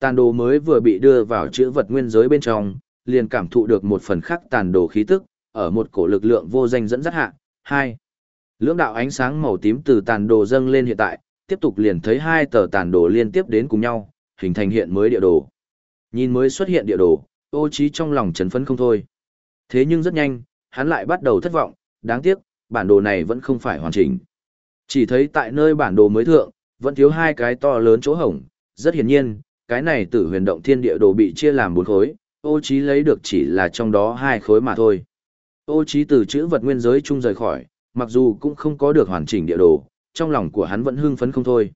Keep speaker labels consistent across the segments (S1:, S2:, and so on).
S1: Tàn đồ mới vừa bị đưa vào chữ vật nguyên giới bên trong, liền cảm thụ được một phần khác tàn đồ khí tức, ở một cổ lực lượng vô danh dẫn dắt hạ. Hai, Lưỡng đạo ánh sáng màu tím từ tàn đồ dâng lên hiện tại, tiếp tục liền thấy hai tờ tàn đồ liên tiếp đến cùng nhau, hình thành hiện mới địa đồ. Nhìn mới xuất hiện địa đồ, ô trí trong lòng chấn phấn không thôi. Thế nhưng rất nhanh, hắn lại bắt đầu thất vọng, đáng tiếc, bản đồ này vẫn không phải hoàn chỉnh. Chỉ thấy tại nơi bản đồ mới thượng, vẫn thiếu hai cái to lớn chỗ hổng, rất hiển nhiên, cái này tử huyền động thiên địa đồ bị chia làm bốn khối, ô trí lấy được chỉ là trong đó hai khối mà thôi. Ô trí từ chữ vật nguyên giới chung rời khỏi, mặc dù cũng không có được hoàn chỉnh địa đồ, trong lòng của hắn vẫn hưng phấn không thôi.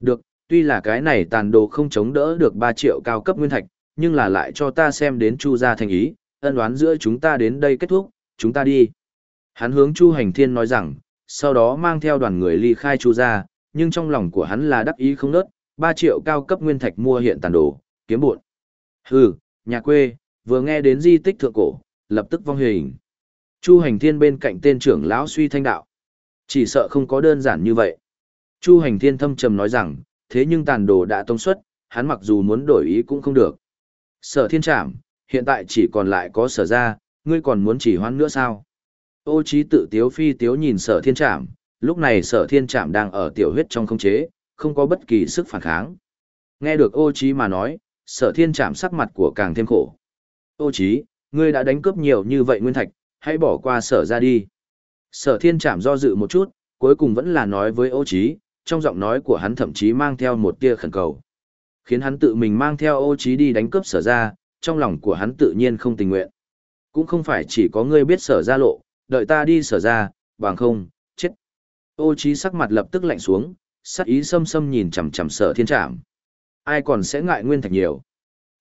S1: Được, tuy là cái này tàn đồ không chống đỡ được 3 triệu cao cấp nguyên thạch, nhưng là lại cho ta xem đến Chu gia thành ý, ân đoán giữa chúng ta đến đây kết thúc, chúng ta đi. Hắn hướng Chu Hành Thiên nói rằng, sau đó mang theo đoàn người ly khai Chu gia, nhưng trong lòng của hắn là đắc ý không nớt, 3 triệu cao cấp nguyên thạch mua hiện tàn đồ, kiếm buồn. Hừ, nhà quê, vừa nghe đến di tích thượng cổ, lập tức vong hình. Chu Hành Thiên bên cạnh tên trưởng lão suy thanh đạo. Chỉ sợ không có đơn giản như vậy. Chu Hành Thiên thâm trầm nói rằng, thế nhưng tàn đồ đã tông xuất, hắn mặc dù muốn đổi ý cũng không được. Sở thiên trảm, hiện tại chỉ còn lại có sở ra, ngươi còn muốn chỉ hoãn nữa sao? Ô trí tự tiếu phi tiếu nhìn sở thiên trảm, lúc này sở thiên trảm đang ở tiểu huyết trong không chế, không có bất kỳ sức phản kháng. Nghe được ô Chí mà nói, sở thiên chạm sắc mặt của càng thêm khổ. Ô Chí, ngươi đã đánh cướp nhiều như vậy nguyên thạch, hãy bỏ qua sở ra đi. Sở thiên chạm do dự một chút, cuối cùng vẫn là nói với ô Chí, trong giọng nói của hắn thậm chí mang theo một tia khẩn cầu. Khiến hắn tự mình mang theo ô Chí đi đánh cướp sở ra, trong lòng của hắn tự nhiên không tình nguyện. Cũng không phải chỉ có ngươi biết sở ra lộ, đợi ta đi sở ra, bằng không, chết. Ô Chí sắc mặt lập tức lạnh xuống, sắc ý xâm xâm nhìn chằm chằm sở thiên trảm. Ai còn sẽ ngại nguyên thạch nhiều.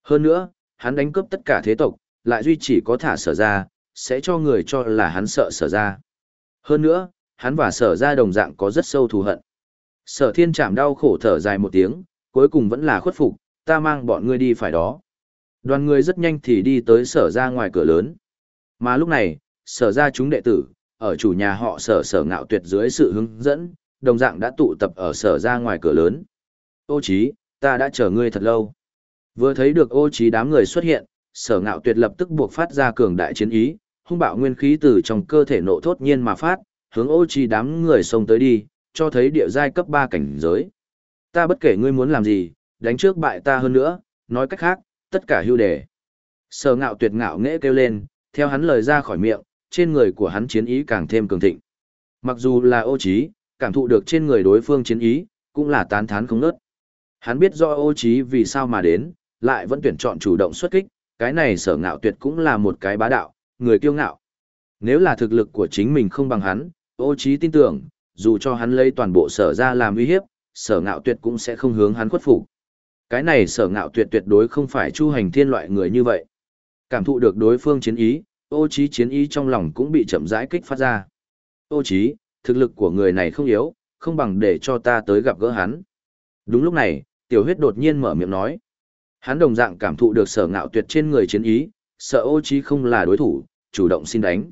S1: Hơn nữa, hắn đánh cướp tất cả thế tộc, lại duy chỉ có thả sở ra, sẽ cho người cho là hắn sợ sở ra. Hơn nữa, hắn và sở ra đồng dạng có rất sâu thù hận. Sở thiên chạm đau khổ thở dài một tiếng, cuối cùng vẫn là khuất phục, ta mang bọn ngươi đi phải đó. Đoàn người rất nhanh thì đi tới sở ra ngoài cửa lớn. Mà lúc này, sở ra chúng đệ tử, ở chủ nhà họ sở sở ngạo tuyệt dưới sự hướng dẫn, đồng dạng đã tụ tập ở sở ra ngoài cửa lớn. Ô chí, ta đã chờ ngươi thật lâu. Vừa thấy được ô chí đám người xuất hiện, sở ngạo tuyệt lập tức buộc phát ra cường đại chiến ý, hung bạo nguyên khí từ trong cơ thể nộ thốt nhiên mà phát, hướng ô Chí đám người xông tới đi, cho thấy địa giai cấp 3 cảnh giới. Ta bất kể ngươi muốn làm gì, đánh trước bại ta hơn nữa, nói cách khác, tất cả hưu đề. Sở ngạo tuyệt ngạo nghễ kêu lên, theo hắn lời ra khỏi miệng, trên người của hắn chiến ý càng thêm cường thịnh. Mặc dù là ô Chí cảm thụ được trên người đối phương chiến ý, cũng là tán thán không nớt. Hắn biết do ô trí vì sao mà đến, lại vẫn tuyển chọn chủ động xuất kích, cái này sở ngạo tuyệt cũng là một cái bá đạo, người kiêu ngạo. Nếu là thực lực của chính mình không bằng hắn, ô trí tin tưởng, dù cho hắn lấy toàn bộ sở ra làm uy hiếp, sở ngạo tuyệt cũng sẽ không hướng hắn khuất phục. Cái này sở ngạo tuyệt tuyệt đối không phải chu hành thiên loại người như vậy. Cảm thụ được đối phương chiến ý, ô trí chiến ý trong lòng cũng bị chậm rãi kích phát ra. Ô trí, thực lực của người này không yếu, không bằng để cho ta tới gặp gỡ hắn. Đúng lúc này, tiểu huyết đột nhiên mở miệng nói. Hắn đồng dạng cảm thụ được sở ngạo tuyệt trên người chiến ý, sợ ô trí không là đối thủ, chủ động xin đánh.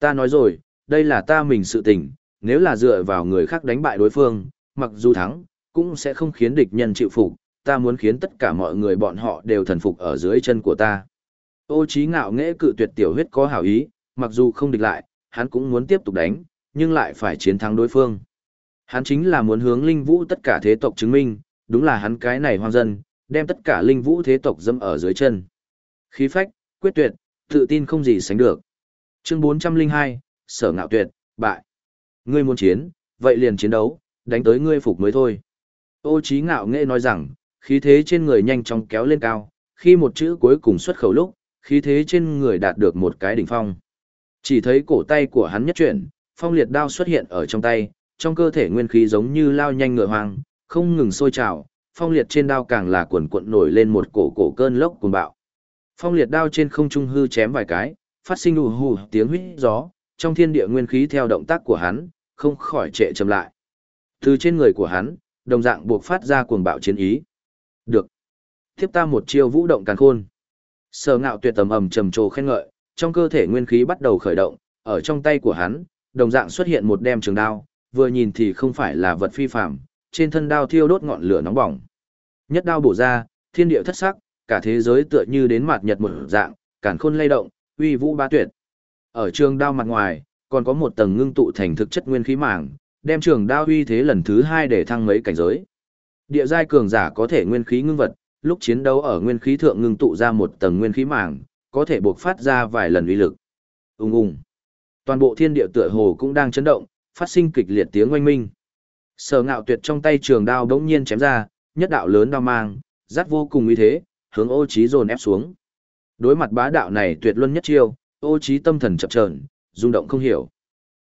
S1: Ta nói rồi, đây là ta mình sự tình, nếu là dựa vào người khác đánh bại đối phương, mặc dù thắng, cũng sẽ không khiến địch nhân chịu phục, ta muốn khiến tất cả mọi người bọn họ đều thần phục ở dưới chân của ta. Ô trí ngạo nghễ cự tuyệt tiểu huyết có hảo ý, mặc dù không địch lại, hắn cũng muốn tiếp tục đánh, nhưng lại phải chiến thắng đối phương. Hắn chính là muốn hướng linh vũ tất cả thế tộc chứng minh, đúng là hắn cái này hoang dân, đem tất cả linh vũ thế tộc dâm ở dưới chân. Khí phách, quyết tuyệt, tự tin không gì sánh được. Chương 402, Sở Ngạo Tuyệt, bại. Ngươi muốn chiến, vậy liền chiến đấu, đánh tới ngươi phục mới thôi. Ô Chí Ngạo nghệ nói rằng, khí thế trên người nhanh chóng kéo lên cao, khi một chữ cuối cùng xuất khẩu lúc, khí thế trên người đạt được một cái đỉnh phong. Chỉ thấy cổ tay của hắn nhất chuyển, phong liệt đao xuất hiện ở trong tay, trong cơ thể nguyên khí giống như lao nhanh ngựa hoang, không ngừng sôi trào, phong liệt trên đao càng là cuộn cuộn nổi lên một cổ cổ cơn lốc cuồng bạo. Phong liệt đao trên không trung hư chém vài cái, phát sinh ù hù tiếng huýt gió, trong thiên địa nguyên khí theo động tác của hắn, không khỏi trệ chậm lại. Từ trên người của hắn, đồng dạng buộc phát ra cuồng bạo chiến ý. Được. Tiếp ta một chiêu vũ động càn khôn. Sở ngạo tuyệt tầm ầm trầm trồ khen ngợi, trong cơ thể nguyên khí bắt đầu khởi động, ở trong tay của hắn, đồng dạng xuất hiện một đem trường đao, vừa nhìn thì không phải là vật phi phạm, trên thân đao thiêu đốt ngọn lửa nóng bỏng. Nhất đao bổ ra, thiên địa thất sắc, cả thế giới tựa như đến mặt nhật một dạng, càn khôn lay động, uy vũ bá tuyệt. Ở trường đao mặt ngoài, còn có một tầng ngưng tụ thành thực chất nguyên khí màng, đem trường đao uy thế lần thứ hai để thăng mấy cảnh giới. Địa giai cường giả có thể nguyên khí ngưng vật, lúc chiến đấu ở nguyên khí thượng ngưng tụ ra một tầng nguyên khí màng, có thể buộc phát ra vài lần uy lực. ung ung. Toàn bộ thiên địa tựa hồ cũng đang chấn động, phát sinh kịch liệt tiếng oanh minh. Sở Ngạo Tuyệt trong tay trường đao đống nhiên chém ra, nhất đạo lớn đao mang, rát vô cùng uy thế, hướng Ô Chí dồn ép xuống. Đối mặt bá đạo này tuyệt luân nhất chiêu, Ô Chí tâm thần chập chờn, rung động không hiểu.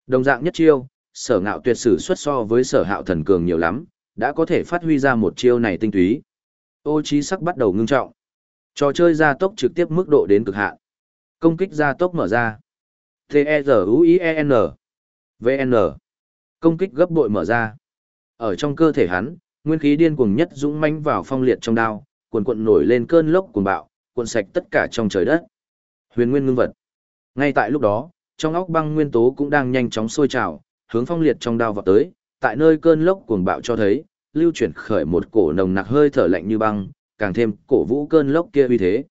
S1: Đồng dạng nhất chiêu, Sở Ngạo Tuyệt sử xuất so với Sở Hạo thần cường nhiều lắm, đã có thể phát huy ra một chiêu này tinh túy. Ô Chí sắc bắt đầu ngưng trọng. Trò chơi gia tốc trực tiếp mức độ đến cực hạn. Công kích gia tốc mở ra. T-E-Z-U-I-E-N. VN. Công kích gấp bội mở ra. Ở trong cơ thể hắn, nguyên khí điên cuồng nhất dũng mãnh vào phong liệt trong đao, cuồn cuộn nổi lên cơn lốc cuồng bạo, cuộn sạch tất cả trong trời đất. Huyền nguyên ngưng vật. Ngay tại lúc đó, trong óc băng nguyên tố cũng đang nhanh chóng sôi trào, hướng phong liệt trong đao vào tới, tại nơi cơn lốc cuồng bạo cho thấy, lưu chuyển khởi một cổ nồng nặc hơi thở lạnh như băng, càng thêm cổ vũ cơn lốc kia uy thế.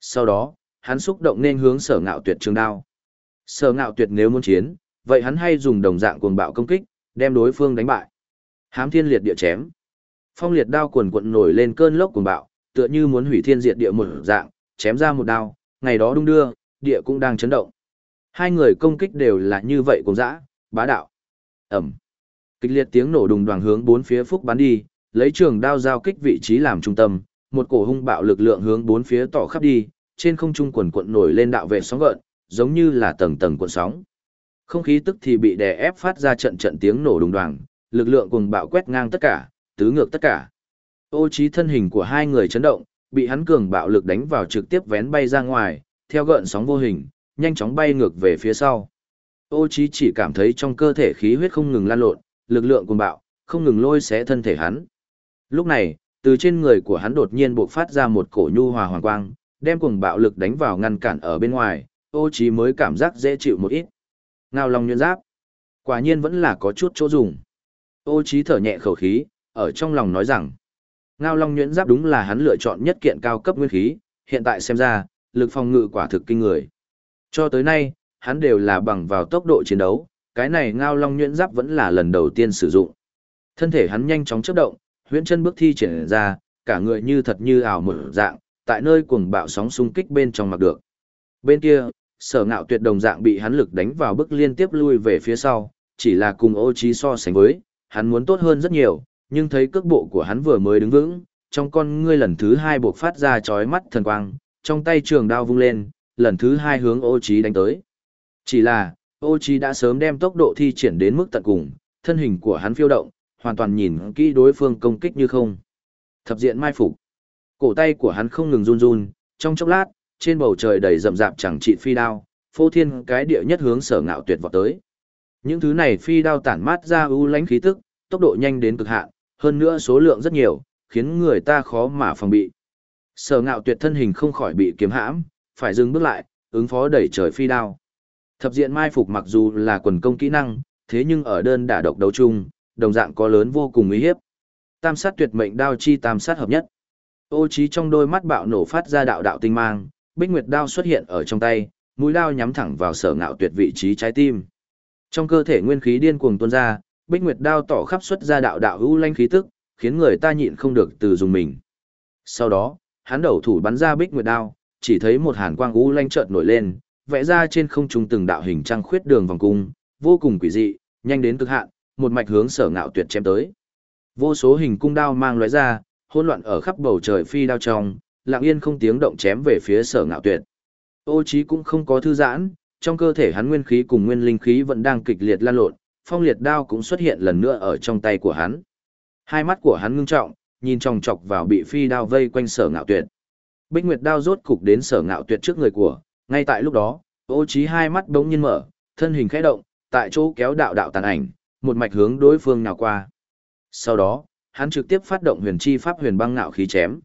S1: Sau đó, hắn xúc động nên hướng sở ngạo tuyệt trường đao. Sở ngạo tuyệt nếu muốn chiến, vậy hắn hay dùng đồng dạng cuồng bạo công kích, đem đối phương đánh bại. Hám thiên liệt địa chém. Phong liệt đao cuồn cuộn nổi lên cơn lốc cuồng bạo, tựa như muốn hủy thiên diệt địa một dạng, chém ra một đao, ngày đó đung đưa, địa cũng đang chấn động. Hai người công kích đều là như vậy cùng dã, bá đạo. Ẩm. Kịch liệt tiếng nổ đùng đoàn hướng bốn phía phúc bắn đi, lấy trường đao giao kích vị trí làm trung tâm, một cổ hung bạo lực lượng hướng bốn phía tỏ khắp đi, trên không trung quần cuộn nổi lên đạo vệ sóng gợn, giống như là tầng tầng cuộn sóng. Không khí tức thì bị đè ép phát ra trận trận tiếng nổ đùng đoàng, lực lượng cùng bạo quét ngang tất cả, tứ ngược tất cả. Ô trí thân hình của hai người chấn động, bị hắn cường bạo lực đánh vào trực tiếp vén bay ra ngoài, theo gợn sóng vô hình, nhanh chóng bay ngược về phía sau. Ô trí chỉ cảm thấy trong cơ thể khí huyết không ngừng lan lộn, lực lượng cuồng bạo, không ngừng lôi xé thân thể hắn. Lúc này, từ trên người của hắn đột nhiên bộc phát ra một cổ nhu hòa hoàng quang, đem cuồng bạo lực đánh vào ngăn cản ở bên ngoài, ô trí mới cảm giác dễ chịu một ít. Ngao long nhuyễn giáp. Quả nhiên vẫn là có chút chỗ dùng. Ô trí thở nhẹ khẩu khí, ở trong lòng nói rằng, ngao long nhuyễn giáp đúng là hắn lựa chọn nhất kiện cao cấp nguyên khí, hiện tại xem ra, lực phòng ngự quả thực kinh người. Cho tới nay, hắn đều là bằng vào tốc độ chiến đấu, cái này ngao long nhuyễn giáp vẫn là lần đầu tiên sử dụng. Thân thể hắn nhanh chóng chấp động, huyễn chân bước thi triển ra, cả người như thật như ảo mở dạng, tại nơi cuồng bạo sóng xung kích bên trong mặc được. Bên kia, sở ngạo tuyệt đồng dạng bị hắn lực đánh vào bức liên tiếp lui về phía sau, chỉ là cùng ô trí so sánh với, hắn muốn tốt hơn rất nhiều, nhưng thấy cước bộ của hắn vừa mới đứng vững, trong con ngươi lần thứ hai buộc phát ra chói mắt thần quang, trong tay trường đao vung lên, lần thứ hai hướng ô trí đánh tới. Chỉ là, ô trí đã sớm đem tốc độ thi triển đến mức tận cùng, thân hình của hắn phiêu động, hoàn toàn nhìn kỹ đối phương công kích như không. Thập diện mai phục. Cổ tay của hắn không ngừng run run, trong chốc lát, trên bầu trời đầy rậm rạp chẳng trị phi đao, phô thiên cái địa nhất hướng sở ngạo tuyệt vọt tới. Những thứ này phi đao tản mát ra ưu lãnh khí tức, tốc độ nhanh đến cực hạn, hơn nữa số lượng rất nhiều, khiến người ta khó mà phòng bị. Sở ngạo tuyệt thân hình không khỏi bị kiếm hãm, phải dừng bước lại, ứng phó đẩy trời phi đao. Thập diện mai phục mặc dù là quần công kỹ năng, thế nhưng ở đơn đả độc đấu chung, đồng dạng có lớn vô cùng uy hiếp. Tam sát tuyệt mệnh đao chi tam sát hợp nhất. Ô trí trong đôi mắt bạo nổ phát ra đạo đạo tinh mang, Bích Nguyệt đao xuất hiện ở trong tay, mũi đao nhắm thẳng vào sở ngạo tuyệt vị trí trái tim. Trong cơ thể nguyên khí điên cuồng tuôn ra, Bích Nguyệt đao tỏ khắp xuất ra đạo đạo hữu lanh khí tức, khiến người ta nhịn không được từ dùng mình. Sau đó, hắn đầu thủ bắn ra Bích Nguyệt đao, chỉ thấy một hàn quang u lanh chợt nổi lên, vẽ ra trên không trung từng đạo hình trăng khuyết đường vòng cung, vô cùng quỷ dị, nhanh đến cực hạn, một mạch hướng sở ngạo tuyệt chém tới. Vô số hình cung đao mang lóe ra, hỗn loạn ở khắp bầu trời phi đao trong, lặng yên không tiếng động chém về phía sở ngạo tuyệt. Ô trí cũng không có thư giãn, trong cơ thể hắn nguyên khí cùng nguyên linh khí vẫn đang kịch liệt lan lộn, phong liệt đao cũng xuất hiện lần nữa ở trong tay của hắn. Hai mắt của hắn ngưng trọng, nhìn chòng chọc vào bị phi đao vây quanh sở ngạo tuyệt. Bích Nguyệt đao rốt cục đến sở ngạo tuyệt trước người của, ngay tại lúc đó, ô trí hai mắt bỗng nhiên mở, thân hình khẽ động, tại chỗ kéo đạo đạo tàn ảnh, một mạch hướng đối phương nào qua. Sau đó, hắn trực tiếp phát động huyền chi pháp huyền băng ngạo khí chém.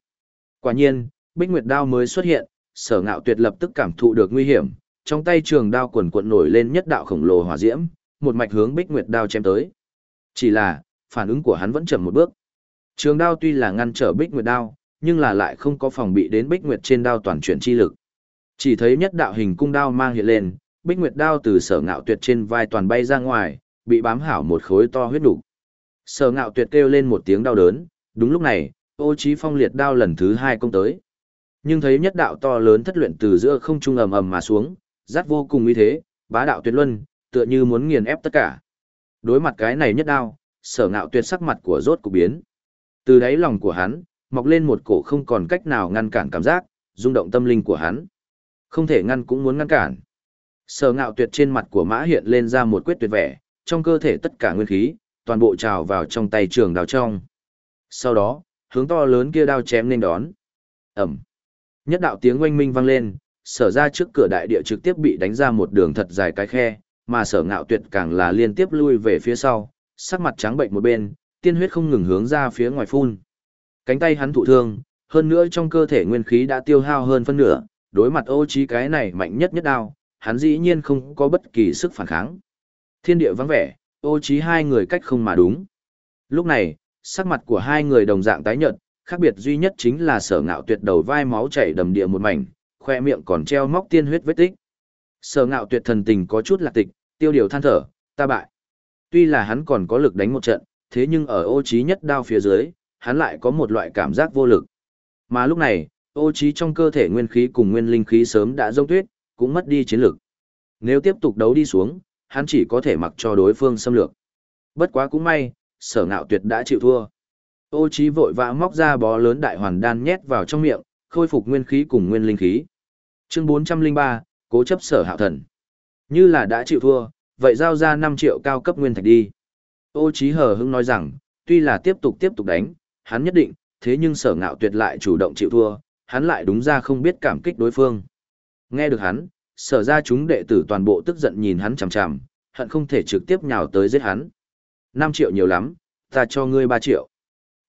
S1: Quả nhiên, Bích Nguyệt đao mới xuất hiện, sở ngạo tuyệt lập tức cảm thụ được nguy hiểm, trong tay trường đao quần cuộn nổi lên nhất đạo khổng lồ hỏa diễm, một mạch hướng Bích Nguyệt đao chém tới. Chỉ là, phản ứng của hắn vẫn chậm một bước. Trường đao tuy là ngăn trở Bích Nguyệt đao, nhưng là lại không có phòng bị đến Bích Nguyệt trên đao toàn chuyển chi lực. Chỉ thấy nhất đạo hình cung đao mang hiện lên, Bích Nguyệt đao từ sở ngạo tuyệt trên vai toàn bay ra ngoài, bị bám hảo một khối to huyết đủ. Sở ngạo tuyệt kêu lên một tiếng đau đớn, đúng lúc này, ô trí phong liệt đao lần thứ hai công tới. Nhưng thấy nhất đạo to lớn thất luyện từ giữa không trung ầm ầm mà xuống, rát vô cùng uy thế, bá đạo tuyệt luân, tựa như muốn nghiền ép tất cả. Đối mặt cái này nhất đao, sở ngạo tuyệt sắc mặt của rốt cục biến. Từ đáy lòng của hắn, mọc lên một cổ không còn cách nào ngăn cản cảm giác, rung động tâm linh của hắn. Không thể ngăn cũng muốn ngăn cản. Sở ngạo tuyệt trên mặt của mã hiện lên ra một quyết tuyệt vẻ, trong cơ thể tất cả nguyên khí, toàn bộ trào vào trong tay trường đào trong. Sau đó, hướng to lớn kia đao chém nên đón. Ẩm. Nhất đạo tiếng oanh minh vang lên, sở ra trước cửa đại địa trực tiếp bị đánh ra một đường thật dài cái khe, mà sở ngạo tuyệt càng là liên tiếp lui về phía sau, sắc mặt trắng bệnh một bên, tiên huyết không ngừng hướng ra phía ngoài phun. Cánh tay hắn thụ thương, hơn nữa trong cơ thể nguyên khí đã tiêu hao hơn phân nửa, đối mặt ô trí cái này mạnh nhất nhất đao, hắn dĩ nhiên không có bất kỳ sức phản kháng. Thiên địa vắng vẻ, ô trí hai người cách không mà đúng. Lúc này, sắc mặt của hai người đồng dạng tái nhợt, khác biệt duy nhất chính là sở ngạo tuyệt đầu vai máu chảy đầm địa một mảnh, khoe miệng còn treo móc tiên huyết vết tích. Sở ngạo tuyệt thần tình có chút lạc tịch, tiêu điều than thở, ta bại. Tuy là hắn còn có lực đánh một trận, thế nhưng ở ô trí nhất đao phía dưới, hắn lại có một loại cảm giác vô lực. Mà lúc này, ô trí trong cơ thể nguyên khí cùng nguyên linh khí sớm đã rông tuyết, cũng mất đi chiến lực. Nếu tiếp tục đấu đi xuống, hắn chỉ có thể mặc cho đối phương xâm lược. Bất quá cũng may, sở ngạo tuyệt đã chịu thua. Ô trí vội vã móc ra bó lớn đại hoàn đan nhét vào trong miệng, khôi phục nguyên khí cùng nguyên linh khí. Chương 403, cố chấp sở hạo thần. Như là đã chịu thua, vậy giao ra 5 triệu cao cấp nguyên thạch đi. Ô trí hờ hững nói rằng, tuy là tiếp tục tiếp tục đánh, hắn nhất định, thế nhưng sở ngạo tuyệt lại chủ động chịu thua, hắn lại đúng ra không biết cảm kích đối phương. Nghe được hắn, sở ra chúng đệ tử toàn bộ tức giận nhìn hắn chằm chằm, hận không thể trực tiếp nhào tới giết hắn. 5 triệu nhiều lắm, ta cho ngươi 3 triệu.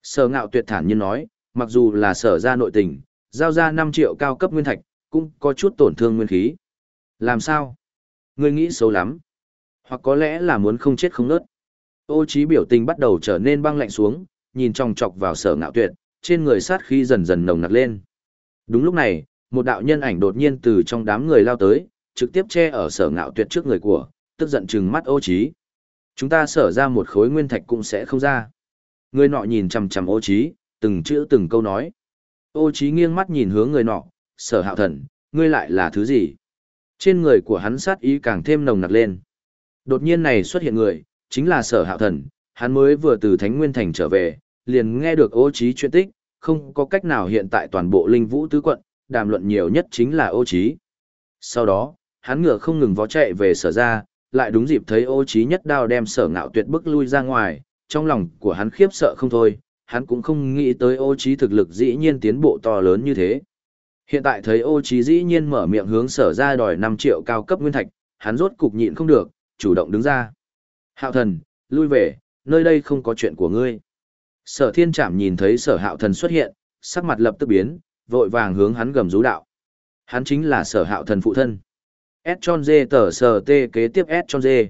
S1: Sở ngạo tuyệt thản nhiên nói, mặc dù là sở ra nội tình, giao ra 5 triệu cao cấp nguyên thạch, cũng có chút tổn thương nguyên khí. Làm sao? Ngươi nghĩ xấu lắm. Hoặc có lẽ là muốn không chết không nớt. Ô trí biểu tình bắt đầu trở nên băng lạnh xuống, nhìn trong chọc vào sở ngạo tuyệt, trên người sát khí dần dần nồng nặc lên. Đúng lúc này, một đạo nhân ảnh đột nhiên từ trong đám người lao tới, trực tiếp che ở sở ngạo tuyệt trước người của, tức giận trừng mắt ô trí. Chúng ta sở ra một khối nguyên thạch cũng sẽ không ra. Người nọ nhìn chằm chằm ô trí, từng chữ từng câu nói. Ô trí nghiêng mắt nhìn hướng người nọ, sở hạo thần, ngươi lại là thứ gì? Trên người của hắn sát ý càng thêm nồng nặc lên. Đột nhiên này xuất hiện người, chính là sở hạo thần, hắn mới vừa từ Thánh Nguyên Thành trở về, liền nghe được ô trí chuyện tích, không có cách nào hiện tại toàn bộ linh vũ tứ quận, đàm luận nhiều nhất chính là ô trí. Sau đó, hắn ngựa không ngừng vó chạy về sở ra, lại đúng dịp thấy ô trí nhất đao đem sở ngạo tuyệt bức lui ra ngoài, trong lòng của hắn khiếp sợ không thôi, hắn cũng không nghĩ tới ô trí thực lực dĩ nhiên tiến bộ to lớn như thế. Hiện tại thấy ô trí dĩ nhiên mở miệng hướng sở ra đòi 5 triệu cao cấp nguyên thạch, hắn rốt cục nhịn không được, chủ động đứng ra. Hạo thần, lui về, nơi đây không có chuyện của ngươi. Sở thiên trảm nhìn thấy sở hạo thần xuất hiện, sắc mặt lập tức biến, vội vàng hướng hắn gầm rú đạo. Hắn chính là sở hạo thần phụ thân. S tròn dê tờ sở tê kế tiếp S tròn dê.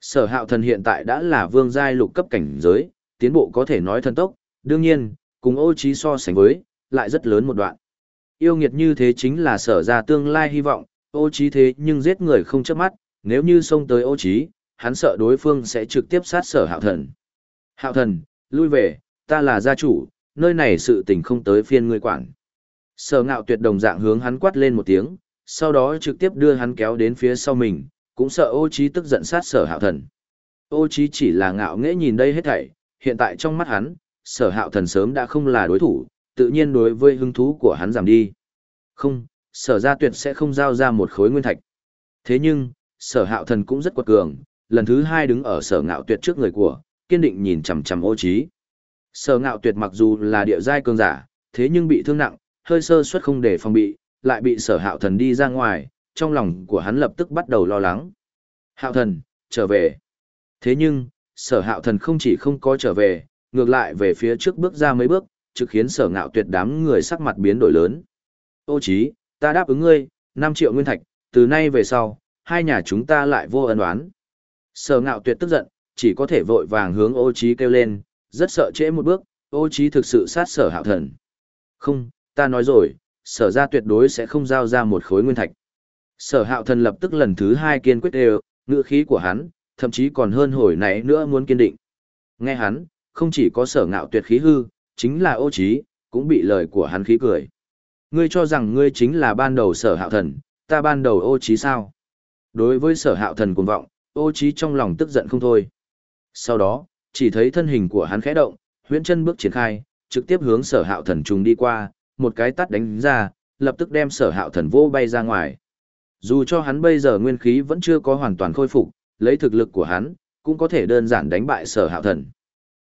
S1: Sở hạo thần hiện tại đã là vương giai lục cấp cảnh giới, tiến bộ có thể nói thần tốc, đương nhiên, cùng ô trí so sánh với, lại rất lớn một đoạn. Yêu nghiệt như thế chính là sở ra tương lai hy vọng, ô trí thế nhưng giết người không chớp mắt, nếu như xông tới ô trí, hắn sợ đối phương sẽ trực tiếp sát sở hạo thần. Hạo thần, lui về, ta là gia chủ, nơi này sự tình không tới phiên ngươi quản. Sở ngạo tuyệt đồng dạng hướng hắn quát lên một tiếng, sau đó trực tiếp đưa hắn kéo đến phía sau mình, cũng sợ ô trí tức giận sát sở hạo thần. Ô trí chỉ là ngạo nghễ nhìn đây hết thảy, hiện tại trong mắt hắn, sở hạo thần sớm đã không là đối thủ, tự nhiên đối với hứng thú của hắn giảm đi. Không, sở gia tuyệt sẽ không giao ra một khối nguyên thạch. Thế nhưng, sở hạo thần cũng rất quật cường, lần thứ hai đứng ở sở ngạo tuyệt trước người của, kiên định nhìn chằm chằm ô trí. Sở ngạo tuyệt mặc dù là địa giai cường giả, thế nhưng bị thương nặng, hơi sơ suất không để phòng bị, lại bị sở hạo thần đi ra ngoài, trong lòng của hắn lập tức bắt đầu lo lắng. Hạo thần, trở về. Thế nhưng, sở hạo thần không chỉ không có trở về, ngược lại về phía trước bước ra mấy bước, trực khiến sở ngạo tuyệt đám người sắc mặt biến đổi lớn. Ô chí, ta đáp ứng ngươi, 5 triệu nguyên thạch, từ nay về sau, hai nhà chúng ta lại vô ân oán. Sở ngạo tuyệt tức giận, chỉ có thể vội vàng hướng ô chí kêu lên, rất sợ trễ một bước, ô chí thực sự sát sở hạo thần. Không, ta nói rồi, sở ra tuyệt đối sẽ không giao ra một khối nguyên thạch. Sở hạo thần lập tức lần thứ hai kiên quyết đều, ngữ khí của hắn, thậm chí còn hơn hồi nãy nữa muốn kiên định. Nghe hắn, không chỉ có sở ngạo tuyệt khí hư, chính là ô trí, cũng bị lời của hắn khí cười. Ngươi cho rằng ngươi chính là ban đầu sở hạo thần, ta ban đầu ô trí sao? Đối với sở hạo thần cuồng vọng, ô trí trong lòng tức giận không thôi. Sau đó, chỉ thấy thân hình của hắn khẽ động, huyễn chân bước triển khai, trực tiếp hướng sở hạo thần trùng đi qua, một cái tắt đánh ra, lập tức đem sở hạo thần vô bay ra ngoài. Dù cho hắn bây giờ nguyên khí vẫn chưa có hoàn toàn khôi phục, lấy thực lực của hắn, cũng có thể đơn giản đánh bại sở hạo thần.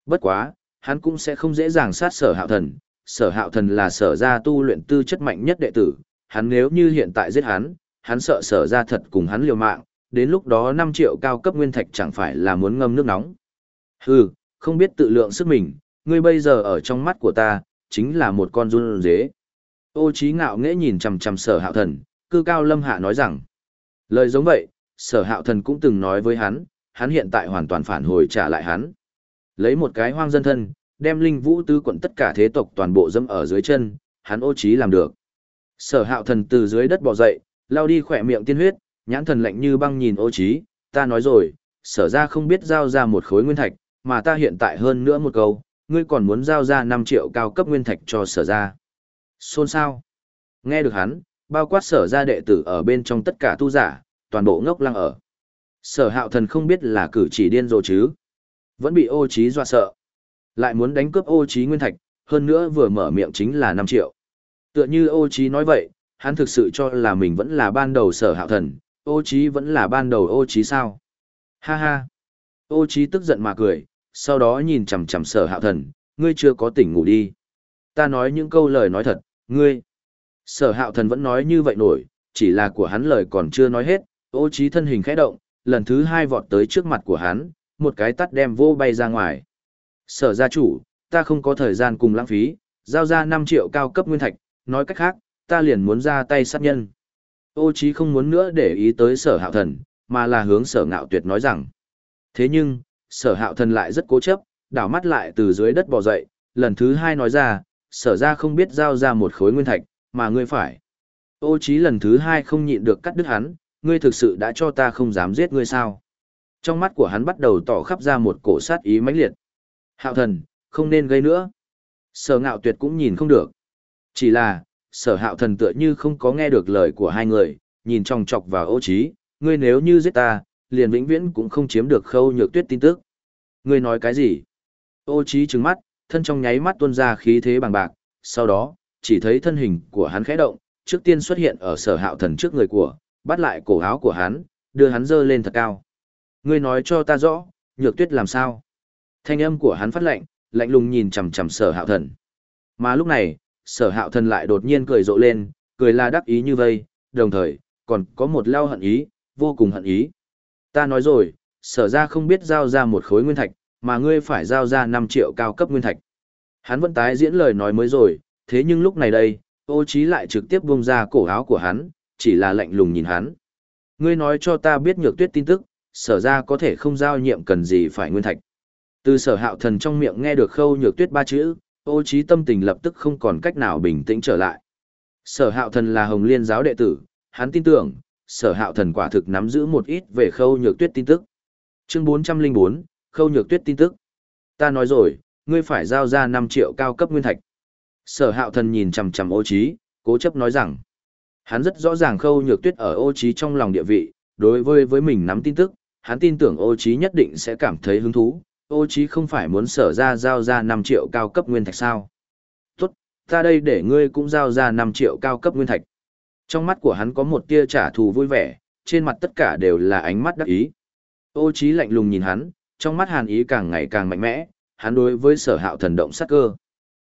S1: Bất quá, hắn cũng sẽ không dễ dàng sát sở hạo thần, sở hạo thần là sở gia tu luyện tư chất mạnh nhất đệ tử, hắn nếu như hiện tại giết hắn, hắn sợ sở gia thật cùng hắn liều mạng, đến lúc đó 5 triệu cao cấp nguyên thạch chẳng phải là muốn ngâm nước nóng. Hừ, không biết tự lượng sức mình, ngươi bây giờ ở trong mắt của ta, chính là một con run dế. Ô trí ngạo nghễ nhìn chằm chằm sở hạo thần, cư cao lâm hạ nói rằng. Lời giống vậy, sở hạo thần cũng từng nói với hắn, hắn hiện tại hoàn toàn phản hồi trả lại hắn. Lấy một cái hoang dân thân, đem linh vũ tứ quận tất cả thế tộc toàn bộ dâm ở dưới chân, hắn ô trí làm được. Sở hạo thần từ dưới đất bò dậy, lao đi khỏe miệng tiên huyết, nhãn thần lạnh như băng nhìn ô trí, ta nói rồi, sở ra không biết giao ra một khối nguyên thạch, mà ta hiện tại hơn nữa một câu, ngươi còn muốn giao ra 5 triệu cao cấp nguyên thạch cho sở ra. Xôn sao? Nghe được hắn, bao quát sở ra đệ tử ở bên trong tất cả tu giả, toàn bộ ngốc lăng ở. Sở hạo thần không biết là cử chỉ điên rồ chứ. Vẫn bị ô trí dọa sợ. Lại muốn đánh cướp ô trí nguyên thạch, hơn nữa vừa mở miệng chính là 5 triệu. Tựa như ô trí nói vậy, hắn thực sự cho là mình vẫn là ban đầu sở hạo thần, ô trí vẫn là ban đầu ô trí sao. Ha ha. Ô trí tức giận mà cười, sau đó nhìn chằm chằm sở hạo thần, ngươi chưa có tỉnh ngủ đi. Ta nói những câu lời nói thật, ngươi. Sở hạo thần vẫn nói như vậy nổi, chỉ là của hắn lời còn chưa nói hết, ô trí thân hình khẽ động, lần thứ hai vọt tới trước mặt của hắn, một cái tắt đem vô bay ra ngoài. Sở gia chủ, ta không có thời gian cùng lãng phí, giao ra 5 triệu cao cấp nguyên thạch, nói cách khác, ta liền muốn ra tay sát nhân. Ô trí không muốn nữa để ý tới sở hạo thần, mà là hướng sở ngạo tuyệt nói rằng. Thế nhưng, sở hạo thần lại rất cố chấp, đảo mắt lại từ dưới đất bò dậy, lần thứ hai nói ra, sở ra không biết giao ra một khối nguyên thạch, mà ngươi phải. Ô trí lần thứ hai không nhịn được cắt đứt hắn, ngươi thực sự đã cho ta không dám giết ngươi sao. Trong mắt của hắn bắt đầu tỏ khắp ra một cổ sát ý mãnh liệt. Hạo thần, không nên gây nữa. Sở ngạo tuyệt cũng nhìn không được. Chỉ là, sở hạo thần tựa như không có nghe được lời của hai người, nhìn trong chọc vào ô trí, ngươi nếu như giết ta, liền vĩnh viễn cũng không chiếm được khâu nhược tuyết tin tức. Ngươi nói cái gì? Ô trí trừng mắt, thân trong nháy mắt tuôn ra khí thế bằng bạc, sau đó, chỉ thấy thân hình của hắn khẽ động, trước tiên xuất hiện ở sở hạo thần trước người của, bắt lại cổ áo của hắn, đưa hắn dơ lên thật cao. Ngươi nói cho ta rõ, nhược tuyết làm sao? Thanh âm của hắn phát lạnh, lạnh lùng nhìn chằm chằm sở hạo thần. Mà lúc này, sở hạo thần lại đột nhiên cười rộ lên, cười là đắc ý như vây, đồng thời, còn có một lao hận ý, vô cùng hận ý. Ta nói rồi, sở ra không biết giao ra một khối nguyên thạch, mà ngươi phải giao ra 5 triệu cao cấp nguyên thạch. Hắn vẫn tái diễn lời nói mới rồi, thế nhưng lúc này đây, ô trí lại trực tiếp buông ra cổ áo của hắn, chỉ là lạnh lùng nhìn hắn. Ngươi nói cho ta biết nhược tuyết tin tức, sở ra có thể không giao nhiệm cần gì phải nguyên thạch. Từ sở hạo thần trong miệng nghe được khâu nhược tuyết ba chữ, ô trí tâm tình lập tức không còn cách nào bình tĩnh trở lại. Sở hạo thần là hồng liên giáo đệ tử, hắn tin tưởng, sở hạo thần quả thực nắm giữ một ít về khâu nhược tuyết tin tức. Chương 404, khâu nhược tuyết tin tức. Ta nói rồi, ngươi phải giao ra 5 triệu cao cấp nguyên thạch. Sở hạo thần nhìn chằm chằm ô trí, cố chấp nói rằng, hắn rất rõ ràng khâu nhược tuyết ở ô trí trong lòng địa vị, đối với với mình nắm tin tức, hắn tin tưởng ô trí nhất định sẽ cảm thấy hứng thú, ô trí không phải muốn sở ra giao ra 5 triệu cao cấp nguyên thạch sao. Tốt, ta đây để ngươi cũng giao ra 5 triệu cao cấp nguyên thạch. Trong mắt của hắn có một tia trả thù vui vẻ, trên mặt tất cả đều là ánh mắt đắc ý. Ô Chí lạnh lùng nhìn hắn, trong mắt hàn ý càng ngày càng mạnh mẽ, hắn đối với sở hạo thần động sát cơ.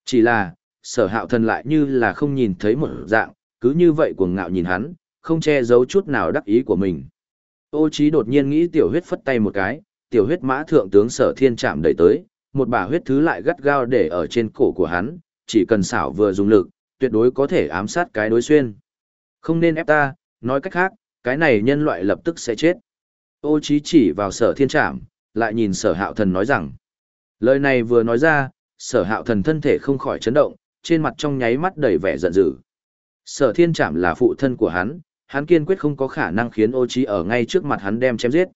S1: Chỉ là, sở hạo thần lại như là không nhìn thấy một dạng, cứ như vậy cuồng ngạo nhìn hắn, không che giấu chút nào đắc ý của mình. Ô Chí đột nhiên nghĩ tiểu huyết phất tay một cái, tiểu huyết mã thượng tướng sở thiên chạm đẩy tới, một bả huyết thứ lại gắt gao để ở trên cổ của hắn, chỉ cần xảo vừa dùng lực, tuyệt đối có thể ám sát cái đối xuyên. Không nên ép ta, nói cách khác, cái này nhân loại lập tức sẽ chết. Ô chí chỉ vào sở thiên trạm, lại nhìn sở hạo thần nói rằng. Lời này vừa nói ra, sở hạo thần thân thể không khỏi chấn động, trên mặt trong nháy mắt đầy vẻ giận dữ. Sở thiên Trạm là phụ thân của hắn, hắn kiên quyết không có khả năng khiến ô chí ở ngay trước mặt hắn đem chém giết.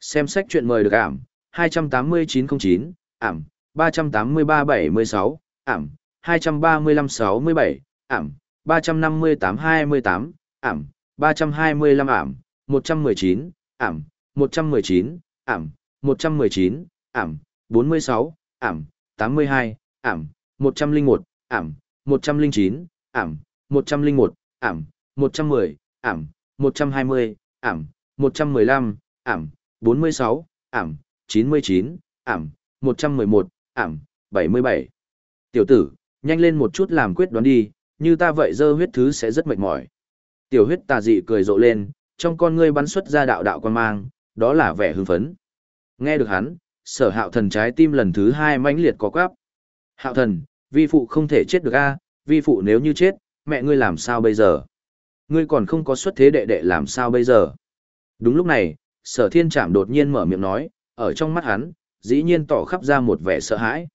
S1: Xem sách chuyện mời được ảm, 28909, ảm, 38376, ảm, 23567, ảm, 358-28, ảm, 325 ảm, 119, ảm, 119, ảm, 119, ảm, 46, ảm, 82, ảm, 101, ảm, 109, ảm, 101, ảm, 110, ảm, 120, ảm, 115, ảm, 46, ảm, 99, ảm, 111, ảm, 77. Tiểu tử, nhanh lên một chút làm quyết đoán đi, như ta vậy dơ huyết thứ sẽ rất mệt mỏi. Tiểu huyết tà dị cười rộ lên, trong con ngươi bắn xuất ra đạo đạo quan mang, đó là vẻ hưng phấn. Nghe được hắn, sở hạo thần trái tim lần thứ hai mãnh liệt có quáp. Hạo thần, vi phụ không thể chết được a vi phụ nếu như chết, mẹ ngươi làm sao bây giờ? Ngươi còn không có xuất thế đệ đệ làm sao bây giờ? Đúng lúc này, sở thiên trạm đột nhiên mở miệng nói, ở trong mắt hắn, dĩ nhiên tỏ khắp ra một vẻ sợ hãi.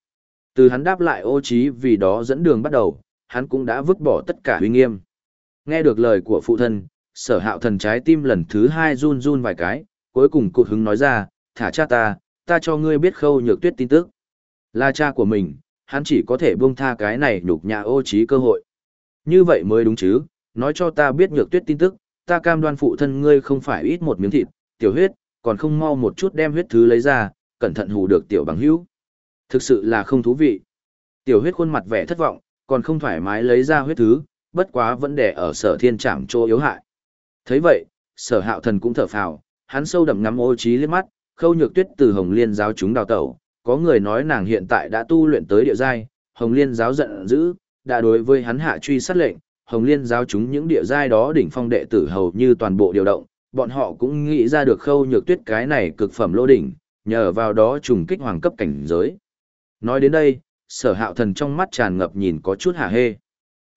S1: Từ hắn đáp lại ô trí vì đó dẫn đường bắt đầu, hắn cũng đã vứt bỏ tất cả uy nghiêm. Nghe được lời của phụ thân, sở hạo thần trái tim lần thứ hai run run vài cái, cuối cùng cụt hứng nói ra, thả cha ta, ta cho ngươi biết khâu nhược tuyết tin tức. Là cha của mình, hắn chỉ có thể buông tha cái này nhục nhã ô trí cơ hội. Như vậy mới đúng chứ, nói cho ta biết nhược tuyết tin tức, ta cam đoan phụ thân ngươi không phải ít một miếng thịt, tiểu huyết, còn không mau một chút đem huyết thứ lấy ra, cẩn thận hù được tiểu bằng hữu. Thực sự là không thú vị. Tiểu huyết khuôn mặt vẻ thất vọng, còn không thoải mái lấy ra huyết thứ, bất quá vẫn để ở sở thiên trảm chỗ yếu hại. thấy vậy, sở hạo thần cũng thở phào, hắn sâu đậm ngắm ô trí liếc mắt, khâu nhược tuyết từ hồng liên giáo chúng đào tẩu, có người nói nàng hiện tại đã tu luyện tới địa giai, hồng liên giáo giận dữ, đã đối với hắn hạ truy sát lệnh, hồng liên giáo chúng những địa giai đó đỉnh phong đệ tử hầu như toàn bộ điều động, bọn họ cũng nghĩ ra được khâu nhược tuyết cái này cực phẩm lô đỉnh, nhờ vào đó trùng kích hoàng cấp cảnh giới. Nói đến đây, sở hạo thần trong mắt tràn ngập nhìn có chút hả hê.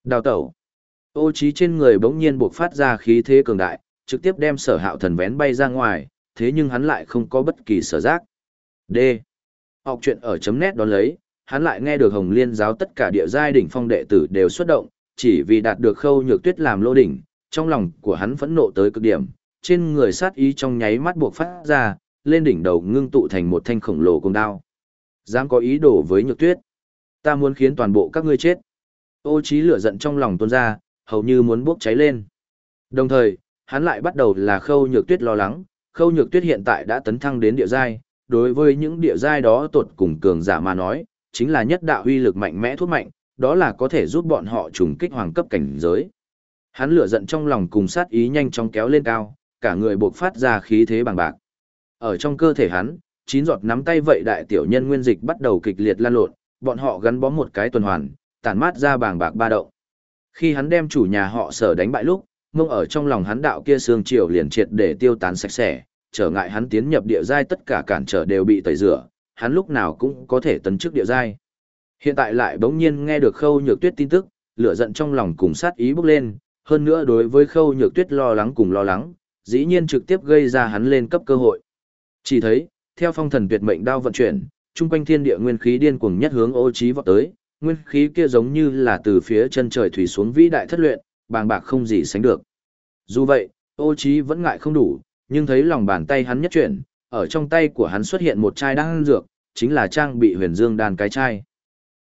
S1: Đào tẩu. Ô trí trên người bỗng nhiên buộc phát ra khí thế cường đại, trực tiếp đem sở hạo thần vén bay ra ngoài, thế nhưng hắn lại không có bất kỳ sở giác. D. Học chuyện ở chấm nét đón lấy, hắn lại nghe được Hồng Liên giáo tất cả địa giai đỉnh phong đệ tử đều xuất động, chỉ vì đạt được khâu nhược tuyết làm lô đỉnh, trong lòng của hắn phẫn nộ tới cực điểm, trên người sát ý trong nháy mắt buộc phát ra, lên đỉnh đầu ngưng tụ thành một thanh khổng lồ cung đao. Dám có ý đồ với nhược tuyết. Ta muốn khiến toàn bộ các ngươi chết. Ô trí lửa giận trong lòng tuôn ra, hầu như muốn bốc cháy lên. Đồng thời, hắn lại bắt đầu là khâu nhược tuyết lo lắng, khâu nhược tuyết hiện tại đã tấn thăng đến địa giai, đối với những địa giai đó tột cùng cường giả mà nói, chính là nhất đạo huy lực mạnh mẽ thuốc mạnh, đó là có thể giúp bọn họ trùng kích hoàng cấp cảnh giới. Hắn lửa giận trong lòng cùng sát ý nhanh chóng kéo lên cao, cả người buộc phát ra khí thế bằng bạc. Ở trong cơ thể hắn, chín giọt nắm tay vậy đại tiểu nhân nguyên dịch bắt đầu kịch liệt lan lộn, bọn họ gắn bó một cái tuần hoàn, tản mát ra bàng bạc ba động. Khi hắn đem chủ nhà họ sở đánh bại lúc, mông ở trong lòng hắn đạo kia xương triều liền triệt để tiêu tán sạch sẽ, trở ngại hắn tiến nhập địa giai tất cả cản trở đều bị tẩy rửa, hắn lúc nào cũng có thể tấn chức địa giai. Hiện tại lại bỗng nhiên nghe được Khâu Nhược Tuyết tin tức, lửa giận trong lòng cùng sát ý bốc lên, hơn nữa đối với Khâu Nhược Tuyết lo lắng cùng lo lắng, dĩ nhiên trực tiếp gây ra hắn lên cấp cơ hội. Chỉ thấy, theo phong thần tuyệt mệnh đao vận chuyển, trung quanh thiên địa nguyên khí điên cuồng nhất hướng ô trí vọt tới, nguyên khí kia giống như là từ phía chân trời thủy xuống vĩ đại thất luyện, bàng bạc không gì sánh được. Dù vậy, ô trí vẫn ngại không đủ, nhưng thấy lòng bàn tay hắn nhất chuyển, ở trong tay của hắn xuất hiện một chai đan dược, chính là trang bị huyền dương đan cái chai.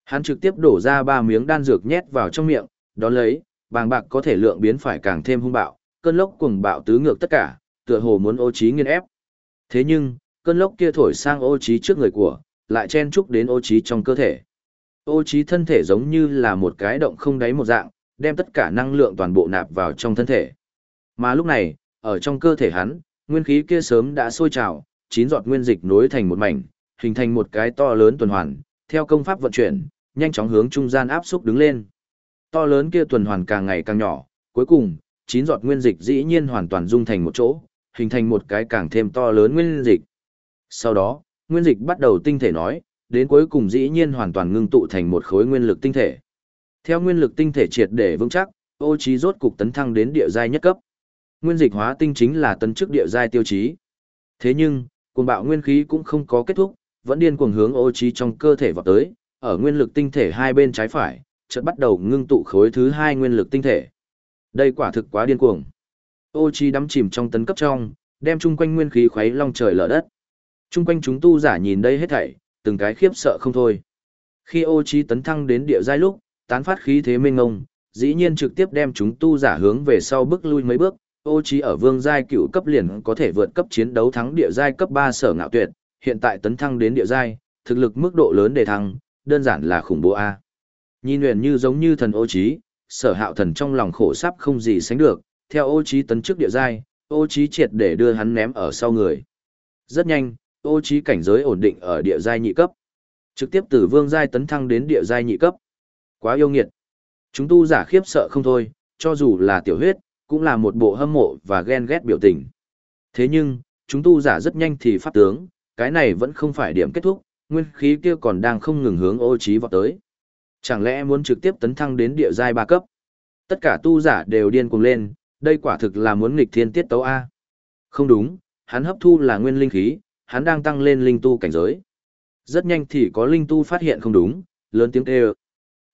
S1: Hắn trực tiếp đổ ra ba miếng đan dược nhét vào trong miệng, đón lấy, bàng bạc có thể lượng biến phải càng thêm hung bạo, cơn lốc cuồng bạo tứ ngược tất cả, tựa hồ muốn ô trí nghiền ép. Thế nhưng, cơn lốc kia thổi sang ô trí trước người của, lại chen chúc đến ô trí trong cơ thể. Ô trí thân thể giống như là một cái động không đáy một dạng, đem tất cả năng lượng toàn bộ nạp vào trong thân thể. Mà lúc này, ở trong cơ thể hắn, nguyên khí kia sớm đã sôi trào, chín giọt nguyên dịch nối thành một mảnh, hình thành một cái to lớn tuần hoàn, theo công pháp vận chuyển, nhanh chóng hướng trung gian áp xúc đứng lên. To lớn kia tuần hoàn càng ngày càng nhỏ, cuối cùng, chín giọt nguyên dịch dĩ nhiên hoàn toàn dung thành một chỗ, hình thành một cái càng thêm to lớn nguyên dịch. Sau đó, nguyên dịch bắt đầu tinh thể nói, đến cuối cùng dĩ nhiên hoàn toàn ngưng tụ thành một khối nguyên lực tinh thể. Theo nguyên lực tinh thể triệt để vững chắc, ô trí rốt cục tấn thăng đến địa giai nhất cấp. Nguyên dịch hóa tinh chính là tấn chức địa giai tiêu chí. Thế nhưng, cuồng bạo nguyên khí cũng không có kết thúc, vẫn điên cuồng hướng ô trí trong cơ thể vọt tới, ở nguyên lực tinh thể hai bên trái phải, chợt bắt đầu ngưng tụ khối thứ hai nguyên lực tinh thể. Đây quả thực quá điên cuồng. Ô chi đắm chìm trong tấn cấp trong, đem chung quanh nguyên khí khuấy long trời lở đất. Chung quanh chúng tu giả nhìn đây hết thảy, từng cái khiếp sợ không thôi. Khi ô chi tấn thăng đến địa giai lúc, tán phát khí thế mênh ngông, dĩ nhiên trực tiếp đem chúng tu giả hướng về sau bước lui mấy bước, ô chi ở vương giai cựu cấp liền có thể vượt cấp chiến đấu thắng địa giai cấp 3 sở ngạo tuyệt, hiện tại tấn thăng đến địa giai, thực lực mức độ lớn để thăng, đơn giản là khủng bố a. Nhìn huyền như giống như thần ô trí, sở hạo thần trong lòng khổ sắp không gì sánh được, theo ô trí tấn trước địa giai, ô trí triệt để đưa hắn ném ở sau người. Rất nhanh, ô trí cảnh giới ổn định ở địa giai nhị cấp. Trực tiếp từ vương giai tấn thăng đến địa giai nhị cấp. Quá yêu nghiệt. Chúng tu giả khiếp sợ không thôi, cho dù là tiểu huyết, cũng là một bộ hâm mộ và ghen ghét biểu tình. Thế nhưng, chúng tu giả rất nhanh thì pháp tướng, cái này vẫn không phải điểm kết thúc, nguyên khí kia còn đang không ngừng hướng ô trí vọt tới. Chẳng lẽ muốn trực tiếp tấn thăng đến địa giai ba cấp? Tất cả tu giả đều điên cuồng lên, đây quả thực là muốn nghịch thiên tiết tấu A. Không đúng, hắn hấp thu là nguyên linh khí, hắn đang tăng lên linh tu cảnh giới. Rất nhanh thì có linh tu phát hiện không đúng, lớn tiếng kêu.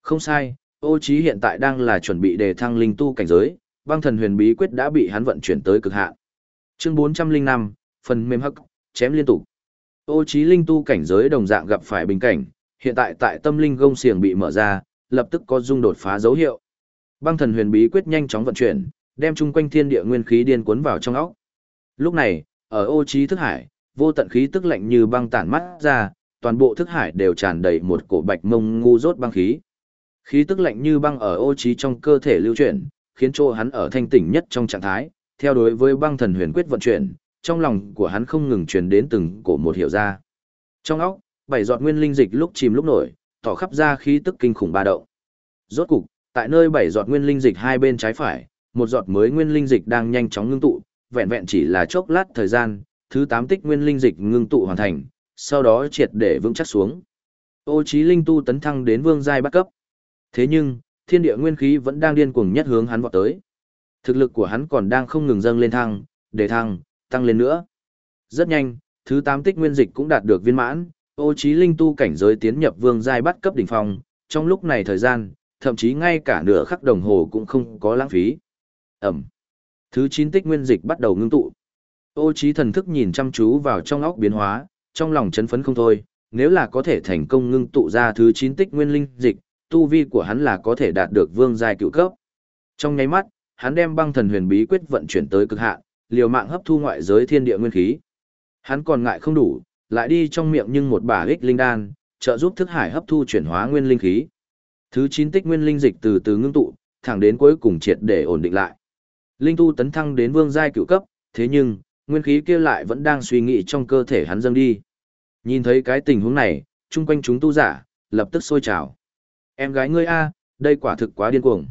S1: Không sai, ô trí hiện tại đang là chuẩn bị đề thăng linh tu cảnh giới, băng thần huyền bí quyết đã bị hắn vận chuyển tới cực hạn. Chương 405, phần mềm hắc, chém liên tục. Ô trí linh tu cảnh giới đồng dạng gặp phải bình cảnh, hiện tại tại tâm linh gông xiềng bị mở ra, lập tức có dung đột phá dấu hiệu. Băng thần huyền bí quyết nhanh chóng vận chuyển, đem chung quanh thiên địa nguyên khí điên cuốn vào trong óc. Lúc này, ở ô trí thức hải, vô tận khí tức lạnh như băng tản mắt ra, toàn bộ thức hải đều tràn đầy một cổ bạch mông ngu rốt băng khí. Khí tức lạnh như băng ở ô trí trong cơ thể lưu chuyển, khiến cho hắn ở thanh tỉnh nhất trong trạng thái, theo đối với băng thần huyền quyết vận chuyển, trong lòng của hắn không ngừng truyền đến từng cổ một hiểu ra. Trong óc, bảy giọt nguyên linh dịch lúc chìm lúc nổi, tỏ khắp ra khí tức kinh khủng ba động. Rốt cục, tại nơi bảy giọt nguyên linh dịch hai bên trái phải, một giọt mới nguyên linh dịch đang nhanh chóng ngưng tụ, vẹn vẹn chỉ là chốc lát thời gian, thứ tám tích nguyên linh dịch ngưng tụ hoàn thành, sau đó triệt để vững chắc xuống. Ô Chí Linh tu tấn thăng đến vương giai bắt cấp. Thế nhưng, thiên địa nguyên khí vẫn đang điên cuồng nhất hướng hắn vọt tới. Thực lực của hắn còn đang không ngừng dâng lên thăng, để thăng, tăng lên nữa. Rất nhanh, thứ 8 tích nguyên dịch cũng đạt được viên mãn, ô Chí Linh tu cảnh giới tiến nhập vương giai bắt cấp đỉnh phong, trong lúc này thời gian, thậm chí ngay cả nửa khắc đồng hồ cũng không có lãng phí. Ẩm. Thứ 9 tích nguyên dịch bắt đầu ngưng tụ. Ô trí thần thức nhìn chăm chú vào trong óc biến hóa, trong lòng chấn phấn không thôi, nếu là có thể thành công ngưng tụ ra thứ 9 tích nguyên linh dịch, tu vi của hắn là có thể đạt được vương giai cựu cấp. Trong nháy mắt, hắn đem băng thần huyền bí quyết vận chuyển tới cực hạn, liều mạng hấp thu ngoại giới thiên địa nguyên khí. Hắn còn ngại không đủ, lại đi trong miệng nhưng một bả ích linh đan, trợ giúp thức hải hấp thu chuyển hóa nguyên linh khí. Thứ 9 tích nguyên linh dịch từ từ ngưng tụ, thẳng đến cuối cùng triệt để ổn định lại. Linh tu tấn thăng đến vương giai cựu cấp, thế nhưng, nguyên khí kia lại vẫn đang suy nghĩ trong cơ thể hắn dâng đi. Nhìn thấy cái tình huống này, chung quanh chúng tu giả, lập tức sôi trào. Em gái ngươi a, đây quả thực quá điên cuồng.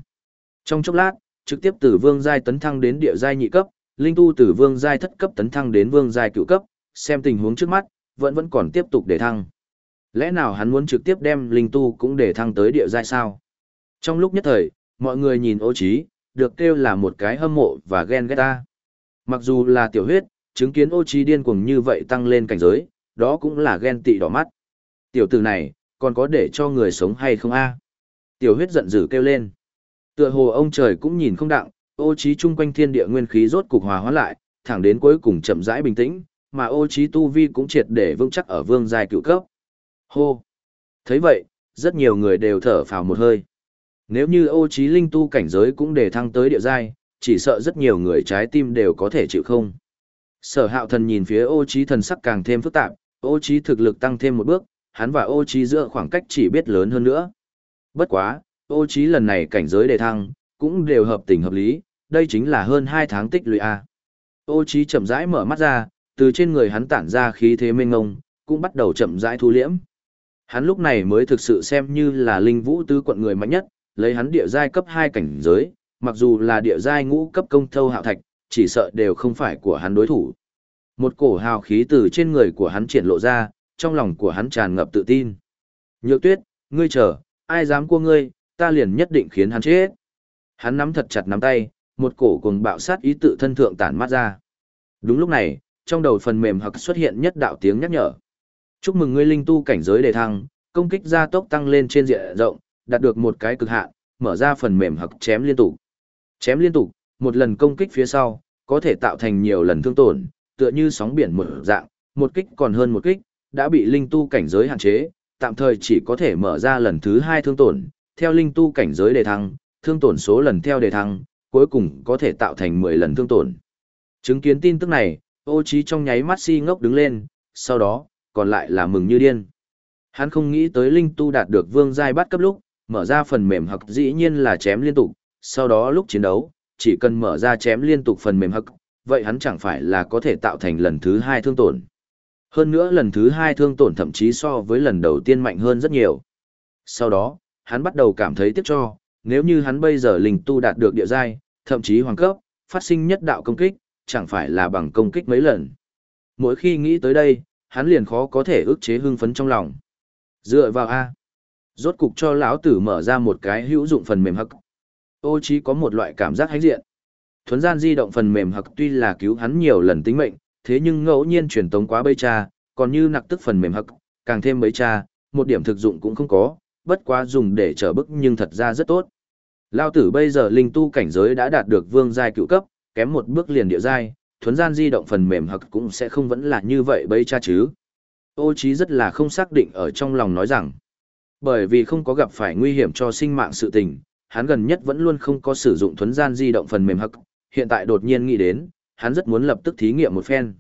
S1: Trong chốc lát, trực tiếp từ vương giai tấn thăng đến địa giai nhị cấp, linh tu từ vương giai thất cấp tấn thăng đến vương giai cửu cấp, xem tình huống trước mắt, vẫn vẫn còn tiếp tục để thăng. Lẽ nào hắn muốn trực tiếp đem linh tu cũng để thăng tới địa giai sao? Trong lúc nhất thời, mọi người nhìn ô trí, được kêu là một cái hâm mộ và ghen ghét ta. Mặc dù là tiểu huyết, chứng kiến ô trí điên cuồng như vậy tăng lên cảnh giới, đó cũng là ghen tị đỏ mắt. Tiểu tử này, còn có để cho người sống hay không a? Tiểu huyết giận dữ kêu lên. Tựa hồ ông trời cũng nhìn không đặng, ô trí chung quanh thiên địa nguyên khí rốt cục hòa hóa lại, thẳng đến cuối cùng chậm rãi bình tĩnh, mà ô trí tu vi cũng triệt để vững chắc ở vương giai cựu cấp. Hô! thấy vậy, rất nhiều người đều thở phào một hơi. Nếu như ô trí linh tu cảnh giới cũng để thăng tới địa giai, chỉ sợ rất nhiều người trái tim đều có thể chịu không. Sở hạo thần nhìn phía ô trí thần sắc càng thêm phức tạp, ô trí thực lực tăng thêm một bước, hắn và ô trí giữa khoảng cách chỉ biết lớn hơn nữa. Bất quá, ô trí lần này cảnh giới đề thăng, cũng đều hợp tình hợp lý, đây chính là hơn 2 tháng tích lũy A. Ô trí chậm rãi mở mắt ra, từ trên người hắn tản ra khí thế mênh ngông, cũng bắt đầu chậm rãi thu liễm. Hắn lúc này mới thực sự xem như là linh vũ tứ quận người mạnh nhất, lấy hắn địa giai cấp 2 cảnh giới, mặc dù là địa giai ngũ cấp công thâu hạo thạch, chỉ sợ đều không phải của hắn đối thủ. Một cổ hào khí từ trên người của hắn triển lộ ra, trong lòng của hắn tràn ngập tự tin. Nhược tuyết, ngươi chờ, ai dám cua ngươi, ta liền nhất định khiến hắn chết. Hắn nắm thật chặt nắm tay, một cổ cùng bạo sát ý tự thân thượng tản mát ra. Đúng lúc này, trong đầu phần mềm hặc xuất hiện nhất đạo tiếng nhắc nhở. Chúc mừng ngươi linh tu cảnh giới đề thăng, công kích gia tốc tăng lên trên diện rộng, đạt được một cái cực hạn, mở ra phần mềm hặc chém liên tục. Chém liên tục, một lần công kích phía sau, có thể tạo thành nhiều lần thương tổn, tựa như sóng biển mở dạng, một kích còn hơn một kích, đã bị linh tu cảnh giới hạn chế, tạm thời chỉ có thể mở ra lần thứ hai thương tổn, theo linh tu cảnh giới đề thăng, thương tổn số lần theo đề thăng, cuối cùng có thể tạo thành 10 lần thương tổn. Chứng kiến tin tức này, ô trí trong nháy mắt si ngốc đứng lên, sau đó, còn lại là mừng như điên. Hắn không nghĩ tới linh tu đạt được vương giai bắt cấp lúc, mở ra phần mềm hặc dĩ nhiên là chém liên tục, sau đó lúc chiến đấu, chỉ cần mở ra chém liên tục phần mềm hắc, vậy hắn chẳng phải là có thể tạo thành lần thứ hai thương tổn. Hơn nữa lần thứ hai thương tổn thậm chí so với lần đầu tiên mạnh hơn rất nhiều. Sau đó, hắn bắt đầu cảm thấy tiếc cho, nếu như hắn bây giờ linh tu đạt được địa giai, thậm chí hoàng cấp, phát sinh nhất đạo công kích, chẳng phải là bằng công kích mấy lần. Mỗi khi nghĩ tới đây, hắn liền khó có thể ức chế hưng phấn trong lòng. Dựa vào A. Rốt cục cho lão tử mở ra một cái hữu dụng phần mềm hắc. Ô chí có một loại cảm giác hãnh diện. Thuấn gian di động phần mềm hắc tuy là cứu hắn nhiều lần tính mệnh, thế nhưng ngẫu nhiên truyền tống quá bấy cha, còn như nặc tức phần mềm hắc, càng thêm bấy cha, một điểm thực dụng cũng không có, bất quá dùng để trở bức nhưng thật ra rất tốt. Lao tử bây giờ linh tu cảnh giới đã đạt được vương giai cựu cấp, kém một bước liền địa giai, thuấn gian di động phần mềm hặc cũng sẽ không vẫn là như vậy bấy cha chứ. Ô chí rất là không xác định ở trong lòng nói rằng, bởi vì không có gặp phải nguy hiểm cho sinh mạng sự tình, hắn gần nhất vẫn luôn không có sử dụng thuấn gian di động phần mềm hắc, hiện tại đột nhiên nghĩ đến, hắn rất muốn lập tức thí nghiệm một phen.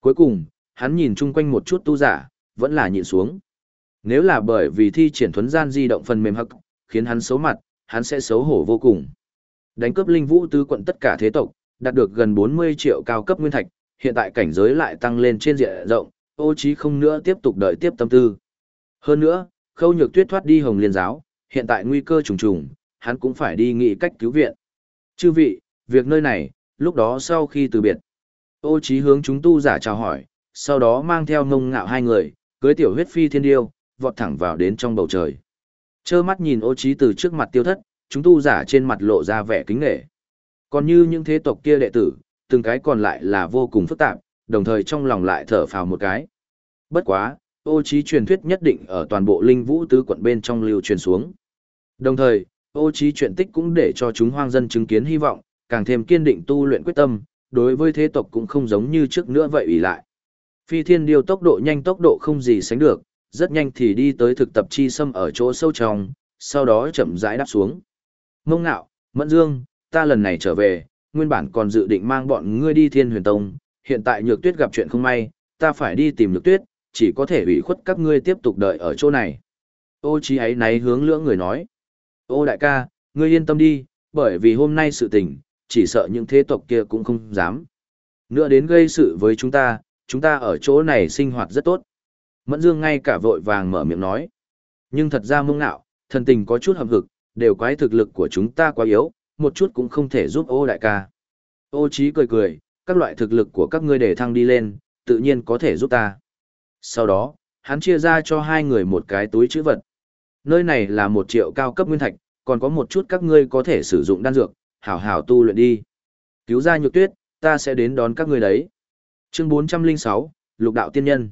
S1: Cuối cùng, hắn nhìn chung quanh một chút tu giả, vẫn là nhịn xuống. Nếu là bởi vì thi triển thuấn gian di động phần mềm hắc, khiến hắn xấu mặt, hắn sẽ xấu hổ vô cùng. Đánh cướp linh vũ tứ quận tất cả thế tộc, đạt được gần 40 triệu cao cấp nguyên thạch, hiện tại cảnh giới lại tăng lên trên diện rộng, ô trí không nữa tiếp tục đợi tiếp tâm tư. Hơn nữa, khâu nhược tuyết thoát đi hồng liên giáo, hiện tại nguy cơ trùng trùng, hắn cũng phải đi nghĩ cách cứu viện. Chư vị, việc nơi này, lúc đó sau khi từ biệt, ô trí hướng chúng tu giả chào hỏi, sau đó mang theo ngông ngạo hai người, cưới tiểu huyết phi thiên điêu, vọt thẳng vào đến trong bầu trời. Chơ mắt nhìn ô trí từ trước mặt tiêu thất, chúng tu giả trên mặt lộ ra vẻ kính nghệ. Còn như những thế tộc kia đệ tử, từng cái còn lại là vô cùng phức tạp, đồng thời trong lòng lại thở phào một cái. Bất quá, ô trí truyền thuyết nhất định ở toàn bộ linh vũ tứ quận bên trong lưu truyền xuống. Đồng thời, ô trí chuyện tích cũng để cho chúng hoang dân chứng kiến hy vọng, càng thêm kiên định tu luyện quyết tâm, đối với thế tộc cũng không giống như trước nữa vậy ủy lại. Phi thiên điều tốc độ nhanh tốc độ không gì sánh được, rất nhanh thì đi tới thực tập chi xâm ở chỗ sâu trong, sau đó chậm rãi đáp xuống. Mông ngạo, mẫn dương, ta lần này trở về, nguyên bản còn dự định mang bọn ngươi đi thiên huyền tông, hiện tại nhược tuyết gặp chuyện không may, ta phải đi tìm nhược tuyết, chỉ có thể ủy khuất các ngươi tiếp tục đợi ở chỗ này. Ô trí ấy náy hướng lưỡng người nói. Ô đại ca, ngươi yên tâm đi, bởi vì hôm nay sự tình, chỉ sợ những thế tộc kia cũng không dám. Nữa đến gây sự với chúng ta, chúng ta ở chỗ này sinh hoạt rất tốt. Mẫn Dương ngay cả vội vàng mở miệng nói. Nhưng thật ra mông ngạo, thần tình có chút hậm hực, đều quái thực lực của chúng ta quá yếu, một chút cũng không thể giúp ô đại ca. Ô Chí cười cười, các loại thực lực của các ngươi để thăng đi lên, tự nhiên có thể giúp ta. Sau đó, hắn chia ra cho hai người một cái túi chữ vật. Nơi này là một triệu cao cấp nguyên thạch, còn có một chút các ngươi có thể sử dụng đan dược, hảo hảo tu luyện đi. Cứu ra nhược tuyết, ta sẽ đến đón các ngươi đấy. Chương 406, Lục đạo tiên nhân.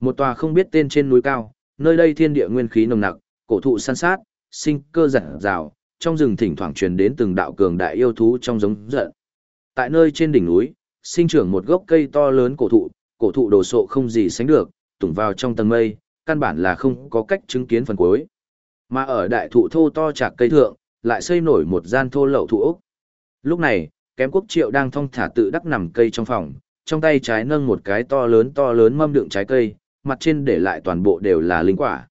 S1: Một tòa không biết tên trên núi cao, nơi đây thiên địa nguyên khí nồng nặc, cổ thụ san sát, sinh cơ giản rào, trong rừng thỉnh thoảng truyền đến từng đạo cường đại yêu thú trong giống giận. Tại nơi trên đỉnh núi, sinh trưởng một gốc cây to lớn cổ thụ, cổ thụ đồ sộ không gì sánh được, tủng vào trong tầng mây, căn bản là không có cách chứng kiến phần cuối. Mà ở đại thụ thô to chạc cây thượng, lại xây nổi một gian thô lậu thụ ốc. Lúc này, kém quốc triệu đang thong thả tự đắc nằm cây trong phòng, trong tay trái nâng một cái to lớn to lớn mâm đựng trái cây, mặt trên để lại toàn bộ đều là linh quả.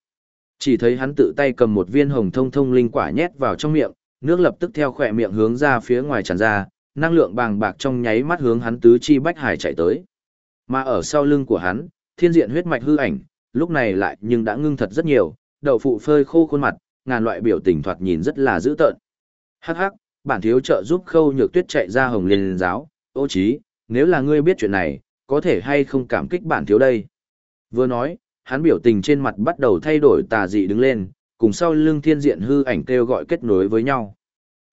S1: Chỉ thấy hắn tự tay cầm một viên hồng thông thông linh quả nhét vào trong miệng, nước lập tức theo khỏe miệng hướng ra phía ngoài tràn ra, năng lượng bàng bạc trong nháy mắt hướng hắn tứ chi bách hải chạy tới. Mà ở sau lưng của hắn, thiên diện huyết mạch hư ảnh, lúc này lại nhưng đã ngưng thật rất nhiều, đậu phụ phơi khô khuôn mặt, ngàn loại biểu tình thoạt nhìn rất là dữ tợn. Hắc hắc, bản thiếu trợ giúp khâu nhược tuyết chạy ra hồng liên giáo, ô chí, nếu là ngươi biết chuyện này, có thể hay không cảm kích bản thiếu đây. Vừa nói, hắn biểu tình trên mặt bắt đầu thay đổi tà dị đứng lên, cùng sau lưng thiên diện hư ảnh kêu gọi kết nối với nhau.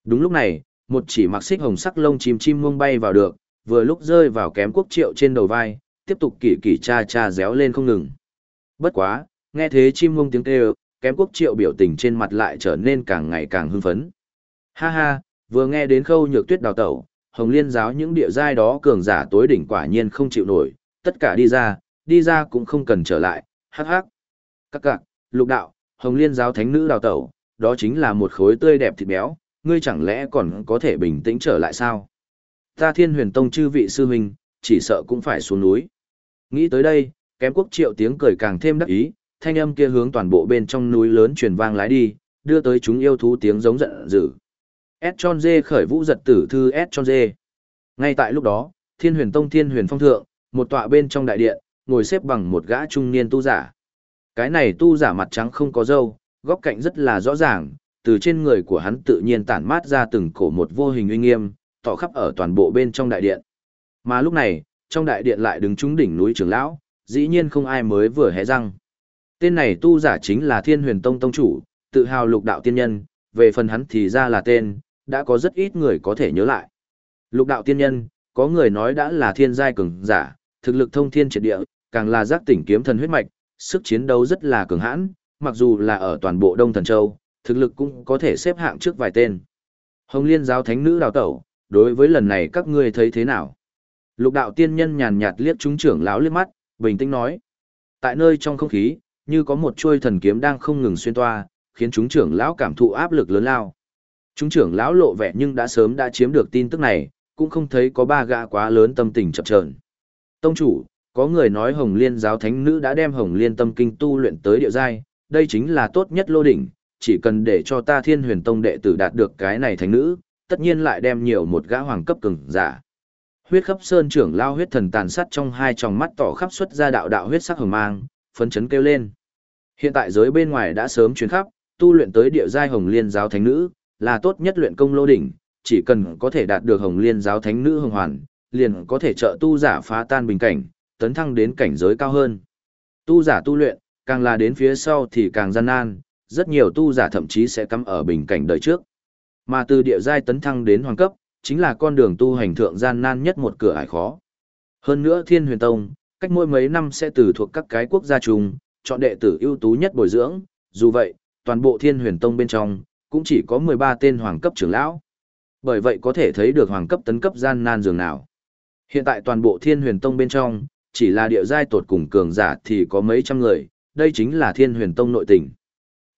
S1: Đúng lúc này, một chỉ mặc xích hồng sắc lông chim chim muông bay vào được, vừa lúc rơi vào kém quốc triệu trên đầu vai, tiếp tục kỳ kỳ cha cha réo lên không ngừng. Bất quá, nghe thế chim mông tiếng kêu, kém quốc triệu biểu tình trên mặt lại trở nên càng ngày càng hưng phấn. Ha ha, vừa nghe đến khâu nhược tuyết đào tẩu, hồng liên giáo những địa giai đó cường giả tối đỉnh quả nhiên không chịu nổi, tất cả đi ra, đi ra cũng không cần trở lại, hắc hắc. Các cạc, lục đạo, hồng liên giáo thánh nữ đào tẩu, đó chính là một khối tươi đẹp thịt béo, ngươi chẳng lẽ còn có thể bình tĩnh trở lại sao? Ta thiên huyền tông chư vị sư huynh, chỉ sợ cũng phải xuống núi. Nghĩ tới đây, kém quốc triệu tiếng cười càng thêm đắc ý, thanh âm kia hướng toàn bộ bên trong núi lớn truyền vang lái đi, đưa tới chúng yêu thú tiếng giống giận dữ. S tròn dê khởi vũ giật tử thư S tròn dê. Ngay tại lúc đó, thiên huyền tông thiên huyền phong thượng, một tọa bên trong đại điện, ngồi xếp bằng một gã trung niên tu giả. Cái này tu giả mặt trắng không có râu, góc cạnh rất là rõ ràng, từ trên người của hắn tự nhiên tản mát ra từng cổ một vô hình uy nghiêm, tỏ khắp ở toàn bộ bên trong đại điện. Mà lúc này, trong đại điện lại đứng trung đỉnh núi trưởng lão, dĩ nhiên không ai mới vừa hé răng. Tên này tu giả chính là Thiên Huyền Tông tông chủ, tự hào lục đạo tiên nhân, về phần hắn thì ra là tên, đã có rất ít người có thể nhớ lại. Lục đạo tiên nhân, có người nói đã là thiên giai cường giả, thực lực thông thiên triệt địa, càng là giác tỉnh kiếm thần huyết mạch, sức chiến đấu rất là cường hãn, mặc dù là ở toàn bộ Đông Thần Châu, thực lực cũng có thể xếp hạng trước vài tên. Hồng Liên giáo thánh nữ đào tẩu, đối với lần này các ngươi thấy thế nào? Lục đạo tiên nhân nhàn nhạt liếc chúng trưởng lão liếc mắt, bình tĩnh nói. Tại nơi trong không khí, như có một chuôi thần kiếm đang không ngừng xuyên toa, khiến chúng trưởng lão cảm thụ áp lực lớn lao. Chúng trưởng lão lộ vẻ nhưng đã sớm đã chiếm được tin tức này, cũng không thấy có ba gã quá lớn tâm tình chập chờn. Tông chủ, có người nói Hồng Liên giáo thánh nữ đã đem Hồng Liên tâm kinh tu luyện tới địa giai, đây chính là tốt nhất lô đỉnh, chỉ cần để cho ta Thiên Huyền Tông đệ tử đạt được cái này thánh nữ, tất nhiên lại đem nhiều một gã hoàng cấp cường giả. Huyết khắp sơn trưởng lao huyết thần tàn sát trong hai tròng mắt tỏ khắp xuất ra đạo đạo huyết sắc hồng mang, phấn chấn kêu lên. Hiện tại giới bên ngoài đã sớm chuyến khắp, tu luyện tới địa giai Hồng Liên giáo thánh nữ, là tốt nhất luyện công lô đỉnh, chỉ cần có thể đạt được Hồng Liên giáo thánh nữ hồng hoàn, liền có thể trợ tu giả phá tan bình cảnh, tấn thăng đến cảnh giới cao hơn. Tu giả tu luyện, càng là đến phía sau thì càng gian nan, rất nhiều tu giả thậm chí sẽ cắm ở bình cảnh đời trước. Mà từ địa giai tấn thăng đến hoàng cấp, chính là con đường tu hành thượng gian nan nhất một cửa ải khó. Hơn nữa Thiên Huyền Tông, cách mỗi mấy năm sẽ từ thuộc các cái quốc gia chung, chọn đệ tử ưu tú nhất bồi dưỡng, dù vậy, toàn bộ Thiên Huyền Tông bên trong, cũng chỉ có 13 tên hoàng cấp trưởng lão. Bởi vậy có thể thấy được hoàng cấp tấn cấp gian nan dường nào. Hiện tại toàn bộ Thiên Huyền Tông bên trong, chỉ là địa giai tột cùng cường giả thì có mấy trăm người, đây chính là Thiên Huyền Tông nội tình.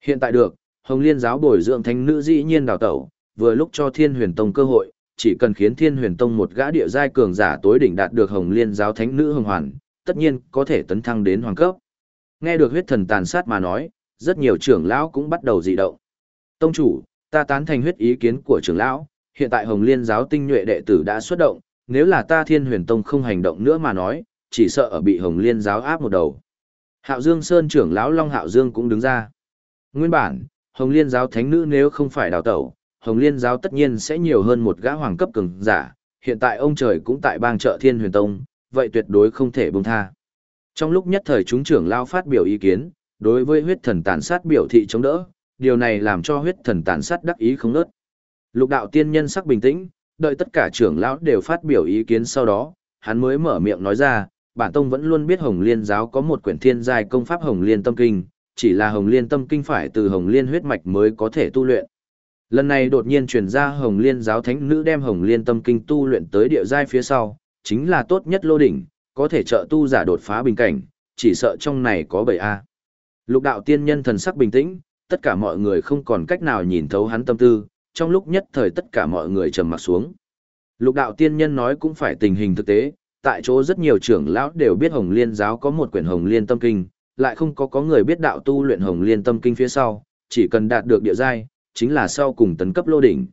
S1: Hiện tại được, Hồng Liên giáo bồi dưỡng thánh nữ dĩ nhiên đào tẩu, vừa lúc cho Thiên Huyền Tông cơ hội, chỉ cần khiến Thiên Huyền Tông một gã địa giai cường giả tối đỉnh đạt được Hồng Liên giáo thánh nữ hồng hoàn, tất nhiên có thể tấn thăng đến hoàng cấp. Nghe được huyết thần tàn sát mà nói, rất nhiều trưởng lão cũng bắt đầu dị động. Tông chủ, ta tán thành huyết ý kiến của trưởng lão, hiện tại Hồng Liên giáo tinh nhuệ đệ tử đã xuất động, nếu là ta Thiên Huyền Tông không hành động nữa mà nói, chỉ sợ ở bị Hồng Liên giáo áp một đầu. Hạo Dương Sơn trưởng lão Long Hạo Dương cũng đứng ra. Nguyên bản, Hồng Liên giáo thánh nữ nếu không phải đào tẩu, Hồng Liên giáo tất nhiên sẽ nhiều hơn một gã hoàng cấp cường giả, hiện tại ông trời cũng tại bang trợ Thiên Huyền Tông, vậy tuyệt đối không thể buông tha. Trong lúc nhất thời chúng trưởng lao phát biểu ý kiến, đối với huyết thần tàn sát biểu thị chống đỡ, điều này làm cho huyết thần tàn sát đắc ý không nớt. Lục đạo tiên nhân sắc bình tĩnh, đợi tất cả trưởng lão đều phát biểu ý kiến sau đó, hắn mới mở miệng nói ra, bản tông vẫn luôn biết Hồng Liên giáo có một quyển thiên giai công pháp Hồng Liên Tâm Kinh, chỉ là Hồng Liên Tâm Kinh phải từ Hồng Liên huyết mạch mới có thể tu luyện. Lần này đột nhiên truyền ra Hồng Liên giáo thánh nữ đem Hồng Liên Tâm Kinh tu luyện tới địa giai phía sau, chính là tốt nhất lô đỉnh, có thể trợ tu giả đột phá bình cảnh, chỉ sợ trong này có bảy a. Lục đạo tiên nhân thần sắc bình tĩnh, tất cả mọi người không còn cách nào nhìn thấu hắn tâm tư, trong lúc nhất thời tất cả mọi người trầm mặt xuống. Lục đạo tiên nhân nói cũng phải tình hình thực tế, tại chỗ rất nhiều trưởng lão đều biết Hồng Liên giáo có một quyển Hồng Liên Tâm Kinh, lại không có có người biết đạo tu luyện Hồng Liên Tâm Kinh phía sau, chỉ cần đạt được địa giai, chính là sau cùng tấn cấp lô đỉnh.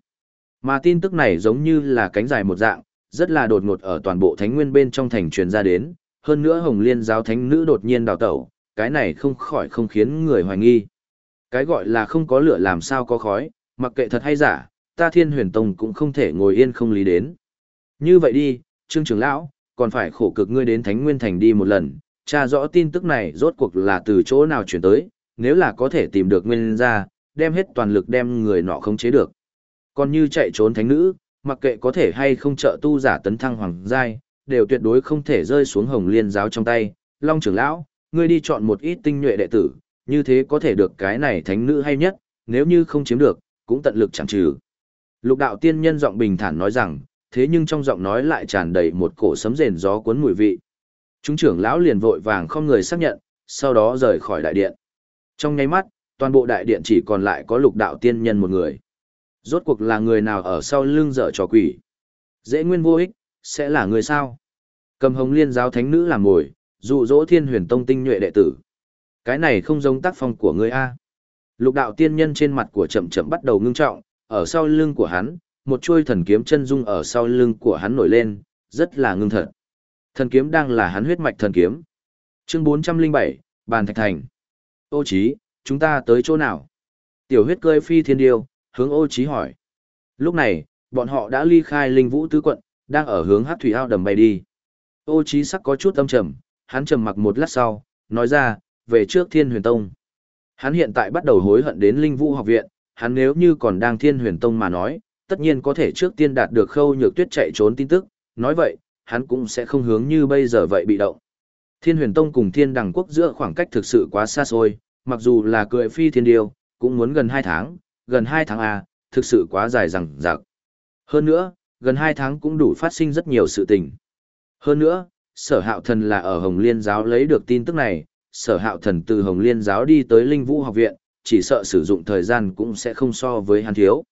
S1: Mà tin tức này giống như là cánh dài một dạng, rất là đột ngột ở toàn bộ thánh nguyên bên trong thành truyền ra đến, hơn nữa Hồng Liên giáo thánh nữ đột nhiên đào tẩu, cái này không khỏi không khiến người hoài nghi. Cái gọi là không có lửa làm sao có khói, mặc kệ thật hay giả, ta Thiên Huyền Tông cũng không thể ngồi yên không lý đến. Như vậy đi, Trương trưởng lão, còn phải khổ cực ngươi đến Thánh Nguyên Thành đi một lần, tra rõ tin tức này rốt cuộc là từ chỗ nào chuyển tới, nếu là có thể tìm được nguyên ra, đem hết toàn lực đem người nọ khống chế được. Còn như chạy trốn thánh nữ, mặc kệ có thể hay không trợ tu giả tấn thăng hoàng giai, đều tuyệt đối không thể rơi xuống hồng liên giáo trong tay. Long trưởng lão, ngươi đi chọn một ít tinh nhuệ đệ tử, như thế có thể được cái này thánh nữ hay nhất, nếu như không chiếm được, cũng tận lực chẳng trừ. Lục đạo tiên nhân giọng bình thản nói rằng, thế nhưng trong giọng nói lại tràn đầy một cổ sấm rền gió cuốn mùi vị. Chúng trưởng lão liền vội vàng không người xác nhận, sau đó rời khỏi đại điện. Trong nháy mắt, toàn bộ đại điện chỉ còn lại có lục đạo tiên nhân một người. Rốt cuộc là người nào ở sau lưng dở trò quỷ? Dễ nguyên vô ích, sẽ là người sao? Cầm hồng liên giáo thánh nữ làm mồi, dụ dỗ thiên huyền tông tinh nhuệ đệ tử. Cái này không giống tác phong của ngươi a. Lục đạo tiên nhân trên mặt của chậm chậm bắt đầu ngưng trọng, ở sau lưng của hắn, một chuôi thần kiếm chân dung ở sau lưng của hắn nổi lên, rất là ngưng thật. Thần kiếm đang là hắn huyết mạch thần kiếm. Chương 407, Bàn Thạch Thành. Ô Chí, chúng ta tới chỗ nào? Tiểu huyết cơi phi thiên điêu, hướng ô Chí hỏi. Lúc này, bọn họ đã ly khai linh vũ tứ quận, đang ở hướng hát thủy ao đầm bay đi. Ô Chí sắc có chút âm trầm, hắn trầm mặc một lát sau, nói ra, về trước thiên huyền tông. Hắn hiện tại bắt đầu hối hận đến linh vũ học viện, hắn nếu như còn đang thiên huyền tông mà nói, tất nhiên có thể trước tiên đạt được khâu nhược tuyết chạy trốn tin tức, nói vậy, hắn cũng sẽ không hướng như bây giờ vậy bị động. Thiên huyền tông cùng thiên đằng quốc giữa khoảng cách thực sự quá xa xôi, mặc dù là cười phi thiên điêu, cũng muốn gần 2 tháng, gần 2 tháng à, thực sự quá dài rằng rạc. Hơn nữa, gần 2 tháng cũng đủ phát sinh rất nhiều sự tình. Hơn nữa, sở hạo thần là ở Hồng Liên giáo lấy được tin tức này, sở hạo thần từ Hồng Liên giáo đi tới Linh Vũ học viện, chỉ sợ sử dụng thời gian cũng sẽ không so với hắn thiếu.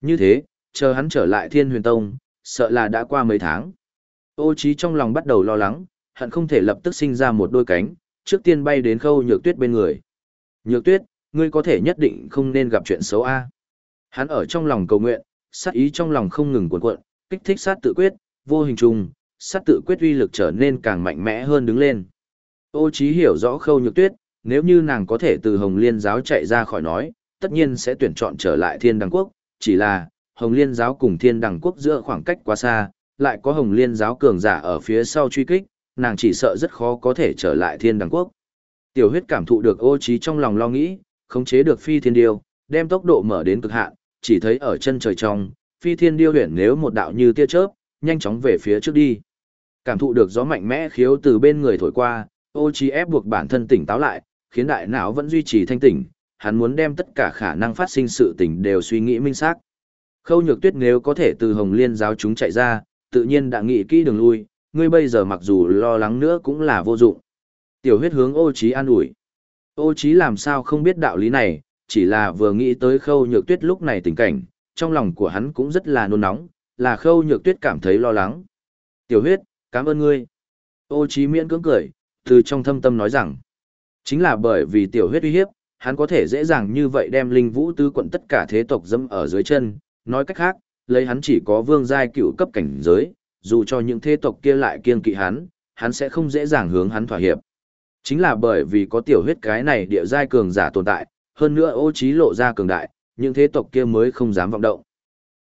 S1: Như thế, chờ hắn trở lại Thiên Huyền Tông, sợ là đã qua mấy tháng. Ô trí trong lòng bắt đầu lo lắng, hận không thể lập tức sinh ra một đôi cánh, trước tiên bay đến khâu nhược tuyết bên người. Nhược tuyết, ngươi có thể nhất định không nên gặp chuyện xấu a. Hắn ở trong lòng cầu nguyện, sát ý trong lòng không ngừng cuộn cuộn, kích thích sát tự quyết, vô hình trùng, sát tự quyết uy lực trở nên càng mạnh mẽ hơn đứng lên. Ô trí hiểu rõ khâu nhược tuyết, nếu như nàng có thể từ Hồng Liên giáo chạy ra khỏi nói, tất nhiên sẽ tuyển chọn trở lại Thiên Đăng Quốc, chỉ là, Hồng Liên giáo cùng Thiên Đăng Quốc giữa khoảng cách quá xa, lại có Hồng Liên giáo cường giả ở phía sau truy kích, nàng chỉ sợ rất khó có thể trở lại Thiên Đăng Quốc. Tiểu huyết cảm thụ được ô trí trong lòng lo nghĩ, khống chế được phi thiên điêu, đem tốc độ mở đến cực hạn, chỉ thấy ở chân trời trong, phi thiên điêu huyền nếu một đạo như tia chớp, nhanh chóng về phía trước đi. Cảm thụ được gió mạnh mẽ khiếu từ bên người thổi qua, ô chi ép buộc bản thân tỉnh táo lại, khiến đại não vẫn duy trì thanh tỉnh, hắn muốn đem tất cả khả năng phát sinh sự tỉnh đều suy nghĩ minh xác. Khâu nhược tuyết nếu có thể từ hồng liên giáo chúng chạy ra, tự nhiên đã nghĩ kỹ đường lui, ngươi bây giờ mặc dù lo lắng nữa cũng là vô dụng. Tiểu huyết hướng ô trí an ủi. Ô Chí làm sao không biết đạo lý này, chỉ là vừa nghĩ tới khâu nhược tuyết lúc này tình cảnh, trong lòng của hắn cũng rất là nôn nóng, là khâu nhược tuyết cảm thấy lo lắng. Tiểu huyết, cảm ơn ngươi. Ô Chí miễn cưỡng cười, từ trong thâm tâm nói rằng, chính là bởi vì tiểu huyết uy hiếp, hắn có thể dễ dàng như vậy đem linh vũ tứ quận tất cả thế tộc dâm ở dưới chân, nói cách khác, lấy hắn chỉ có vương giai cựu cấp cảnh giới, dù cho những thế tộc kia lại kiên kỵ hắn, hắn sẽ không dễ dàng hướng hắn thỏa hiệp. Chính là bởi vì có tiểu huyết cái này địa giai cường giả tồn tại, hơn nữa ô trí lộ ra cường đại, những thế tộc kia mới không dám vọng động.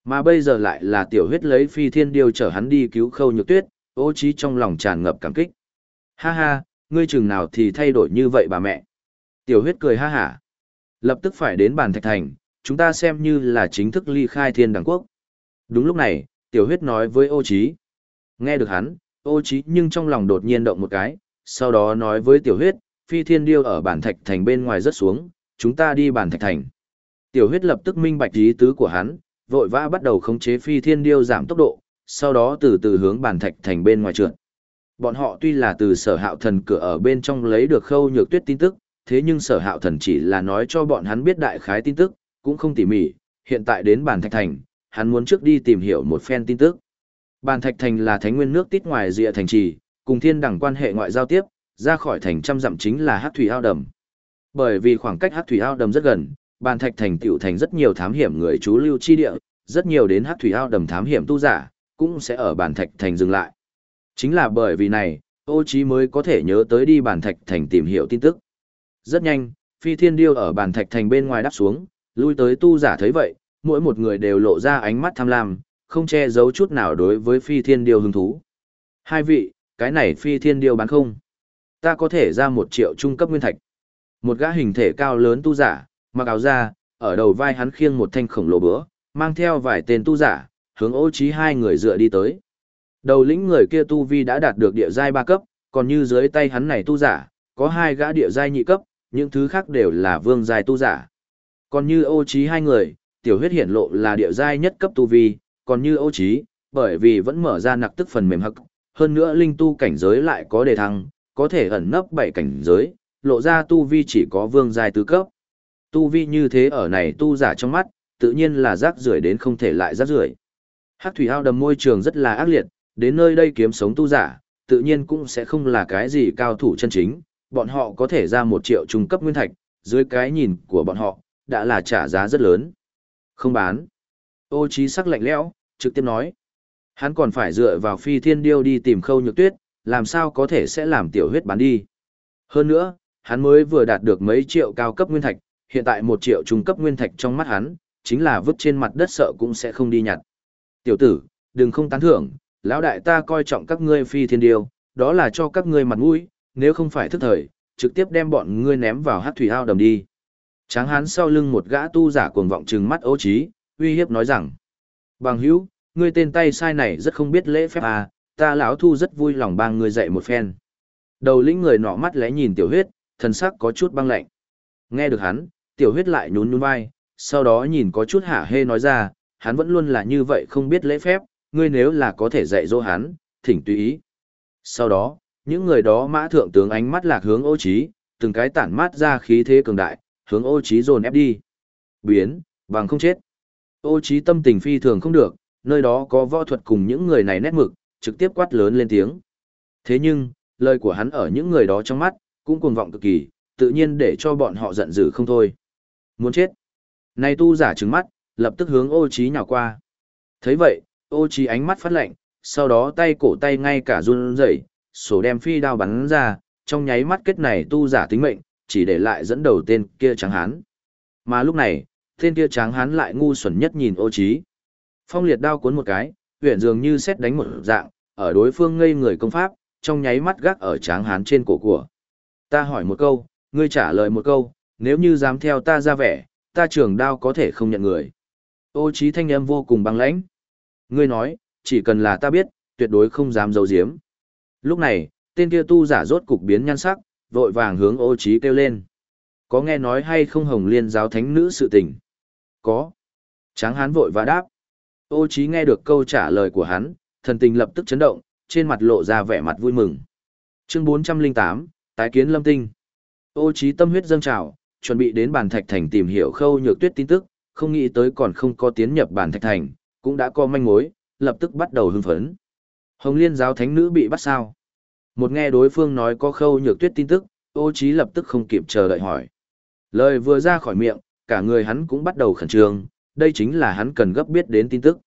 S1: Mà bây giờ lại là tiểu huyết lấy phi thiên điều chở hắn đi cứu khâu nhược tuyết, ô trí trong lòng tràn ngập cảm kích. Ha ha, ngươi chừng nào thì thay đổi như vậy bà mẹ. Tiểu huyết cười ha hả. Lập tức phải đến bàn thạch thành, chúng ta xem như là chính thức ly khai thiên đẳng quốc. Đúng lúc này, tiểu huyết nói với ô trí. Nghe được hắn, ô trí nhưng trong lòng đột nhiên động một cái, sau đó nói với tiểu huyết, phi thiên điêu ở bản thạch thành bên ngoài rất xuống, chúng ta đi bản thạch thành. Tiểu huyết lập tức minh bạch ý tứ của hắn, vội vã bắt đầu khống chế phi thiên điêu giảm tốc độ, sau đó từ từ hướng bản thạch thành bên ngoài trượt. Bọn họ tuy là từ sở hạo thần cửa ở bên trong lấy được khâu nhược tuyết tin tức, thế nhưng sở hạo thần chỉ là nói cho bọn hắn biết đại khái tin tức, cũng không tỉ mỉ, hiện tại đến bản thạch thành, hắn muốn trước đi tìm hiểu một phen tin tức. Bản thạch thành là thánh nguyên nước tít ngoài rìa thành trì, cùng thiên đẳng quan hệ ngoại giao tiếp, ra khỏi thành trăm dặm chính là hát thủy ao đầm. Bởi vì khoảng cách hát thủy ao đầm rất gần, bàn thạch thành tiểu thành rất nhiều thám hiểm người trú lưu chi địa, rất nhiều đến hát thủy ao đầm thám hiểm tu giả, cũng sẽ ở bàn thạch thành dừng lại. Chính là bởi vì này, ô trí mới có thể nhớ tới đi bàn thạch thành tìm hiểu tin tức. Rất nhanh, phi thiên điêu ở bàn thạch thành bên ngoài đáp xuống, lui tới tu giả thấy vậy, mỗi một người đều lộ ra ánh mắt tham lam, không che giấu chút nào đối với phi thiên điêu hứng thú. Hai vị, cái này phi thiên điêu bán không? Ta có thể ra một triệu trung cấp nguyên thạch. Một gã hình thể cao lớn tu giả, mặc áo da, ở đầu vai hắn khiêng một thanh khổng lồ bữa, mang theo vài tên tu giả, hướng ô trí hai người dựa đi tới. Đầu lĩnh người kia tu vi đã đạt được địa giai ba cấp, còn như dưới tay hắn này tu giả, có hai gã địa giai nhị cấp, những thứ khác đều là vương giai tu giả. Còn như ô trí hai người, tiểu huyết hiển lộ là địa giai nhất cấp tu vi, còn như ô trí, bởi vì vẫn mở ra nặc tức phần mềm hậc hơn nữa linh tu cảnh giới lại có đề thăng, có thể ẩn nấp bảy cảnh giới, lộ ra tu vi chỉ có vương giai tứ cấp. Tu vi như thế ở này tu giả trong mắt, tự nhiên là rác rưởi đến không thể lại rác rưởi. Hắc thủy ao đầm môi trường rất là ác liệt, đến nơi đây kiếm sống tu giả, tự nhiên cũng sẽ không là cái gì cao thủ chân chính, bọn họ có thể ra một triệu trung cấp nguyên thạch, dưới cái nhìn của bọn họ, đã là trả giá rất lớn. Không bán. Ô trí sắc lạnh lẽo, trực tiếp nói. Hắn còn phải dựa vào phi thiên điêu đi tìm khâu nhược tuyết, làm sao có thể sẽ làm tiểu huyết bán đi. Hơn nữa, hắn mới vừa đạt được mấy triệu cao cấp nguyên thạch, hiện tại một triệu trung cấp nguyên thạch trong mắt hắn, chính là vứt trên mặt đất sợ cũng sẽ không đi nhặt. Tiểu tử, đừng không tán thưởng, lão đại ta coi trọng các ngươi phi thiên điêu, đó là cho các ngươi mặt mũi, nếu không phải thức thời, trực tiếp đem bọn ngươi ném vào hát thủy ao đầm đi. Tráng hán sau lưng một gã tu giả cuồng vọng trừng mắt ấu trí, uy hiếp nói rằng, bằng hữu, ngươi tên tay sai này rất không biết lễ phép à, ta lão thu rất vui lòng bang ngươi dạy một phen. Đầu lĩnh người nọ mắt lẽ nhìn tiểu huyết, thần sắc có chút băng lạnh. Nghe được hắn, tiểu huyết lại nhún nhún vai, sau đó nhìn có chút hả hê nói ra, hắn vẫn luôn là như vậy không biết lễ phép, ngươi nếu là có thể dạy dỗ hắn, thỉnh tùy ý. Sau đó, những người đó mã thượng tướng ánh mắt lạc hướng ô trí, từng cái tản mát ra khí thế cường đại, hướng ô trí dồn ép đi. Biến, bằng không chết. Ô trí tâm tình phi thường không được, nơi đó có võ thuật cùng những người này nét mực, trực tiếp quát lớn lên tiếng. Thế nhưng, lời của hắn ở những người đó trong mắt, cũng cuồng vọng cực kỳ, tự nhiên để cho bọn họ giận dữ không thôi. Muốn chết. Này tu giả trứng mắt, lập tức hướng ô trí nhào qua. thấy vậy, ô trí ánh mắt phát lạnh, sau đó tay cổ tay ngay cả run rẩy, sổ đem phi đao bắn ra, trong nháy mắt kết này tu giả tính mệnh, chỉ để lại dẫn đầu tên kia trắng hán. Mà lúc này, tên kia trắng hán lại ngu xuẩn nhất nhìn ô trí. Phong liệt đao cuốn một cái, huyện dường như xét đánh một dạng, ở đối phương ngây người công pháp, trong nháy mắt gác ở tráng hán trên cổ của. Ta hỏi một câu, ngươi trả lời một câu, nếu như dám theo ta ra vẻ, ta trường đao có thể không nhận người. Ô trí thanh âm vô cùng băng lãnh. Ngươi nói, chỉ cần là ta biết, tuyệt đối không dám giấu giếm. Lúc này, tên kia tu giả rốt cục biến nhan sắc, vội vàng hướng ô trí kêu lên. Có nghe nói hay không hồng liên giáo thánh nữ sự tình? Có. Tráng hán vội và đáp. Ô Chí nghe được câu trả lời của hắn, thần tình lập tức chấn động, trên mặt lộ ra vẻ mặt vui mừng. Chương 408, tái kiến lâm tinh. Ô Chí tâm huyết dâng trào, chuẩn bị đến bàn thạch thành tìm hiểu khâu nhược tuyết tin tức, không nghĩ tới còn không có tiến nhập bàn thạch thành, cũng đã có manh mối, lập tức bắt đầu hưng phấn. Hồng liên giáo thánh nữ bị bắt sao? Một nghe đối phương nói có khâu nhược tuyết tin tức, ô Chí lập tức không kịp chờ đợi hỏi. Lời vừa ra khỏi miệng, cả người hắn cũng bắt đầu khẩn trương, đây chính là hắn cần gấp biết đến tin tức.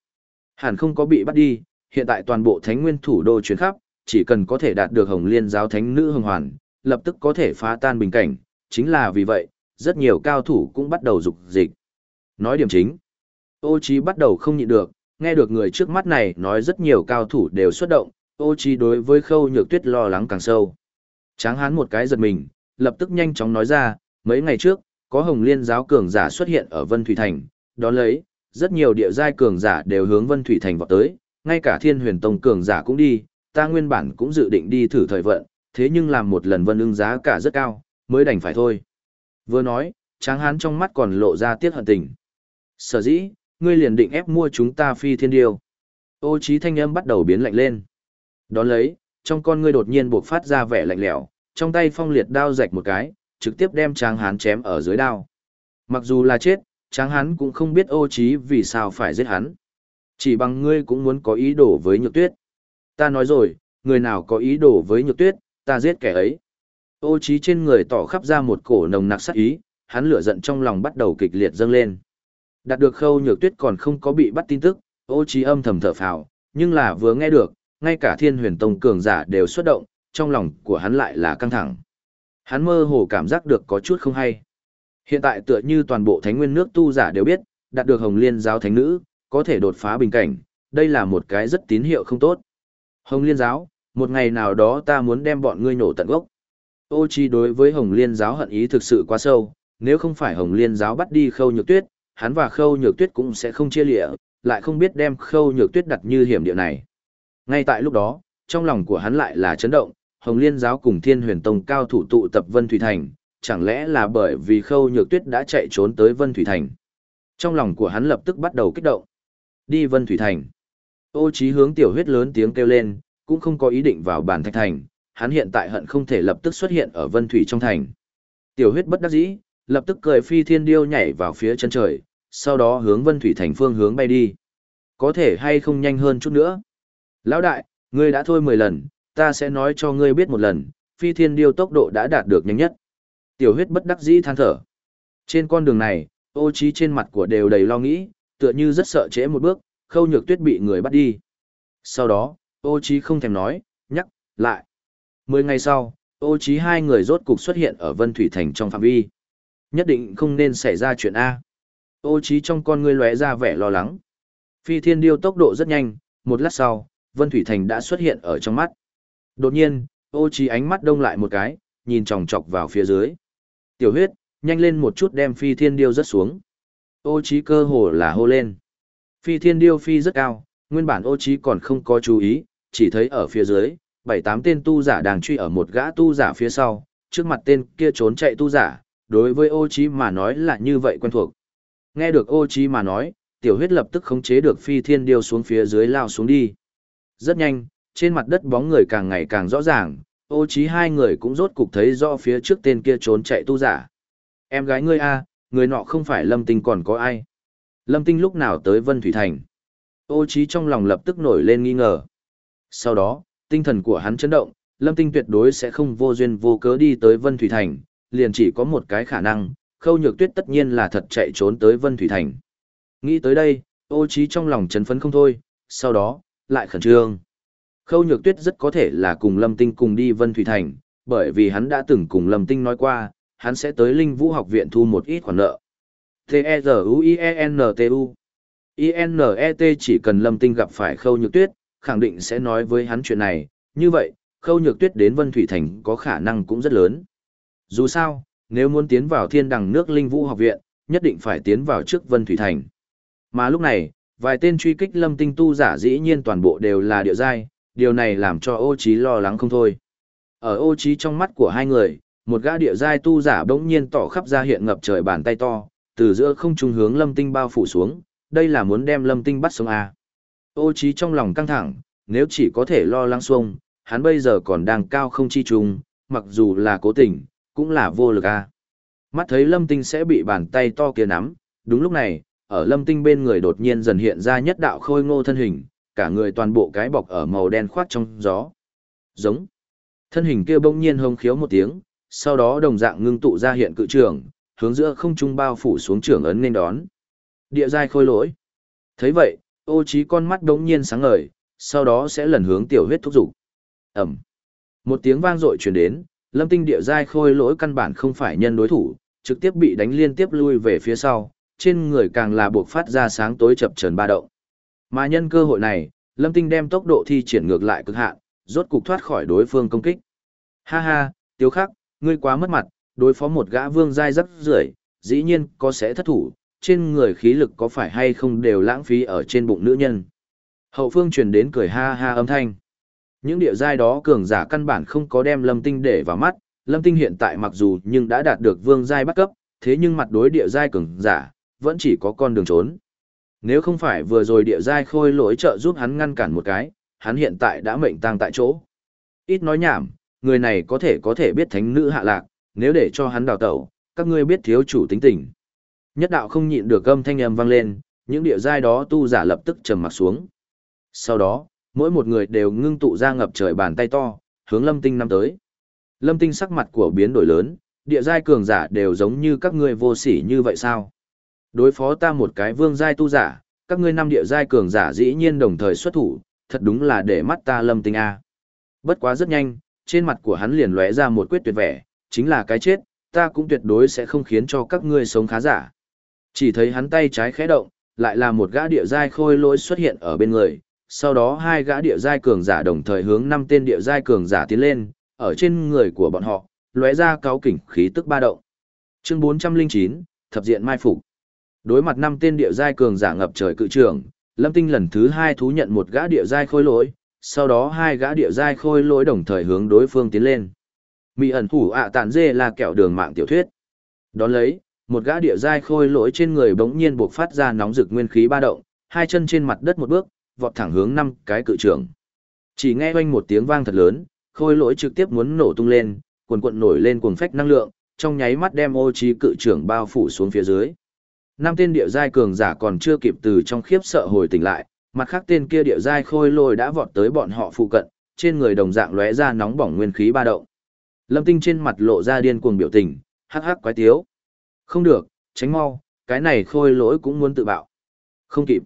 S1: Hẳn không có bị bắt đi, hiện tại toàn bộ thánh nguyên thủ đô chuyến khắp, chỉ cần có thể đạt được hồng liên giáo thánh nữ hồng hoàn, lập tức có thể phá tan bình cảnh, chính là vì vậy, rất nhiều cao thủ cũng bắt đầu dục dịch. Nói điểm chính, ô trí bắt đầu không nhịn được, nghe được người trước mắt này nói rất nhiều cao thủ đều xuất động, ô trí đối với khâu nhược tuyết lo lắng càng sâu. Tráng hán một cái giật mình, lập tức nhanh chóng nói ra, mấy ngày trước, có hồng liên giáo cường giả xuất hiện ở Vân Thủy Thành, đón lấy, rất nhiều địa giai cường giả đều hướng Vân Thủy Thành vọt tới, ngay cả Thiên Huyền Tông cường giả cũng đi, ta nguyên bản cũng dự định đi thử thời vận, thế nhưng làm một lần Vân ưng giá cả rất cao, mới đành phải thôi. Vừa nói, tráng hán trong mắt còn lộ ra tiếc hận tình. Sở dĩ, ngươi liền định ép mua chúng ta phi thiên điêu. Ô trí thanh âm bắt đầu biến lạnh lên. Đón lấy, trong con ngươi đột nhiên bộc phát ra vẻ lạnh lẽo, trong tay phong liệt đao rạch một cái, trực tiếp đem tráng hán chém ở dưới đao. Mặc dù là chết, tráng hắn cũng không biết ô trí vì sao phải giết hắn. Chỉ bằng ngươi cũng muốn có ý đồ với nhược tuyết. Ta nói rồi, người nào có ý đồ với nhược tuyết, ta giết kẻ ấy. Ô trí trên người tỏ khắp ra một cổ nồng nặc sát ý, hắn lửa giận trong lòng bắt đầu kịch liệt dâng lên. Đạt được khâu nhược tuyết còn không có bị bắt tin tức, ô trí âm thầm thở phào, nhưng là vừa nghe được, ngay cả thiên huyền tông cường giả đều xuất động, trong lòng của hắn lại là căng thẳng. Hắn mơ hồ cảm giác được có chút không hay. Hiện tại tựa như toàn bộ thánh nguyên nước tu giả đều biết, đạt được hồng liên giáo thánh nữ, có thể đột phá bình cảnh, đây là một cái rất tín hiệu không tốt. Hồng liên giáo, một ngày nào đó ta muốn đem bọn ngươi nổ tận gốc. Ô chi đối với hồng liên giáo hận ý thực sự quá sâu, nếu không phải hồng liên giáo bắt đi khâu nhược tuyết, hắn và khâu nhược tuyết cũng sẽ không chia lịa, lại không biết đem khâu nhược tuyết đặt như hiểm địa này. Ngay tại lúc đó, trong lòng của hắn lại là chấn động, hồng liên giáo cùng thiên huyền tông cao thủ tụ tập Vân Thủy Thành, chẳng lẽ là bởi vì khâu nhược tuyết đã chạy trốn tới Vân Thủy Thành. Trong lòng của hắn lập tức bắt đầu kích động. Đi Vân Thủy Thành. Ô trí hướng tiểu huyết lớn tiếng kêu lên, cũng không có ý định vào bản thạch thành, hắn hiện tại hận không thể lập tức xuất hiện ở Vân Thủy trong thành. Tiểu huyết bất đắc dĩ, lập tức cười phi thiên điêu nhảy vào phía chân trời, sau đó hướng Vân Thủy thành phương hướng bay đi. Có thể hay không nhanh hơn chút nữa. Lão đại, ngươi đã thôi 10 lần, ta sẽ nói cho ngươi biết một lần, phi thiên điêu tốc độ đã đạt được nhanh nhất. Tiểu huyết bất đắc dĩ than thở. Trên con đường này, ô trí trên mặt của đều đầy lo nghĩ, tựa như rất sợ trễ một bước, khâu nhược tuyết bị người bắt đi. Sau đó, ô trí không thèm nói, nhắc, lại. Mười ngày sau, ô trí hai người rốt cục xuất hiện ở Vân Thủy Thành trong phạm vi. Nhất định không nên xảy ra chuyện A. Ô trí trong con ngươi lóe ra vẻ lo lắng. Phi thiên điêu tốc độ rất nhanh, một lát sau, Vân Thủy Thành đã xuất hiện ở trong mắt. Đột nhiên, ô trí ánh mắt đông lại một cái, nhìn chòng chọc vào phía dưới. Tiểu huyết, nhanh lên một chút đem phi thiên điêu rất xuống. Ô trí cơ hồ là hô lên. Phi thiên điêu phi rất cao, nguyên bản ô trí còn không có chú ý, chỉ thấy ở phía dưới, bảy tám tên tu giả đang truy ở một gã tu giả phía sau, trước mặt tên kia trốn chạy tu giả, đối với ô trí mà nói là như vậy quen thuộc. Nghe được ô trí mà nói, tiểu huyết lập tức khống chế được phi thiên điêu xuống phía dưới lao xuống đi. Rất nhanh, trên mặt đất bóng người càng ngày càng rõ ràng, ô trí hai người cũng rốt cục thấy rõ phía trước tên kia trốn chạy tu giả. Em gái ngươi a, người nọ không phải lâm tinh còn có ai. Lâm tinh lúc nào tới Vân Thủy Thành. Ô trí trong lòng lập tức nổi lên nghi ngờ. Sau đó, tinh thần của hắn chấn động, Lâm Tinh tuyệt đối sẽ không vô duyên vô cớ đi tới Vân Thủy Thành, liền chỉ có một cái khả năng, Khâu Nhược Tuyết tất nhiên là thật chạy trốn tới Vân Thủy Thành. Nghĩ tới đây, ô trí trong lòng chấn phấn không thôi, sau đó, lại khẩn trương. Khâu Nhược Tuyết rất có thể là cùng Lâm Tinh cùng đi Vân Thủy Thành, bởi vì hắn đã từng cùng Lâm Tinh nói qua, hắn sẽ tới Linh Vũ học viện thu một ít khoản nợ. T-E-Z-U-I-E-N-T-U I-N-E-T chỉ cần Lâm Tinh gặp phải Khâu Nhược Tuyết, khẳng định sẽ nói với hắn chuyện này, như vậy, Khâu Nhược Tuyết đến Vân Thủy Thành có khả năng cũng rất lớn. Dù sao, nếu muốn tiến vào thiên đằng nước Linh Vũ học viện, nhất định phải tiến vào trước Vân Thủy Thành. Mà lúc này, vài tên truy kích lâm tinh tu giả dĩ nhiên toàn bộ đều là địa giai, điều này làm cho ô trí lo lắng không thôi. Ở ô trí trong mắt của hai người, một gã địa giai tu giả bỗng nhiên tỏ khắp ra hiện ngập trời bàn tay to, từ giữa không trung hướng lâm tinh bao phủ xuống, đây là muốn đem lâm tinh bắt sống à. Ô trí trong lòng căng thẳng, nếu chỉ có thể lo lắng xuông, hắn bây giờ còn đang cao không chi trùng, mặc dù là cố tình, cũng là vô lực à? Mắt thấy lâm tinh sẽ bị bàn tay to kia nắm, đúng lúc này, ở lâm tinh bên người đột nhiên dần hiện ra nhất đạo khôi ngô thân hình, cả người toàn bộ cái bọc ở màu đen khoát trong gió. Giống. Thân hình kia bỗng nhiên hông khiếu một tiếng, sau đó đồng dạng ngưng tụ ra hiện cự trường, hướng giữa không trung bao phủ xuống trường ấn nên đón. Địa giai khôi lỗi. thấy vậy, ô trí con mắt đống nhiên sáng ngời, sau đó sẽ lần hướng tiểu huyết thúc dục. ầm Một tiếng vang dội truyền đến, lâm tinh địa giai khôi lỗi căn bản không phải nhân đối thủ, trực tiếp bị đánh liên tiếp lui về phía sau, trên người càng là buộc phát ra sáng tối chập chờn ba động. Mà nhân cơ hội này, lâm tinh đem tốc độ thi triển ngược lại cực hạn, rốt cục thoát khỏi đối phương công kích. Ha ha, Tiếu khắc, ngươi quá mất mặt, đối phó một gã vương giai rất rưởi, dĩ nhiên có sẽ thất thủ, trên người khí lực có phải hay không đều lãng phí ở trên bụng nữ nhân. Hậu phương truyền đến cười ha ha âm thanh. Những địa giai đó cường giả căn bản không có đem lâm tinh để vào mắt, lâm tinh hiện tại mặc dù nhưng đã đạt được vương giai bắt cấp, thế nhưng mặt đối địa giai cường giả, vẫn chỉ có con đường trốn. Nếu không phải vừa rồi địa giai khôi lỗi trợ giúp hắn ngăn cản một cái, hắn hiện tại đã mệnh tang tại chỗ. Ít nói nhảm, người này có thể có thể biết thánh nữ hạ lạc, nếu để cho hắn đào tẩu, các ngươi biết thiếu chủ tính tình. Nhất đạo không nhịn được âm thanh âm vang lên, những địa giai đó tu giả lập tức trầm mặt xuống. Sau đó, mỗi một người đều ngưng tụ ra ngập trời bàn tay to, hướng lâm tinh năm tới. Lâm tinh sắc mặt của biến đổi lớn, địa giai cường giả đều giống như các ngươi vô sỉ như vậy sao? Đối phó ta một cái vương giai tu giả, các ngươi năm địa giai cường giả dĩ nhiên đồng thời xuất thủ, thật đúng là để mắt ta lâm tinh a. Bất quá rất nhanh, trên mặt của hắn liền lóe ra một quyết tuyệt vẻ, chính là cái chết, ta cũng tuyệt đối sẽ không khiến cho các ngươi sống khá giả. Chỉ thấy hắn tay trái khẽ động, lại là một gã địa giai khôi lỗi xuất hiện ở bên người, sau đó hai gã địa giai cường giả đồng thời hướng năm tên địa giai cường giả tiến lên, ở trên người của bọn họ, lóe ra cáo kỉnh khí tức ba động. Chương 409, thập diện mai phục. Đối mặt năm tên địa giai cường giả ngập trời cự trường, Lâm Tinh lần thứ hai thú nhận một gã địa giai khôi lỗi, sau đó hai gã địa giai khôi lỗi đồng thời hướng đối phương tiến lên. Mị ẩn thủ ạ tàn dê là kẹo đường mạng tiểu thuyết. Đón lấy, một gã địa giai khôi lỗi trên người bỗng nhiên buộc phát ra nóng rực nguyên khí ba động, hai chân trên mặt đất một bước, vọt thẳng hướng năm cái cự trưởng. Chỉ nghe oanh một tiếng vang thật lớn, khôi lỗi trực tiếp muốn nổ tung lên, cuồn cuộn nổi lên cuồng phách năng lượng, trong nháy mắt đem ô trí cự trưởng bao phủ xuống phía dưới. Năm tên địa giai cường giả còn chưa kịp từ trong khiếp sợ hồi tỉnh lại, mặt khác tên kia địa giai khôi lôi đã vọt tới bọn họ phụ cận, trên người đồng dạng lóe ra nóng bỏng nguyên khí ba động. Lâm Tinh trên mặt lộ ra điên cuồng biểu tình, hắc hắc quái tiếu. Không được, tránh mau, cái này khôi lỗi cũng muốn tự bạo. Không kịp.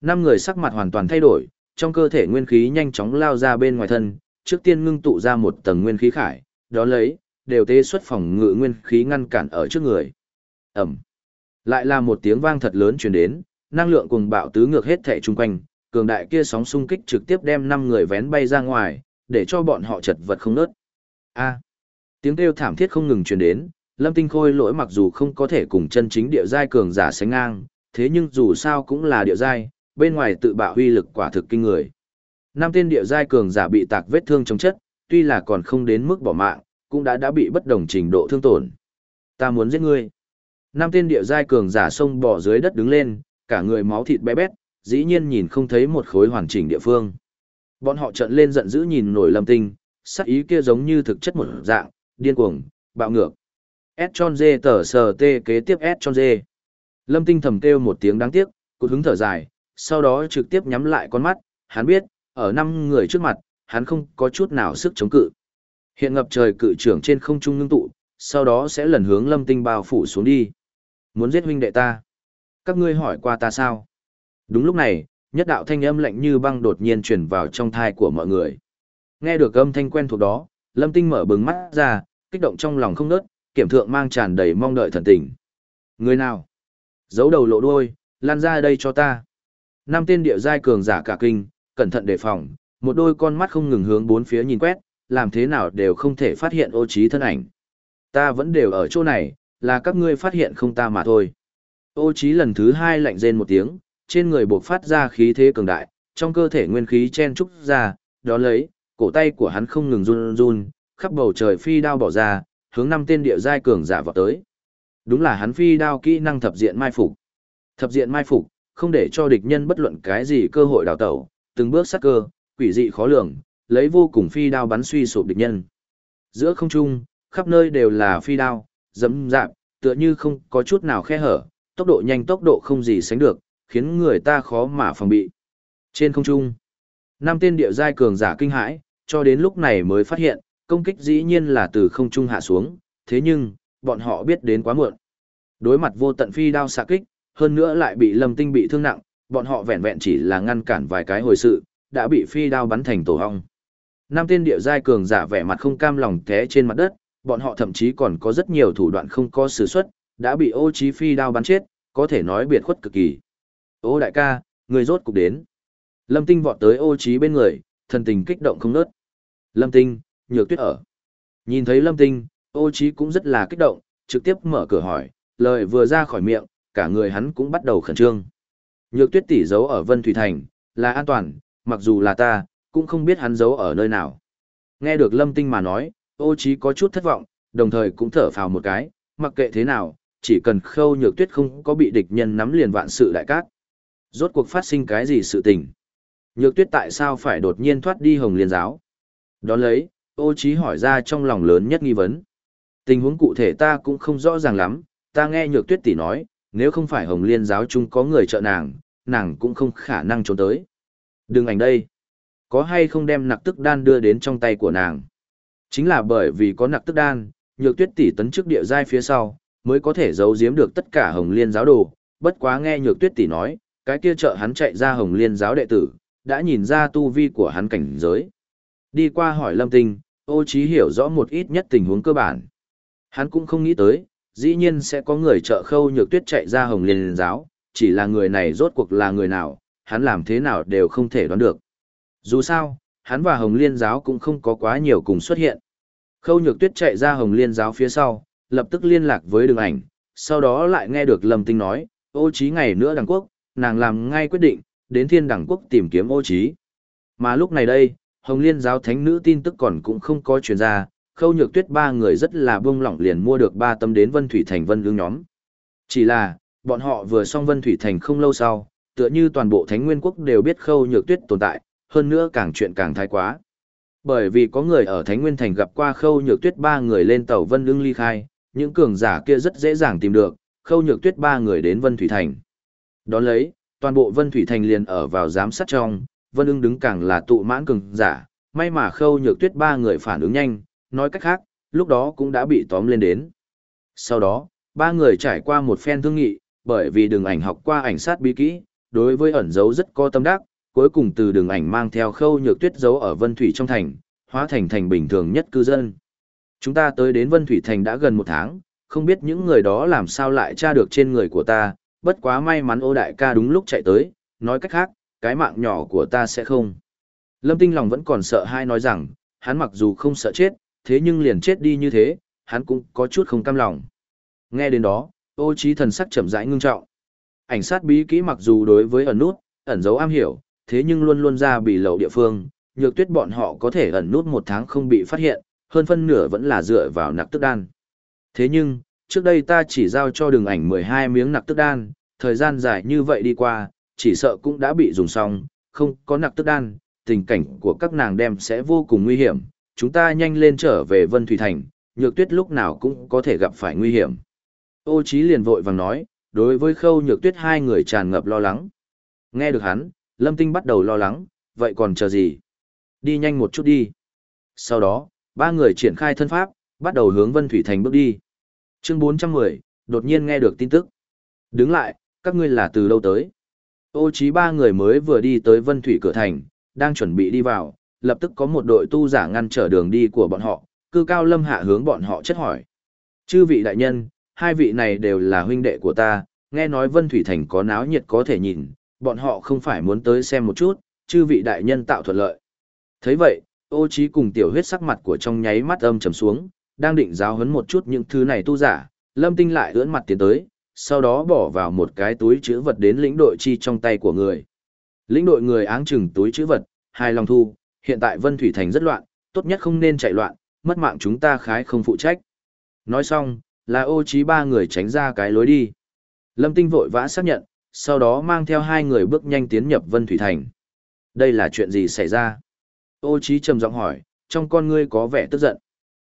S1: Năm người sắc mặt hoàn toàn thay đổi, trong cơ thể nguyên khí nhanh chóng lao ra bên ngoài thân, trước tiên ngưng tụ ra một tầng nguyên khí khải, đó lấy, đều tế xuất phòng ngự nguyên khí ngăn cản ở trước người. Ẩm. Lại là một tiếng vang thật lớn truyền đến, năng lượng cùng bạo tứ ngược hết thể chung quanh, cường đại kia sóng xung kích trực tiếp đem năm người vén bay ra ngoài, để cho bọn họ chật vật không nớt. A. Tiếng kêu thảm thiết không ngừng truyền đến, Lâm Tinh Khôi lỗi mặc dù không có thể cùng chân chính địa giai cường giả sánh ngang, thế nhưng dù sao cũng là địa giai, bên ngoài tự bạo huy lực quả thực kinh người. Năm tên địa giai cường giả bị tạc vết thương trong chất, tuy là còn không đến mức bỏ mạng, cũng đã đã bị bất đồng trình độ thương tổn. Ta muốn giết ngươi. Năm tên địa giai cường giả xông bỏ dưới đất đứng lên, cả người máu thịt bé bét, dĩ nhiên nhìn không thấy một khối hoàn chỉnh địa phương. Bọn họ trợn lên giận dữ nhìn nổi lâm tinh, sắc ý kia giống như thực chất một dạng, điên cuồng, bạo ngược. S tròn dê tờ sờ tê kế tiếp S tròn dê. Lâm tinh thầm kêu một tiếng đáng tiếc, cụt hứng thở dài, sau đó trực tiếp nhắm lại con mắt, hắn biết, ở năm người trước mặt, hắn không có chút nào sức chống cự. Hiện ngập trời cự trưởng trên không trung ngưng tụ, sau đó sẽ lần hướng lâm tinh bao phủ xuống đi. Muốn giết huynh đệ ta? Các ngươi hỏi qua ta sao? Đúng lúc này, nhất đạo thanh âm lạnh như băng đột nhiên truyền vào trong thai của mọi người. Nghe được âm thanh quen thuộc đó, lâm tinh mở bừng mắt ra, kích động trong lòng không nớt, kiểm thượng mang tràn đầy mong đợi thần tình. Người nào? Giấu đầu lộ đuôi, lan ra đây cho ta. Năm tên địa giai cường giả cả kinh, cẩn thận đề phòng, một đôi con mắt không ngừng hướng bốn phía nhìn quét, làm thế nào đều không thể phát hiện ô trí thân ảnh. Ta vẫn đều ở chỗ này, là các ngươi phát hiện không ta mà thôi. Ô trí lần thứ hai lạnh rên một tiếng, trên người bộc phát ra khí thế cường đại, trong cơ thể nguyên khí chen trúc ra, đó lấy, cổ tay của hắn không ngừng run run, khắp bầu trời phi đao bỏ ra, hướng năm tên địa giai cường giả vào tới. Đúng là hắn phi đao kỹ năng thập diện mai phục. Thập diện mai phục, không để cho địch nhân bất luận cái gì cơ hội đào tẩu, từng bước sát cơ, quỷ dị khó lường, lấy vô cùng phi đao bắn suy sụp địch nhân. Giữa không trung, khắp nơi đều là phi đao, dẫm dạp, tựa như không có chút nào khe hở, tốc độ nhanh tốc độ không gì sánh được, khiến người ta khó mà phòng bị. Trên không trung, năm tên địa giai cường giả kinh hãi, cho đến lúc này mới phát hiện, công kích dĩ nhiên là từ không trung hạ xuống, thế nhưng, bọn họ biết đến quá muộn. Đối mặt vô tận phi đao xạ kích, hơn nữa lại bị Lâm Tinh bị thương nặng, bọn họ vẹn vẹn chỉ là ngăn cản vài cái hồi sự, đã bị phi đao bắn thành tổ hong. Năm tên địa giai cường giả vẻ mặt không cam lòng té trên mặt đất, bọn họ thậm chí còn có rất nhiều thủ đoạn không có sử xuất, đã bị ô Chí phi đao bắn chết, có thể nói biệt khuất cực kỳ. Ô đại ca, người rốt cục đến. Lâm Tinh vọt tới ô Chí bên người, thần tình kích động không nớt. Lâm Tinh, nhược tuyết ở. Nhìn thấy Lâm Tinh, ô Chí cũng rất là kích động, trực tiếp mở cửa hỏi, lời vừa ra khỏi miệng, cả người hắn cũng bắt đầu khẩn trương. Nhược tuyết tỷ giấu ở Vân Thủy Thành, là an toàn, mặc dù là ta, cũng không biết hắn giấu ở nơi nào. Nghe được Lâm Tinh mà nói, ô trí có chút thất vọng, đồng thời cũng thở phào một cái, mặc kệ thế nào, chỉ cần khâu nhược tuyết không có bị địch nhân nắm liền vạn sự đại cát. Rốt cuộc phát sinh cái gì sự tình? Nhược tuyết tại sao phải đột nhiên thoát đi hồng liên giáo? Đón lấy, ô trí hỏi ra trong lòng lớn nhất nghi vấn. Tình huống cụ thể ta cũng không rõ ràng lắm, ta nghe nhược tuyết tỷ nói, nếu không phải hồng liên giáo chung có người trợ nàng, nàng cũng không khả năng trốn tới. Đừng ảnh đây. Có hay không đem nặc tức đan đưa đến trong tay của nàng? Chính là bởi vì có nặc tức đan, nhược tuyết tỷ tấn trước địa giai phía sau, mới có thể giấu giếm được tất cả hồng liên giáo đồ. Bất quá nghe nhược tuyết tỷ nói, cái kia trợ hắn chạy ra hồng liên giáo đệ tử, đã nhìn ra tu vi của hắn cảnh giới. Đi qua hỏi lâm tinh, ô trí hiểu rõ một ít nhất tình huống cơ bản. Hắn cũng không nghĩ tới, dĩ nhiên sẽ có người trợ khâu nhược tuyết chạy ra hồng liên giáo, chỉ là người này rốt cuộc là người nào, hắn làm thế nào đều không thể đoán được. Dù sao, hắn và hồng liên giáo cũng không có quá nhiều cùng xuất hiện. Khâu nhược tuyết chạy ra hồng liên giáo phía sau, lập tức liên lạc với đường ảnh, sau đó lại nghe được lâm tinh nói, ô trí ngày nữa đảng quốc, nàng làm ngay quyết định, đến thiên đẳng quốc tìm kiếm ô trí. Mà lúc này đây, hồng liên giáo thánh nữ tin tức còn cũng không có truyền ra, khâu nhược tuyết ba người rất là buông lỏng liền mua được ba tấm đến Vân Thủy Thành Vân Lương nhóm. Chỉ là, bọn họ vừa xong Vân Thủy Thành không lâu sau, tựa như toàn bộ Thánh Nguyên Quốc đều biết khâu nhược tuyết tồn tại, hơn nữa càng chuyện càng thái quá. Bởi vì có người ở Thánh Nguyên Thành gặp qua khâu nhược tuyết ba người lên tàu Vân Lương ly khai, những cường giả kia rất dễ dàng tìm được, khâu nhược tuyết ba người đến Vân Thủy Thành. Đón lấy, toàn bộ Vân Thủy Thành liền ở vào giám sát trong, Vân ưng đứng càng là tụ mãn cường giả, may mà khâu nhược tuyết ba người phản ứng nhanh, nói cách khác, lúc đó cũng đã bị tóm lên đến. Sau đó, ba người trải qua một phen thương nghị, bởi vì đường ảnh học qua ảnh sát bí kỹ, đối với ẩn dấu rất có tâm đắc, cuối cùng từ đường ảnh mang theo khâu nhược tuyết giấu ở Vân Thủy trong thành, hóa thành thành bình thường nhất cư dân. Chúng ta tới đến Vân Thủy Thành đã gần một tháng, không biết những người đó làm sao lại tra được trên người của ta, bất quá may mắn ô đại ca đúng lúc chạy tới, nói cách khác, cái mạng nhỏ của ta sẽ không. Lâm Tinh lòng vẫn còn sợ hai nói rằng, hắn mặc dù không sợ chết, thế nhưng liền chết đi như thế, hắn cũng có chút không cam lòng. Nghe đến đó, ô trí thần sắc chậm rãi ngưng trọng. Ảnh sát bí kỹ mặc dù đối với ẩn nút, ẩn dấu am hiểu, thế nhưng luôn luôn ra bị lậu địa phương, nhược tuyết bọn họ có thể ẩn nút một tháng không bị phát hiện, hơn phân nửa vẫn là dựa vào nặc tức đan. Thế nhưng, trước đây ta chỉ giao cho đường ảnh 12 miếng nặc tức đan, thời gian dài như vậy đi qua, chỉ sợ cũng đã bị dùng xong, không có nặc tức đan, tình cảnh của các nàng đem sẽ vô cùng nguy hiểm, chúng ta nhanh lên trở về Vân Thủy Thành, nhược tuyết lúc nào cũng có thể gặp phải nguy hiểm. Ô Chí liền vội vàng nói, đối với khâu nhược tuyết hai người tràn ngập lo lắng. Nghe được hắn, Lâm Tinh bắt đầu lo lắng, vậy còn chờ gì? Đi nhanh một chút đi. Sau đó, ba người triển khai thân pháp, bắt đầu hướng Vân Thủy Thành bước đi. Chương 410, đột nhiên nghe được tin tức. Đứng lại, các ngươi là từ đâu tới? Ô trí ba người mới vừa đi tới Vân Thủy cửa thành, đang chuẩn bị đi vào, lập tức có một đội tu giả ngăn trở đường đi của bọn họ, cư cao lâm hạ hướng bọn họ chất hỏi. Chư vị đại nhân, hai vị này đều là huynh đệ của ta, nghe nói Vân Thủy Thành có náo nhiệt có thể nhìn, bọn họ không phải muốn tới xem một chút, chư vị đại nhân tạo thuận lợi. thấy vậy, ô trí cùng tiểu huyết sắc mặt của trong nháy mắt âm trầm xuống, đang định giáo huấn một chút những thứ này tu giả, lâm tinh lại ưỡn mặt tiến tới, sau đó bỏ vào một cái túi chữ vật đến lĩnh đội chi trong tay của người. Lĩnh đội người áng chừng túi chữ vật, hai lòng thu, hiện tại Vân Thủy Thành rất loạn, tốt nhất không nên chạy loạn, mất mạng chúng ta khái không phụ trách. Nói xong, là ô trí ba người tránh ra cái lối đi. Lâm Tinh vội vã xác nhận, sau đó mang theo hai người bước nhanh tiến nhập Vân Thủy Thành. Đây là chuyện gì xảy ra? Ô Chí trầm giọng hỏi, trong con ngươi có vẻ tức giận.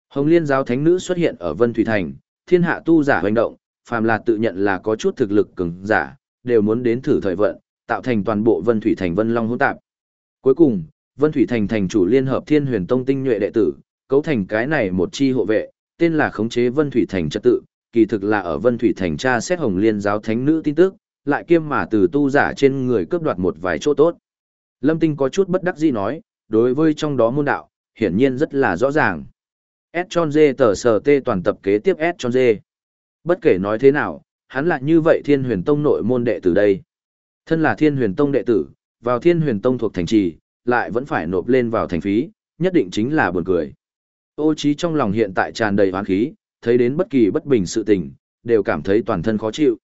S1: Hồng Liên giáo thánh nữ xuất hiện ở Vân Thủy Thành, thiên hạ tu giả hoành động, phàm là tự nhận là có chút thực lực cường giả, đều muốn đến thử thời vận, tạo thành toàn bộ Vân Thủy Thành Vân Long hỗn tạp. Cuối cùng, Vân Thủy Thành thành chủ liên hợp Thiên Huyền Tông tinh nhuệ đệ tử, cấu thành cái này một chi hộ vệ, tên là khống chế Vân Thủy Thành trật tự, kỳ thực là ở Vân Thủy Thành tra xét Hồng Liên giáo thánh nữ tin tức, lại kiêm mà từ tu giả trên người cướp đoạt một vài chỗ tốt. Lâm Tinh có chút bất đắc dĩ nói, đối với trong đó môn đạo, hiển nhiên rất là rõ ràng. S tròn dê tờ sờ tê toàn tập kế tiếp S tròn dê. Bất kể nói thế nào, hắn là như vậy Thiên Huyền Tông nội môn đệ tử đây. Thân là Thiên Huyền Tông đệ tử, vào Thiên Huyền Tông thuộc thành trì, lại vẫn phải nộp lên vào thành phí, nhất định chính là buồn cười. Ô trí trong lòng hiện tại tràn đầy hoán khí, thấy đến bất kỳ bất bình sự tình, đều cảm thấy toàn thân khó chịu.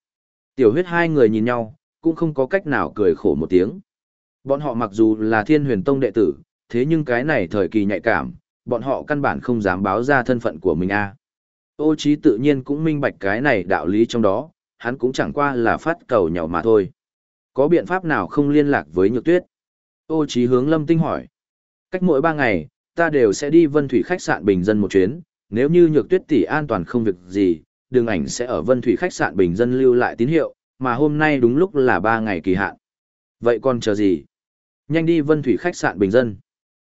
S1: Tiểu huyết hai người nhìn nhau, cũng không có cách nào cười khổ một tiếng. Bọn họ mặc dù là thiên huyền tông đệ tử, thế nhưng cái này thời kỳ nhạy cảm, bọn họ căn bản không dám báo ra thân phận của mình a. Ô trí tự nhiên cũng minh bạch cái này đạo lý trong đó, hắn cũng chẳng qua là phát cầu nhỏ mà thôi. Có biện pháp nào không liên lạc với nhược tuyết? Ô trí hướng lâm tinh hỏi. Cách mỗi ba ngày, ta đều sẽ đi vân thủy khách sạn bình dân một chuyến, nếu như nhược tuyết tỷ an toàn không việc gì, đường ảnh sẽ ở vân thủy khách sạn bình dân lưu lại tín hiệu, mà hôm nay đúng lúc là ba ngày kỳ hạn. Vậy còn chờ gì? Nhanh đi vân thủy khách sạn bình dân.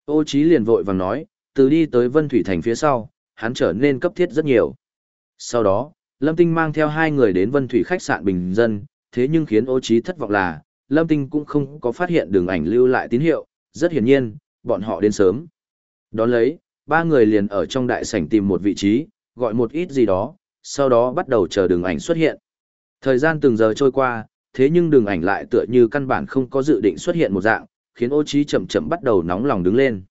S1: Ô trí liền vội vàng nói, từ đi tới vân thủy thành phía sau, hắn trở nên cấp thiết rất nhiều. Sau đó, Lâm Tinh mang theo hai người đến vân thủy khách sạn bình dân, thế nhưng khiến ô trí thất vọng là, Lâm Tinh cũng không có phát hiện đường ảnh lưu lại tín hiệu, rất hiển nhiên, bọn họ đến sớm. Đón lấy, ba người liền ở trong đại sảnh tìm một vị trí, gọi một ít gì đó, sau đó bắt đầu chờ đường ảnh xuất hiện. Thời gian từng giờ trôi qua, thế nhưng đường ảnh lại tựa như căn bản không có dự định xuất hiện một dạng, khiến ô trí chậm chậm bắt đầu nóng lòng đứng lên.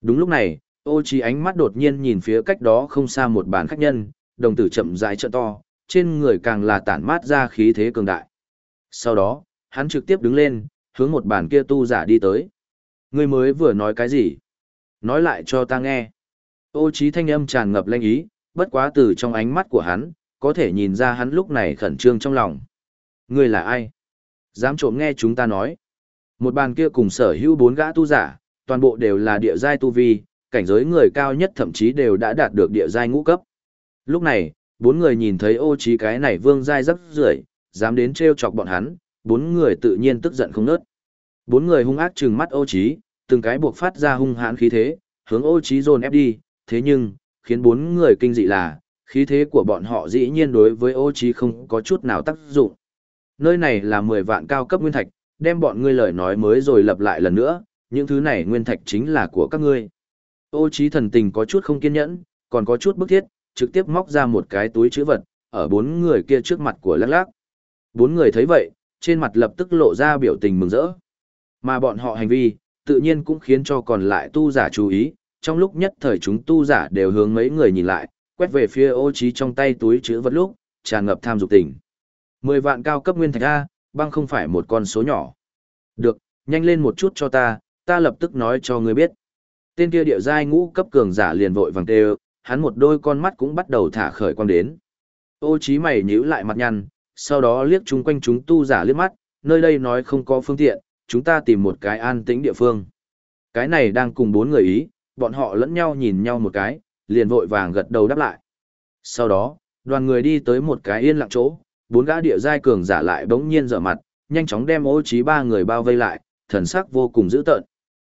S1: Đúng lúc này, ô trí ánh mắt đột nhiên nhìn phía cách đó không xa một bàn khách nhân, đồng tử chậm rãi trợ to, trên người càng là tản mát ra khí thế cường đại. Sau đó, hắn trực tiếp đứng lên, hướng một bàn kia tu giả đi tới. Ngươi mới vừa nói cái gì? Nói lại cho ta nghe. Ô trí thanh âm tràn ngập lanh ý, bất quá từ trong ánh mắt của hắn, có thể nhìn ra hắn lúc này khẩn trương trong lòng. Ngươi là ai? Dám trộm nghe chúng ta nói. Một bàn kia cùng sở hữu bốn gã tu giả, toàn bộ đều là địa giai tu vi, cảnh giới người cao nhất thậm chí đều đã đạt được địa giai ngũ cấp. Lúc này, bốn người nhìn thấy ô trí cái này vương giai rất rưởi, dám đến treo chọc bọn hắn, bốn người tự nhiên tức giận không nớt. Bốn người hung ác trừng mắt ô trí, từng cái buộc phát ra hung hãn khí thế, hướng ô trí dồn ép đi, thế nhưng, khiến bốn người kinh dị là, khí thế của bọn họ dĩ nhiên đối với ô trí không có chút nào tác dụng. Nơi này là 10 vạn cao cấp nguyên thạch, đem bọn ngươi lời nói mới rồi lặp lại lần nữa, những thứ này nguyên thạch chính là của các ngươi. Ô trí thần tình có chút không kiên nhẫn, còn có chút bức thiết, trực tiếp móc ra một cái túi chữ vật, ở bốn người kia trước mặt của lắc lắc. Bốn người thấy vậy, trên mặt lập tức lộ ra biểu tình mừng rỡ. Mà bọn họ hành vi, tự nhiên cũng khiến cho còn lại tu giả chú ý, trong lúc nhất thời chúng tu giả đều hướng mấy người nhìn lại, quét về phía ô trí trong tay túi chữ vật lúc, tràn ngập tham dục tình. Mười vạn cao cấp nguyên thạch A, băng không phải một con số nhỏ. Được, nhanh lên một chút cho ta, ta lập tức nói cho ngươi biết. Tên kia điệu giai ngũ cấp cường giả liền vội vàng tê hắn một đôi con mắt cũng bắt đầu thả khởi quang đến. Ô trí mày nhíu lại mặt nhăn, sau đó liếc chung quanh chúng tu giả liếc mắt, nơi đây nói không có phương tiện, chúng ta tìm một cái an tĩnh địa phương. Cái này đang cùng bốn người ý, bọn họ lẫn nhau nhìn nhau một cái, liền vội vàng gật đầu đáp lại. Sau đó, đoàn người đi tới một cái yên lặng chỗ, bốn gã địa giai cường giả lại bỗng nhiên dở mặt, nhanh chóng đem ô trí ba người bao vây lại, thần sắc vô cùng dữ tợn.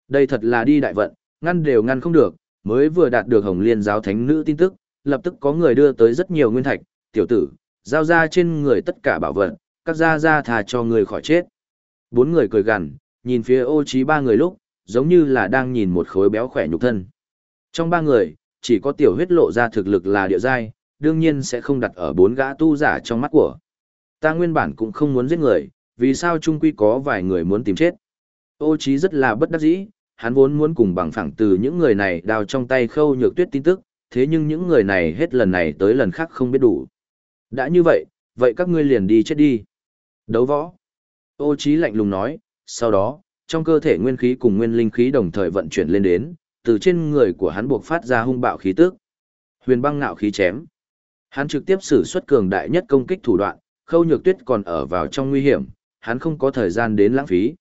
S1: Đây thật là đi đại vận, ngăn đều ngăn không được, mới vừa đạt được Hồng Liên giáo thánh nữ tin tức, lập tức có người đưa tới rất nhiều nguyên thạch, tiểu tử, giao ra trên người tất cả bảo vật, các gia gia thà cho người khỏi chết. Bốn người cười gằn, nhìn phía ô trí ba người lúc, giống như là đang nhìn một khối béo khỏe nhục thân. Trong ba người, chỉ có tiểu huyết lộ ra thực lực là địa giai, đương nhiên sẽ không đặt ở bốn gã tu giả trong mắt của. Ta nguyên bản cũng không muốn giết người, vì sao chung quy có vài người muốn tìm chết. Ô trí rất là bất đắc dĩ, hắn vốn muốn cùng bằng phẳng từ những người này đào trong tay khâu nhược tuyết tin tức, thế nhưng những người này hết lần này tới lần khác không biết đủ. Đã như vậy, vậy các ngươi liền đi chết đi. Đấu võ. Ô trí lạnh lùng nói, sau đó, trong cơ thể nguyên khí cùng nguyên linh khí đồng thời vận chuyển lên đến, từ trên người của hắn buộc phát ra hung bạo khí tức. Huyền băng ngạo khí chém. Hắn trực tiếp sử xuất cường đại nhất công kích thủ đoạn, khâu nhược tuyết còn ở vào trong nguy hiểm, hắn không có thời gian đến lãng phí.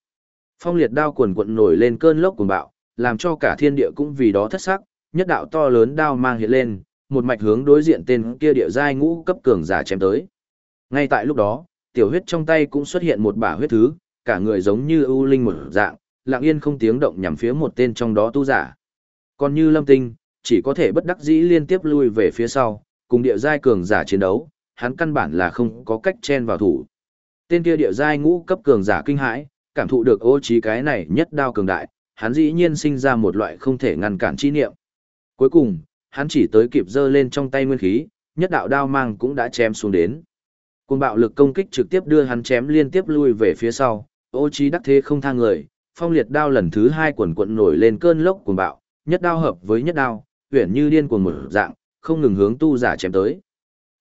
S1: Phong liệt đao cuồn cuộn nổi lên cơn lốc cuồng bạo, làm cho cả thiên địa cũng vì đó thất sắc, nhất đạo to lớn đao mang hiện lên, một mạch hướng đối diện tên kia địa giai ngũ cấp cường giả chém tới. Ngay tại lúc đó, tiểu huyết trong tay cũng xuất hiện một bả huyết thứ, cả người giống như ưu linh một dạng, lặng yên không tiếng động nhằm phía một tên trong đó tu giả. Còn như lâm tinh, chỉ có thể bất đắc dĩ liên tiếp lui về phía sau, cùng địa giai cường giả chiến đấu, hắn căn bản là không có cách chen vào thủ. Tên kia địa giai ngũ cấp cường giả kinh hãi, cảm thụ được ô trí cái này nhất đao cường đại, hắn dĩ nhiên sinh ra một loại không thể ngăn cản chi niệm. Cuối cùng, hắn chỉ tới kịp giơ lên trong tay nguyên khí, nhất đạo đao mang cũng đã chém xuống đến. Cùng bạo lực công kích trực tiếp đưa hắn chém liên tiếp lui về phía sau, ô trí đắc thế không tha người, phong liệt đao lần thứ hai quần quận nổi lên cơn lốc cuồng bạo, nhất đao hợp với nhất đao, uyển như điên cuồng một dạng, không ngừng hướng tu giả chém tới.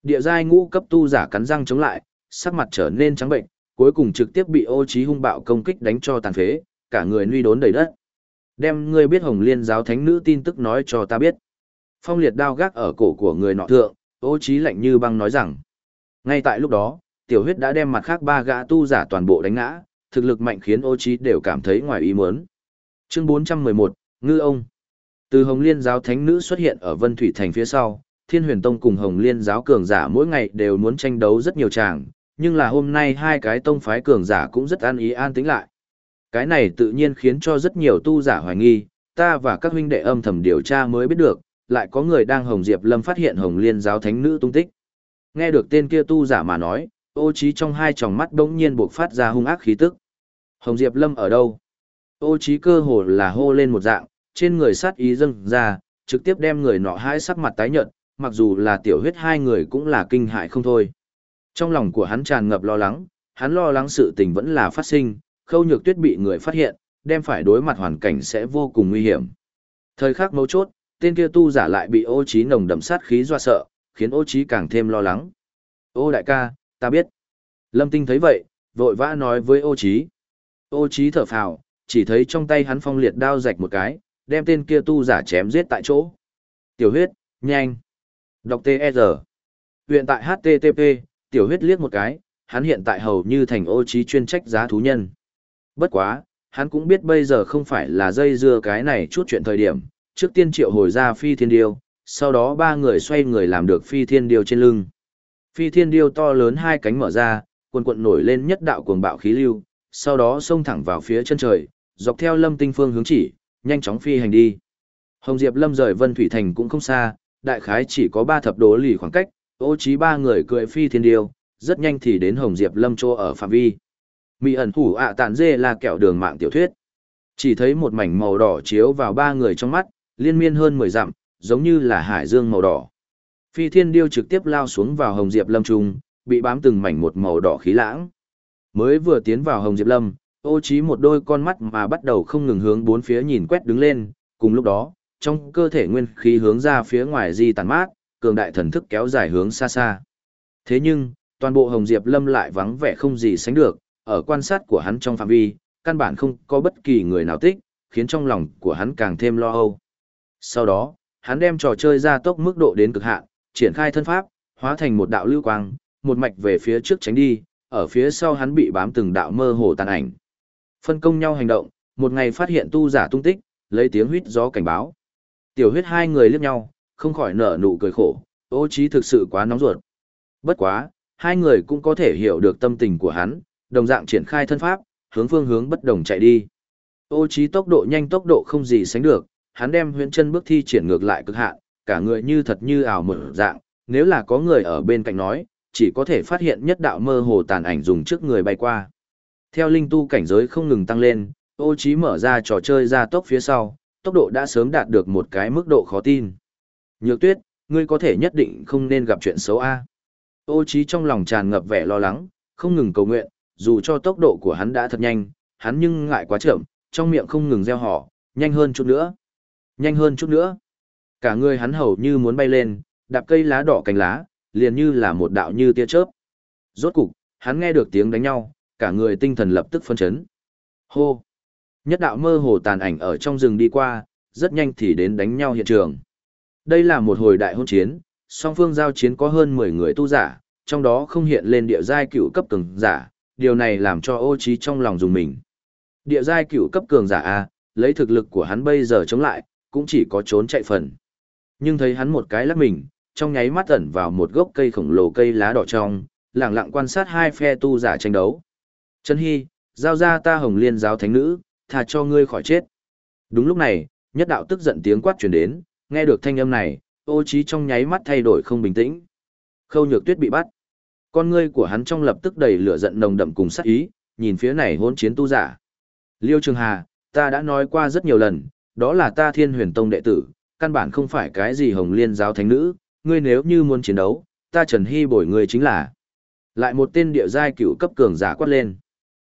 S1: Địa giai ngũ cấp tu giả cắn răng chống lại, sắc mặt trở nên trắng bệnh, cuối cùng trực tiếp bị ô trí hung bạo công kích đánh cho tàn phế, cả người nuôi đốn đầy đất. Đem ngươi biết Hồng Liên giáo thánh nữ tin tức nói cho ta biết. Phong liệt đao gác ở cổ của người nọ thượng, ô trí lạnh như băng nói rằng. Ngay tại lúc đó, tiểu huyết đã đem mặt khác ba gã tu giả toàn bộ đánh ngã, thực lực mạnh khiến ô trí đều cảm thấy ngoài ý muốn. Chương 411, Ngư ông. Từ Hồng Liên giáo thánh nữ xuất hiện ở Vân Thủy Thành phía sau, Thiên Huyền Tông cùng Hồng Liên giáo cường giả mỗi ngày đều muốn tranh đấu rất nhiều tràng, nhưng là hôm nay hai cái tông phái cường giả cũng rất an ý an tĩnh lại. Cái này tự nhiên khiến cho rất nhiều tu giả hoài nghi, ta và các huynh đệ âm thầm điều tra mới biết được, lại có người đang Hồng Diệp Lâm phát hiện Hồng Liên giáo thánh nữ tung tích. Nghe được tên kia tu giả mà nói, ô trí trong hai tròng mắt đống nhiên buộc phát ra hung ác khí tức. Hồng Diệp Lâm ở đâu? Ô trí cơ hồ là hô lên một dạng, trên người sát ý dâng ra, trực tiếp đem người nọ hai sắc mặt tái nhợt, mặc dù là tiểu huyết hai người cũng là kinh hại không thôi. Trong lòng của hắn tràn ngập lo lắng, hắn lo lắng sự tình vẫn là phát sinh, khâu nhược tuyết bị người phát hiện, đem phải đối mặt hoàn cảnh sẽ vô cùng nguy hiểm. Thời khắc mấu chốt, tên kia tu giả lại bị ô trí nồng đậm sát khí doa sợ, khiến ô trí càng thêm lo lắng. Ô đại ca, ta biết. Lâm tinh thấy vậy, vội vã nói với ô trí. Ô trí thở phào, chỉ thấy trong tay hắn phong liệt đao rạch một cái, đem tên kia tu giả chém giết tại chỗ. Tiểu huyết, nhanh. Đọc T.E.R. Hiện tại HTTP, tiểu huyết liếc một cái, hắn hiện tại hầu như thành ô trí chuyên trách giá thú nhân. Bất quá, hắn cũng biết bây giờ không phải là dây dưa cái này chút chuyện thời điểm, trước tiên triệu hồi ra phi thiên điêu, sau đó ba người xoay người làm được phi thiên điêu trên lưng. Phi thiên điêu to lớn hai cánh mở ra, cuồn cuộn nổi lên nhất đạo cuồng bạo khí lưu, sau đó xông thẳng vào phía chân trời, dọc theo lâm tinh phương hướng chỉ, nhanh chóng phi hành đi. Hồng Diệp Lâm rời Vân Thủy Thành cũng không xa, đại khái chỉ có ba thập đố lì khoảng cách, ô trí ba người cưỡi phi thiên điêu, rất nhanh thì đến Hồng Diệp Lâm chỗ ở phạm vi. Mị ẩn thủ ạ tản dê là kẹo đường mạng tiểu thuyết. Chỉ thấy một mảnh màu đỏ chiếu vào ba người trong mắt, liên miên hơn 10 dặm, giống như là hải dương màu đỏ. Phi thiên điêu trực tiếp lao xuống vào Hồng Diệp Lâm Trung, bị bám từng mảnh một màu đỏ khí lãng. Mới vừa tiến vào Hồng Diệp Lâm, ô trí một đôi con mắt mà bắt đầu không ngừng hướng bốn phía nhìn quét đứng lên, cùng lúc đó, trong cơ thể nguyên khí hướng ra phía ngoài di tàn mát, cường đại thần thức kéo dài hướng xa xa. Thế nhưng, toàn bộ Hồng Diệp Lâm lại vắng vẻ không gì sánh được, ở quan sát của hắn trong phạm vi, căn bản không có bất kỳ người nào tích, khiến trong lòng của hắn càng thêm lo âu. Sau đó, hắn đem trò chơi ra tốc mức độ đến cực hạn, triển khai thân pháp, hóa thành một đạo lưu quang, một mạch về phía trước tránh đi, ở phía sau hắn bị bám từng đạo mơ hồ tàn ảnh. Phân công nhau hành động, một ngày phát hiện tu giả tung tích, lấy tiếng huýt gió cảnh báo. Tiểu huyết hai người liếc nhau, không khỏi nở nụ cười khổ, ô trí thực sự quá nóng ruột. Bất quá, hai người cũng có thể hiểu được tâm tình của hắn, đồng dạng triển khai thân pháp, hướng phương hướng bất đồng chạy đi. Ô trí tốc độ nhanh tốc độ không gì sánh được, hắn đem huyễn chân bước thi triển ngược lại cực hạn, cả người như thật như ảo mở dạng, nếu là có người ở bên cạnh nói, chỉ có thể phát hiện nhất đạo mơ hồ tàn ảnh dùng trước người bay qua. Theo linh tu cảnh giới không ngừng tăng lên, ô trí mở ra trò chơi ra tốc phía sau, tốc độ đã sớm đạt được một cái mức độ khó tin. Nhược tuyết, ngươi có thể nhất định không nên gặp chuyện xấu A. Ô trí trong lòng tràn ngập vẻ lo lắng, không ngừng cầu nguyện, dù cho tốc độ của hắn đã thật nhanh, hắn nhưng ngại quá chậm, trong miệng không ngừng reo hò, nhanh hơn chút nữa, nhanh hơn chút nữa. Cả người hắn hầu như muốn bay lên, đạp cây lá đỏ cành lá, liền như là một đạo như tia chớp. Rốt cục, hắn nghe được tiếng đánh nhau, cả người tinh thần lập tức phân chấn. Hô! Nhất đạo mơ hồ tàn ảnh ở trong rừng đi qua, rất nhanh thì đến đánh nhau hiện trường. Đây là một hồi đại hôn chiến, song phương giao chiến có hơn 10 người tu giả, trong đó không hiện lên địa giai cựu cấp cường giả, điều này làm cho ô trí trong lòng dùng mình. Địa giai cựu cấp cường giả A, lấy thực lực của hắn bây giờ chống lại, cũng chỉ có trốn chạy phần. Nhưng thấy hắn một cái lắc mình, trong nháy mắt ẩn vào một gốc cây khổng lồ cây lá đỏ trong, lặng lặng quan sát hai phe tu giả tranh đấu. Trần Hy, giao ra ta hồng liên giáo thánh nữ, thà cho ngươi khỏi chết. Đúng lúc này, nhất đạo tức giận tiếng quát truyền đến, nghe được thanh âm này, ô trí trong nháy mắt thay đổi không bình tĩnh. Khâu nhược tuyết bị bắt. Con ngươi của hắn trong lập tức đầy lửa giận nồng đậm cùng sát ý, nhìn phía này hỗn chiến tu giả. Liêu Trường Hà, ta đã nói qua rất nhiều lần, đó là ta thiên huyền tông đệ tử, căn bản không phải cái gì hồng liên giáo thánh nữ, ngươi nếu như muốn chiến đấu, ta Trần Hy bồi ngươi chính là. Lại một tên địa giai cựu cấp cường giả quát lên.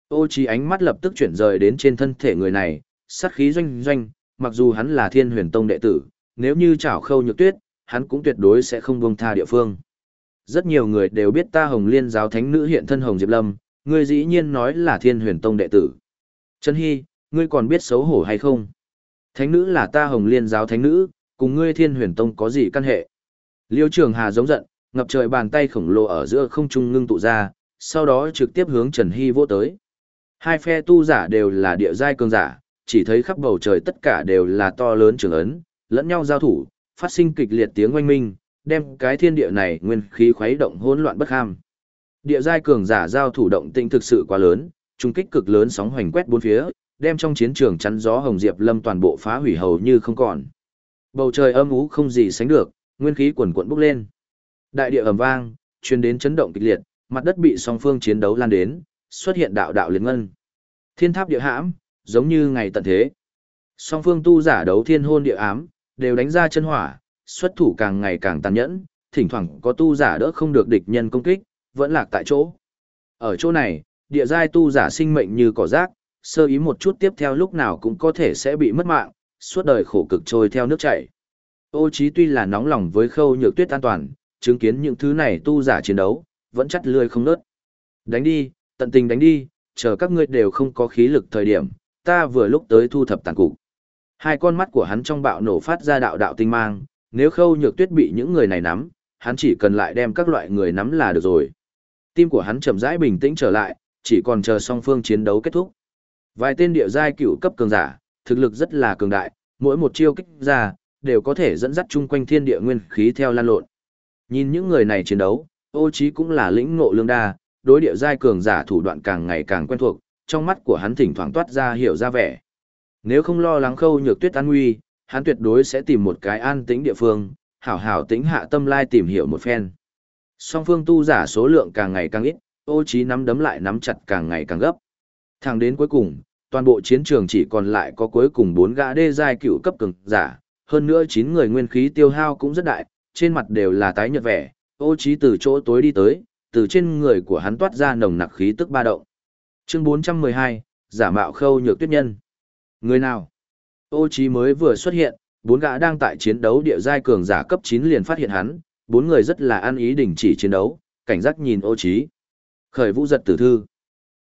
S1: Ô trí ánh mắt lập tức chuyển rời đến trên thân thể người này, sát khí doanh doanh, mặc dù hắn là thiên huyền tông đệ tử, nếu như chảo khâu nhược tuyết, hắn cũng tuyệt đối sẽ không buông tha địa phương. Rất nhiều người đều biết ta Hồng Liên giáo thánh nữ hiện thân Hồng Diệp Lâm, ngươi dĩ nhiên nói là Thiên Huyền Tông đệ tử. Trần Hy, ngươi còn biết xấu hổ hay không? Thánh nữ là ta Hồng Liên giáo thánh nữ, cùng ngươi Thiên Huyền Tông có gì căn hệ? Liêu Trường Hà giống giận, ngập trời bàn tay khổng lồ ở giữa không trung ngưng tụ ra, sau đó trực tiếp hướng Trần Hy vỗ tới. Hai phe tu giả đều là địa giai cường giả, chỉ thấy khắp bầu trời tất cả đều là to lớn trường ấn, lẫn nhau giao thủ, phát sinh kịch liệt tiếng oanh minh, đem cái thiên địa này nguyên khí khuấy động hỗn loạn bất ham. Địa giai cường giả giao thủ động tinh thực sự quá lớn, trung kích cực lớn sóng hoành quét bốn phía, đem trong chiến trường chắn gió hồng diệp lâm toàn bộ phá hủy hầu như không còn. Bầu trời âm ú không gì sánh được, nguyên khí quần quận bốc lên. Đại địa ầm vang, truyền đến chấn động kịch liệt, mặt đất bị song phương chiến đấu lan đến, xuất hiện đạo đạo liệt ngân. Thiên tháp địa hãm, giống như ngày tận thế. Song phương tu giả đấu thiên hôn địa ám, đều đánh ra chân hỏa, xuất thủ càng ngày càng tàn nhẫn, thỉnh thoảng có tu giả đỡ không được địch nhân công kích, vẫn lạc tại chỗ. Ở chỗ này, địa giai tu giả sinh mệnh như cỏ rác, sơ ý một chút tiếp theo lúc nào cũng có thể sẽ bị mất mạng, suốt đời khổ cực trôi theo nước chảy. Ô Chí tuy là nóng lòng với khâu nhược tuyết an toàn, chứng kiến những thứ này tu giả chiến đấu, vẫn chắt lươi không nớt. Đánh đi, tận tình đánh đi, chờ các ngươi đều không có khí lực thời điểm, ta vừa lúc tới thu thập tàn cục. Hai con mắt của hắn trong bạo nổ phát ra đạo đạo tinh mang, nếu khâu nhược tuyết bị những người này nắm, hắn chỉ cần lại đem các loại người nắm là được rồi. Tim của hắn chậm rãi bình tĩnh trở lại, chỉ còn chờ song phương chiến đấu kết thúc. Vài tên địa giai cựu cấp cường giả, thực lực rất là cường đại, mỗi một chiêu kích ra, đều có thể dẫn dắt chung quanh thiên địa nguyên khí theo lan lộn. Nhìn những người này chiến đấu, ô trí cũng là lĩnh ngộ lương đa, đối địa giai cường giả thủ đoạn càng ngày càng quen thuộc, trong mắt của hắn thỉnh thoảng toát ra hiểu ra vẻ. Nếu không lo lắng khâu nhược tuyết an nguy, hắn tuyệt đối sẽ tìm một cái an tĩnh địa phương, hảo hảo tĩnh hạ tâm lai tìm hiểu một phen. Song phương tu giả số lượng càng ngày càng ít, ô trí nắm đấm lại nắm chặt càng ngày càng gấp. Thẳng đến cuối cùng, toàn bộ chiến trường chỉ còn lại có cuối cùng bốn gã đê giai cựu cấp cường giả, hơn nữa chín người nguyên khí tiêu hao cũng rất đại, trên mặt đều là tái nhợt vẻ, ô trí từ chỗ tối đi tới, từ trên người của hắn toát ra nồng nặc khí tức ba động. Chương 412, giả mạo khâu nhược tuyết nhân. Người nào? Ô trí mới vừa xuất hiện, bốn gã đang tại chiến đấu địa giai cường giả cấp 9 liền phát hiện hắn, bốn người rất là an ý đình chỉ chiến đấu, cảnh giác nhìn ô trí. Khởi vũ giật tử thư.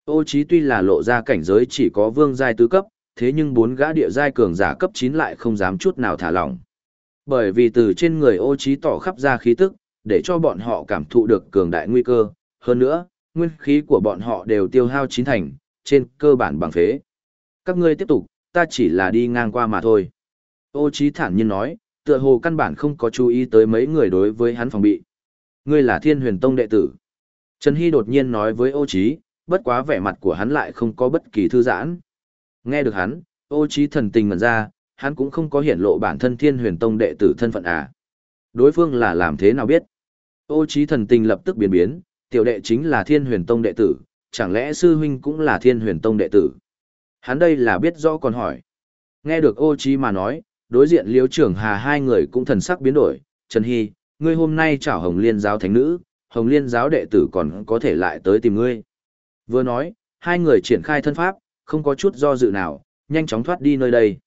S1: Ô trí tuy là lộ ra cảnh giới chỉ có vương giai tứ cấp, thế nhưng bốn gã địa giai cường giả cấp 9 lại không dám chút nào thả lỏng. Bởi vì từ trên người ô trí tỏ khắp ra khí tức, để cho bọn họ cảm thụ được cường đại nguy cơ, hơn nữa, nguyên khí của bọn họ đều tiêu hao chín thành, trên cơ bản bằng phế. Các ngươi tiếp tục, ta chỉ là đi ngang qua mà thôi. Ô trí thản nhiên nói, tựa hồ căn bản không có chú ý tới mấy người đối với hắn phòng bị. Ngươi là thiên huyền tông đệ tử. Trần Hy đột nhiên nói với ô trí, bất quá vẻ mặt của hắn lại không có bất kỳ thư giãn. Nghe được hắn, ô trí thần tình ngẩn ra, hắn cũng không có hiển lộ bản thân thiên huyền tông đệ tử thân phận à. Đối phương là làm thế nào biết? Ô trí thần tình lập tức biến biến, tiểu đệ chính là thiên huyền tông đệ tử, chẳng lẽ sư huynh cũng là thiên huyền tông đệ tử? Hắn đây là biết rõ còn hỏi. Nghe được ô trí mà nói, đối diện liếu trưởng hà hai người cũng thần sắc biến đổi, Trần Hy, ngươi hôm nay chào hồng liên giáo thánh nữ, hồng liên giáo đệ tử còn có thể lại tới tìm ngươi. Vừa nói, hai người triển khai thân pháp, không có chút do dự nào, nhanh chóng thoát đi nơi đây.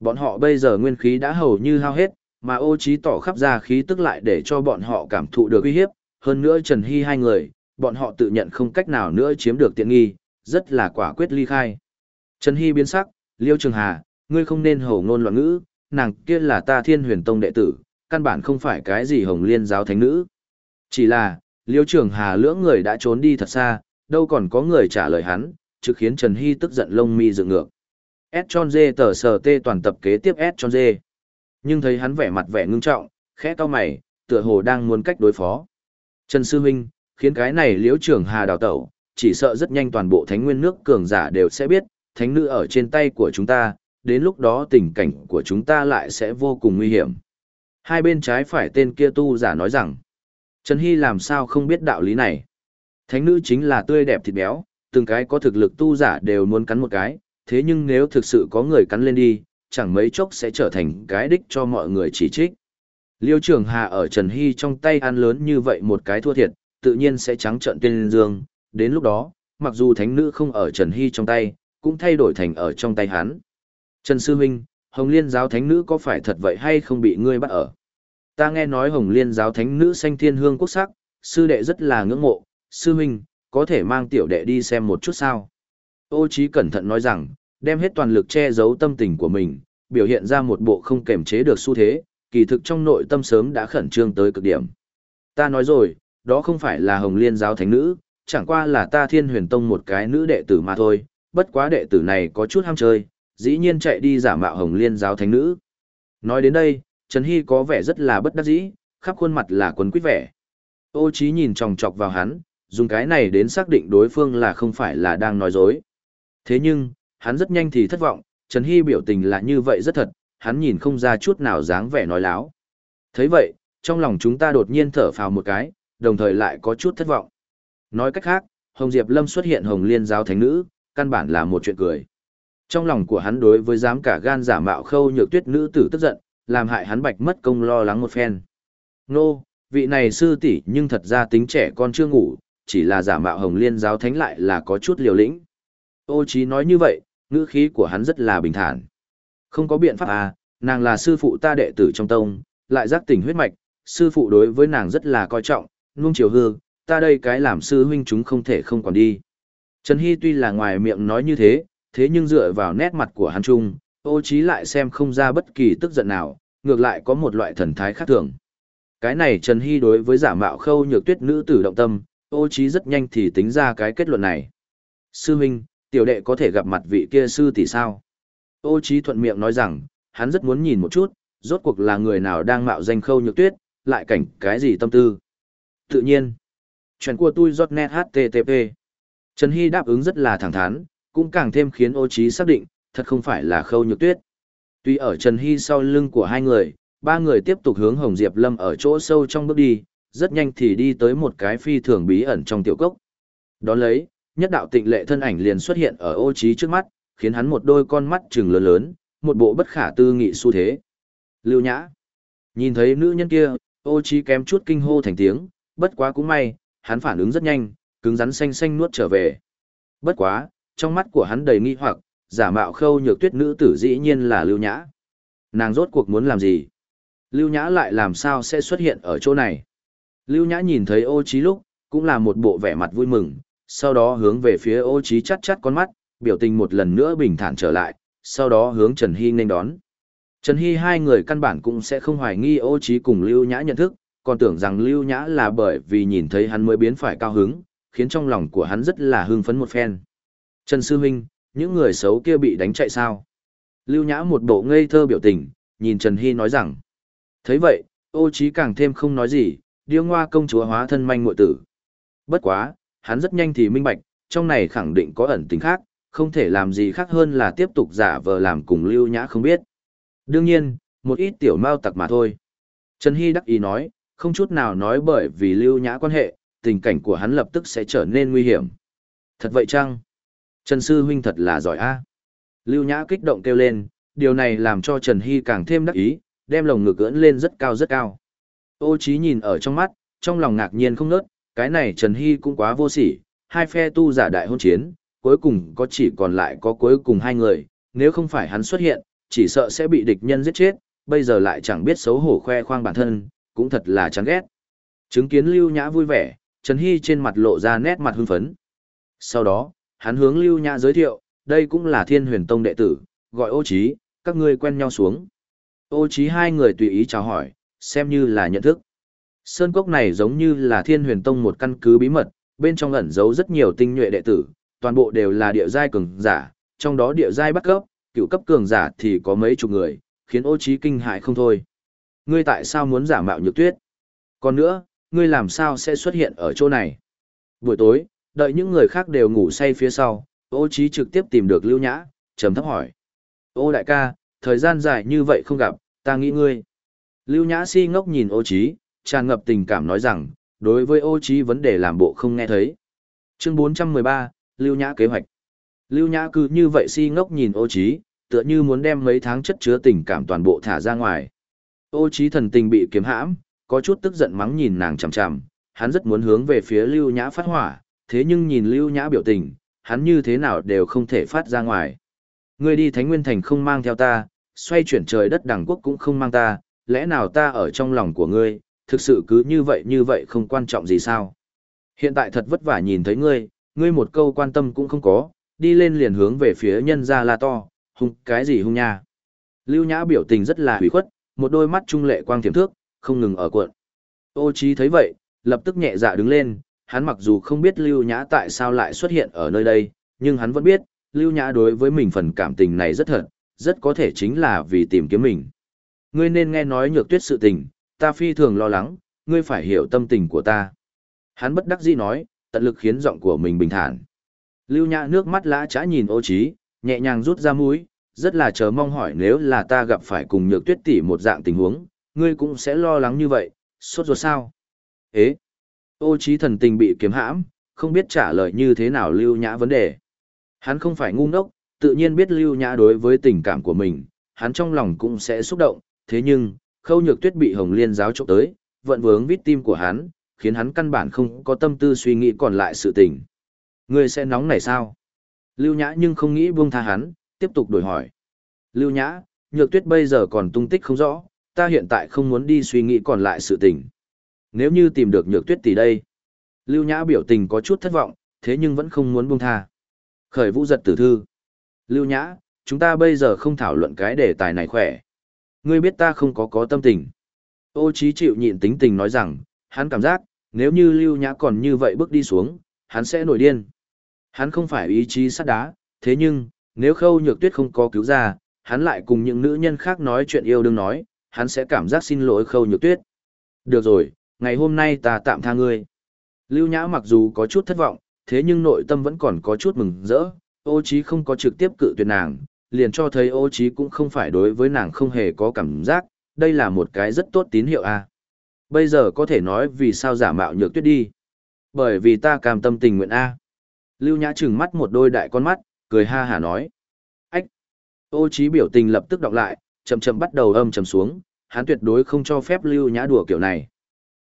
S1: Bọn họ bây giờ nguyên khí đã hầu như hao hết, mà ô trí tỏ khắp ra khí tức lại để cho bọn họ cảm thụ được uy hiếp, hơn nữa Trần Hy hai người, bọn họ tự nhận không cách nào nữa chiếm được tiện nghi, rất là quả quyết ly khai. Trần Hy biến sắc, Liêu Trường Hà, ngươi không nên hổ ngôn loạn ngữ, nàng kia là ta thiên huyền tông đệ tử, căn bản không phải cái gì hồng liên giáo thánh nữ. Chỉ là, Liêu Trường Hà lưỡng người đã trốn đi thật xa, đâu còn có người trả lời hắn, trực khiến Trần Hy tức giận lông mi dựng ngược. S tròn dê tờ sờ tê toàn tập kế tiếp S tròn dê. Nhưng thấy hắn vẻ mặt vẻ ngưng trọng, khẽ cao mày, tựa hồ đang muốn cách đối phó. Trần Sư Minh, khiến cái này liễu trưởng hà đào tẩu, chỉ sợ rất nhanh toàn bộ thánh nguyên nước cường giả đều sẽ biết, thánh nữ ở trên tay của chúng ta, đến lúc đó tình cảnh của chúng ta lại sẽ vô cùng nguy hiểm. Hai bên trái phải tên kia tu giả nói rằng, Trần Hy làm sao không biết đạo lý này. Thánh nữ chính là tươi đẹp thịt béo, từng cái có thực lực tu giả đều muốn cắn một cái, thế nhưng nếu thực sự có người cắn lên đi, chẳng mấy chốc sẽ trở thành cái đích cho mọi người chỉ trích. Liêu Trường Hà ở Trần Hy trong tay ăn lớn như vậy một cái thua thiệt, tự nhiên sẽ trắng trợn tên dương, đến lúc đó, mặc dù thánh nữ không ở Trần Hy trong tay, cũng thay đổi thành ở trong tay hắn. Trần Sư Minh, Hồng Liên giáo thánh nữ có phải thật vậy hay không bị ngươi bắt ở? Ta nghe nói Hồng Liên giáo thánh nữ sanh thiên hương quốc sắc, sư đệ rất là ngưỡng mộ, sư Minh, có thể mang tiểu đệ đi xem một chút sao? Ô Chí cẩn thận nói rằng, đem hết toàn lực che giấu tâm tình của mình, biểu hiện ra một bộ không kềm chế được xu thế, kỳ thực trong nội tâm sớm đã khẩn trương tới cực điểm. Ta nói rồi, đó không phải là Hồng Liên giáo thánh nữ, chẳng qua là ta Thiên Huyền Tông một cái nữ đệ tử mà thôi, bất quá đệ tử này có chút ham chơi, dĩ nhiên chạy đi giả mạo Hồng Liên giáo thánh nữ. Nói đến đây, Trần Hy có vẻ rất là bất đắc dĩ, khắp khuôn mặt là quấn quýt vẻ. Ô Chí nhìn chòng chọc vào hắn, dùng cái này đến xác định đối phương là không phải là đang nói dối. Thế nhưng, hắn rất nhanh thì thất vọng, Trần Hy biểu tình là như vậy rất thật, hắn nhìn không ra chút nào dáng vẻ nói láo. thấy vậy, trong lòng chúng ta đột nhiên thở phào một cái, đồng thời lại có chút thất vọng. Nói cách khác, Hồng Diệp Lâm xuất hiện Hồng Liên giáo thánh nữ, căn bản là một chuyện cười. Trong lòng của hắn đối với dám cả gan giả mạo khâu nhược tuyết nữ tử tức giận, làm hại hắn bạch mất công lo lắng một phen. Nô, vị này sư tỷ nhưng thật ra tính trẻ con chưa ngủ, chỉ là giả mạo Hồng Liên giáo thánh lại là có chút liều lĩnh. Ô Chí nói như vậy, ngữ khí của hắn rất là bình thản. Không có biện pháp à, nàng là sư phụ ta đệ tử trong tông, lại giác tỉnh huyết mạch, sư phụ đối với nàng rất là coi trọng, nuông chiều hương, ta đây cái làm sư huynh chúng không thể không còn đi. Trần Hy tuy là ngoài miệng nói như thế, thế nhưng dựa vào nét mặt của hắn trung, ô Chí lại xem không ra bất kỳ tức giận nào, ngược lại có một loại thần thái khác thường. Cái này Trần Hy đối với giả mạo khâu nhược tuyết nữ tử động tâm, ô trí rất nhanh thì tính ra cái kết luận này. Sư huynh, tiểu đệ có thể gặp mặt vị kia sư tỷ sao? Ô trí thuận miệng nói rằng, hắn rất muốn nhìn một chút, rốt cuộc là người nào đang mạo danh khâu nhược tuyết, lại cảnh cái gì tâm tư. Tự nhiên, chuyện của tôi giọt net HTTP. Trần Hy đáp ứng rất là thẳng thắn, cũng càng thêm khiến ô trí xác định, thật không phải là khâu nhược tuyết. Tuy ở Trần Hy sau lưng của hai người, ba người tiếp tục hướng Hồng Diệp Lâm ở chỗ sâu trong bước đi, rất nhanh thì đi tới một cái phi thường bí ẩn trong tiểu cốc. Đón lấy, nhất đạo tịnh lệ thân ảnh liền xuất hiện ở ô trí trước mắt, khiến hắn một đôi con mắt trừng lớn lớn, một bộ bất khả tư nghị xu thế. Lưu Nhã. Nhìn thấy nữ nhân kia, ô trí kém chút kinh hô thành tiếng, bất quá cũng may, hắn phản ứng rất nhanh, cứng rắn xanh xanh nuốt trở về. Bất quá, trong mắt của hắn đầy nghi hoặc, giả mạo khâu nhược tuyết nữ tử dĩ nhiên là Lưu Nhã. Nàng rốt cuộc muốn làm gì? Lưu Nhã lại làm sao sẽ xuất hiện ở chỗ này? Lưu Nhã nhìn thấy ô trí lúc, cũng là một bộ vẻ mặt vui mừng, sau đó hướng về phía ô trí chắt chắt con mắt, biểu tình một lần nữa bình thản trở lại, sau đó hướng Trần Hy nên đón. Trần Hy hai người căn bản cũng sẽ không hoài nghi ô trí cùng Lưu Nhã nhận thức, còn tưởng rằng Lưu Nhã là bởi vì nhìn thấy hắn mới biến phải cao hứng, khiến trong lòng của hắn rất là hưng phấn một phen. Trần Sư Minh, những người xấu kia bị đánh chạy sao? Lưu Nhã một bộ ngây thơ biểu tình, nhìn Trần Hy nói rằng. thấy vậy, ô trí càng thêm không nói gì, điêu ngoa công chúa hóa thân manh ngội tử. Bất quá, hắn rất nhanh thì minh bạch, trong này khẳng định có ẩn tình khác, không thể làm gì khác hơn là tiếp tục giả vờ làm cùng Lưu Nhã không biết. Đương nhiên, một ít tiểu mao tặc mà thôi. Trần Hy đắc ý nói, không chút nào nói bởi vì Lưu Nhã quan hệ, tình cảnh của hắn lập tức sẽ trở nên nguy hiểm. Thật vậy chăng? Trần Sư Huynh thật là giỏi a. Lưu Nhã kích động kêu lên, điều này làm cho Trần Hy càng thêm đắc ý, đem lồng ngực ưỡn lên rất cao rất cao. Ô Chí nhìn ở trong mắt, trong lòng ngạc nhiên không nớt, cái này Trần Hy cũng quá vô sỉ, hai phe tu giả đại hôn chiến, cuối cùng có chỉ còn lại có cuối cùng hai người, nếu không phải hắn xuất hiện, chỉ sợ sẽ bị địch nhân giết chết, bây giờ lại chẳng biết xấu hổ khoe khoang bản thân, cũng thật là chán ghét. Chứng kiến Lưu Nhã vui vẻ, Trần Hy trên mặt lộ ra nét mặt hưng phấn. Sau đó, hắn hướng Lưu Nhã giới thiệu, đây cũng là Thiên Huyền Tông đệ tử, gọi Ô Chí, các ngươi quen nhau xuống. Ô Chí hai người tùy ý chào hỏi, xem như là nhận thức. Sơn cốc này giống như là Thiên Huyền Tông một căn cứ bí mật, bên trong ẩn giấu rất nhiều tinh nhuệ đệ tử, toàn bộ đều là địa giai cường giả, trong đó địa giai bắt cấp, cựu cấp cường giả thì có mấy chục người, khiến Ô Chí kinh hại không thôi. Ngươi tại sao muốn giả mạo Nhược Tuyết? Còn nữa, ngươi làm sao sẽ xuất hiện ở chỗ này? Buổi tối, đợi những người khác đều ngủ say phía sau, Ô Chí trực tiếp tìm được Lưu Nhã, trầm thấp hỏi: "Ô đại ca, thời gian dài như vậy không gặp, ta nghĩ ngươi." Lưu Nhã si ngốc nhìn Ô Chí, tràn ngập tình cảm nói rằng, đối với Ô Chí vấn đề làm bộ không nghe thấy. Chương 413, Lưu Nhã kế hoạch. Lưu Nhã cứ như vậy si ngốc nhìn Ô Chí, tựa như muốn đem mấy tháng chất chứa tình cảm toàn bộ thả ra ngoài. Ô Chí thần tình bị kiếm hãm, có chút tức giận mắng nhìn nàng chằm chằm, hắn rất muốn hướng về phía Lưu Nhã phát hỏa, thế nhưng nhìn Lưu Nhã biểu tình, hắn như thế nào đều không thể phát ra ngoài. Ngươi đi Thánh Nguyên Thành không mang theo ta, xoay chuyển trời đất đẳng quốc cũng không mang ta, lẽ nào ta ở trong lòng của ngươi, thực sự cứ như vậy như vậy không quan trọng gì sao? Hiện tại thật vất vả nhìn thấy ngươi, ngươi một câu quan tâm cũng không có, đi lên liền hướng về phía nhân gia la to, hung cái gì hung nha. Lưu Nhã biểu tình rất là hủy khuất, một đôi mắt trung lệ quang thiểm thước, không ngừng ở cuộn. Ô Chí thấy vậy, lập tức nhẹ dạ đứng lên, hắn mặc dù không biết Lưu Nhã tại sao lại xuất hiện ở nơi đây, nhưng hắn vẫn biết, Lưu Nhã đối với mình phần cảm tình này rất thật, rất có thể chính là vì tìm kiếm mình. Ngươi nên nghe nói nhược tuyết sự tình, ta phi thường lo lắng, ngươi phải hiểu tâm tình của ta. Hắn bất đắc dĩ nói, tận lực khiến giọng của mình bình thản. Lưu Nhã nước mắt lã chã nhìn ô Chí, nhẹ nhàng rút ra mũi, rất là chờ mong hỏi nếu là ta gặp phải cùng nhược tuyết tỷ một dạng tình huống, ngươi cũng sẽ lo lắng như vậy, sốt ruột sao? Ế! Ô Chí thần tình bị kiếm hãm, không biết trả lời như thế nào lưu nhã vấn đề. Hắn không phải ngu ngốc, tự nhiên biết lưu nhã đối với tình cảm của mình, hắn trong lòng cũng sẽ xúc động, thế nhưng, khâu nhược tuyết bị hồng liên giáo trộm tới, vận vướng vít tim của hắn, khiến hắn căn bản không có tâm tư suy nghĩ còn lại sự tình. Ngươi sẽ nóng này sao? Lưu nhã nhưng không nghĩ buông tha hắn, tiếp tục đổi hỏi. Lưu nhã, nhược tuyết bây giờ còn tung tích không rõ, ta hiện tại không muốn đi suy nghĩ còn lại sự tình. Nếu như tìm được nhược tuyết thì đây. Lưu Nhã biểu tình có chút thất vọng, thế nhưng vẫn không muốn buông tha. Khởi vũ giật tử thư. Lưu Nhã, chúng ta bây giờ không thảo luận cái đề tài này khỏe. Ngươi biết ta không có có tâm tình. Ô trí chịu nhịn tính tình nói rằng, hắn cảm giác, nếu như lưu nhã còn như vậy bước đi xuống, hắn sẽ nổi điên. Hắn không phải ý chí sắt đá, thế nhưng, nếu khâu nhược tuyết không có cứu ra, hắn lại cùng những nữ nhân khác nói chuyện yêu đương nói, hắn sẽ cảm giác xin lỗi khâu nhược tuyết. Được rồi, ngày hôm nay ta tạm tha ngươi. Lưu Nhã mặc dù có chút thất vọng, thế nhưng nội tâm vẫn còn có chút mừng rỡ, ô trí không có trực tiếp cự tuyệt nàng, liền cho thấy ô trí cũng không phải đối với nàng không hề có cảm giác, đây là một cái rất tốt tín hiệu a. À. Bây giờ có thể nói vì sao giả mạo nhược tuyết đi. Bởi vì ta cam tâm tình nguyện a. Lưu Nhã trừng mắt một đôi đại con mắt, cười ha hả nói. Ách! Ô trí biểu tình lập tức đọc lại, chậm chậm bắt đầu âm trầm xuống, hắn tuyệt đối không cho phép Lưu Nhã đùa kiểu này.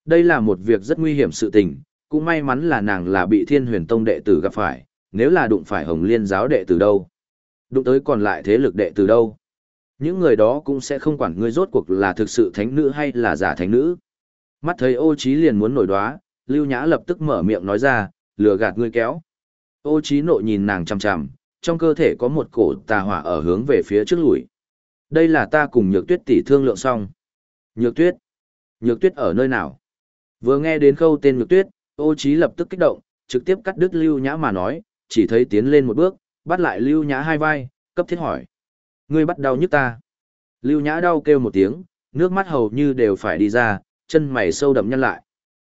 S1: Đây là một việc rất nguy hiểm sự tình, cũng may mắn là nàng là bị thiên huyền tông đệ tử gặp phải, nếu là đụng phải hồng liên giáo đệ tử đâu. Đụng tới còn lại thế lực đệ từ đâu. Những người đó cũng sẽ không quản ngươi rốt cuộc là thực sự thánh nữ hay là giả thánh nữ. Mắt thấy ô Chí liền muốn nổi đoá, lưu nhã lập tức mở miệng nói ra, lừa gạt ngươi kéo. Ô Chí nội nhìn nàng chằm chằm, trong cơ thể có một cổ tà hỏa ở hướng về phía trước lùi. Đây là ta cùng nhược tuyết tỷ thương lượng xong. Nhược tuyết? Nhược tuyết ở nơi nào? Vừa nghe đến câu tên nhược tuyết, ô Chí lập tức kích động, trực tiếp cắt đứt lưu nhã mà nói, chỉ thấy tiến lên một bước, bắt lại lưu nhã hai vai, cấp thiết hỏi. Ngươi bắt đau nhức ta. Lưu nhã đau kêu một tiếng, nước mắt hầu như đều phải đi ra, chân mày sâu đậm nhăn lại.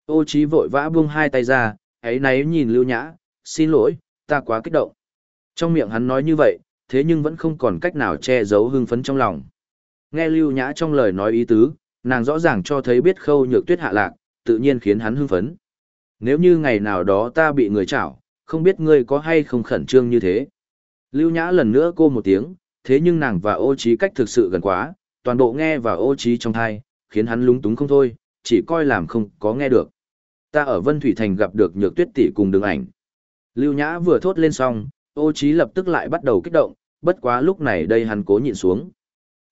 S1: Ô trí vội vã buông hai tay ra, ấy náy nhìn lưu nhã, xin lỗi, ta quá kích động. Trong miệng hắn nói như vậy, thế nhưng vẫn không còn cách nào che giấu hưng phấn trong lòng. Nghe lưu nhã trong lời nói ý tứ, nàng rõ ràng cho thấy biết khâu nhược tuyết hạ lạc, tự nhiên khiến hắn hưng phấn. Nếu như ngày nào đó ta bị người chảo, không biết ngươi có hay không khẩn trương như thế. Lưu Nhã lần nữa cô một tiếng, thế nhưng nàng và ô trí cách thực sự gần quá, toàn bộ nghe và ô trí trong thai, khiến hắn lúng túng không thôi, chỉ coi làm không có nghe được. Ta ở Vân Thủy Thành gặp được nhược tuyết tỷ cùng đường ảnh. Lưu Nhã vừa thốt lên xong, ô trí lập tức lại bắt đầu kích động, bất quá lúc này đây hắn cố nhịn xuống.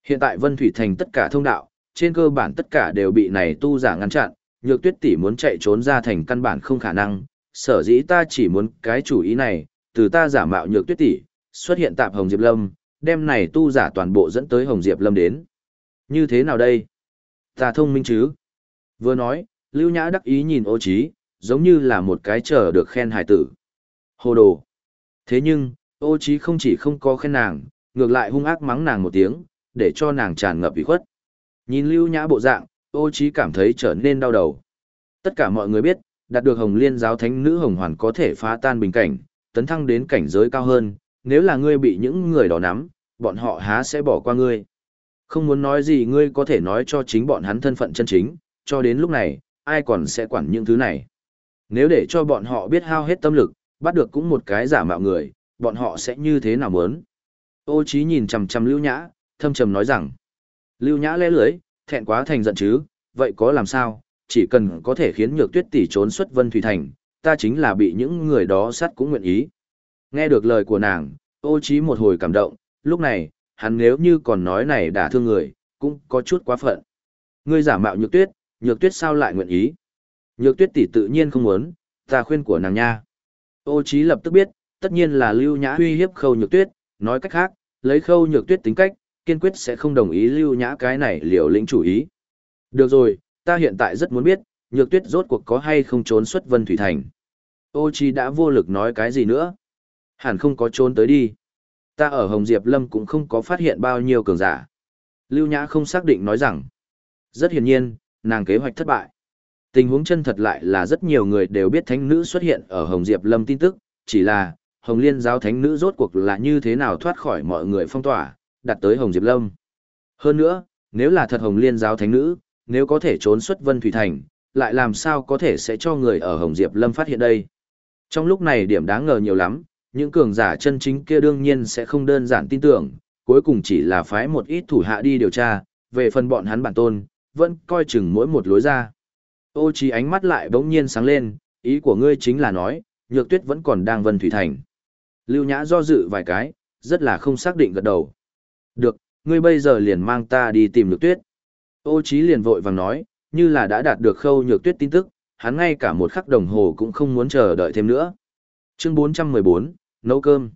S1: Hiện tại Vân Thủy Thành tất cả thông đạo, trên cơ bản tất cả đều bị này tu giả ngăn chặn, nhược tuyết tỷ muốn chạy trốn ra thành căn bản không khả năng, sở dĩ ta chỉ muốn cái chủ ý này, từ ta giả mạo nhược tuyết tỷ, xuất hiện tạp Hồng Diệp Lâm, đem này tu giả toàn bộ dẫn tới Hồng Diệp Lâm đến. Như thế nào đây? Ta thông minh chứ? Vừa nói, Lưu Nhã đắc ý nhìn ô chí giống như là một cái chờ được khen hài tử. Hồ đồ! Thế nhưng, ô chí không chỉ không có khen nàng, ngược lại hung ác mắng nàng một tiếng, để cho nàng tràn ngập ủy khuất. Nhìn Lưu Nhã bộ dạng, ô chí cảm thấy trở nên đau đầu. Tất cả mọi người biết, đạt được hồng liên giáo thánh nữ hồng hoàn có thể phá tan bình cảnh, tấn thăng đến cảnh giới cao hơn, nếu là ngươi bị những người đó nắm, bọn họ há sẽ bỏ qua ngươi. Không muốn nói gì ngươi có thể nói cho chính bọn hắn thân phận chân chính, cho đến lúc này, ai còn sẽ quản những thứ này. Nếu để cho bọn họ biết hao hết tâm lực, bắt được cũng một cái giả mạo người, bọn họ sẽ như thế nào muốn. Ô Chí nhìn chằm chằm Lưu Nhã, thâm trầm nói rằng. Lưu Nhã lẽ lưới, thẹn quá thành giận chứ, vậy có làm sao, chỉ cần có thể khiến nhược tuyết tỷ trốn xuất Vân Thủy Thành, ta chính là bị những người đó sát cũng nguyện ý. Nghe được lời của nàng, ô trí một hồi cảm động, lúc này, hắn nếu như còn nói này đã thương người, cũng có chút quá phận. Ngươi giả mạo nhược tuyết, nhược tuyết sao lại nguyện ý? Nhược tuyết tỷ tự nhiên không muốn, ta khuyên của nàng nha. Ô trí lập tức biết, tất nhiên là lưu nhã uy hiếp khâu nhược tuyết, nói cách khác, lấy khâu nhược tuyết tính cách, kiên quyết sẽ không đồng ý lưu nhã cái này liều lĩnh chủ ý. Được rồi, ta hiện tại rất muốn biết, nhược tuyết rốt cuộc có hay không trốn xuất Vân Thủy Thành. Ô chi đã vô lực nói cái gì nữa. Hẳn không có trốn tới đi. Ta ở Hồng Diệp Lâm cũng không có phát hiện bao nhiêu cường giả. Lưu Nhã không xác định nói rằng. Rất hiển nhiên, nàng kế hoạch thất bại. Tình huống chân thật lại là rất nhiều người đều biết thánh nữ xuất hiện ở Hồng Diệp Lâm tin tức, chỉ là Hồng Liên giáo thánh nữ rốt cuộc là như thế nào thoát khỏi mọi người phong tỏa, đặt tới Hồng Diệp Lâm. Hơn nữa, nếu là thật Hồng Liên giáo thánh nữ, nếu có thể trốn xuất Vân Thủy Thành, lại làm sao có thể sẽ cho người ở Hồng Diệp Lâm phát hiện đây. Trong lúc này điểm đáng ngờ nhiều lắm, những cường giả chân chính kia đương nhiên sẽ không đơn giản tin tưởng, cuối cùng chỉ là phái một ít thủ hạ đi điều tra, về phần bọn hắn bản tôn, vẫn coi chừng mỗi một lối ra. Ô trí ánh mắt lại bỗng nhiên sáng lên, ý của ngươi chính là nói, nhược tuyết vẫn còn đang Vân Thủy Thành. Lưu Nhã do dự vài cái, rất là không xác định gật đầu. Được, ngươi bây giờ liền mang ta đi tìm nhược tuyết. Ô trí liền vội vàng nói, như là đã đạt được khâu nhược tuyết tin tức, hắn ngay cả một khắc đồng hồ cũng không muốn chờ đợi thêm nữa. Chương 414, nấu cơm.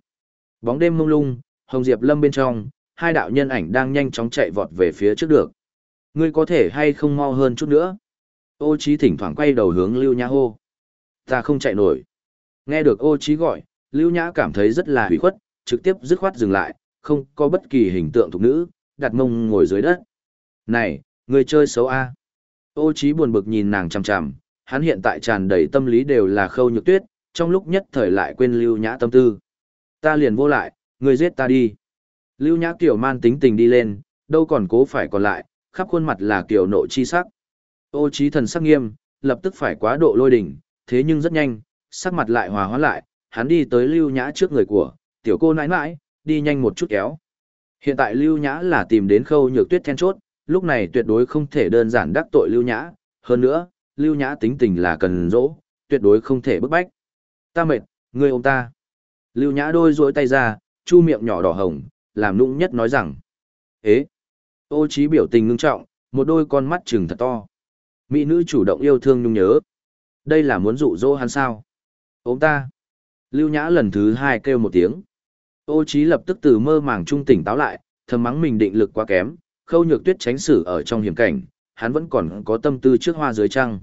S1: Bóng đêm mông lung, Hồng Diệp Lâm bên trong, hai đạo nhân ảnh đang nhanh chóng chạy vọt về phía trước được. Ngươi có thể hay không mau hơn chút nữa? Ô Chí thỉnh thoảng quay đầu hướng Lưu Nhã hô. Ta không chạy nổi. Nghe được Ô Chí gọi, Lưu Nhã cảm thấy rất là hủy khuất, trực tiếp dứt khoát dừng lại, không có bất kỳ hình tượng thuộc nữ, đặt mông ngồi dưới đất. Này, ngươi chơi xấu a? Ô Chí buồn bực nhìn nàng chằm chằm, hắn hiện tại tràn đầy tâm lý đều là khâu nhược tuyết, trong lúc nhất thời lại quên Lưu Nhã tâm tư. Ta liền vô lại, ngươi giết ta đi. Lưu Nhã kiểu man tính tình đi lên, đâu còn cố phải còn lại, khắp khuôn mặt là kiểu nộ chi sắc. Ô trí thần sắc nghiêm, lập tức phải quá độ lôi đỉnh, thế nhưng rất nhanh, sắc mặt lại hòa hoãn lại, hắn đi tới Lưu Nhã trước người của, tiểu cô nãi nãi, đi nhanh một chút kéo. Hiện tại Lưu Nhã là tìm đến khâu nhược tuyết then chốt, lúc này tuyệt đối không thể đơn giản đắc tội Lưu Nhã, hơn nữa, Lưu Nhã tính tình là cần dỗ, tuyệt đối không thể bức bách. Ta mệt, ngươi ôm ta. Lưu Nhã đôi duỗi tay ra, chu miệng nhỏ đỏ hồng, làm nũng nhất nói rằng. Ế! Ô trí biểu tình ngưng trọng, một đôi con mắt trừng thật to. Mỹ nữ chủ động yêu thương nhung nhớ. Đây là muốn dụ dỗ hắn sao? Ôm ta! Lưu Nhã lần thứ hai kêu một tiếng. Ô trí lập tức từ mơ màng trung tỉnh táo lại, thầm mắng mình định lực quá kém, khâu nhược tuyết tránh xử ở trong hiểm cảnh, hắn vẫn còn có tâm tư trước hoa dưới trăng.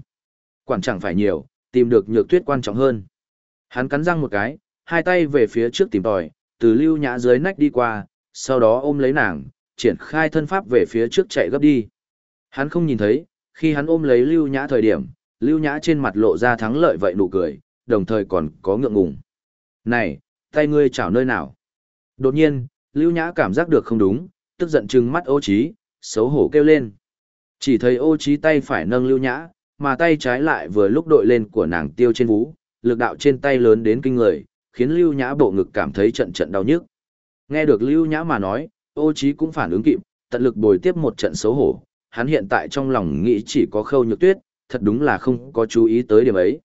S1: Quản chẳng phải nhiều, tìm được nhược tuyết quan trọng hơn. Hắn cắn răng một cái, hai tay về phía trước tìm tòi, từ lưu nhã dưới nách đi qua, sau đó ôm lấy nàng, triển khai thân pháp về phía trước chạy gấp đi. Hắn không nhìn thấy, khi hắn ôm lấy lưu nhã thời điểm, lưu nhã trên mặt lộ ra thắng lợi vậy nụ cười, đồng thời còn có ngượng ngùng. Này, tay ngươi chảo nơi nào? Đột nhiên, lưu nhã cảm giác được không đúng, tức giận trừng mắt ô trí, xấu hổ kêu lên. Chỉ thấy ô trí tay phải nâng lưu nhã, mà tay trái lại vừa lúc đội lên của nàng tiêu trên vú, lực đạo trên tay lớn đến kinh người, khiến lưu nhã bộ ngực cảm thấy trận trận đau nhức. Nghe được lưu nhã mà nói, ô Chí cũng phản ứng kịp, tận lực bồi tiếp một trận xấu hổ, hắn hiện tại trong lòng nghĩ chỉ có khâu nhược tuyết, thật đúng là không có chú ý tới điểm ấy.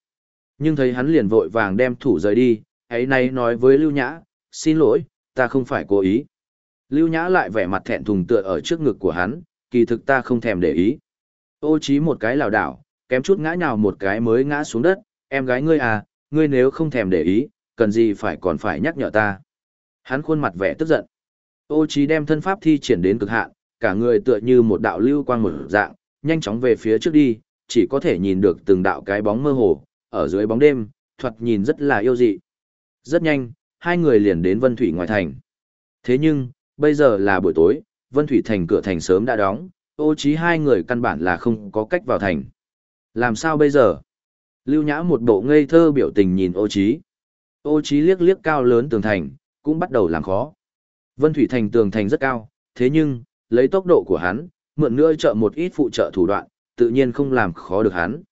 S1: Nhưng thấy hắn liền vội vàng đem thủ rời đi, ấy nay nói với lưu nhã, xin lỗi, ta không phải cố ý. Lưu nhã lại vẻ mặt thẹn thùng tựa ở trước ngực của hắn, kỳ thực ta không thèm để ý. Ô Chí một cái lảo đảo, kém chút ngã nhào một cái mới ngã xuống đất, em gái ngươi à, ngươi nếu không thèm để ý, cần gì phải còn phải nhắc nhở ta. Hắn khuôn mặt vẻ tức giận. Ô trí đem thân pháp thi triển đến cực hạn, cả người tựa như một đạo lưu quang một dạng, nhanh chóng về phía trước đi, chỉ có thể nhìn được từng đạo cái bóng mơ hồ, ở dưới bóng đêm, thoạt nhìn rất là yêu dị. Rất nhanh, hai người liền đến Vân Thủy ngoài thành. Thế nhưng, bây giờ là buổi tối, Vân Thủy thành cửa thành sớm đã đóng, ô trí hai người căn bản là không có cách vào thành. Làm sao bây giờ? Lưu Nhã một bộ ngây thơ biểu tình nhìn ô Chí. Ô Chí liếc liếc cao lớn tường thành, cũng bắt đầu làm khó. Vân Thủy thành tường thành rất cao, thế nhưng, lấy tốc độ của hắn, mượn nữa trợ một ít phụ trợ thủ đoạn, tự nhiên không làm khó được hắn.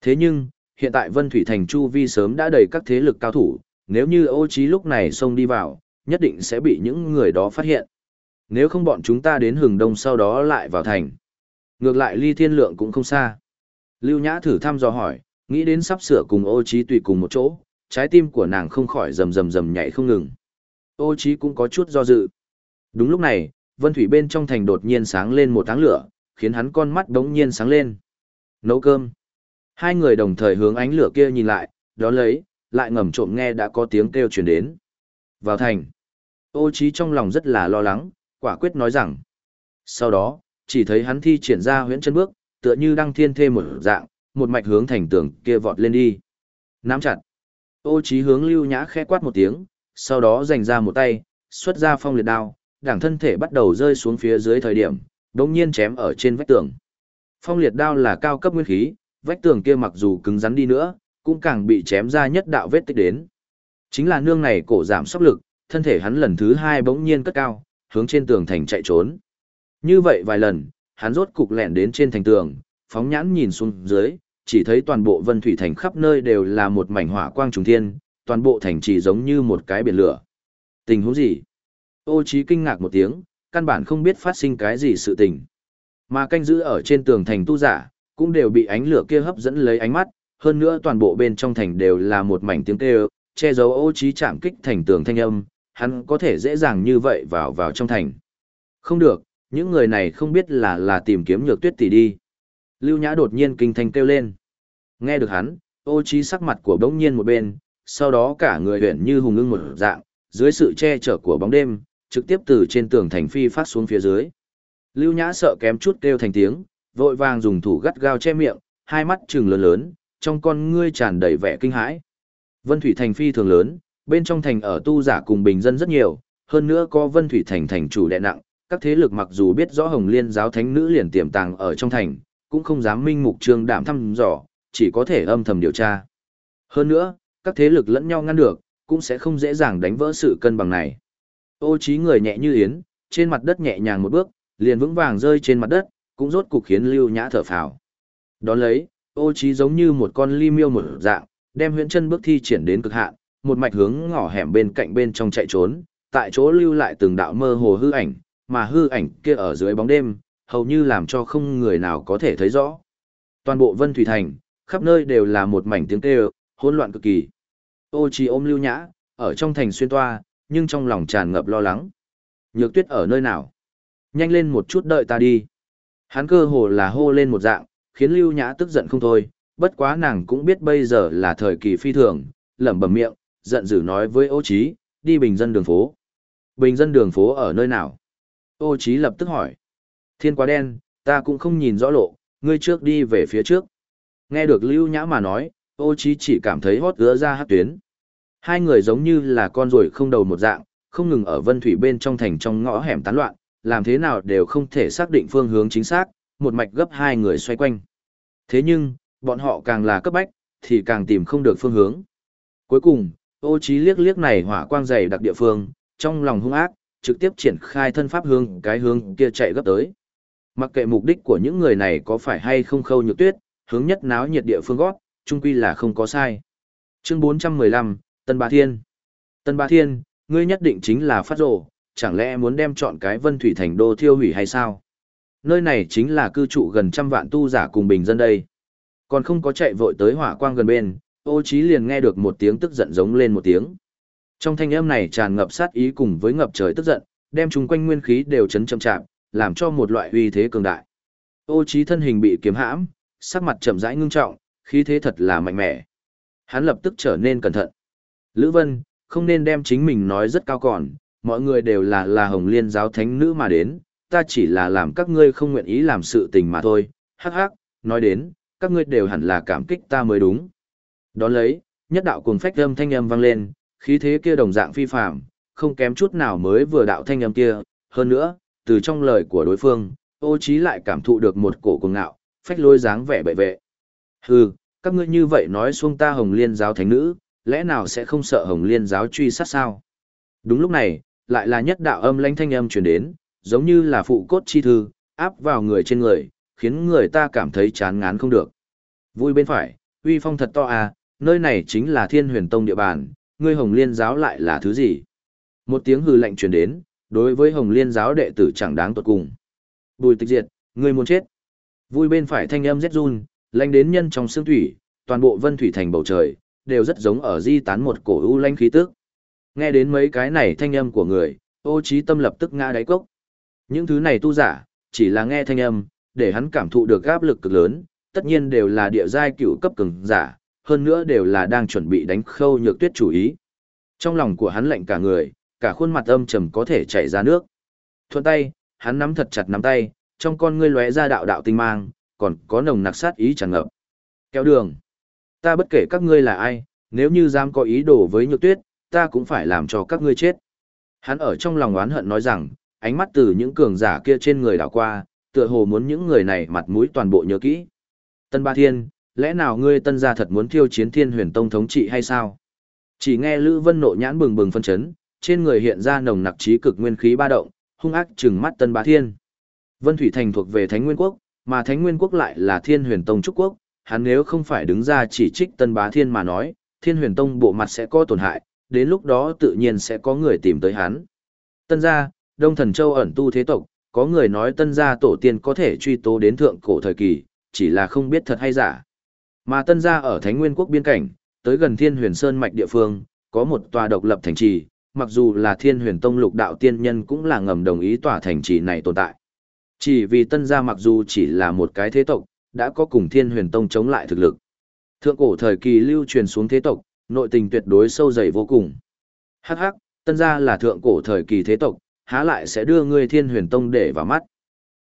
S1: Thế nhưng, hiện tại Vân Thủy thành chu vi sớm đã đầy các thế lực cao thủ, nếu như ô Chí lúc này xông đi vào, nhất định sẽ bị những người đó phát hiện. Nếu không bọn chúng ta đến hừng đông sau đó lại vào thành. Ngược lại ly thiên lượng cũng không xa. Lưu Nhã thử thăm dò hỏi, nghĩ đến sắp sửa cùng ô trí tùy cùng một chỗ, trái tim của nàng không khỏi rầm rầm rầm nhảy không ngừng. Ô trí cũng có chút do dự. Đúng lúc này, vân thủy bên trong thành đột nhiên sáng lên một tháng lửa, khiến hắn con mắt đống nhiên sáng lên. Nấu cơm. Hai người đồng thời hướng ánh lửa kia nhìn lại, đó lấy, lại ngầm trộm nghe đã có tiếng kêu truyền đến. Vào thành. Ô trí trong lòng rất là lo lắng, quả quyết nói rằng. Sau đó, chỉ thấy hắn thi triển ra huyễn chân bước, tựa như đăng thiên thê một dạng, một mạch hướng thành tường kia vọt lên đi. Nắm chặt. Ô trí hướng lưu nhã khẽ quát một tiếng, sau đó giành ra một tay, xuất ra phong liệt đao, đảng thân thể bắt đầu rơi xuống phía dưới thời điểm, đống nhiên chém ở trên vách tường. Phong liệt đao là cao cấp nguyên khí, vách tường kia mặc dù cứng rắn đi nữa, cũng càng bị chém ra nhất đạo vết tích đến. Chính là nương này cổ giảm sốc lực, thân thể hắn lần thứ hai bỗng nhiên cất cao, hướng trên tường thành chạy trốn. Như vậy vài lần, hắn rốt cục lẹn đến trên thành tường, phóng nhãn nhìn xuống dưới, chỉ thấy toàn bộ vân thủy thành khắp nơi đều là một mảnh hỏa quang trùng thiên, toàn bộ thành chỉ giống như một cái biển lửa. Tình huống gì? Ô trí kinh ngạc một tiếng, căn bản không biết phát sinh cái gì sự tình. Mà canh giữ ở trên tường thành tu giả, cũng đều bị ánh lửa kia hấp dẫn lấy ánh mắt, hơn nữa toàn bộ bên trong thành đều là một mảnh tiếng kêu, che giấu ô trí chạm kích thành tường thanh âm, hắn có thể dễ dàng như vậy vào vào trong thành. Không được, những người này không biết là là tìm kiếm nhược tuyết tỷ đi. Lưu Nhã đột nhiên kinh thanh kêu lên. Nghe được hắn, ô trí sắc mặt của bỗng nhiên một bên, sau đó cả người huyển như hùng ưng một dạng, dưới sự che chở của bóng đêm, trực tiếp từ trên tường thành phi phát xuống phía dưới. Lưu Nhã sợ kém chút kêu thành tiếng, vội vàng dùng thủ gắt gao che miệng, hai mắt trừng lớn lớn, trong con ngươi tràn đầy vẻ kinh hãi. Vân Thủy Thành phi thường lớn, bên trong thành ở tu giả cùng bình dân rất nhiều, hơn nữa có Vân Thủy Thành thành chủ đệ nặng, các thế lực mặc dù biết rõ Hồng Liên giáo thánh nữ liền tiềm tàng ở trong thành, cũng không dám minh mục trương đảm thăm dò, chỉ có thể âm thầm điều tra. Hơn nữa, các thế lực lẫn nhau ngăn được, cũng sẽ không dễ dàng đánh vỡ sự cân bằng này. Ô trí người nhẹ như yến, trên mặt đất nhẹ nhàng một bước, liền vững vàng rơi trên mặt đất, cũng rốt cục khiến Lưu Nhã thở phào. Đón lấy, ô trí giống như một con li miêu một dạng, đem huyễn chân bước thi triển đến cực hạn, một mạch hướng ngõ hẻm bên cạnh bên trong chạy trốn, tại chỗ lưu lại từng đạo mơ hồ hư ảnh, mà hư ảnh kia ở dưới bóng đêm, hầu như làm cho không người nào có thể thấy rõ. Toàn bộ Vân Thủy Thành, khắp nơi đều là một mảnh tiếng kêu, hỗn loạn cực kỳ. Ô Chi ôm Lưu Nhã, ở trong thành xuyên toa, nhưng trong lòng tràn ngập lo lắng. Nhược tuyết ở nơi nào? Nhanh lên một chút đợi ta đi. Hắn cơ hồ là hô lên một dạng, khiến Lưu Nhã tức giận không thôi, bất quá nàng cũng biết bây giờ là thời kỳ phi thường, lẩm bẩm miệng, giận dữ nói với Ô Chí, đi bình dân đường phố. Bình dân đường phố ở nơi nào? Ô Chí lập tức hỏi. Thiên quá đen, ta cũng không nhìn rõ lộ, ngươi trước đi về phía trước. Nghe được Lưu Nhã mà nói, Ô Chí chỉ cảm thấy hót ứa ra hát tuyến. Hai người giống như là con ruồi không đầu một dạng, không ngừng ở vân thủy bên trong thành trong ngõ hẻm tán loạn, làm thế nào đều không thể xác định phương hướng chính xác, một mạch gấp hai người xoay quanh. Thế nhưng, bọn họ càng là cấp bách, thì càng tìm không được phương hướng. Cuối cùng, ô Chí liếc liếc này hỏa quang dày đặc địa phương, trong lòng hung ác, trực tiếp triển khai thân pháp hướng cái hướng kia chạy gấp tới. Mặc kệ mục đích của những người này có phải hay không khâu nhược tuyết, hướng nhất náo nhiệt địa phương gót, chung quy là không có sai. Chương 415, Tân Bá Thiên. Tân Bá Thiên, ngươi nhất định chính là phát rồ, chẳng lẽ muốn đem chọn cái vân thủy thành đô thiêu hủy hay sao? Nơi này chính là cư trụ gần trăm vạn tu giả cùng bình dân đây. Còn không có chạy vội tới hỏa quang gần bên, ô trí liền nghe được một tiếng tức giận giống lên một tiếng. Trong thanh âm này tràn ngập sát ý cùng với ngập trời tức giận, đem chúng quanh nguyên khí đều chấn chậm chạp, làm cho một loại uy thế cường đại. Ô trí thân hình bị kiếm hãm, sắc mặt chậm rãi ngưng trọng, khí thế thật là mạnh mẽ. Hắn lập tức trở nên cẩn thận. Lữ Vân, không nên đem chính mình nói rất cao còn, mọi người đều là là hồng liên giáo thánh nữ mà đến, ta chỉ là làm các ngươi không nguyện ý làm sự tình mà thôi, hắc hắc, nói đến, các ngươi đều hẳn là cảm kích ta mới đúng. Đón lấy, nhất đạo cuồng phách âm thanh âm vang lên, khí thế kia đồng dạng phi phạm, không kém chút nào mới vừa đạo thanh âm kia, hơn nữa, từ trong lời của đối phương, ô trí lại cảm thụ được một cổ cuồng ngạo, phách lôi dáng vẻ bệ vệ. Hừ, các ngươi như vậy nói xuông ta hồng liên giáo thánh nữ, lẽ nào sẽ không sợ hồng liên giáo truy sát sao? Đúng lúc này, lại là nhất đạo âm lãnh thanh âm truyền đến, giống như là phụ cốt chi thư, áp vào người trên người, khiến người ta cảm thấy chán ngán không được. Vui bên phải, uy phong thật to à, nơi này chính là thiên huyền tông địa bàn, ngươi hồng liên giáo lại là thứ gì? Một tiếng hừ lạnh truyền đến, đối với hồng liên giáo đệ tử chẳng đáng tuột cùng. Bùi tịch diệt, người muốn chết. Vui bên phải thanh âm rét run, lanh đến nhân trong xương thủy, toàn bộ vân thủy thành bầu trời, đều rất giống ở di tán một cổ u lanh khí tức. Nghe đến mấy cái này thanh âm của người, ô trí tâm lập tức ngã đáy cốc. Những thứ này tu giả, chỉ là nghe thanh âm, để hắn cảm thụ được áp lực cực lớn, tất nhiên đều là địa giai cựu cấp cường giả, hơn nữa đều là đang chuẩn bị đánh khâu nhược tuyết chủ ý. Trong lòng của hắn lạnh cả người, cả khuôn mặt âm trầm có thể chảy ra nước. Thuận tay, hắn nắm thật chặt nắm tay, trong con ngươi lóe ra đạo đạo tinh mang, còn có nồng nặc sát ý tràn ngập. Kéo đường. Ta bất kể các ngươi là ai, nếu như dám có ý đồ với nhược tuyết, ta cũng phải làm cho các ngươi chết. Hắn ở trong lòng oán hận nói rằng, ánh mắt từ những cường giả kia trên người đảo qua, tựa hồ muốn những người này mặt mũi toàn bộ nhớ kỹ. Tân Ba Thiên, lẽ nào ngươi tân gia thật muốn thiêu chiến thiên huyền tông thống trị hay sao? Chỉ nghe Lữ Vân nộ nhãn bừng bừng phân chấn, trên người hiện ra nồng nặc trí cực nguyên khí ba động, hung ác trừng mắt Tân bá Thiên. Vân Thủy Thành thuộc về Thánh Nguyên Quốc, mà Thánh Nguyên Quốc lại là Thiên Huyền Tông Trúc Quốc, hắn nếu không phải đứng ra chỉ trích Tân Bá Thiên mà nói, Thiên Huyền Tông bộ mặt sẽ có tổn hại, đến lúc đó tự nhiên sẽ có người tìm tới hắn. Tân gia, Đông Thần Châu ẩn tu thế tộc, có người nói Tân gia tổ tiên có thể truy tố đến thượng cổ thời kỳ, chỉ là không biết thật hay giả. Mà Tân gia ở Thánh Nguyên Quốc biên cảnh, tới gần Thiên Huyền Sơn mạch địa phương, có một tòa độc lập thành trì, mặc dù là Thiên Huyền Tông lục đạo tiên nhân cũng là ngầm đồng ý tòa thành trì này tồn tại. Chỉ vì Tân gia mặc dù chỉ là một cái thế tộc, đã có cùng Thiên Huyền Tông chống lại thực lực. Thượng cổ thời kỳ lưu truyền xuống thế tộc, nội tình tuyệt đối sâu dày vô cùng. Hắc hắc, tân gia là thượng cổ thời kỳ thế tộc, há lại sẽ đưa ngươi thiên huyền tông để vào mắt.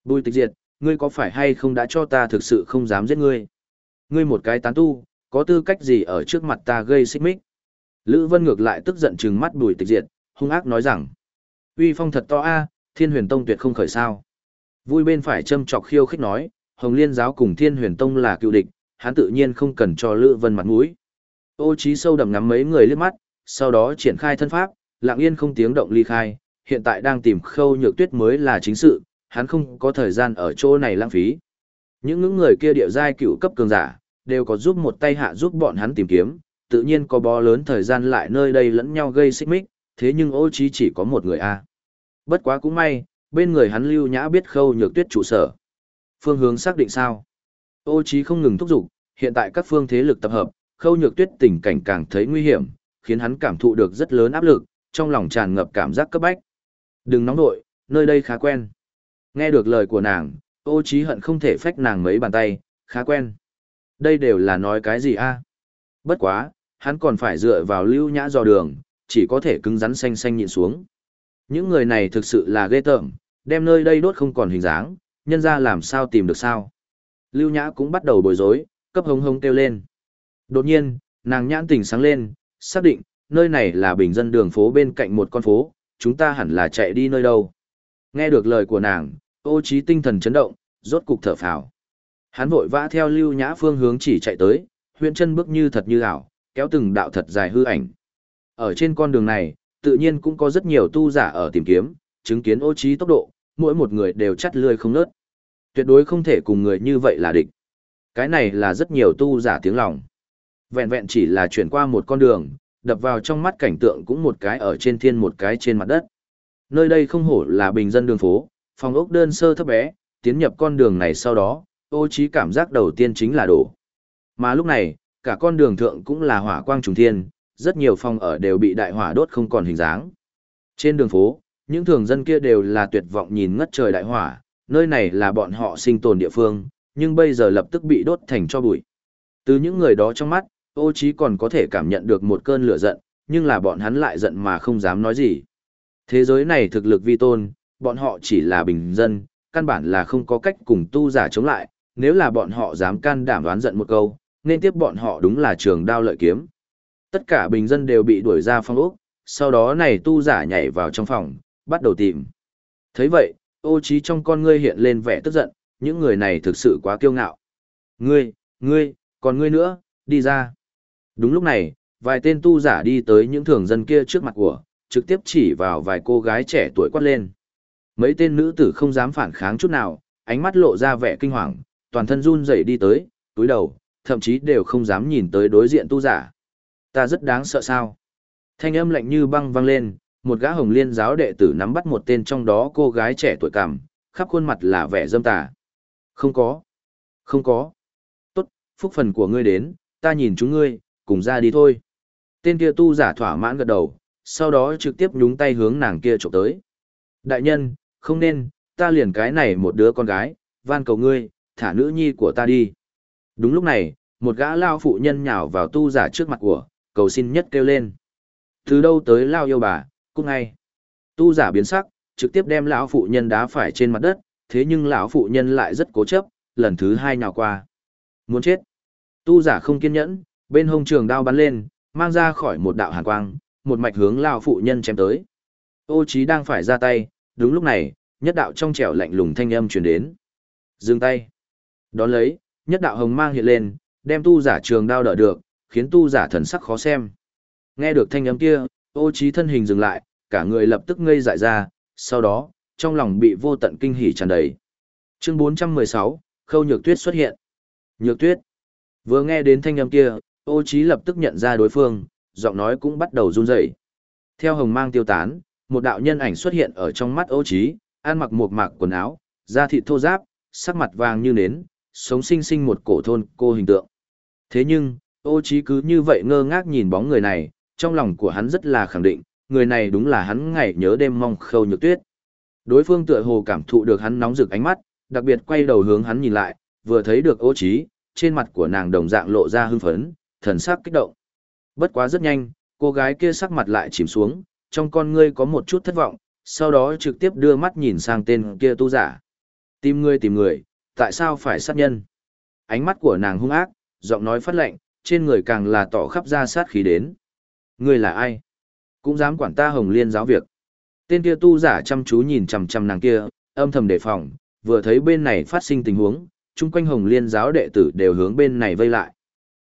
S1: Bùi tịch diệt, ngươi có phải hay không đã cho ta thực sự không dám giết ngươi? Ngươi một cái tán tu, có tư cách gì ở trước mặt ta gây xích mích? Lữ Vân ngược lại tức giận trừng mắt bùi tịch diệt, hung ác nói rằng. Uy phong thật to a, thiên huyền tông tuyệt không khởi sao. Vui bên phải châm chọc khiêu khích nói, Hồng Liên giáo cùng Thiên Huyền Tông là cựu địch, hắn tự nhiên không cần cho Lữ Vân mặt mũi. Ô Chí sâu đậm ngắm mấy người liếc mắt, sau đó triển khai thân pháp, lặng yên không tiếng động ly khai, hiện tại đang tìm Khâu Nhược Tuyết mới là chính sự, hắn không có thời gian ở chỗ này lãng phí. Những những người kia địa giai cựu cấp cường giả, đều có giúp một tay hạ giúp bọn hắn tìm kiếm, tự nhiên có bó lớn thời gian lại nơi đây lẫn nhau gây xích mích, thế nhưng ô trí chỉ có một người a. Bất quá cũng may, bên người hắn lưu nhã biết khâu nhược tuyết trụ sở. Phương hướng xác định sao? Ô trí không ngừng thúc giục, hiện tại các phương thế lực tập hợp, khâu nhược tuyết tình cảnh càng thấy nguy hiểm, khiến hắn cảm thụ được rất lớn áp lực, trong lòng tràn ngập cảm giác cấp bách. Đừng nóng nội, nơi đây khá quen. Nghe được lời của nàng, ô trí hận không thể phách nàng mấy bàn tay, khá quen. Đây đều là nói cái gì a? Bất quá, hắn còn phải dựa vào lưu nhã dò đường, chỉ có thể cứng rắn xanh xanh nhịn xuống. Những người này thực sự là ghê tởm, đem nơi đây đốt không còn hình dáng, nhân ra làm sao tìm được sao. Lưu Nhã cũng bắt đầu bối rối, cấp hống hống kêu lên. Đột nhiên, nàng nhãn tỉnh sáng lên, xác định, nơi này là bình dân đường phố bên cạnh một con phố, chúng ta hẳn là chạy đi nơi đâu. Nghe được lời của nàng, ô trí tinh thần chấn động, rốt cục thở phào. Hắn vội vã theo lưu nhã phương hướng chỉ chạy tới, huyện chân bước như thật như ảo, kéo từng đạo thật dài hư ảnh. Ở trên con đường này, tự nhiên cũng có rất nhiều tu giả ở tìm kiếm, chứng kiến ô trí tốc độ, mỗi một người đều chắt lươi không nớt. Tuyệt đối không thể cùng người như vậy là địch. Cái này là rất nhiều tu giả tiếng lòng. Vẹn vẹn chỉ là chuyển qua một con đường, đập vào trong mắt cảnh tượng cũng một cái ở trên thiên một cái trên mặt đất. Nơi đây không hổ là bình dân đường phố, phòng ốc đơn sơ thấp bé, tiến nhập con đường này sau đó, ô trí cảm giác đầu tiên chính là đổ. Mà lúc này, cả con đường thượng cũng là hỏa quang trùng thiên, rất nhiều phòng ở đều bị đại hỏa đốt không còn hình dáng. Trên đường phố, những thường dân kia đều là tuyệt vọng nhìn ngất trời đại hỏa, nơi này là bọn họ sinh tồn địa phương, nhưng bây giờ lập tức bị đốt thành cho bụi. Từ những người đó trong mắt, ô trí còn có thể cảm nhận được một cơn lửa giận, nhưng là bọn hắn lại giận mà không dám nói gì. Thế giới này thực lực vi tôn, bọn họ chỉ là bình dân, căn bản là không có cách cùng tu giả chống lại, nếu là bọn họ dám can đảm đoán giận một câu, nên tiếp bọn họ đúng là trường đao lợi kiếm. Tất cả bình dân đều bị đuổi ra phòng ốc, sau đó này tu giả nhảy vào trong phòng, bắt đầu tìm. thấy vậy, ô trí trong con ngươi hiện lên vẻ tức giận, những người này thực sự quá kiêu ngạo. Ngươi, ngươi, còn ngươi nữa, đi ra. Đúng lúc này, vài tên tu giả đi tới những thường dân kia trước mặt của, trực tiếp chỉ vào vài cô gái trẻ tuổi quát lên. Mấy tên nữ tử không dám phản kháng chút nào, ánh mắt lộ ra vẻ kinh hoàng, toàn thân run rẩy đi tới, túi đầu, thậm chí đều không dám nhìn tới đối diện tu giả. Ta rất đáng sợ sao? Thanh âm lạnh như băng vang lên, một gã hồng liên giáo đệ tử nắm bắt một tên trong đó cô gái trẻ tuổi cảm, khắp khuôn mặt là vẻ dâm tà. Không có. Không có. Tốt, phúc phần của ngươi đến, ta nhìn chúng ngươi, cùng ra đi thôi. Tên kia tu giả thỏa mãn gật đầu, sau đó trực tiếp nhúng tay hướng nàng kia trộm tới. Đại nhân, không nên, ta liền cái này một đứa con gái, van cầu ngươi, thả nữ nhi của ta đi. Đúng lúc này, một gã lao phụ nhân nhào vào tu giả trước mặt của, cầu xin nhất kêu lên. Từ đâu tới lao yêu bà, cung ngay. Tu giả biến sắc, trực tiếp đem lão phụ nhân đá phải trên mặt đất, thế nhưng lão phụ nhân lại rất cố chấp, lần thứ hai nhào qua. Muốn chết. Tu giả không kiên nhẫn, bên hông trường đao bắn lên, mang ra khỏi một đạo hàn quang, một mạch hướng lão phụ nhân chém tới. Ô Chí đang phải ra tay, đúng lúc này, nhất đạo trong trẻo lạnh lùng thanh âm truyền đến. Dừng tay. Đón lấy, nhất đạo hồng mang hiện lên, đem tu giả trường đao đỡ được, khiến tu giả thần sắc khó xem. Nghe được thanh âm kia, ô trí thân hình dừng lại, cả người lập tức ngây dại ra, sau đó, trong lòng bị vô tận kinh hỉ tràn đầy. Chương 416, Khâu Nhược Tuyết xuất hiện. Nhược Tuyết. Vừa nghe đến thanh âm kia, ô trí lập tức nhận ra đối phương, giọng nói cũng bắt đầu run rẩy. Theo hồng mang tiêu tán, một đạo nhân ảnh xuất hiện ở trong mắt ô trí, ăn mặc một mạc quần áo, da thịt thô ráp, sắc mặt vàng như nến, sống sinh sinh một cổ thôn cô hình tượng. Thế nhưng, ô trí cứ như vậy ngơ ngác nhìn bóng người này, trong lòng của hắn rất là khẳng định, người này đúng là hắn ngày nhớ đêm mong khâu nhược tuyết. Đối phương tựa hồ cảm thụ được hắn nóng rực ánh mắt, đặc biệt quay đầu hướng hắn nhìn lại, vừa thấy được ô trí, trên mặt của nàng đồng dạng lộ ra hưng phấn, thần sắc kích động. Bất quá rất nhanh, cô gái kia sắc mặt lại chìm xuống, trong con ngươi có một chút thất vọng, sau đó trực tiếp đưa mắt nhìn sang tên kia tu giả. Tìm người tìm người, tại sao phải sát nhân? Ánh mắt của nàng hung ác, giọng nói phát lệnh, trên người càng là tỏ khắp ra sát khí đến. Người là ai? Cũng dám quản ta hồng liên giáo việc. Tên kia tu giả chăm chú nhìn chằm chằm nàng kia, âm thầm đề phòng, vừa thấy bên này phát sinh tình huống, chung quanh hồng liên giáo đệ tử đều hướng bên này vây lại.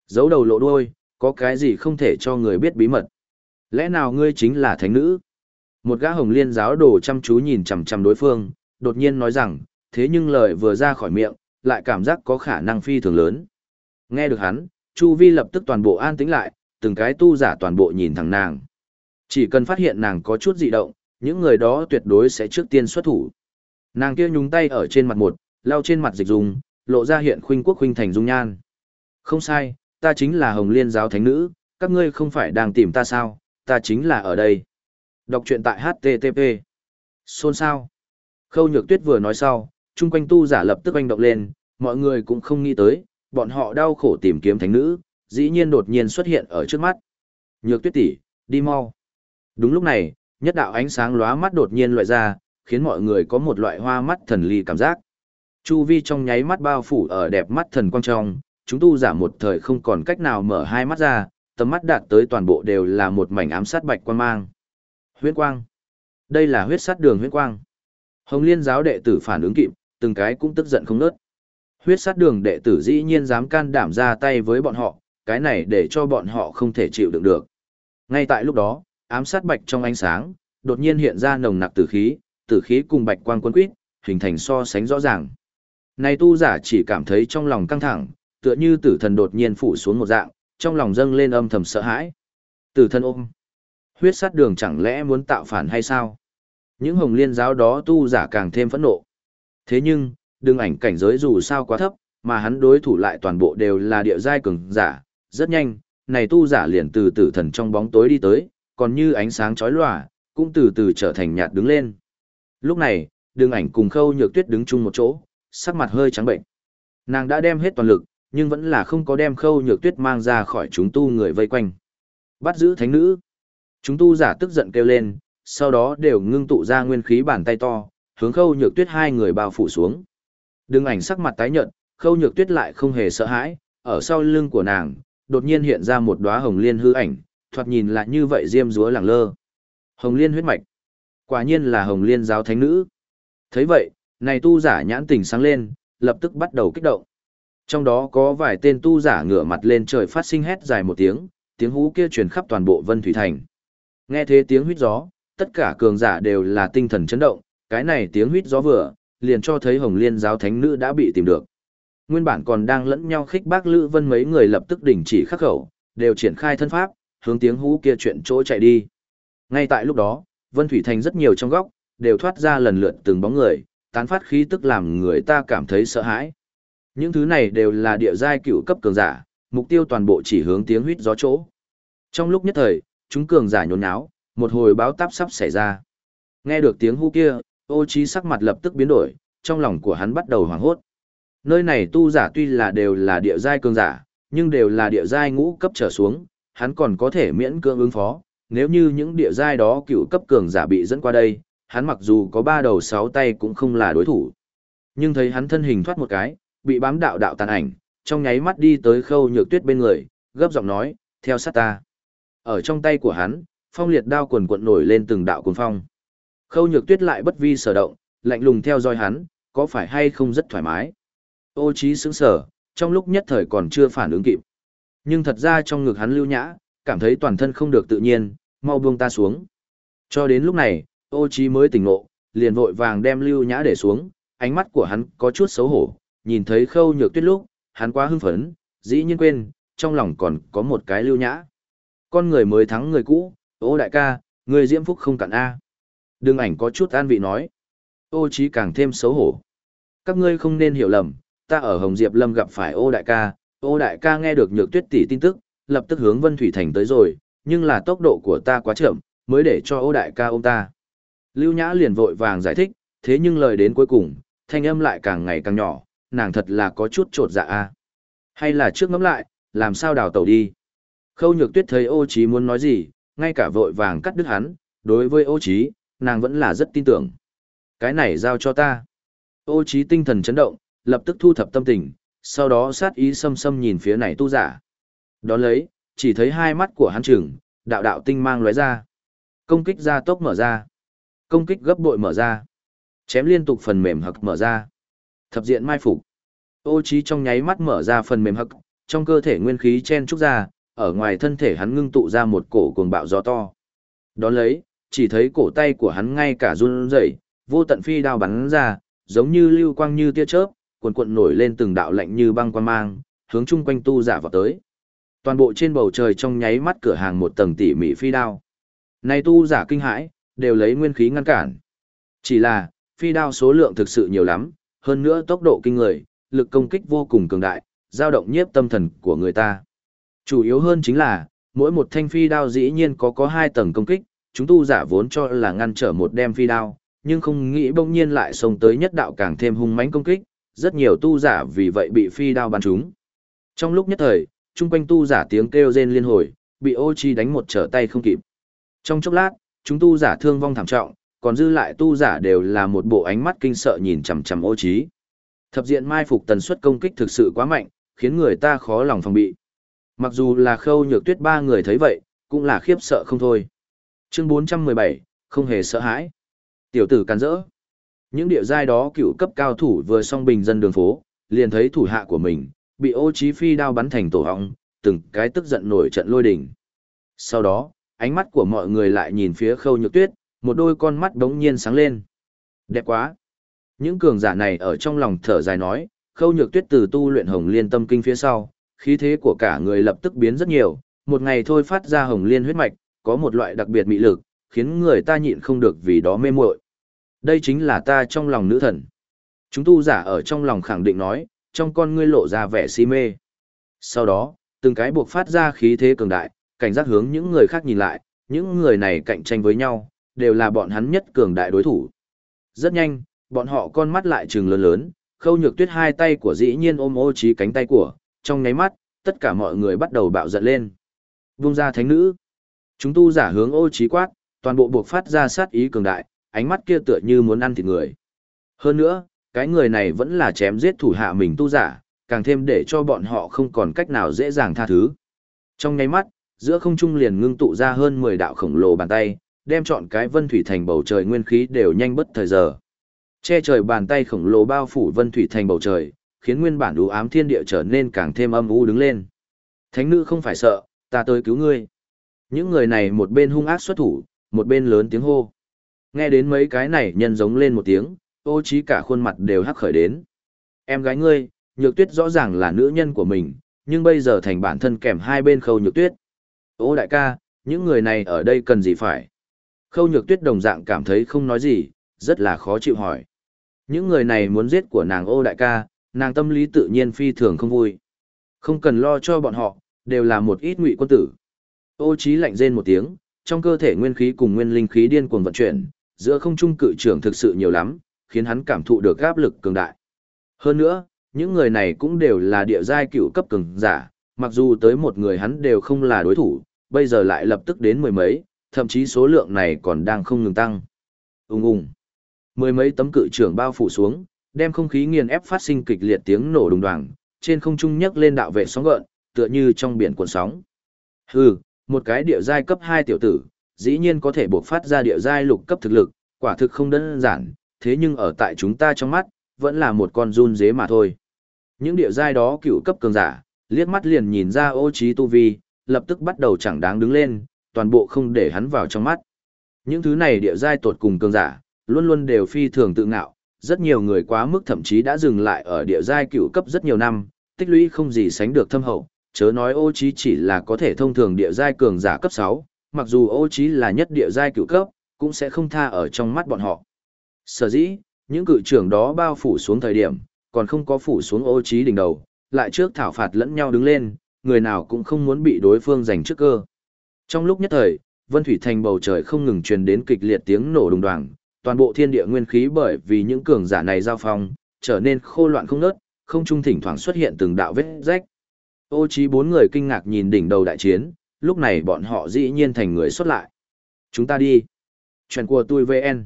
S1: Giấu đầu lộ đuôi, có cái gì không thể cho người biết bí mật. Lẽ nào ngươi chính là thánh nữ? Một gã hồng liên giáo đồ chăm chú nhìn chằm chằm đối phương, đột nhiên nói rằng, thế nhưng lời vừa ra khỏi miệng, lại cảm giác có khả năng phi thường lớn. Nghe được hắn, Chu Vi lập tức toàn bộ an tĩnh lại, từng cái tu giả toàn bộ nhìn thẳng nàng. Chỉ cần phát hiện nàng có chút dị động, những người đó tuyệt đối sẽ trước tiên xuất thủ. Nàng kia nhúng tay ở trên mặt một, lau trên mặt dịch dùng, lộ ra hiện khuynh quốc khuynh thành dung nhan. Không sai, ta chính là Hồng Liên giáo thánh nữ, các ngươi không phải đang tìm ta sao, ta chính là ở đây. Đọc truyện tại HTTP. Xôn sao? Khâu Nhược Tuyết vừa nói sau, chung quanh tu giả lập tức oanh động lên, mọi người cũng không nghĩ tới, bọn họ đau khổ tìm kiếm thánh nữ, dĩ nhiên đột nhiên xuất hiện ở trước mắt. Nhược Tuyết tỷ, đi mau. Đúng lúc này, nhất đạo ánh sáng lóa mắt đột nhiên loại ra, khiến mọi người có một loại hoa mắt thần ly cảm giác. Chu vi trong nháy mắt bao phủ ở đẹp mắt thần quang trong, chúng tu giả một thời không còn cách nào mở hai mắt ra, tầm mắt đạt tới toàn bộ đều là một mảnh ám sát bạch quang mang. Huyết quang. Đây là huyết sát đường huyết quang. Hồng Liên giáo đệ tử phản ứng kịp, từng cái cũng tức giận không nớt. Huyết sát đường đệ tử dĩ nhiên dám can đảm ra tay với bọn họ, cái này để cho bọn họ không thể chịu đựng được. Ngay tại lúc đó, ám sát bạch trong ánh sáng, đột nhiên hiện ra nồng nặc tử khí, tử khí cùng bạch quang quân quýt, hình thành so sánh rõ ràng. Này tu giả chỉ cảm thấy trong lòng căng thẳng, tựa như tử thần đột nhiên phủ xuống một dạng, trong lòng dâng lên âm thầm sợ hãi. Tử thần ôm. Huyết sát đường chẳng lẽ muốn tạo phản hay sao? Những hồng liên giáo đó tu giả càng thêm phẫn nộ. Thế nhưng, đường ảnh cảnh giới dù sao quá thấp, mà hắn đối thủ lại toàn bộ đều là địa giai cường giả, rất nhanh, này tu giả liền từ tử thần trong bóng tối đi tới, còn như ánh sáng chói lòa, cũng từ từ trở thành nhạt đứng lên. Lúc này, đường ảnh cùng khâu nhược tuyết đứng chung một chỗ, sắc mặt hơi trắng bệnh. Nàng đã đem hết toàn lực, nhưng vẫn là không có đem khâu nhược tuyết mang ra khỏi chúng tu người vây quanh. Bắt giữ thánh nữ. Chúng tu giả tức giận kêu lên, sau đó đều ngưng tụ ra nguyên khí bàn tay to, hướng khâu nhược tuyết hai người bao phủ xuống. Đường ảnh sắc mặt tái nhợt, khâu nhược tuyết lại không hề sợ hãi, ở sau lưng của nàng, đột nhiên hiện ra một đóa hồng liên hư ảnh, thoạt nhìn lại như vậy diêm dúa lẳng lơ. Hồng liên huyết mạch. Quả nhiên là hồng liên giáo thánh nữ. thấy vậy, này tu giả nhãn tình sáng lên, lập tức bắt đầu kích động. Trong đó có vài tên tu giả ngửa mặt lên trời phát sinh hét dài một tiếng, tiếng hú kia truyền khắp toàn bộ Vân Thủy Thành. Nghe thế tiếng huýt gió, tất cả cường giả đều là tinh thần chấn động, cái này tiếng huýt gió vừa, liền cho thấy Hồng Liên giáo thánh nữ đã bị tìm được. Nguyên bản còn đang lẫn nhau khích bác Lữ Vân mấy người lập tức đình chỉ khắc khẩu, đều triển khai thân pháp, hướng tiếng hú kia chuyện chỗ chạy đi. Ngay tại lúc đó, Vân Thủy Thành rất nhiều trong góc, đều thoát ra lần lượt từng bóng người, tán phát khí tức làm người ta cảm thấy sợ hãi. Những thứ này đều là địa giai cựu cấp cường giả, mục tiêu toàn bộ chỉ hướng tiếng huýt gió chỗ. Trong lúc nhất thời, chúng cường giả nhốn nháo, một hồi báo táp sắp xảy ra. Nghe được tiếng hú kia, ô trí sắc mặt lập tức biến đổi, trong lòng của hắn bắt đầu hoảng hốt. Nơi này tu giả tuy là đều là địa giai cường giả, nhưng đều là địa giai ngũ cấp trở xuống, hắn còn có thể miễn cưỡng ứng phó. Nếu như những địa giai đó cựu cấp cường giả bị dẫn qua đây, hắn mặc dù có ba đầu sáu tay cũng không là đối thủ. Nhưng thấy hắn thân hình thoát một cái, bị bám đạo đạo tàn ảnh, trong nháy mắt đi tới khâu nhược tuyết bên người, gấp giọng nói, theo sát ta. Ở trong tay của hắn, phong liệt đao quần cuộn nổi lên từng đạo cuồng phong. Khâu nhược tuyết lại bất vi sở động, lạnh lùng theo dõi hắn, có phải hay không rất thoải mái. Ô trí sững sở, trong lúc nhất thời còn chưa phản ứng kịp. Nhưng thật ra trong ngực hắn lưu nhã, cảm thấy toàn thân không được tự nhiên, mau buông ta xuống. Cho đến lúc này, ô trí mới tỉnh ngộ, liền vội vàng đem lưu nhã để xuống, ánh mắt của hắn có chút xấu hổ, nhìn thấy khâu nhược tuyết lúc, hắn quá hưng phấn, dĩ nhiên quên, trong lòng còn có một cái lưu nhã. Con người mới thắng người cũ, ô đại ca, người diễm phúc không cản A. Đừng ảnh có chút an vị nói. Ô trí càng thêm xấu hổ. Các ngươi không nên hiểu lầm, ta ở Hồng Diệp Lâm gặp phải ô đại ca, ô đại ca nghe được nhược tuyết tỷ tin tức, lập tức hướng Vân Thủy Thành tới rồi, nhưng là tốc độ của ta quá chậm, mới để cho ô đại ca ôm ta. Lưu Nhã liền vội vàng giải thích, thế nhưng lời đến cuối cùng, thanh âm lại càng ngày càng nhỏ, nàng thật là có chút trột dạ a. Hay là trước ngẫm lại, làm sao đào tẩu đi. Khâu nhược tuyết thấy ô Chí muốn nói gì, ngay cả vội vàng cắt đứt hắn, đối với ô Chí, nàng vẫn là rất tin tưởng. Cái này giao cho ta. Ô trí tinh thần chấn động, lập tức thu thập tâm tình, sau đó sát ý xâm xâm nhìn phía này tu giả. Đón lấy, chỉ thấy hai mắt của hắn trừng, đạo đạo tinh mang lóe ra. Công kích ra tốc mở ra. Công kích gấp bội mở ra. Chém liên tục phần mềm hậc mở ra. Thập diện mai phục. Ô trí trong nháy mắt mở ra phần mềm hậc, trong cơ thể nguyên khí chen trúc ra, ở ngoài thân thể hắn ngưng tụ ra một cổ cuồng bạo gió to. Đón lấy, chỉ thấy cổ tay của hắn ngay cả run rẩy, vô tận phi đao bắn ra, giống như lưu quang như tia chớp, cuộn cuộn nổi lên từng đạo lạnh như băng quan mang, hướng chung quanh tu giả vào tới. Toàn bộ trên bầu trời trong nháy mắt cửa hàng một tầng tỉ mỉ phi đao. Này tu giả kinh hãi, đều lấy nguyên khí ngăn cản. Chỉ là, phi đao số lượng thực sự nhiều lắm, hơn nữa tốc độ kinh người, lực công kích vô cùng cường đại, dao động nhiếp tâm thần của người ta. Chủ yếu hơn chính là, mỗi một thanh phi đao dĩ nhiên có có hai tầng công kích, chúng tu giả vốn cho là ngăn trở một đem phi đao, nhưng không nghĩ bỗng nhiên lại xông tới nhất đạo càng thêm hung mãnh công kích, rất nhiều tu giả vì vậy bị phi đao bắn trúng. Trong lúc nhất thời, chung quanh tu giả tiếng kêu rên liên hồi, bị ô chi đánh một trở tay không kịp. Trong chốc lát, chúng tu giả thương vong thảm trọng, còn dư lại tu giả đều là một bộ ánh mắt kinh sợ nhìn chằm chằm ô trí. Thập diện mai phục tần suất công kích thực sự quá mạnh, khiến người ta khó lòng phòng bị. Mặc dù là khâu nhược tuyết ba người thấy vậy, cũng là khiếp sợ không thôi. Chương 417, không hề sợ hãi. Tiểu tử can rỡ. Những địa giai đó cựu cấp cao thủ vừa song bình dân đường phố, liền thấy thủ hạ của mình, bị ô trí phi đao bắn thành tổ họng, từng cái tức giận nổi trận lôi đình. Sau đó, ánh mắt của mọi người lại nhìn phía khâu nhược tuyết, một đôi con mắt đống nhiên sáng lên. Đẹp quá! Những cường giả này ở trong lòng thở dài nói, khâu nhược tuyết từ tu luyện hồng liên tâm kinh phía sau, khí thế của cả người lập tức biến rất nhiều, một ngày thôi phát ra hồng liên huyết mạch, có một loại đặc biệt mị lực, khiến người ta nhịn không được vì đó mê muội. Đây chính là ta trong lòng nữ thần. Chúng tu giả ở trong lòng khẳng định nói, trong con ngươi lộ ra vẻ si mê. Sau đó, từng cái buộc phát ra khí thế cường đại, cảnh giác hướng những người khác nhìn lại, những người này cạnh tranh với nhau, đều là bọn hắn nhất cường đại đối thủ. Rất nhanh, bọn họ con mắt lại trừng lớn lớn, khâu nhược tuyết hai tay của dĩ nhiên ôm ô trí cánh tay của, trong nháy mắt, tất cả mọi người bắt đầu bạo giận lên. Vung ra thánh nữ. Chúng tu giả hướng ô trí quát, toàn bộ buộc phát ra sát ý cường đại, ánh mắt kia tựa như muốn ăn thịt người. Hơn nữa, cái người này vẫn là chém giết thủ hạ mình tu giả, càng thêm để cho bọn họ không còn cách nào dễ dàng tha thứ. Trong nháy mắt, giữa không trung liền ngưng tụ ra hơn 10 đạo khổng lồ bàn tay, đem chọn cái vân thủy thành bầu trời nguyên khí đều nhanh bất thời giờ. Che trời bàn tay khổng lồ bao phủ vân thủy thành bầu trời, khiến nguyên bản đủ ám thiên địa trở nên càng thêm âm u đứng lên. Thánh nữ không phải sợ, ta tới cứu ngươi. Những người này một bên hung ác xuất thủ, một bên lớn tiếng hô. Nghe đến mấy cái này nhân giống lên một tiếng, ô trí cả khuôn mặt đều hắc khởi đến. Em gái ngươi, nhược tuyết rõ ràng là nữ nhân của mình, nhưng bây giờ thành bản thân kèm hai bên khâu nhược tuyết. Ô đại ca, những người này ở đây cần gì phải? Khâu nhược tuyết đồng dạng cảm thấy không nói gì, rất là khó chịu hỏi. Những người này muốn giết của nàng ô đại ca, nàng tâm lý tự nhiên phi thường không vui. Không cần lo cho bọn họ, đều là một ít ngụy quân tử. Ô chí lạnh rên một tiếng, trong cơ thể nguyên khí cùng nguyên linh khí điên cuồng vận chuyển, giữa không trung cự trưởng thực sự nhiều lắm, khiến hắn cảm thụ được áp lực cường đại. Hơn nữa, những người này cũng đều là địa giai cựu cấp cường giả, mặc dù tới một người hắn đều không là đối thủ, bây giờ lại lập tức đến mười mấy, thậm chí số lượng này còn đang không ngừng tăng. Ung ung. Mười mấy tấm cự trưởng bao phủ xuống, đem không khí nghiền ép phát sinh kịch liệt tiếng nổ đùng đoàng, trên không trung nhấc lên đạo vệ sóng gợn, tựa như trong biển cuộn sóng. Hừ, một cái địa giai cấp 2 tiểu tử, dĩ nhiên có thể bộc phát ra địa giai lục cấp thực lực, quả thực không đơn giản, thế nhưng ở tại chúng ta trong mắt, vẫn là một con run dế mà thôi. Những địa giai đó cựu cấp cường giả, liếc mắt liền nhìn ra ô trí tu vi, lập tức bắt đầu chẳng đáng đứng lên, toàn bộ không để hắn vào trong mắt. Những thứ này địa giai tột cùng cường giả, luôn luôn đều phi thường tự ngạo, rất nhiều người quá mức thậm chí đã dừng lại ở địa giai cựu cấp rất nhiều năm, tích lũy không gì sánh được thâm hậu, chớ nói ô trí chỉ là có thể thông thường địa giai cường giả cấp 6, mặc dù ô trí là nhất địa giai cựu cấp, cũng sẽ không tha ở trong mắt bọn họ. Sở dĩ, những cự trưởng đó bao phủ xuống thời điểm, còn không có phủ xuống ô trí đỉnh đầu, lại trước thảo phạt lẫn nhau đứng lên, người nào cũng không muốn bị đối phương giành trước cơ. Trong lúc nhất thời, Vân Thủy Thành bầu trời không ngừng truyền đến kịch liệt tiếng nổ đùng đoàng, toàn bộ thiên địa nguyên khí bởi vì những cường giả này giao phong, trở nên khô loạn không nớt, không trung thỉnh thoảng xuất hiện từng đạo vết rách. Ô trí bốn người kinh ngạc nhìn đỉnh đầu đại chiến, lúc này bọn họ dĩ nhiên thành người xuất lại. Chúng ta đi. Chuyện của tôi VN.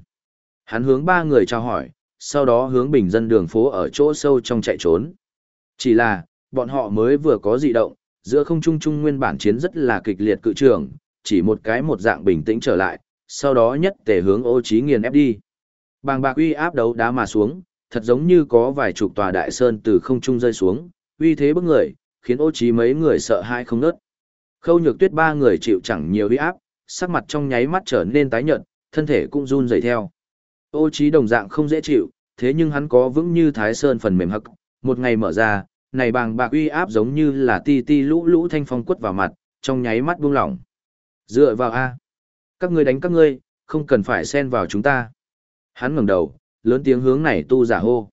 S1: Hắn hướng ba người chào hỏi, sau đó hướng bình dân đường phố ở chỗ sâu trong chạy trốn. Chỉ là, bọn họ mới vừa có dị động, giữa không trung trung nguyên bản chiến rất là kịch liệt cự trường, chỉ một cái một dạng bình tĩnh trở lại, sau đó nhất tề hướng ô trí nghiền ép đi. Bàng bạc uy áp đấu đá mà xuống, thật giống như có vài chục tòa đại sơn từ không trung rơi xuống, uy thế bức người, khiến ô trí mấy người sợ hãi không nớt. Khâu nhược tuyết ba người chịu chẳng nhiều uy áp, sắc mặt trong nháy mắt trở nên tái nhợt, thân thể cũng run rẩy theo. Ô trí đồng dạng không dễ chịu, thế nhưng hắn có vững như thái sơn phần mềm hậc, một ngày mở ra, này bàng bạc uy áp giống như là ti ti lũ lũ thanh phong quất vào mặt, trong nháy mắt buông lỏng. Dựa vào A. Các ngươi đánh các ngươi, không cần phải xen vào chúng ta. Hắn ngẩng đầu, lớn tiếng hướng này tu giả hô.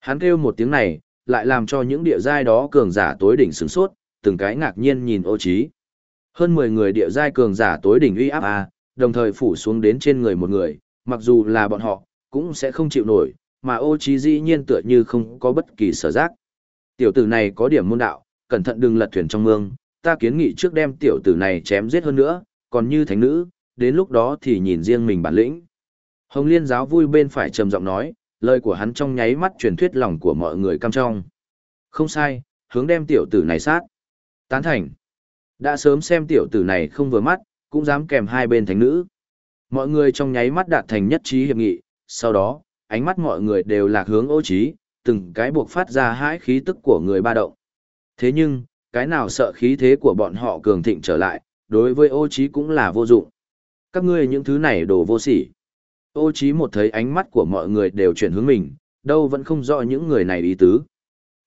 S1: Hắn kêu một tiếng này, lại làm cho những địa giai đó cường giả tối đỉnh sửng sốt, từng cái ngạc nhiên nhìn ô trí. Hơn 10 người địa giai cường giả tối đỉnh uy áp A, đồng thời phủ xuống đến trên người một người, mặc dù là bọn họ, cũng sẽ không chịu nổi, mà ô trí dĩ nhiên tựa như không có bất kỳ sở giác. Tiểu tử này có điểm môn đạo, cẩn thận đừng lật thuyền trong mương, ta kiến nghị trước đem tiểu tử này chém giết hơn nữa, còn như thánh nữ, đến lúc đó thì nhìn riêng mình bản lĩnh. Hồng Liên giáo vui bên phải trầm giọng nói, lời của hắn trong nháy mắt truyền thuyết lòng của mọi người cam trong. Không sai, hướng đem tiểu tử này sát. Tán thành. Đã sớm xem tiểu tử này không vừa mắt, cũng dám kèm hai bên thánh nữ. Mọi người trong nháy mắt đạt thành nhất trí hiệp nghị, sau đó, ánh mắt mọi người đều lạc hướng ô trí, từng cái buộc phát ra hãi khí tức của người ba động. Thế nhưng, cái nào sợ khí thế của bọn họ cường thịnh trở lại, đối với ô trí cũng là vô dụng. Các ngươi những thứ này đồ vô sỉ. Ô Chí một thấy ánh mắt của mọi người đều chuyển hướng mình, đâu vẫn không rõ những người này ý tứ.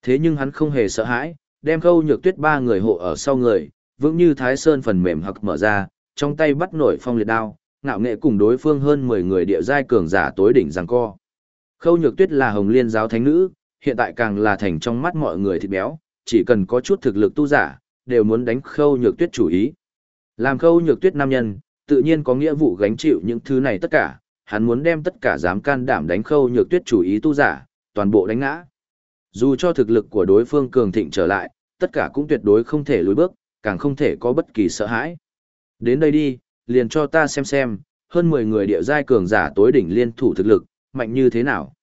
S1: Thế nhưng hắn không hề sợ hãi, đem khâu nhược tuyết ba người hộ ở sau người, vững như thái sơn phần mềm hặc mở ra, trong tay bắt nổi phong liệt đao, ngạo nghệ cùng đối phương hơn 10 người địa giai cường giả tối đỉnh giằng co. Khâu Nhược Tuyết là Hồng Liên giáo thánh nữ, hiện tại càng là thành trong mắt mọi người thịt béo, chỉ cần có chút thực lực tu giả, đều muốn đánh Khâu Nhược Tuyết chủ ý. Làm Khâu Nhược Tuyết nam nhân, tự nhiên có nghĩa vụ gánh chịu những thứ này tất cả, hắn muốn đem tất cả dám can đảm đánh Khâu Nhược Tuyết chủ ý tu giả, toàn bộ đánh ngã. Dù cho thực lực của đối phương cường thịnh trở lại, tất cả cũng tuyệt đối không thể lùi bước, càng không thể có bất kỳ sợ hãi. Đến đây đi, liền cho ta xem xem, hơn 10 người địa giai cường giả tối đỉnh liên thủ thực lực, mạnh như thế nào.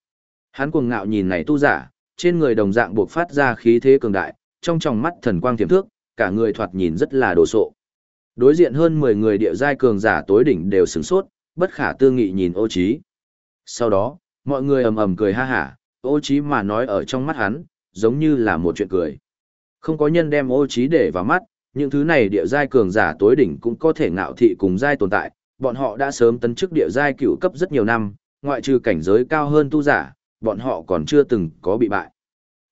S1: Hắn cuồng ngạo nhìn này tu giả, trên người đồng dạng buộc phát ra khí thế cường đại, trong tròng mắt thần quang tiềm thước, cả người thoạt nhìn rất là đồ sộ. Đối diện hơn 10 người địa giai cường giả tối đỉnh đều sửng sốt, bất khả tư nghị nhìn ô trí. Sau đó, mọi người ầm ầm cười ha hả, ô trí mà nói ở trong mắt hắn, giống như là một chuyện cười. Không có nhân đem ô trí để vào mắt, những thứ này địa giai cường giả tối đỉnh cũng có thể ngạo thị cùng giai tồn tại, bọn họ đã sớm tấn chức địa giai cửu cấp rất nhiều năm, ngoại trừ cảnh giới cao hơn tu giả, bọn họ còn chưa từng có bị bại.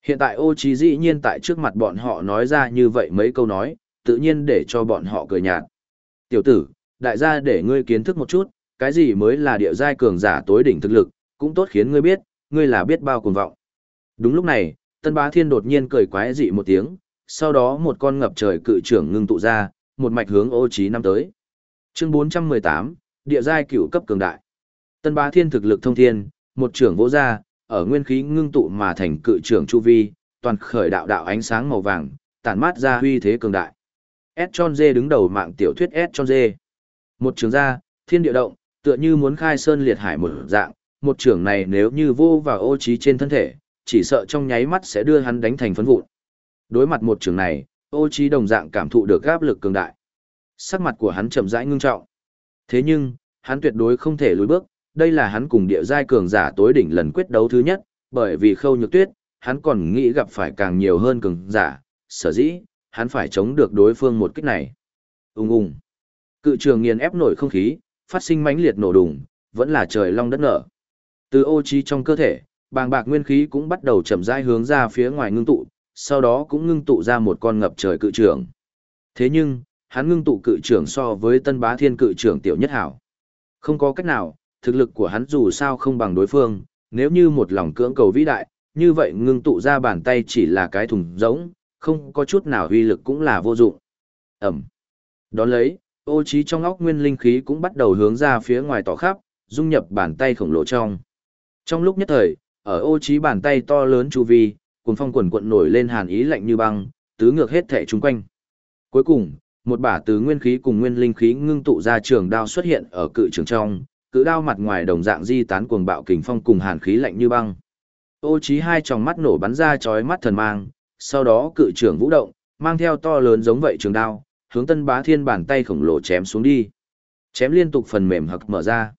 S1: Hiện tại ô trí dĩ nhiên tại trước mặt bọn họ nói ra như vậy mấy câu nói, tự nhiên để cho bọn họ cười nhạt. Tiểu tử, đại gia để ngươi kiến thức một chút, cái gì mới là địa giai cường giả tối đỉnh thực lực, cũng tốt khiến ngươi biết, ngươi là biết bao cuồng vọng. Đúng lúc này, Tân Bá Thiên đột nhiên cười quái dị một tiếng, sau đó một con ngập trời cự trưởng ngưng tụ ra, một mạch hướng ô trí năm tới. Chương 418, địa giai cửu cấp cường đại. Tân Bá Thiên thực lực thông thiên, một trưởng vỗ ra, ở nguyên khí ngưng tụ mà thành cự trưởng chu vi, toàn khởi đạo đạo ánh sáng màu vàng, tản mát ra huy thế cường đại. S Chon Dê đứng đầu mạng tiểu thuyết S Chon Dê. Một trường ra, thiên địa động, tựa như muốn khai sơn liệt hải một dạng, một trưởng này nếu như vô vào ô trí trên thân thể, chỉ sợ trong nháy mắt sẽ đưa hắn đánh thành phấn vụn. Đối mặt một trưởng này, ô trí đồng dạng cảm thụ được áp lực cường đại. Sắc mặt của hắn chậm rãi ngưng trọng. Thế nhưng, hắn tuyệt đối không thể lùi bước, đây là hắn cùng địa giai cường giả tối đỉnh lần quyết đấu thứ nhất, bởi vì khâu nhược tuyết, hắn còn nghĩ gặp phải càng nhiều hơn cường giả, sở dĩ, hắn phải chống được đối phương một kích này. Ung ung. Cự trường nghiền ép nổi không khí, phát sinh mãnh liệt nổ đùng, vẫn là trời long đất nở. Từ ô trí trong cơ thể, bàng bạc nguyên khí cũng bắt đầu chậm rãi hướng ra phía ngoài ngưng tụ, sau đó cũng ngưng tụ ra một con ngập trời cự trường. Thế nhưng, hắn ngưng tụ cự trường so với tân bá thiên cự trường tiểu nhất hảo. Không có cách nào, thực lực của hắn dù sao không bằng đối phương, nếu như một lòng cưỡng cầu vĩ đại, như vậy ngưng tụ ra bàn tay chỉ là cái thùng rỗng, không có chút nào uy lực cũng là vô dụng. Ẩm. Đón lấy, ô trí trong óc nguyên linh khí cũng bắt đầu hướng ra phía ngoài tỏ khắp, dung nhập bàn tay khổng lồ trong. Trong lúc nhất thời, ở ô trí bàn tay to lớn chu vi, cuồng phong quần cuộn nổi lên hàn ý lạnh như băng, tứ ngược hết thể chung quanh. Cuối cùng, một bả từ nguyên khí cùng nguyên linh khí ngưng tụ ra trường đao xuất hiện ở cự trường trong, cự đao mặt ngoài đồng dạng di tán cuồng bạo kình phong cùng hàn khí lạnh như băng. Ô Chí hai tròng mắt nổ bắn ra chói mắt thần mang, sau đó cự trường vũ động, mang theo to lớn giống vậy trường đao, hướng Tân Bá Thiên bàn tay khổng lồ chém xuống đi. Chém liên tục phần mềm hực mở ra.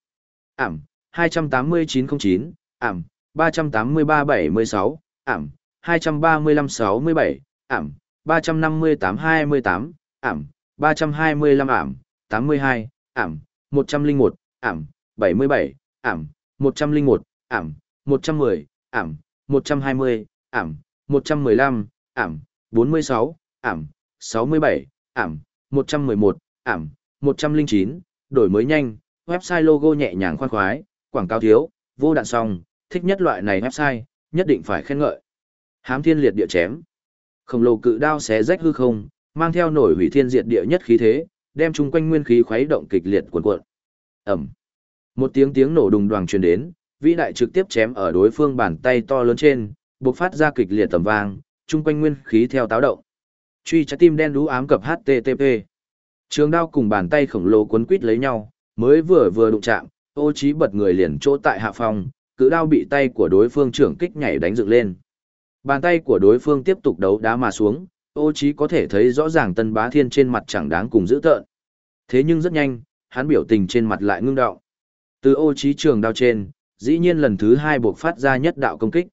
S1: Ảm, 28909, ảm, 38376, ảm, 23567, ảm, 35828, ảm, 325 ảm, 82, ảm, 101, ảm, 77, ảm, 101, ảm, 110, ảm, 120, ảm, 115, ảm, 46, ảm, 67, ảm, 111, ảm, 109, đổi mới nhanh, website logo nhẹ nhàng khoan khoái, quảng cáo thiếu, vô đạn song, thích nhất loại này website, nhất định phải khen ngợi. Hám thiên liệt địa chém. Khổng lồ cự đao xé rách hư không, mang theo nổi hủy thiên diệt địa nhất khí thế, đem chung quanh nguyên khí khuấy động kịch liệt cuồn cuộn. Ầm. Một tiếng tiếng nổ đùng đoàng truyền đến, vĩ đại trực tiếp chém ở đối phương bàn tay to lớn trên, bộc phát ra kịch liệt tầm vang, chung quanh nguyên khí theo táo động. Truy trái tim đen đú ám cập HTTP. Trường đao cùng bàn tay khổng lồ cuốn quít lấy nhau, mới vừa vừa đụng chạm, ô trí bật người liền chỗ tại hạ phòng, cự đao bị tay của đối phương trưởng kích nhảy đánh dựng lên. Bàn tay của đối phương tiếp tục đấu đá mà xuống, ô trí có thể thấy rõ ràng tân bá thiên trên mặt chẳng đáng cùng giữ tợn. Thế nhưng rất nhanh, hắn biểu tình trên mặt lại ngưng đạo. Từ ô trí trường đao trên, dĩ nhiên lần thứ hai buộc phát ra nhất đạo công kích.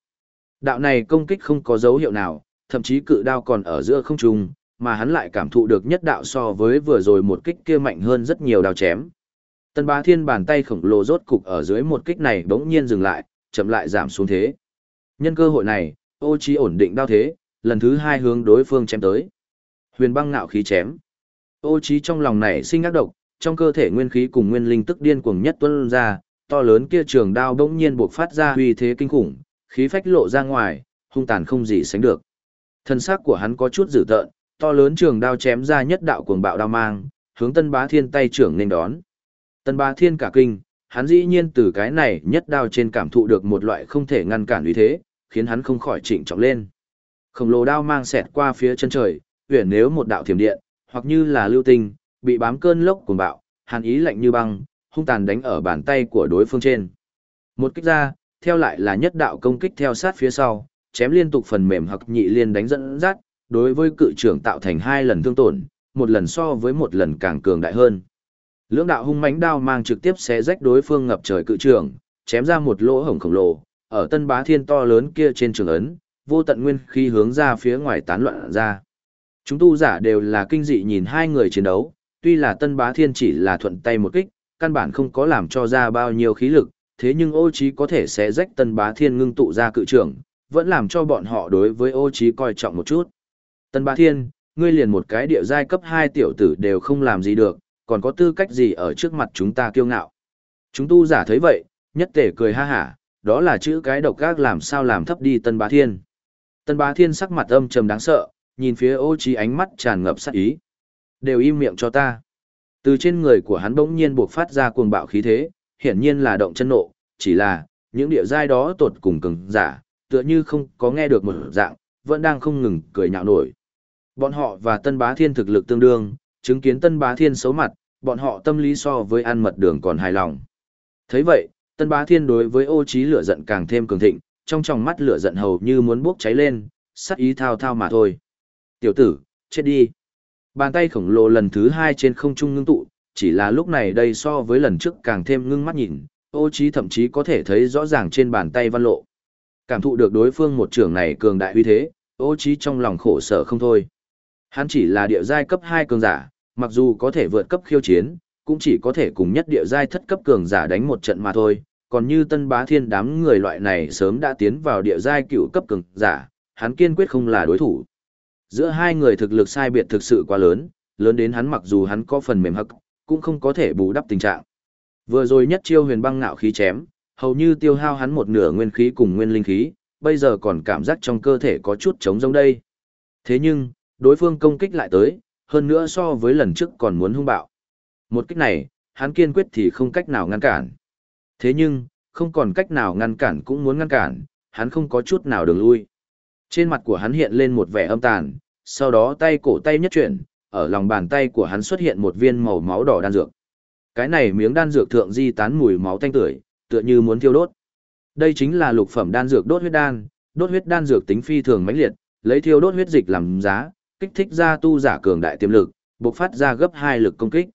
S1: Đạo này công kích không có dấu hiệu nào, thậm chí cự đao còn ở giữa không trung, mà hắn lại cảm thụ được nhất đạo so với vừa rồi một kích kia mạnh hơn rất nhiều đao chém. Tân bá thiên bàn tay khổng lồ rốt cục ở dưới một kích này bỗng nhiên dừng lại, chậm lại giảm xuống thế. Nhân cơ hội này, ô Chí ổn định đao thế, lần thứ hai hướng đối phương chém tới. Huyền băng ngạo khí chém. Ô Chí trong lòng này sinh ác độc, trong cơ thể nguyên khí cùng nguyên linh tức điên cuồng nhất tuôn ra, to lớn kia trường đao bỗng nhiên bộc phát ra uy thế kinh khủng, khí phách lộ ra ngoài, hung tàn không gì sánh được. Thân xác của hắn có chút dữ tợn, to lớn trường đao chém ra nhất đạo cuồng bạo đao mang, hướng Tân Bá Thiên tay trưởng nên đón. Tân Bá Thiên cả kinh, hắn dĩ nhiên từ cái này nhất đao trên cảm thụ được một loại không thể ngăn cản uy thế, khiến hắn không khỏi chỉnh trọng lên. Khổng lồ đao mang xẹt qua phía chân trời, huyền nếu một đạo thiểm điện, hoặc như là lưu tinh, bị bám cơn lốc cuồng bạo, hàn ý lạnh như băng, hung tàn đánh ở bàn tay của đối phương trên. Một kích ra, theo lại là nhất đạo công kích theo sát phía sau, chém liên tục phần mềm hoặc nhị liên đánh dẫn dắt, đối với cự trưởng tạo thành hai lần thương tổn, một lần so với một lần càng cường đại hơn. Lưỡng đạo hung mãnh đao mang trực tiếp xé rách đối phương ngập trời cự trưởng, chém ra một lỗ hổng khổng lồ, ở tân bá thiên to lớn kia trên trường ấn, vô tận nguyên khi hướng ra phía ngoài tán loạn ra. Chúng tu giả đều là kinh dị nhìn hai người chiến đấu, tuy là tân bá thiên chỉ là thuận tay một kích, căn bản không có làm cho ra bao nhiêu khí lực, thế nhưng ô trí có thể sẽ rách tân bá thiên ngưng tụ ra cự trưởng, vẫn làm cho bọn họ đối với ô trí coi trọng một chút. Tân bá thiên, ngươi liền một cái địa giai cấp 2 tiểu tử đều không làm gì được, còn có tư cách gì ở trước mặt chúng ta kiêu ngạo. Chúng tu giả thấy vậy, nhất tể cười ha hả, đó là chữ cái độc gác làm sao làm thấp đi tân bá thiên. Tân bá thiên sắc mặt âm trầm đáng sợ, nhìn phía ô trí ánh mắt tràn ngập sát ý. Đều im miệng cho ta. Từ trên người của hắn bỗng nhiên buộc phát ra cuồng bạo khí thế, hiển nhiên là động chân nộ, chỉ là, những địa giai đó tột cùng cứng, giả, tựa như không có nghe được một dạng, vẫn đang không ngừng cười nhạo nổi. Bọn họ và Tân Bá Thiên thực lực tương đương, chứng kiến Tân Bá Thiên xấu mặt, bọn họ tâm lý so với ăn mật đường còn hài lòng. thấy vậy, Tân Bá Thiên đối với ô trí lửa giận càng thêm cường thịnh, trong tròng mắt lửa giận hầu như muốn bốc cháy lên, sắc ý thao thao mà thôi. Tiểu tử, chết đi. Bàn tay khổng lồ lần thứ hai trên không trung ngưng tụ, chỉ là lúc này đây so với lần trước càng thêm ngưng mắt nhìn, ô trí thậm chí có thể thấy rõ ràng trên bàn tay văn lộ. Cảm thụ được đối phương một trưởng này cường đại uy thế, ô trí trong lòng khổ sở không thôi. Hắn chỉ là địa giai cấp 2 cường giả, mặc dù có thể vượt cấp khiêu chiến, cũng chỉ có thể cùng nhất địa giai thất cấp cường giả đánh một trận mà thôi. Còn như tân bá thiên đám người loại này sớm đã tiến vào địa giai cựu cấp cường giả, hắn kiên quyết không là đối thủ. Giữa hai người thực lực sai biệt thực sự quá lớn, lớn đến hắn mặc dù hắn có phần mềm hậc, cũng không có thể bù đắp tình trạng. Vừa rồi nhất chiêu huyền băng ngạo khí chém, hầu như tiêu hao hắn một nửa nguyên khí cùng nguyên linh khí, bây giờ còn cảm giác trong cơ thể có chút trống rỗng đây. Thế nhưng, đối phương công kích lại tới, hơn nữa so với lần trước còn muốn hung bạo. Một kích này, hắn kiên quyết thì không cách nào ngăn cản. Thế nhưng, không còn cách nào ngăn cản cũng muốn ngăn cản, hắn không có chút nào đường lui. Trên mặt của hắn hiện lên một vẻ âm tàn, sau đó tay cổ tay nhất chuyển, ở lòng bàn tay của hắn xuất hiện một viên màu máu đỏ đan dược. Cái này miếng đan dược thượng di tán mùi máu tanh tưởi, tựa như muốn thiêu đốt. Đây chính là lục phẩm đan dược đốt huyết đan, đốt huyết đan dược tính phi thường mãnh liệt, lấy thiêu đốt huyết dịch làm giá, kích thích ra tu giả cường đại tiềm lực, bộc phát ra gấp hai lực công kích.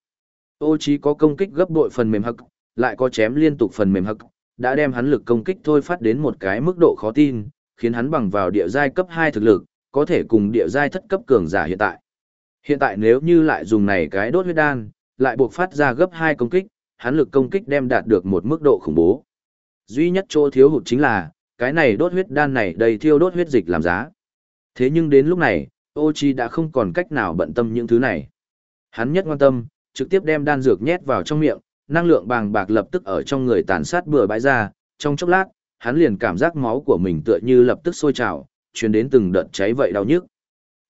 S1: Ô Chí có công kích gấp bội phần mềm hực, lại có chém liên tục phần mềm hực, đã đem hắn lực công kích thôi phát đến một cái mức độ khó tin, khiến hắn bằng vào địa giai cấp 2 thực lực, có thể cùng địa giai thất cấp cường giả hiện tại. Hiện tại nếu như lại dùng này cái đốt huyết đan, lại buộc phát ra gấp 2 công kích, hắn lực công kích đem đạt được một mức độ khủng bố. Duy nhất chỗ thiếu hụt chính là, cái này đốt huyết đan này đầy thiêu đốt huyết dịch làm giá. Thế nhưng đến lúc này, Ô Chi đã không còn cách nào bận tâm những thứ này. Hắn nhất quan tâm, trực tiếp đem đan dược nhét vào trong miệng, năng lượng bàng bạc lập tức ở trong người tàn sát bừa bãi ra, trong chốc lát, hắn liền cảm giác máu của mình tựa như lập tức sôi trào, truyền đến từng đợt cháy vậy đau nhức.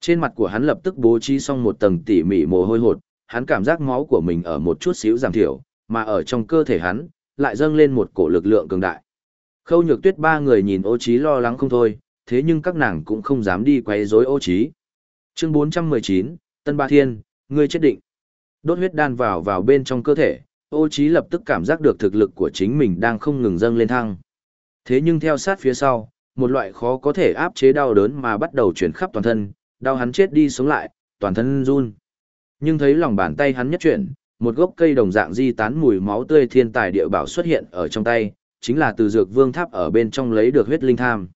S1: Trên mặt của hắn lập tức bố trí xong một tầng tỉ mỉ mồ hôi hột, hắn cảm giác máu của mình ở một chút xíu giảm thiểu, mà ở trong cơ thể hắn, lại dâng lên một cổ lực lượng cường đại. Khâu nhược tuyết ba người nhìn ô trí lo lắng không thôi, thế nhưng các nàng cũng không dám đi quấy rối ô trí. Chương 419, Tân Ba Thiên, ngươi chết định. Đốt huyết đan vào vào bên trong cơ thể, ô trí lập tức cảm giác được thực lực của chính mình đang không ngừng dâng lên thăng. Thế nhưng theo sát phía sau, một loại khó có thể áp chế đau đớn mà bắt đầu chuyển khắp toàn thân, đau hắn chết đi sống lại, toàn thân run. Nhưng thấy lòng bàn tay hắn nhất chuyển, một gốc cây đồng dạng di tán mùi máu tươi thiên tài địa bảo xuất hiện ở trong tay, chính là từ dược vương tháp ở bên trong lấy được huyết linh tham.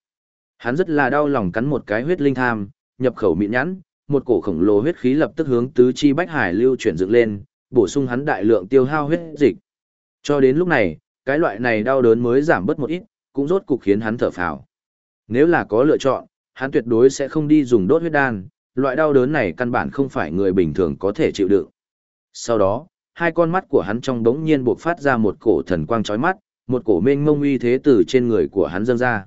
S1: Hắn rất là đau lòng cắn một cái huyết linh tham, nhập khẩu mịn nhẵn, một cổ khổng lồ huyết khí lập tức hướng tứ chi bách hải lưu chuyển dựng lên, bổ sung hắn đại lượng tiêu hao huyết dịch. Cho đến lúc này, cái loại này đau đớn mới giảm bớt một ít, cũng rốt cục khiến hắn thở phào. Nếu là có lựa chọn, hắn tuyệt đối sẽ không đi dùng đốt huyết đan, loại đau đớn này căn bản không phải người bình thường có thể chịu đựng. Sau đó, hai con mắt của hắn trong đống nhiên buộc phát ra một cổ thần quang chói mắt, một cổ mênh mông uy thế từ trên người của hắn dâng ra.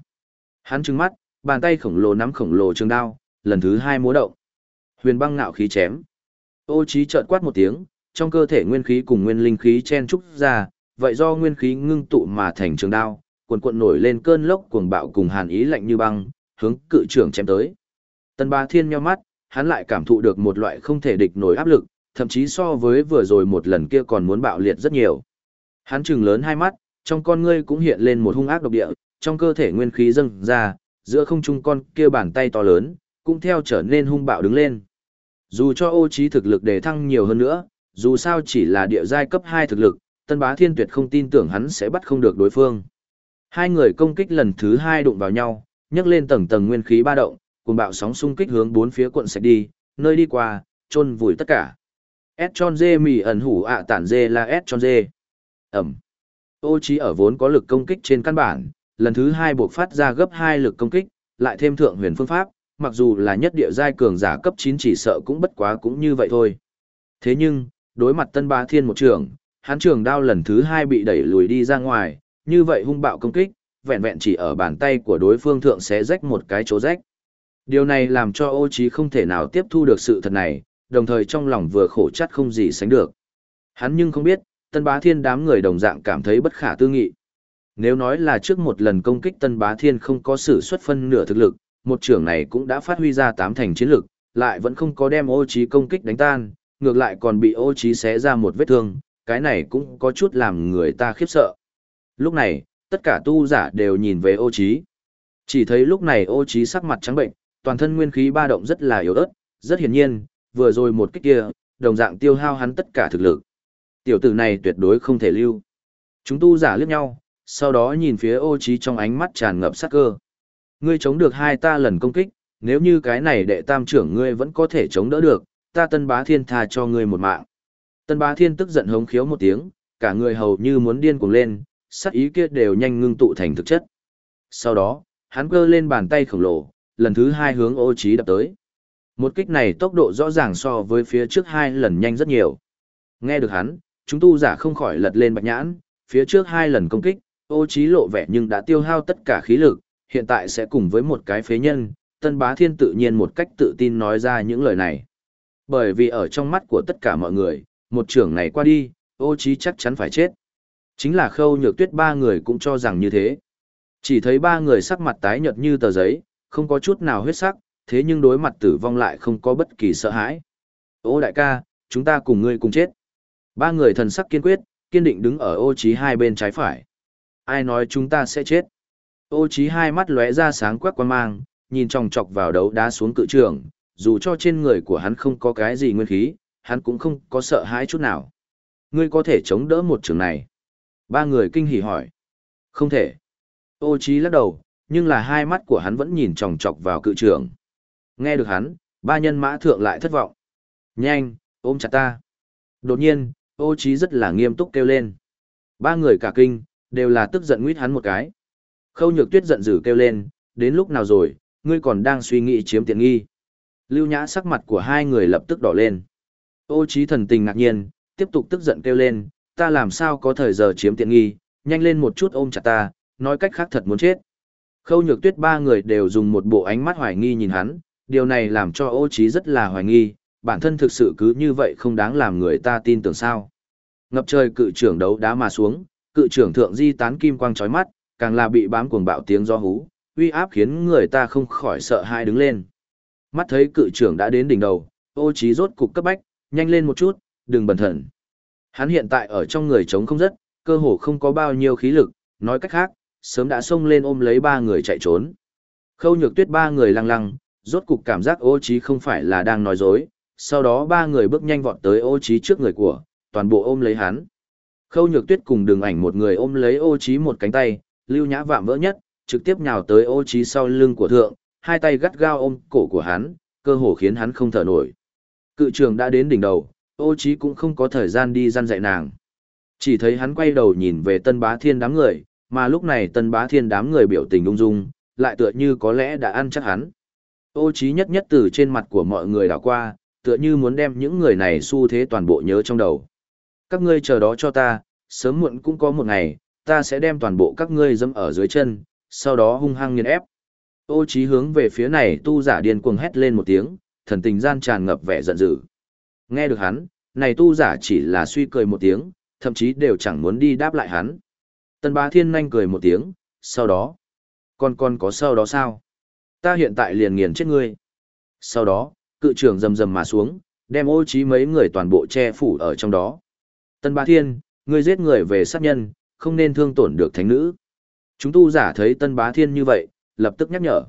S1: Hắn trừng mắt, bàn tay khổng lồ nắm khổng lồ trường đao, lần thứ hai múa động. Huyền băng ngạo khí chém. Ô trí chợt quát một tiếng, trong cơ thể nguyên khí cùng nguyên linh khí chen trúc ra, vậy do nguyên khí ngưng tụ mà thành trường đao, cuộn cuộn nổi lên cơn lốc cuồng bạo cùng hàn ý lạnh như băng, hướng cự trưởng chém tới. Tân Ba Thiên nheo mắt, hắn lại cảm thụ được một loại không thể địch nổi áp lực, thậm chí so với vừa rồi một lần kia còn muốn bạo liệt rất nhiều. Hắn trừng lớn hai mắt, trong con ngươi cũng hiện lên một hung ác độc địa, trong cơ thể nguyên khí dâng ra, giữa không trung con kia bàn tay to lớn, cũng theo trở nên hung bạo đứng lên. Dù cho ô trí thực lực đề thăng nhiều hơn nữa, dù sao chỉ là địa giai cấp 2 thực lực, Tân Bá Thiên tuyệt không tin tưởng hắn sẽ bắt không được đối phương. Hai người công kích lần thứ hai đụng vào nhau, nhấc lên tầng tầng nguyên khí ba động, cùng bạo sóng xung kích hướng bốn phía cuộn sạch đi, nơi đi qua, chôn vùi tất cả. S tròn dê mì ẩn hủ ạ tản dê là S tròn dê. Ẩm. Ô trí ở vốn có lực công kích trên căn bản, lần thứ hai buộc phát ra gấp hai lực công kích, lại thêm thượng huyền phương pháp, mặc dù là nhất địa giai cường giả cấp 9 chỉ sợ cũng bất quá cũng như vậy thôi. Thế nhưng, đối mặt tân ba thiên một trường, hắn trường đao lần thứ hai bị đẩy lùi đi ra ngoài, như vậy hung bạo công kích, vẹn vẹn chỉ ở bàn tay của đối phương thượng sẽ rách một cái chỗ rách. Điều này làm cho ô trí không thể nào tiếp thu được sự thật này, đồng thời trong lòng vừa khổ chắt không gì sánh được. Hắn nhưng không biết, tân bá thiên đám người đồng dạng cảm thấy bất khả tư nghị. Nếu nói là trước một lần công kích tân bá thiên không có sự xuất phân nửa thực lực, một trưởng này cũng đã phát huy ra tám thành chiến lực, lại vẫn không có đem ô trí công kích đánh tan, ngược lại còn bị ô trí xé ra một vết thương, cái này cũng có chút làm người ta khiếp sợ. Lúc này, tất cả tu giả đều nhìn về ô trí. Chỉ thấy lúc này ô trí sắc mặt trắng bệnh, toàn thân nguyên khí ba động rất là yếu ớt, rất hiển nhiên, vừa rồi một kích kia, đồng dạng tiêu hao hắn tất cả thực lực. Tiểu tử này tuyệt đối không thể lưu. Chúng tu giả liếc nhau, sau đó nhìn phía ô trí trong ánh mắt tràn ngập sát cơ. Ngươi chống được hai ta lần công kích, nếu như cái này đệ tam trưởng ngươi vẫn có thể chống đỡ được, ta tân bá thiên tha cho ngươi một mạng. Tân bá thiên tức giận hống khiếu một tiếng, cả người hầu như muốn điên cuồng lên, sát ý kia đều nhanh ngưng tụ thành thực chất. Sau đó, hắn cơ lên bàn tay khổng lồ, lần thứ hai hướng ô trí đập tới. Một kích này tốc độ rõ ràng so với phía trước hai lần nhanh rất nhiều. Nghe được hắn, chúng tu giả không khỏi lật lên bạch nhãn, phía trước hai lần công kích, ô trí lộ vẻ nhưng đã tiêu hao tất cả khí lực, hiện tại sẽ cùng với một cái phế nhân, tân bá thiên tự nhiên một cách tự tin nói ra những lời này. Bởi vì ở trong mắt của tất cả mọi người, một trưởng này qua đi, ô trí chắc chắn phải chết. Chính là khâu nhược tuyết ba người cũng cho rằng như thế. Chỉ thấy ba người sắc mặt tái nhợt như tờ giấy, không có chút nào huyết sắc, thế nhưng đối mặt tử vong lại không có bất kỳ sợ hãi. Ô đại ca, chúng ta cùng ngươi cùng chết. Ba người thần sắc kiên quyết, kiên định đứng ở ô trí hai bên trái phải. Ai nói chúng ta sẽ chết? Ô trí hai mắt lóe ra sáng quắc quan mang, nhìn tròng chọc vào đấu đá xuống cự trường, dù cho trên người của hắn không có cái gì nguyên khí, hắn cũng không có sợ hãi chút nào. Ngươi có thể chống đỡ một trường này. Ba người kinh hỉ hỏi. Không thể. Ô trí lắc đầu, nhưng là hai mắt của hắn vẫn nhìn chòng chọc vào cự trường. Nghe được hắn, ba nhân mã thượng lại thất vọng. Nhanh, ôm chặt ta. Đột nhiên, ô trí rất là nghiêm túc kêu lên. Ba người cả kinh, đều là tức giận nguyết hắn một cái. Khâu nhược tuyết giận dữ kêu lên, đến lúc nào rồi, ngươi còn đang suy nghĩ chiếm tiện nghi. Lưu nhã sắc mặt của hai người lập tức đỏ lên. Ô trí thần tình ngạc nhiên, tiếp tục tức giận kêu lên, ta làm sao có thời giờ chiếm tiện nghi, nhanh lên một chút ôm chặt ta, nói cách khác thật muốn chết. Khâu nhược tuyết ba người đều dùng một bộ ánh mắt hoài nghi nhìn hắn, điều này làm cho ô trí rất là hoài nghi, bản thân thực sự cứ như vậy không đáng làm người ta tin tưởng sao. Ngập trời cự trưởng đấu đá mà xuống, cự trưởng thượng di tán kim quang chói mắt, càng là bị bám cuồng bạo tiếng gió hú, uy áp khiến người ta không khỏi sợ hãi đứng lên. Mắt thấy cự trưởng đã đến đỉnh đầu, ô trí rốt cục cấp bách, nhanh lên một chút, đừng bẩn thận. Hắn hiện tại ở trong người trống không rất, cơ hồ không có bao nhiêu khí lực, nói cách khác, sớm đã xông lên ôm lấy ba người chạy trốn. Khâu nhược tuyết ba người lăng lăng, rốt cục cảm giác ô trí không phải là đang nói dối, sau đó ba người bước nhanh vọt tới ô trí trước người của, toàn bộ ôm lấy hắn. Khâu nhược tuyết cùng đường ảnh một người ôm lấy ô trí một cánh tay, lưu nhã vạm vỡ nhất, trực tiếp nhào tới ô trí sau lưng của thượng, hai tay gắt gao ôm cổ của hắn, cơ hồ khiến hắn không thở nổi. Cự trường đã đến đỉnh đầu, ô trí cũng không có thời gian đi gian dạy nàng. Chỉ thấy hắn quay đầu nhìn về tân bá thiên đám người, mà lúc này tân bá thiên đám người biểu tình ung dung, lại tựa như có lẽ đã ăn chắc hắn. Ô trí nhất nhất từ trên mặt của mọi người đảo qua, tựa như muốn đem những người này xu thế toàn bộ nhớ trong đầu. Các ngươi chờ đó cho ta, sớm muộn cũng có một ngày, ta sẽ đem toàn bộ các ngươi dẫm ở dưới chân, sau đó hung hăng nghiền ép. Ô trí hướng về phía này tu giả điên cuồng hét lên một tiếng, thần tình gian tràn ngập vẻ giận dữ. Nghe được hắn, này tu giả chỉ là suy cười một tiếng, thậm chí đều chẳng muốn đi đáp lại hắn. Tân bá thiên nhanh cười một tiếng, sau đó. Còn còn có sau đó sao? Ta hiện tại liền nghiền chết ngươi. Sau đó, cự trưởng rầm rầm mà xuống, đem ô trí mấy người toàn bộ che phủ ở trong đó. Tân bá thiên, ngươi giết người về sát nhân, không nên thương tổn được thánh nữ. Chúng tu giả thấy tân bá thiên như vậy, lập tức nhắc nhở.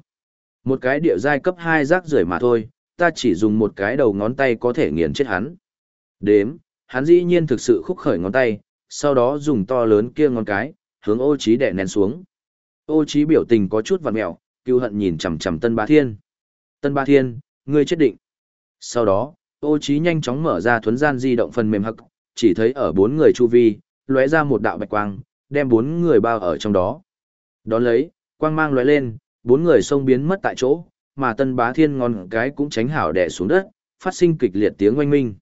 S1: Một cái địa giai cấp 2 rác rưởi mà thôi, ta chỉ dùng một cái đầu ngón tay có thể nghiền chết hắn. Đếm, hắn dĩ nhiên thực sự khúc khởi ngón tay, sau đó dùng to lớn kia ngón cái, hướng ô trí đè nén xuống. Ô trí biểu tình có chút vặn mẹo, cưu hận nhìn chằm chằm tân bá thiên. Tân bá thiên, ngươi chết định. Sau đó, ô trí nhanh chóng mở ra thuấn gian di động phần mềm hắc, chỉ thấy ở bốn người chu vi, lóe ra một đạo bạch quang, đem bốn người bao ở trong đó. Đón lấy, quang mang lóe lên, bốn người xông biến mất tại chỗ, mà tân bá thiên ngon cái cũng tránh hảo đè xuống đất, phát sinh kịch liệt tiếng oanh minh.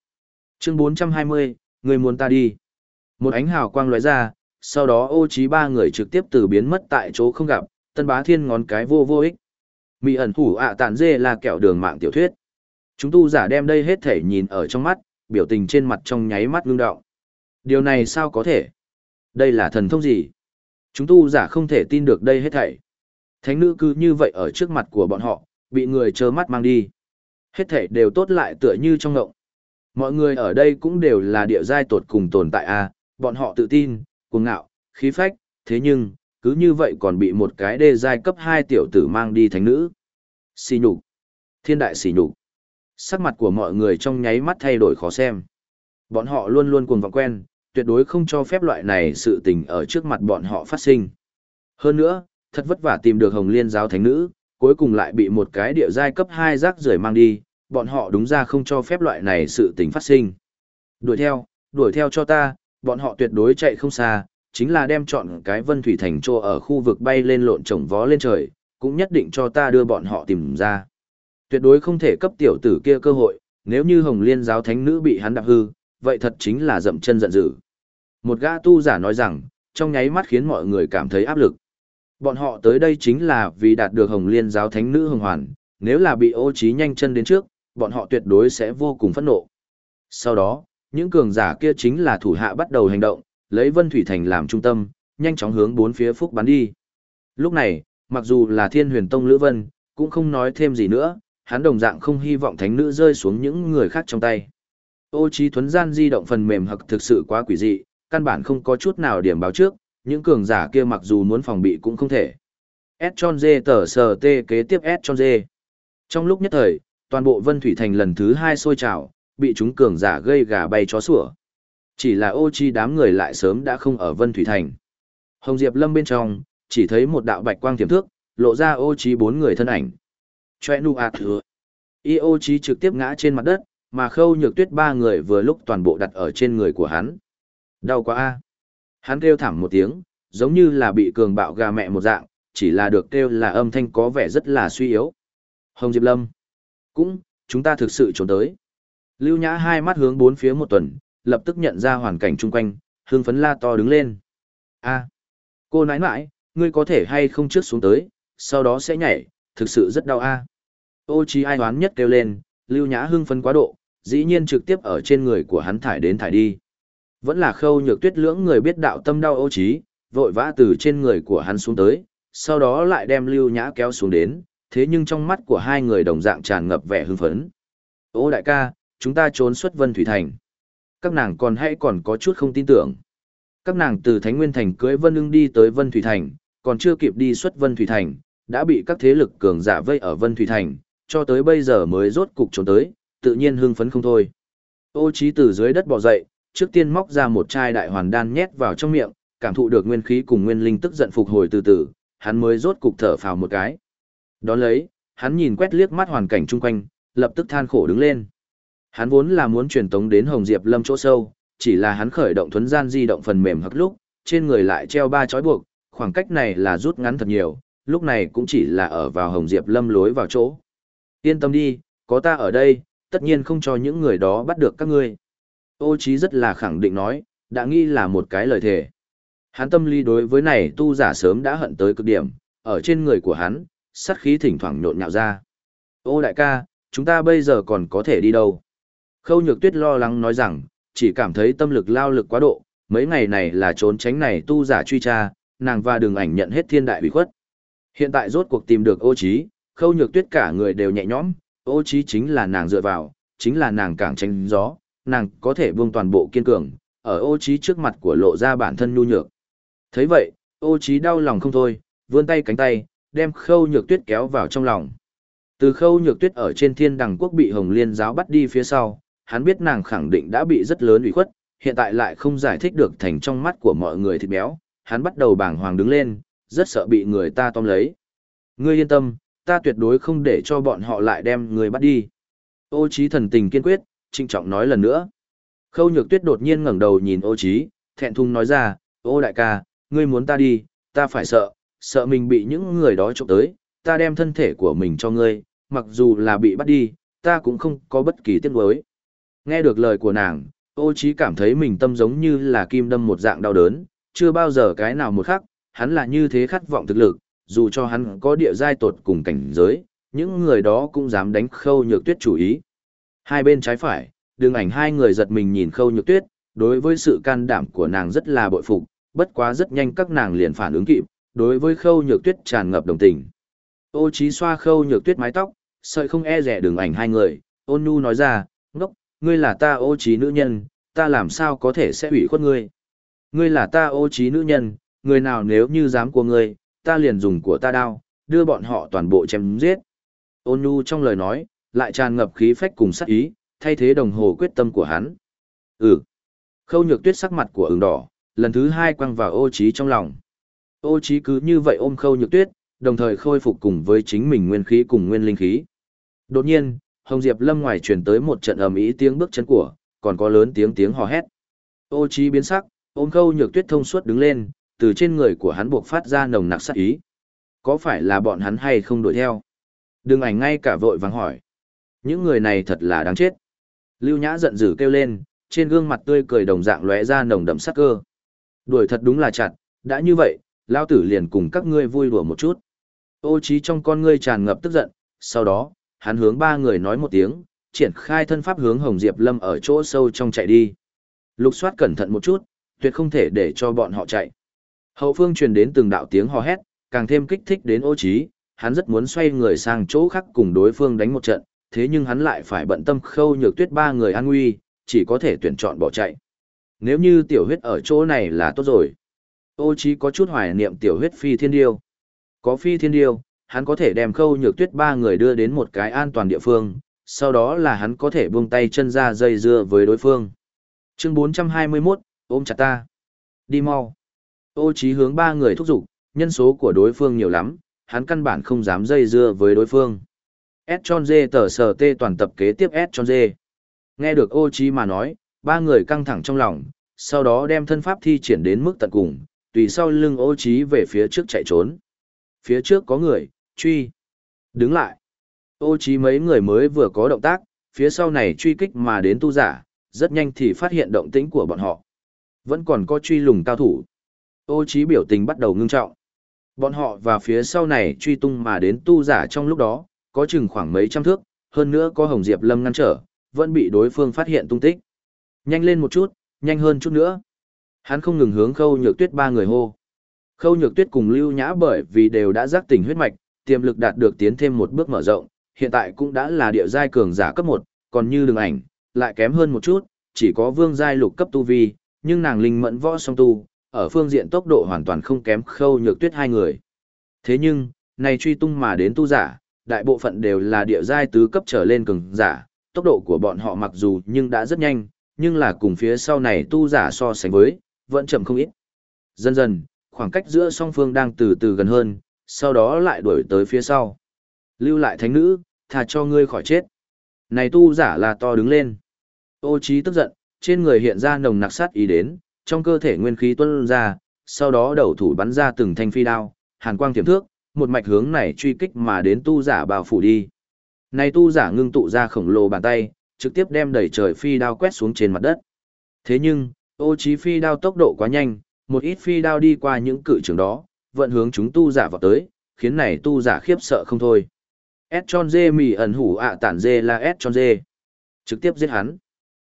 S1: Chương 420, người muốn ta đi. Một ánh hào quang lóe ra, sau đó ô trí ba người trực tiếp từ biến mất tại chỗ không gặp, tân bá thiên ngón cái vô vô ích. mỹ ẩn thủ ạ tàn dê là kẹo đường mạng tiểu thuyết. Chúng tu giả đem đây hết thể nhìn ở trong mắt, biểu tình trên mặt trong nháy mắt ngưng động. Điều này sao có thể? Đây là thần thông gì? Chúng tu giả không thể tin được đây hết thảy. Thánh nữ cứ như vậy ở trước mặt của bọn họ, bị người trơ mắt mang đi. Hết thảy đều tốt lại tựa như trong ngộng. Mọi người ở đây cũng đều là địa giai tột cùng tồn tại a, bọn họ tự tin, cuồng ngạo, khí phách, thế nhưng, cứ như vậy còn bị một cái đê giai cấp 2 tiểu tử mang đi thánh nữ. Xì nhục. Thiên đại xì nhục. Sắc mặt của mọi người trong nháy mắt thay đổi khó xem. Bọn họ luôn luôn cuồng vọng quen, tuyệt đối không cho phép loại này sự tình ở trước mặt bọn họ phát sinh. Hơn nữa, thật vất vả tìm được Hồng Liên giáo thánh nữ, cuối cùng lại bị một cái địa giai cấp 2 rác rưởi mang đi, bọn họ đúng ra không cho phép loại này sự tình phát sinh. Đuổi theo, đuổi theo cho ta, bọn họ tuyệt đối chạy không xa, chính là đem chọn cái vân thủy thành trô ở khu vực bay lên lộn trồng vó lên trời, cũng nhất định cho ta đưa bọn họ tìm ra. Tuyệt đối không thể cấp tiểu tử kia cơ hội, nếu như Hồng Liên giáo thánh nữ bị hắn đạp hư, vậy thật chính là dậm chân giận dữ. Một gã tu giả nói rằng, trong nháy mắt khiến mọi người cảm thấy áp lực. Bọn họ tới đây chính là vì đạt được Hồng Liên giáo thánh nữ hồng hoàn, nếu là bị ô trí nhanh chân đến trước, bọn họ tuyệt đối sẽ vô cùng phẫn nộ. Sau đó, những cường giả kia chính là thủ hạ bắt đầu hành động, lấy Vân Thủy Thành làm trung tâm, nhanh chóng hướng bốn phía phúc bắn đi. Lúc này, mặc dù là Thiên Huyền Tông Lữ Vân, cũng không nói thêm gì nữa, hắn đồng dạng không hy vọng thánh nữ rơi xuống những người khác trong tay. Ô trí thuấn gian di động phần mềm hặc thực sự quá quỷ dị, căn bản không có chút nào điểm báo trước, những cường giả kia mặc dù muốn phòng bị cũng không thể. S tròn dê tờ sờ tê kế tiếp S tròn dê. Trong lúc nhất thời, toàn bộ Vân Thủy Thành lần thứ hai sôi trào, bị chúng cường giả gây gà bay chó sủa. Chỉ là ô chi đám người lại sớm đã không ở Vân Thủy Thành. Hồng Diệp Lâm bên trong, chỉ thấy một đạo bạch quang tiềm thước, lộ ra ô chi bốn người thân ảnh. Chòe nu ạt thừa. Y ô chi trực tiếp ngã trên mặt đất, mà khâu nhược tuyết ba người vừa lúc toàn bộ đặt ở trên người của hắn. Đau quá a Hắn kêu thảm một tiếng, giống như là bị cường bạo gà mẹ một dạng, chỉ là được kêu là âm thanh có vẻ rất là suy yếu. Hồng Diệp Lâm. Cũng, chúng ta thực sự trốn tới. Lưu Nhã hai mắt hướng bốn phía một tuần, lập tức nhận ra hoàn cảnh chung quanh, hương phấn la to đứng lên. a cô nãi nãi, ngươi có thể hay không trước xuống tới, sau đó sẽ nhảy, thực sự rất đau a Ô Chi ai đoán nhất kêu lên, Lưu Nhã hưng phấn quá độ, dĩ nhiên trực tiếp ở trên người của hắn thải đến thải đi. Vẫn là khâu nhược tuyết lưỡng người biết đạo tâm đau ô chí, vội vã từ trên người của hắn xuống tới, sau đó lại đem Lưu Nhã kéo xuống đến, thế nhưng trong mắt của hai người đồng dạng tràn ngập vẻ hưng phấn. Ô đại ca, chúng ta trốn xuất Vân Thủy Thành. Các nàng còn hãy còn có chút không tin tưởng. Các nàng từ Thánh Nguyên Thành cưới Vân ưng đi tới Vân Thủy Thành, còn chưa kịp đi xuất Vân Thủy Thành, đã bị các thế lực cường giả vây ở Vân Thủy Thành, cho tới bây giờ mới rốt cục trốn tới, tự nhiên hưng phấn không thôi. Ô trí từ dưới đất bò dậy, trước tiên móc ra một chai đại hoàn đan nhét vào trong miệng, cảm thụ được nguyên khí cùng nguyên linh tức giận phục hồi từ từ, hắn mới rốt cục thở phào một cái. Đón lấy, hắn nhìn quét liếc mắt hoàn cảnh chung quanh, lập tức than khổ đứng lên. Hắn vốn là muốn truyền tống đến Hồng Diệp Lâm chỗ sâu, chỉ là hắn khởi động thuấn gian di động phần mềm hắc lúc, trên người lại treo ba chói buộc, khoảng cách này là rút ngắn thật nhiều, lúc này cũng chỉ là ở vào Hồng Diệp Lâm lối vào chỗ. Yên tâm đi, có ta ở đây, tất nhiên không cho những người đó bắt được các ngươi. Ô Chí rất là khẳng định nói, đã nghĩ là một cái lời thề. Hắn tâm lý đối với này tu giả sớm đã hận tới cực điểm, ở trên người của hắn, sát khí thỉnh thoảng nhộn nhạo ra. Ô đại ca, chúng ta bây giờ còn có thể đi đâu? Khâu nhược tuyết lo lắng nói rằng, chỉ cảm thấy tâm lực lao lực quá độ, mấy ngày này là trốn tránh này tu giả truy tra, nàng và đường ảnh nhận hết thiên đại bị khuất. Hiện tại rốt cuộc tìm được ô trí, khâu nhược tuyết cả người đều nhẹ nhõm, ô trí chính là nàng dựa vào, chính là nàng càng tránh gió, nàng có thể buông toàn bộ kiên cường, ở ô trí trước mặt của lộ ra bản thân nhu nhược. thấy vậy, ô trí đau lòng không thôi, vươn tay cánh tay, đem khâu nhược tuyết kéo vào trong lòng. Từ khâu nhược tuyết ở trên thiên đằng quốc bị Hồng Liên giáo bắt đi phía sau, hắn biết nàng khẳng định đã bị rất lớn ủy khuất, hiện tại lại không giải thích được thành trong mắt của mọi người thịt béo, hắn bắt đầu bàng hoàng đứng lên, rất sợ bị người ta tóm lấy. Ngươi yên tâm, ta tuyệt đối không để cho bọn họ lại đem người bắt đi. Ô Chí thần tình kiên quyết, trinh trọng nói lần nữa. Khâu nhược tuyết đột nhiên ngẩng đầu nhìn ô Chí, thẹn thùng nói ra, ô đại ca, ngươi muốn ta đi, ta phải sợ, sợ mình bị những người đó trộm tới, ta đem thân thể của mình cho ngươi, mặc dù là bị bắt đi, ta cũng không có bất kỳ tiếc nuối. Nghe được lời của nàng, ô trí cảm thấy mình tâm giống như là kim đâm một dạng đau đớn, chưa bao giờ cái nào một khắc, hắn là như thế khát vọng thực lực, dù cho hắn có địa giai tột cùng cảnh giới, những người đó cũng dám đánh khâu nhược tuyết chủ ý. Hai bên trái phải, đường ảnh hai người giật mình nhìn khâu nhược tuyết, đối với sự can đảm của nàng rất là bội phục, bất quá rất nhanh các nàng liền phản ứng kịp, đối với khâu nhược tuyết tràn ngập đồng tình. Ô trí xoa khâu nhược tuyết mái tóc, sợi không e rẻ đường ảnh hai người, ôn nhu nói ra, ngốc, ngươi là ta ô trí nữ nhân, ta làm sao có thể sẽ hủy khuất ngươi. Ngươi là ta ô trí nữ nhân, người nào nếu như dám của ngươi, ta liền dùng của ta đao, đưa bọn họ toàn bộ chém giết. Ôn nhu trong lời nói, lại tràn ngập khí phách cùng sát ý, thay thế đồng hồ quyết tâm của hắn. Ừ. Khâu nhược tuyết sắc mặt của ứng đỏ, lần thứ hai quăng vào ô trí trong lòng. Ô trí cứ như vậy ôm khâu nhược tuyết, đồng thời khôi phục cùng với chính mình nguyên khí cùng nguyên linh khí. Đột nhiên, Hồng Diệp Lâm ngoài truyền tới một trận ầm ĩ tiếng bước chân của, còn có lớn tiếng tiếng hò hét. Ô Chí biến sắc, ôm khâu nhược tuyết thông suốt đứng lên, từ trên người của hắn buộc phát ra nồng nặc sát ý. Có phải là bọn hắn hay không đuổi theo? Đừng ảnh ngay cả vội vàng hỏi. Những người này thật là đáng chết. Lưu Nhã giận dữ kêu lên, trên gương mặt tươi cười đồng dạng lóe ra nồng đậm sát cơ. Đuổi thật đúng là chặt, đã như vậy, lao tử liền cùng các ngươi vui đùa một chút. Ô trí trong con ngươi tràn ngập tức giận, sau đó, hắn hướng ba người nói một tiếng, triển khai thân pháp hướng Hồng Diệp Lâm ở chỗ sâu trong chạy đi. Lục soát cẩn thận một chút, tuyệt không thể để cho bọn họ chạy. Hậu phương truyền đến từng đạo tiếng hò hét, càng thêm kích thích đến ô trí, hắn rất muốn xoay người sang chỗ khác cùng đối phương đánh một trận, thế nhưng hắn lại phải bận tâm khâu nhược tuyết ba người an nguy, chỉ có thể tuyển chọn bỏ chạy. Nếu như tiểu huyết ở chỗ này là tốt rồi. Ô chí có chút hoài niệm tiểu huyết phi thiên điêu. Có phi thiên điêu, hắn có thể đem khâu nhược tuyết ba người đưa đến một cái an toàn địa phương, sau đó là hắn có thể buông tay chân ra dây dưa với đối phương. Chương 421, ôm chặt ta. Đi mau. Ô chí hướng ba người thúc giục, nhân số của đối phương nhiều lắm, hắn căn bản không dám dây dưa với đối phương. S tròn dê tờ sờ tê toàn tập kế tiếp S tròn dê. Nghe được ô chí mà nói, ba người căng thẳng trong lòng, sau đó đem thân pháp thi triển đến mức tận cùng, tùy sau lưng ô chí về phía trước chạy trốn. Phía trước có người, truy. Đứng lại. Ô chí mấy người mới vừa có động tác, phía sau này truy kích mà đến tu giả, rất nhanh thì phát hiện động tĩnh của bọn họ. Vẫn còn có truy lùng cao thủ. Ô chí biểu tình bắt đầu ngưng trọng. Bọn họ và phía sau này truy tung mà đến tu giả trong lúc đó, có chừng khoảng mấy trăm thước, hơn nữa có Hồng Diệp Lâm ngăn trở, vẫn bị đối phương phát hiện tung tích. Nhanh lên một chút, nhanh hơn chút nữa. Hắn không ngừng hướng khâu nhược tuyết ba người hô. Khâu nhược tuyết cùng lưu nhã bởi vì đều đã giác tỉnh huyết mạch, tiềm lực đạt được tiến thêm một bước mở rộng, hiện tại cũng đã là địa giai cường giả cấp 1, còn như đường ảnh, lại kém hơn một chút, chỉ có vương giai lục cấp tu vi, nhưng nàng linh mẫn võ song tu, ở phương diện tốc độ hoàn toàn không kém khâu nhược tuyết hai người. Thế nhưng, này truy tung mà đến tu giả, đại bộ phận đều là địa giai tứ cấp trở lên cường giả, tốc độ của bọn họ mặc dù nhưng đã rất nhanh, nhưng là cùng phía sau này tu giả so sánh với, vẫn chậm không ít. Dần dần, khoảng cách giữa song phương đang từ từ gần hơn, sau đó lại đuổi tới phía sau. Lưu lại thánh nữ, thà cho ngươi khỏi chết. Này tu giả là to đứng lên. Ô trí tức giận, trên người hiện ra nồng nặc sát ý đến, trong cơ thể nguyên khí tuôn ra, sau đó đầu thủ bắn ra từng thanh phi đao, hàn quang tiềm thước, một mạch hướng này truy kích mà đến tu giả bao phủ đi. Này tu giả ngưng tụ ra khổng lồ bàn tay, trực tiếp đem đẩy trời phi đao quét xuống trên mặt đất. Thế nhưng, ô trí phi đao tốc độ quá nhanh, một ít phi đao đi qua những cự trường đó, vận hướng chúng tu giả vào tới, khiến này tu giả khiếp sợ không thôi. S tròn dê mì ẩn hủ ạ tản dê là S tròn dê. Trực tiếp giết hắn.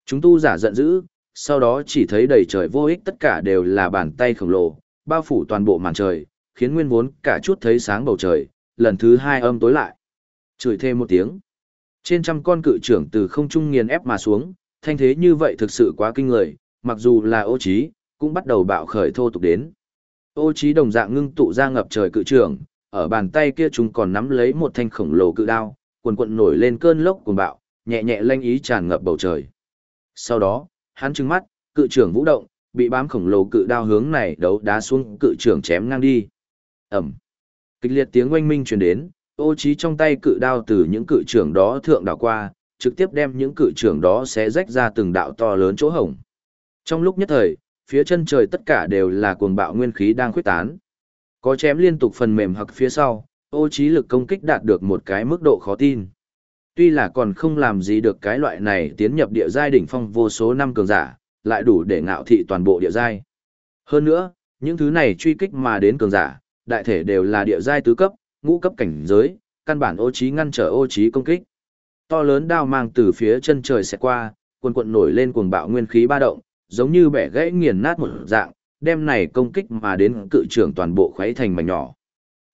S1: Chúng tu giả giận dữ, sau đó chỉ thấy đầy trời vô ích tất cả đều là bàn tay khổng lồ, bao phủ toàn bộ màn trời, khiến nguyên vốn cả chút thấy sáng bầu trời, lần thứ hai âm tối lại. Chửi thêm một tiếng. Trên trăm con cự trưởng từ không trung nghiền ép mà xuống, thanh thế như vậy thực sự quá kinh người, mặc dù là ô trí, cũng bắt đầu bạo khởi thô tục đến. Ô trí đồng dạng ngưng tụ ra ngập trời cự trường, ở bàn tay kia chúng còn nắm lấy một thanh khổng lồ cự đao, cuồn cuộn nổi lên cơn lốc cuồng bạo, nhẹ nhẹ lanh ý tràn ngập bầu trời. Sau đó, hắn trừng mắt, cự trưởng vũ động, bị bám khổng lồ cự đao hướng này đấu đá xuống cự trưởng chém ngang đi. Ẩm. Kịch liệt tiếng oanh minh truyền đến, ô trí trong tay cự đao từ những cự trưởng đó thượng đảo qua, trực tiếp đem những cự trưởng đó xé rách ra từng đạo to lớn chỗ hổng. Trong lúc nhất thời, phía chân trời tất cả đều là cuồng bạo nguyên khí đang khuếch tán. Có chém liên tục phần mềm hoặc phía sau, ô trí lực công kích đạt được một cái mức độ khó tin. Tuy là còn không làm gì được cái loại này tiến nhập địa giai đỉnh phong vô số năm cường giả, lại đủ để ngạo thị toàn bộ địa giai. Hơn nữa, những thứ này truy kích mà đến cường giả, đại thể đều là địa giai tứ cấp, ngũ cấp cảnh giới, căn bản ô trí ngăn trở ô trí công kích. To lớn đao mang từ phía chân trời sẽ qua, cuồn cuộn nổi lên cuồng bạo nguyên khí ba động, giống như bẻ gãy nghiền nát một dạng, đem này công kích mà đến cự trưởng toàn bộ khuấy thành mảnh nhỏ.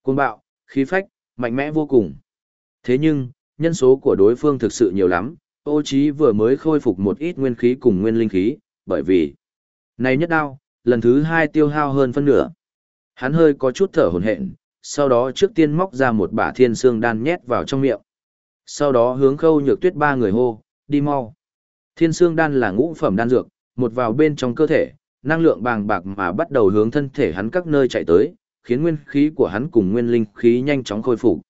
S1: Cuồng bạo, khí phách, mạnh mẽ vô cùng. Thế nhưng, nhân số của đối phương thực sự nhiều lắm, ô trí vừa mới khôi phục một ít nguyên khí cùng nguyên linh khí, bởi vì này nhất đao, lần thứ hai tiêu hao hơn phân nửa. Hắn hơi có chút thở hổn hển, sau đó trước tiên móc ra một bả thiên xương đan nhét vào trong miệng. Sau đó hướng khâu nhược tuyết ba người hô, đi mau. Thiên xương đan là ngũ phẩm đan dược, một vào bên trong cơ thể, năng lượng bàng bạc mà bắt đầu hướng thân thể hắn các nơi chạy tới, khiến nguyên khí của hắn cùng nguyên linh khí nhanh chóng khôi phục.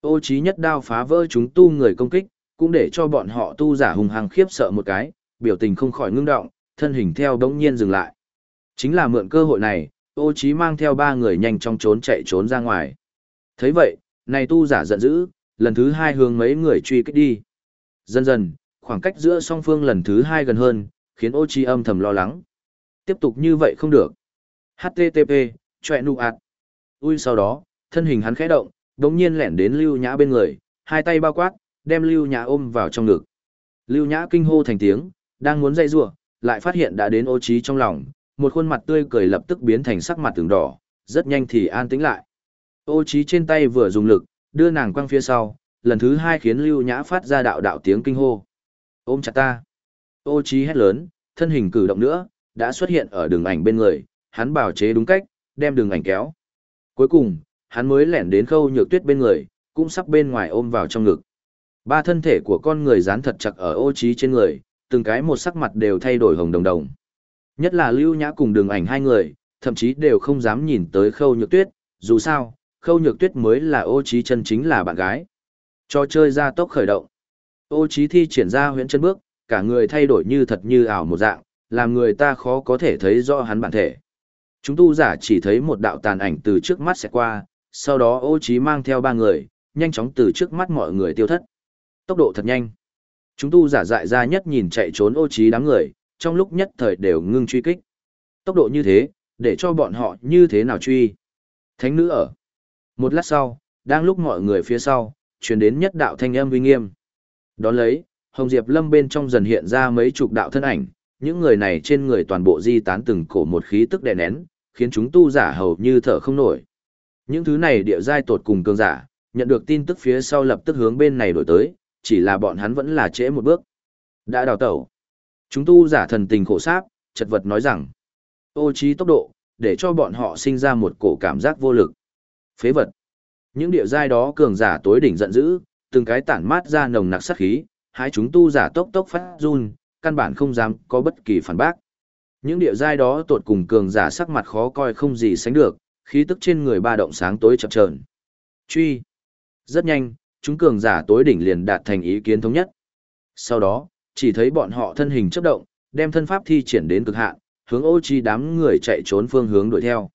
S1: Ô trí nhất đao phá vỡ chúng tu người công kích, cũng để cho bọn họ tu giả hùng hăng khiếp sợ một cái, biểu tình không khỏi ngưng động, thân hình theo đống nhiên dừng lại. Chính là mượn cơ hội này, ô trí mang theo ba người nhanh chóng trốn chạy trốn ra ngoài. thấy vậy, này tu giả giận dữ, lần thứ hai hướng mấy người truy kích đi. Dần dần, khoảng cách giữa song phương lần thứ hai gần hơn, khiến ô Chi âm thầm lo lắng. Tiếp tục như vậy không được. HTTP, chọe nụ ạt. Ui sau đó, thân hình hắn khẽ động, đống nhiên lẻn đến lưu nhã bên người, hai tay bao quát, đem lưu nhã ôm vào trong ngực. Lưu nhã kinh hô thành tiếng, đang muốn dây rủa lại phát hiện đã đến ô trí trong lòng, một khuôn mặt tươi cười lập tức biến thành sắc mặt tường đỏ, rất nhanh thì an tĩnh lại. Ô trí trên tay vừa dùng lực, đưa nàng quăng phía sau, lần thứ hai khiến Lưu Nhã phát ra đạo đạo tiếng kinh hô. Ôm chặt ta. Ô trí hét lớn, thân hình cử động nữa, đã xuất hiện ở đường ảnh bên người, hắn bảo chế đúng cách, đem đường ảnh kéo. Cuối cùng, hắn mới lẻn đến khâu nhược tuyết bên người, cũng sắp bên ngoài ôm vào trong ngực. Ba thân thể của con người dán thật chặt ở ô trí trên người, từng cái một sắc mặt đều thay đổi hồng đồng đồng. Nhất là lưu nhã cùng đường ảnh hai người, thậm chí đều không dám nhìn tới khâu nhược tuyết, dù sao, khâu nhược tuyết mới là ô trí chân chính là bạn gái. Cho chơi ra tốc khởi động. Ô trí thi triển ra huyễn chân bước, cả người thay đổi như thật như ảo một dạng, làm người ta khó có thể thấy rõ hắn bản thể. Chúng tu giả chỉ thấy một đạo tàn ảnh từ trước mắt sẽ qua, sau đó ô trí mang theo ba người, nhanh chóng từ trước mắt mọi người tiêu thất. Tốc độ thật nhanh. Chúng tu giả dại ra nhất nhìn chạy trốn ô trí đám người, trong lúc nhất thời đều ngưng truy kích. Tốc độ như thế, để cho bọn họ như thế nào truy. Thánh nữ ở. Một lát sau, đang lúc mọi người phía sau, truyền đến nhất đạo thanh âm uy nghiêm. Đón lấy, Hồng Diệp Lâm bên trong dần hiện ra mấy chục đạo thân ảnh, những người này trên người toàn bộ di tán từng cổ một khí tức đè nén, khiến chúng tu giả hầu như thở không nổi. Những thứ này địa giai tột cùng cường giả, nhận được tin tức phía sau lập tức hướng bên này đổi tới, chỉ là bọn hắn vẫn là trễ một bước. Đã đào tẩu. Chúng tu giả thần tình khổ sáp, chật vật nói rằng, ô trí tốc độ, để cho bọn họ sinh ra một cổ cảm giác vô lực. Phế vật. Những địa giai đó cường giả tối đỉnh giận dữ, từng cái tản mát ra nồng nặc sát khí, hai chúng tu giả tốc tốc phát run, căn bản không dám có bất kỳ phản bác. Những địa giai đó tột cùng cường giả sắc mặt khó coi không gì sánh được, khí tức trên người ba động sáng tối chập chờn. Truy. Rất nhanh, chúng cường giả tối đỉnh liền đạt thành ý kiến thống nhất. Sau đó, chỉ thấy bọn họ thân hình chấp động, đem thân pháp thi triển đến cực hạn, hướng ô chi đám người chạy trốn phương hướng đuổi theo.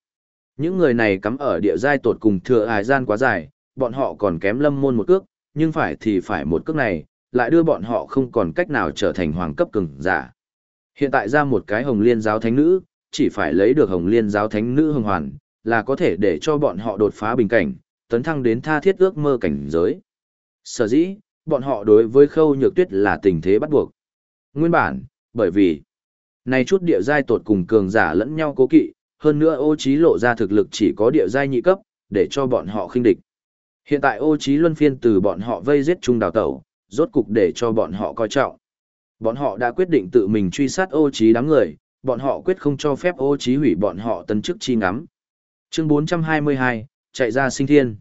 S1: Những người này cắm ở địa giai tột cùng thừa hài gian quá dài, bọn họ còn kém lâm môn một cước, nhưng phải thì phải một cước này, lại đưa bọn họ không còn cách nào trở thành hoàng cấp cường giả. Hiện tại ra một cái hồng liên giáo thánh nữ, chỉ phải lấy được hồng liên giáo thánh nữ hồng hoàn, là có thể để cho bọn họ đột phá bình cảnh, tấn thăng đến tha thiết ước mơ cảnh giới. Sở dĩ, bọn họ đối với khâu nhược tuyết là tình thế bắt buộc. Nguyên bản, bởi vì, này chút địa giai tột cùng cường giả lẫn nhau cố kỵ, hơn nữa ô trí lộ ra thực lực chỉ có địa giai nhị cấp, để cho bọn họ khinh địch. Hiện tại ô trí luân phiên từ bọn họ vây giết chung đào tẩu, rốt cục để cho bọn họ coi trọng. Bọn họ đã quyết định tự mình truy sát ô trí đám người, bọn họ quyết không cho phép ô trí hủy bọn họ tân chức chi ngắm. Chương 422, chạy ra sinh thiên.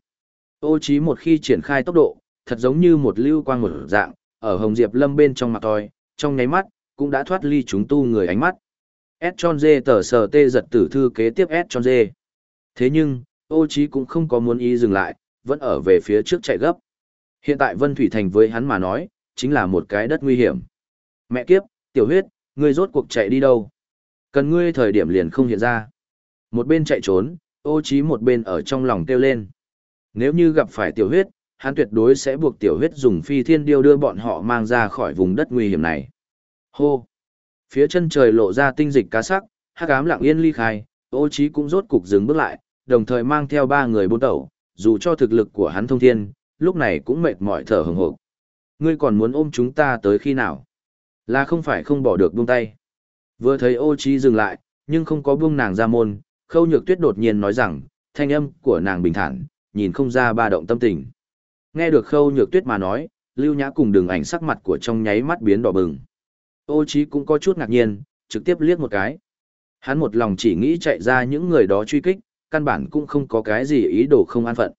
S1: Ô trí một khi triển khai tốc độ, thật giống như một lưu quang một dạng, ở Hồng Diệp Lâm bên trong mặt tòi, trong nháy mắt, cũng đã thoát ly chúng tu người ánh mắt. S tròn dê tờ sờ tê giật tử thư kế tiếp S tròn dê. Thế nhưng, ô trí cũng không có muốn ý dừng lại, vẫn ở về phía trước chạy gấp. Hiện tại Vân Thủy Thành với hắn mà nói, chính là một cái đất nguy hiểm. Mẹ kiếp, tiểu huyết, ngươi rốt cuộc chạy đi đâu? Cần ngươi thời điểm liền không hiện ra. Một bên chạy trốn, ô trí một bên ở trong lòng kêu lên. Nếu như gặp phải tiểu huyết, hắn tuyệt đối sẽ buộc tiểu huyết dùng phi thiên điêu đưa bọn họ mang ra khỏi vùng đất nguy hiểm này. Hô! Phía chân trời lộ ra tinh dịch cá sắc, hắc ám lặng yên ly khai, ô trí cũng rốt cục dừng bước lại, đồng thời mang theo ba người buôn tẩu, dù cho thực lực của hắn thông thiên, lúc này cũng mệt mỏi thở hừng hộp. Ngươi còn muốn ôm chúng ta tới khi nào? Là không phải không bỏ được buông tay. Vừa thấy ô trí dừng lại, nhưng không có buông nàng ra môn, khâu nhược tuyết đột nhiên nói rằng, thanh âm của nàng bình thản, nhìn không ra ba động tâm tình. Nghe được khâu nhược tuyết mà nói, lưu nhã cùng đường ảnh sắc mặt của trong nháy mắt biến đỏ bừng. Ô trí cũng có chút ngạc nhiên, trực tiếp liếc một cái. Hắn một lòng chỉ nghĩ chạy ra những người đó truy kích, căn bản cũng không có cái gì ý đồ không an phận.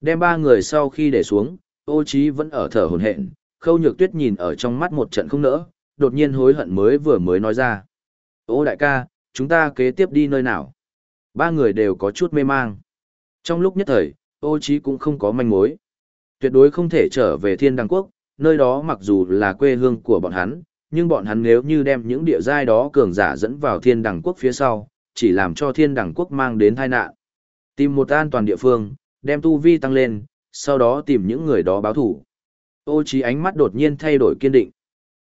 S1: Đem ba người sau khi để xuống, ô trí vẫn ở thở hổn hển, khâu nhược tuyết nhìn ở trong mắt một trận không nỡ, đột nhiên hối hận mới vừa mới nói ra. Ô đại ca, chúng ta kế tiếp đi nơi nào? Ba người đều có chút mê mang. Trong lúc nhất thời, ô trí cũng không có manh mối. Tuyệt đối không thể trở về thiên đăng quốc, nơi đó mặc dù là quê hương của bọn hắn, nhưng bọn hắn nếu như đem những địa giai đó cường giả dẫn vào thiên đẳng quốc phía sau, chỉ làm cho thiên đẳng quốc mang đến tai nạn. Tìm một an toàn địa phương, đem tu vi tăng lên, sau đó tìm những người đó báo thủ. Ô trí ánh mắt đột nhiên thay đổi kiên định.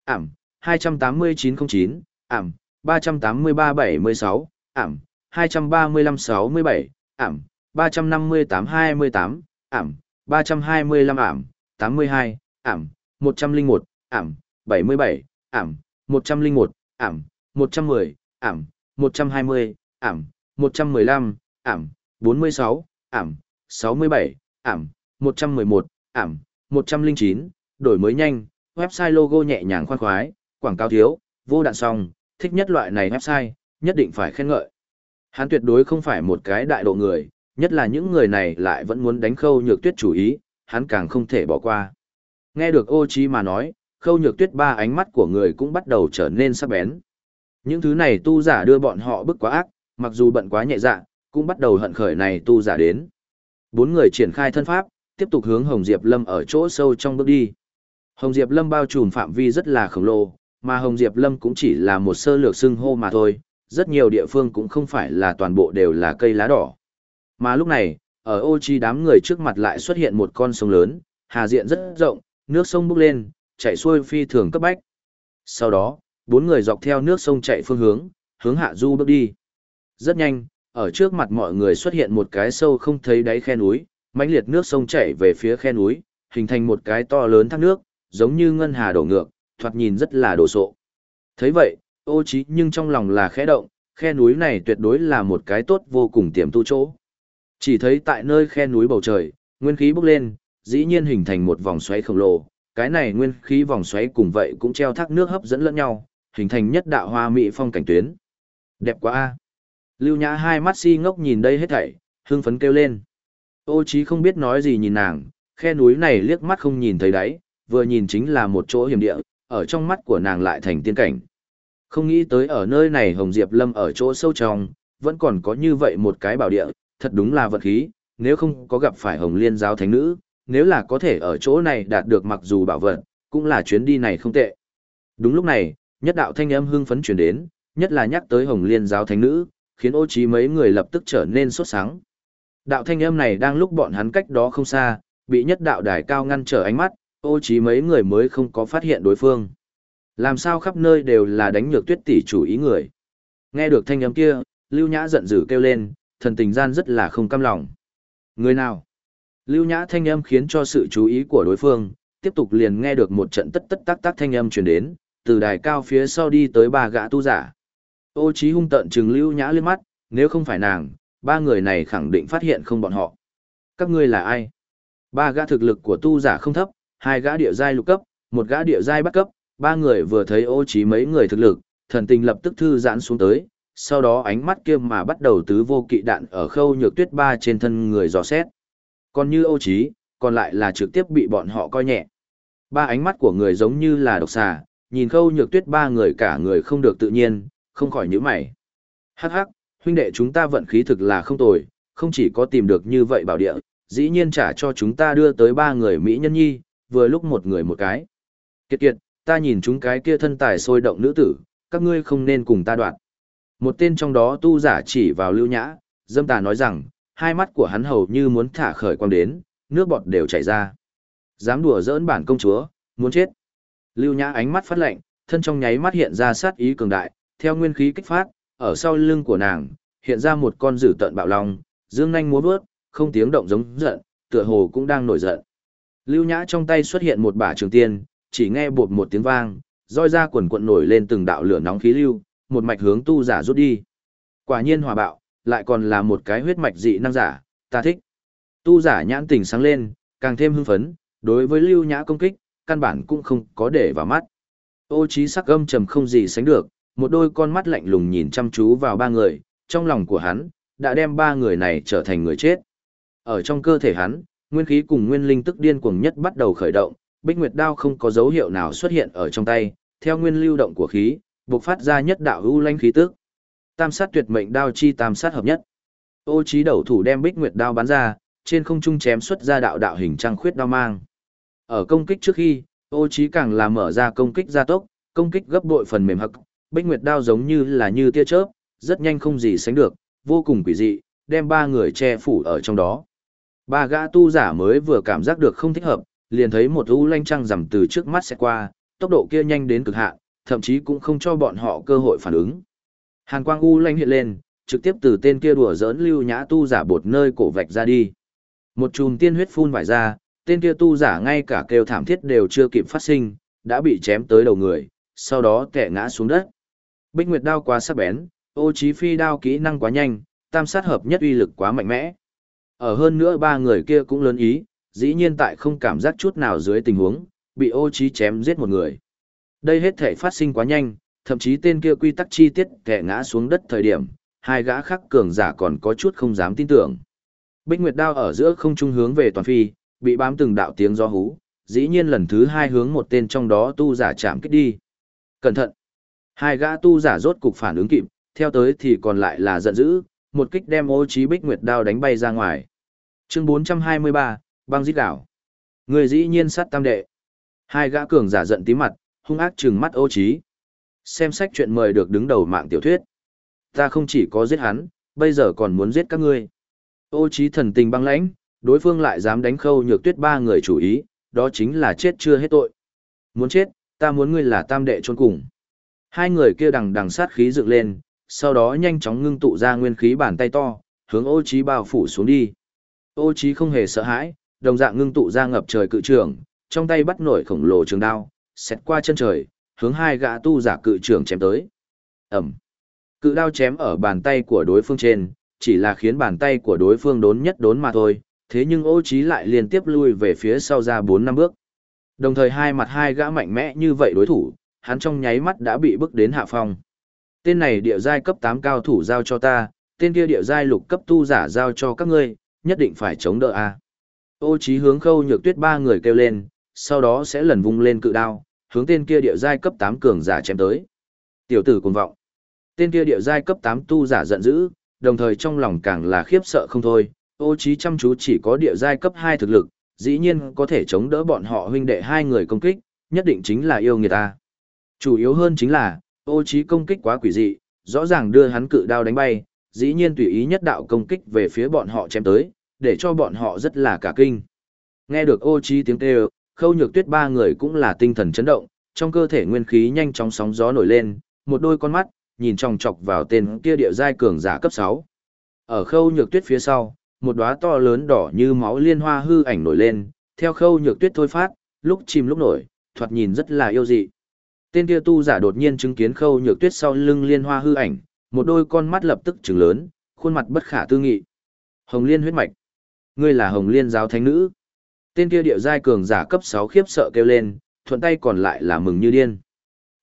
S1: Ảm, 28909, Ảm, 38376, Ảm, 23567, Ảm, 35828, Ảm, 325 Ảm, 82, Ảm, 101, Ảm, 77, Ảm, 101, Ảm, 110, Ảm, 120, Ảm, 115, Ảm, 46, Ảm, 67, ảm, 111, ảm, 109, đổi mới nhanh, website logo nhẹ nhàng khoan khoái, quảng cáo thiếu, vô đạn song, thích nhất loại này website, nhất định phải khen ngợi. Hắn tuyệt đối không phải một cái đại độ người, nhất là những người này lại vẫn muốn đánh khâu nhược tuyết chủ ý, hắn càng không thể bỏ qua. Nghe được ô trí mà nói, khâu nhược tuyết ba ánh mắt của người cũng bắt đầu trở nên sắc bén. Những thứ này tu giả đưa bọn họ bức quá ác, mặc dù bận quá nhẹ dạ, cũng bắt đầu hận khởi này tu giả đến. Bốn người triển khai thân pháp, tiếp tục hướng Hồng Diệp Lâm ở chỗ sâu trong bước đi. Hồng Diệp Lâm bao trùm phạm vi rất là khổng lồ, mà Hồng Diệp Lâm cũng chỉ là một sơ lược xưng hô mà thôi, rất nhiều địa phương cũng không phải là toàn bộ đều là cây lá đỏ. Mà lúc này, ở ô chi đám người trước mặt lại xuất hiện một con sông lớn, hà diện rất rộng, nước sông bốc lên, chảy xuôi phi thường cấp bách. Sau đó, bốn người dọc theo nước sông chạy phương hướng, hướng hạ du bước đi. Rất nhanh, ở trước mặt mọi người xuất hiện một cái sâu không thấy đáy khe núi, mãnh liệt nước sông chảy về phía khe núi, hình thành một cái to lớn thác nước, giống như ngân hà đổ ngược, thoạt nhìn rất là đồ sộ. Thấy vậy, ô trí nhưng trong lòng là khẽ động, khe núi này tuyệt đối là một cái tốt vô cùng tiềm tu chỗ. Chỉ thấy tại nơi khe núi bầu trời, nguyên khí bốc lên, dĩ nhiên hình thành một vòng xoáy khổng lồ, cái này nguyên khí vòng xoáy cùng vậy cũng treo thác nước hấp dẫn lẫn nhau, hình thành nhất đạo hoa mỹ phong cảnh tuyến. Đẹp quá a. Lưu Nhã hai mắt si ngốc nhìn đây hết thảy, hưng phấn kêu lên. Ô Chí không biết nói gì nhìn nàng, khe núi này liếc mắt không nhìn thấy đáy, vừa nhìn chính là một chỗ hiểm địa, ở trong mắt của nàng lại thành tiên cảnh. Không nghĩ tới ở nơi này Hồng Diệp Lâm ở chỗ sâu trong, vẫn còn có như vậy một cái bảo địa, thật đúng là vật khí, nếu không có gặp phải Hồng Liên giáo thánh nữ, nếu là có thể ở chỗ này đạt được mặc dù bảo vật, cũng là chuyến đi này không tệ. Đúng lúc này, nhất đạo thanh âm hưng phấn truyền đến, nhất là nhắc tới Hồng Liên giáo thánh nữ, khiến ô trí mấy người lập tức trở nên sốt sáng. Đạo thanh âm này đang lúc bọn hắn cách đó không xa, bị nhất đạo đài cao ngăn trở ánh mắt, ô trí mấy người mới không có phát hiện đối phương. Làm sao khắp nơi đều là đánh nhược tuyết tỷ chủ ý người. Nghe được thanh âm kia, Lưu Nhã giận dữ kêu lên, thần tình gian rất là không cam lòng. Người nào? Lưu Nhã thanh âm khiến cho sự chú ý của đối phương, tiếp tục liền nghe được một trận tất tất tác tác thanh âm truyền đến, từ đài cao phía sau đi tới ba gã tu giả. Ô Chí hung tận trừng Lưu Nhã liếc mắt, nếu không phải nàng, ba người này khẳng định phát hiện không bọn họ. Các ngươi là ai? Ba gã thực lực của tu giả không thấp, hai gã địa giai lục cấp, một gã địa giai bắt cấp, ba người vừa thấy Ô Chí mấy người thực lực, thần tình lập tức thư giãn xuống tới, sau đó ánh mắt kia mà bắt đầu tứ vô kỵ đạn ở khâu nhược tuyết ba trên thân người dò xét. Còn như Ô Chí, còn lại là trực tiếp bị bọn họ coi nhẹ. Ba ánh mắt của người giống như là độc xà, nhìn khâu nhược tuyết ba người cả người không được tự nhiên, không khỏi nhíu mày. Hắc hắc, huynh đệ chúng ta vận khí thực là không tồi, không chỉ có tìm được như vậy bảo địa, dĩ nhiên trả cho chúng ta đưa tới ba người Mỹ nhân nhi, vừa lúc một người một cái. Kiệt kiệt, ta nhìn chúng cái kia thân tài sôi động nữ tử, các ngươi không nên cùng ta đoạn. Một tên trong đó tu giả chỉ vào lưu nhã, dâm tà nói rằng, hai mắt của hắn hầu như muốn thả khởi quang đến, nước bọt đều chảy ra. Dám đùa giỡn bản công chúa, muốn chết. Lưu nhã ánh mắt phát lạnh, thân trong nháy mắt hiện ra sát ý cường đại, theo nguyên khí kích phát, ở sau lưng của nàng, hiện ra một con dữ tận bạo long, dương nhanh múa vớt, không tiếng động giống giận, tựa hồ cũng đang nổi giận. Lưu Nhã trong tay xuất hiện một bả trường tiên, chỉ nghe bột một tiếng vang, roi ra quần quận nổi lên từng đạo lửa nóng khí lưu, một mạch hướng tu giả rút đi. Quả nhiên hòa bạo, lại còn là một cái huyết mạch dị năng giả, ta thích. Tu giả nhãn tình sáng lên, càng thêm hưng phấn, đối với Lưu Nhã công kích, căn bản cũng không có để vào mắt. Ô trí sắc âm trầm không gì sánh được, một đôi con mắt lạnh lùng nhìn chăm chú vào ba người, trong lòng của hắn, đã đem ba người này trở thành người chết. Ở trong cơ thể hắn, nguyên khí cùng nguyên linh tức điên cuồng nhất bắt đầu khởi động, Bích Nguyệt đao không có dấu hiệu nào xuất hiện ở trong tay, theo nguyên lưu động của khí, bộc phát ra nhất đạo ưu lanh khí tức. Tam sát tuyệt mệnh đao chi tam sát hợp nhất. Ô Chí đầu thủ đem Bích Nguyệt đao bắn ra, trên không trung chém xuất ra đạo đạo hình trang khuyết đao mang. Ở công kích trước khi, Ô Chí càng là mở ra công kích gia tốc, công kích gấp bội phần mềm hậc, Bích Nguyệt đao giống như là như tia chớp, rất nhanh không gì sánh được, vô cùng quỷ dị, đem ba người che phủ ở trong đó. Ba gã tu giả mới vừa cảm giác được không thích hợp, liền thấy một u lanh trăng rằm từ trước mắt sẽ qua, tốc độ kia nhanh đến cực hạn, thậm chí cũng không cho bọn họ cơ hội phản ứng. Hàn quang u lanh hiện lên, trực tiếp từ tên kia đùa giỡn lưu nhã tu giả bột nơi cổ vạch ra đi. Một chùm tiên huyết phun vải ra, tên kia tu giả ngay cả kêu thảm thiết đều chưa kịp phát sinh, đã bị chém tới đầu người, sau đó kẻ ngã xuống đất. Bích Nguyệt đao quá sắc bén, ô chí phi đao kỹ năng quá nhanh, tam sát hợp nhất uy lực quá mạnh mẽ. Ở hơn nữa ba người kia cũng lớn ý, dĩ nhiên tại không cảm giác chút nào dưới tình huống, bị ô chí chém giết một người. Đây hết thể phát sinh quá nhanh, thậm chí tên kia quy tắc chi tiết kẻ ngã xuống đất thời điểm, hai gã khác cường giả còn có chút không dám tin tưởng. Bích Nguyệt đao ở giữa không trung hướng về toàn phi, bị bám từng đạo tiếng gió hú, dĩ nhiên lần thứ hai hướng một tên trong đó tu giả chạm kích đi. Cẩn thận! Hai gã tu giả rốt cục phản ứng kịp, theo tới thì còn lại là giận dữ, một kích đem ô trí Bích Nguyệt đao đánh bay ra ngoài. Chương 423, băng giết đảo. Người dĩ nhiên sát tam đệ. Hai gã cường giả giận tí mặt, hung ác trừng mắt ô trí. Xem sách chuyện mời được đứng đầu mạng tiểu thuyết. Ta không chỉ có giết hắn, bây giờ còn muốn giết các ngươi. Ô trí thần tình băng lãnh, đối phương lại dám đánh khâu nhược tuyết ba người chủ ý, đó chính là chết chưa hết tội. Muốn chết, ta muốn ngươi là tam đệ trôn cùng. Hai người kia đằng đằng sát khí dựng lên, sau đó nhanh chóng ngưng tụ ra nguyên khí bàn tay to, hướng ô trí bao phủ xuống đi. Ô trí không hề sợ hãi, đồng dạng ngưng tụ ra ngập trời cự trường, trong tay bắt nổi khổng lồ trường đao, xẹt qua chân trời, hướng hai gã tu giả cự trường chém tới. Ẩm. Cự đao chém ở bàn tay của đối phương trên, chỉ là khiến bàn tay của đối phương đốn nhất đốn mà thôi, thế nhưng ô trí lại liên tiếp lui về phía sau ra 4 năm bước. Đồng thời hai mặt hai gã mạnh mẽ như vậy đối thủ, hắn trong nháy mắt đã bị bước đến hạ phong. Tên này địa giai cấp 8 cao thủ giao cho ta, tên kia địa giai lục cấp tu giả giao cho các ngươi, nhất định phải chống đỡ a. Ô Chí hướng khâu nhược tuyết ba người kêu lên, sau đó sẽ lần vung lên cự đao, hướng tên kia địa giai cấp 8 cường giả chém tới. Tiểu tử cuồng vọng. Tên kia địa giai cấp 8 tu giả giận dữ, đồng thời trong lòng càng là khiếp sợ không thôi, ô Chí chăm chú chỉ có địa giai cấp 2 thực lực, dĩ nhiên có thể chống đỡ bọn họ huynh đệ hai người công kích, nhất định chính là yêu người ta. Chủ yếu hơn chính là, ô trí công kích quá quỷ dị, rõ ràng đưa hắn cự đao đánh bay, dĩ nhiên tùy ý nhất đạo công kích về phía bọn họ chém tới, để cho bọn họ rất là cả kinh. Nghe được ô trí tiếng kêu, khâu nhược tuyết ba người cũng là tinh thần chấn động, trong cơ thể nguyên khí nhanh chóng sóng gió nổi lên, một đôi con mắt, nhìn chòng chọc vào tên kia địa giai cường giả cấp 6. Ở khâu nhược tuyết phía sau, một đóa to lớn đỏ như máu liên hoa hư ảnh nổi lên, theo khâu nhược tuyết thôi phát, lúc chìm lúc nổi, thoạt nhìn rất là yêu dị. Tên kia tu giả đột nhiên chứng kiến khâu nhược tuyết sau lưng liên hoa hư ảnh, một đôi con mắt lập tức trừng lớn, khuôn mặt bất khả tư nghị. Hồng Liên huyết mạch. Ngươi là Hồng Liên giáo thánh nữ. Tên kia địa giai cường giả cấp 6 khiếp sợ kêu lên, thuận tay còn lại là mừng như điên.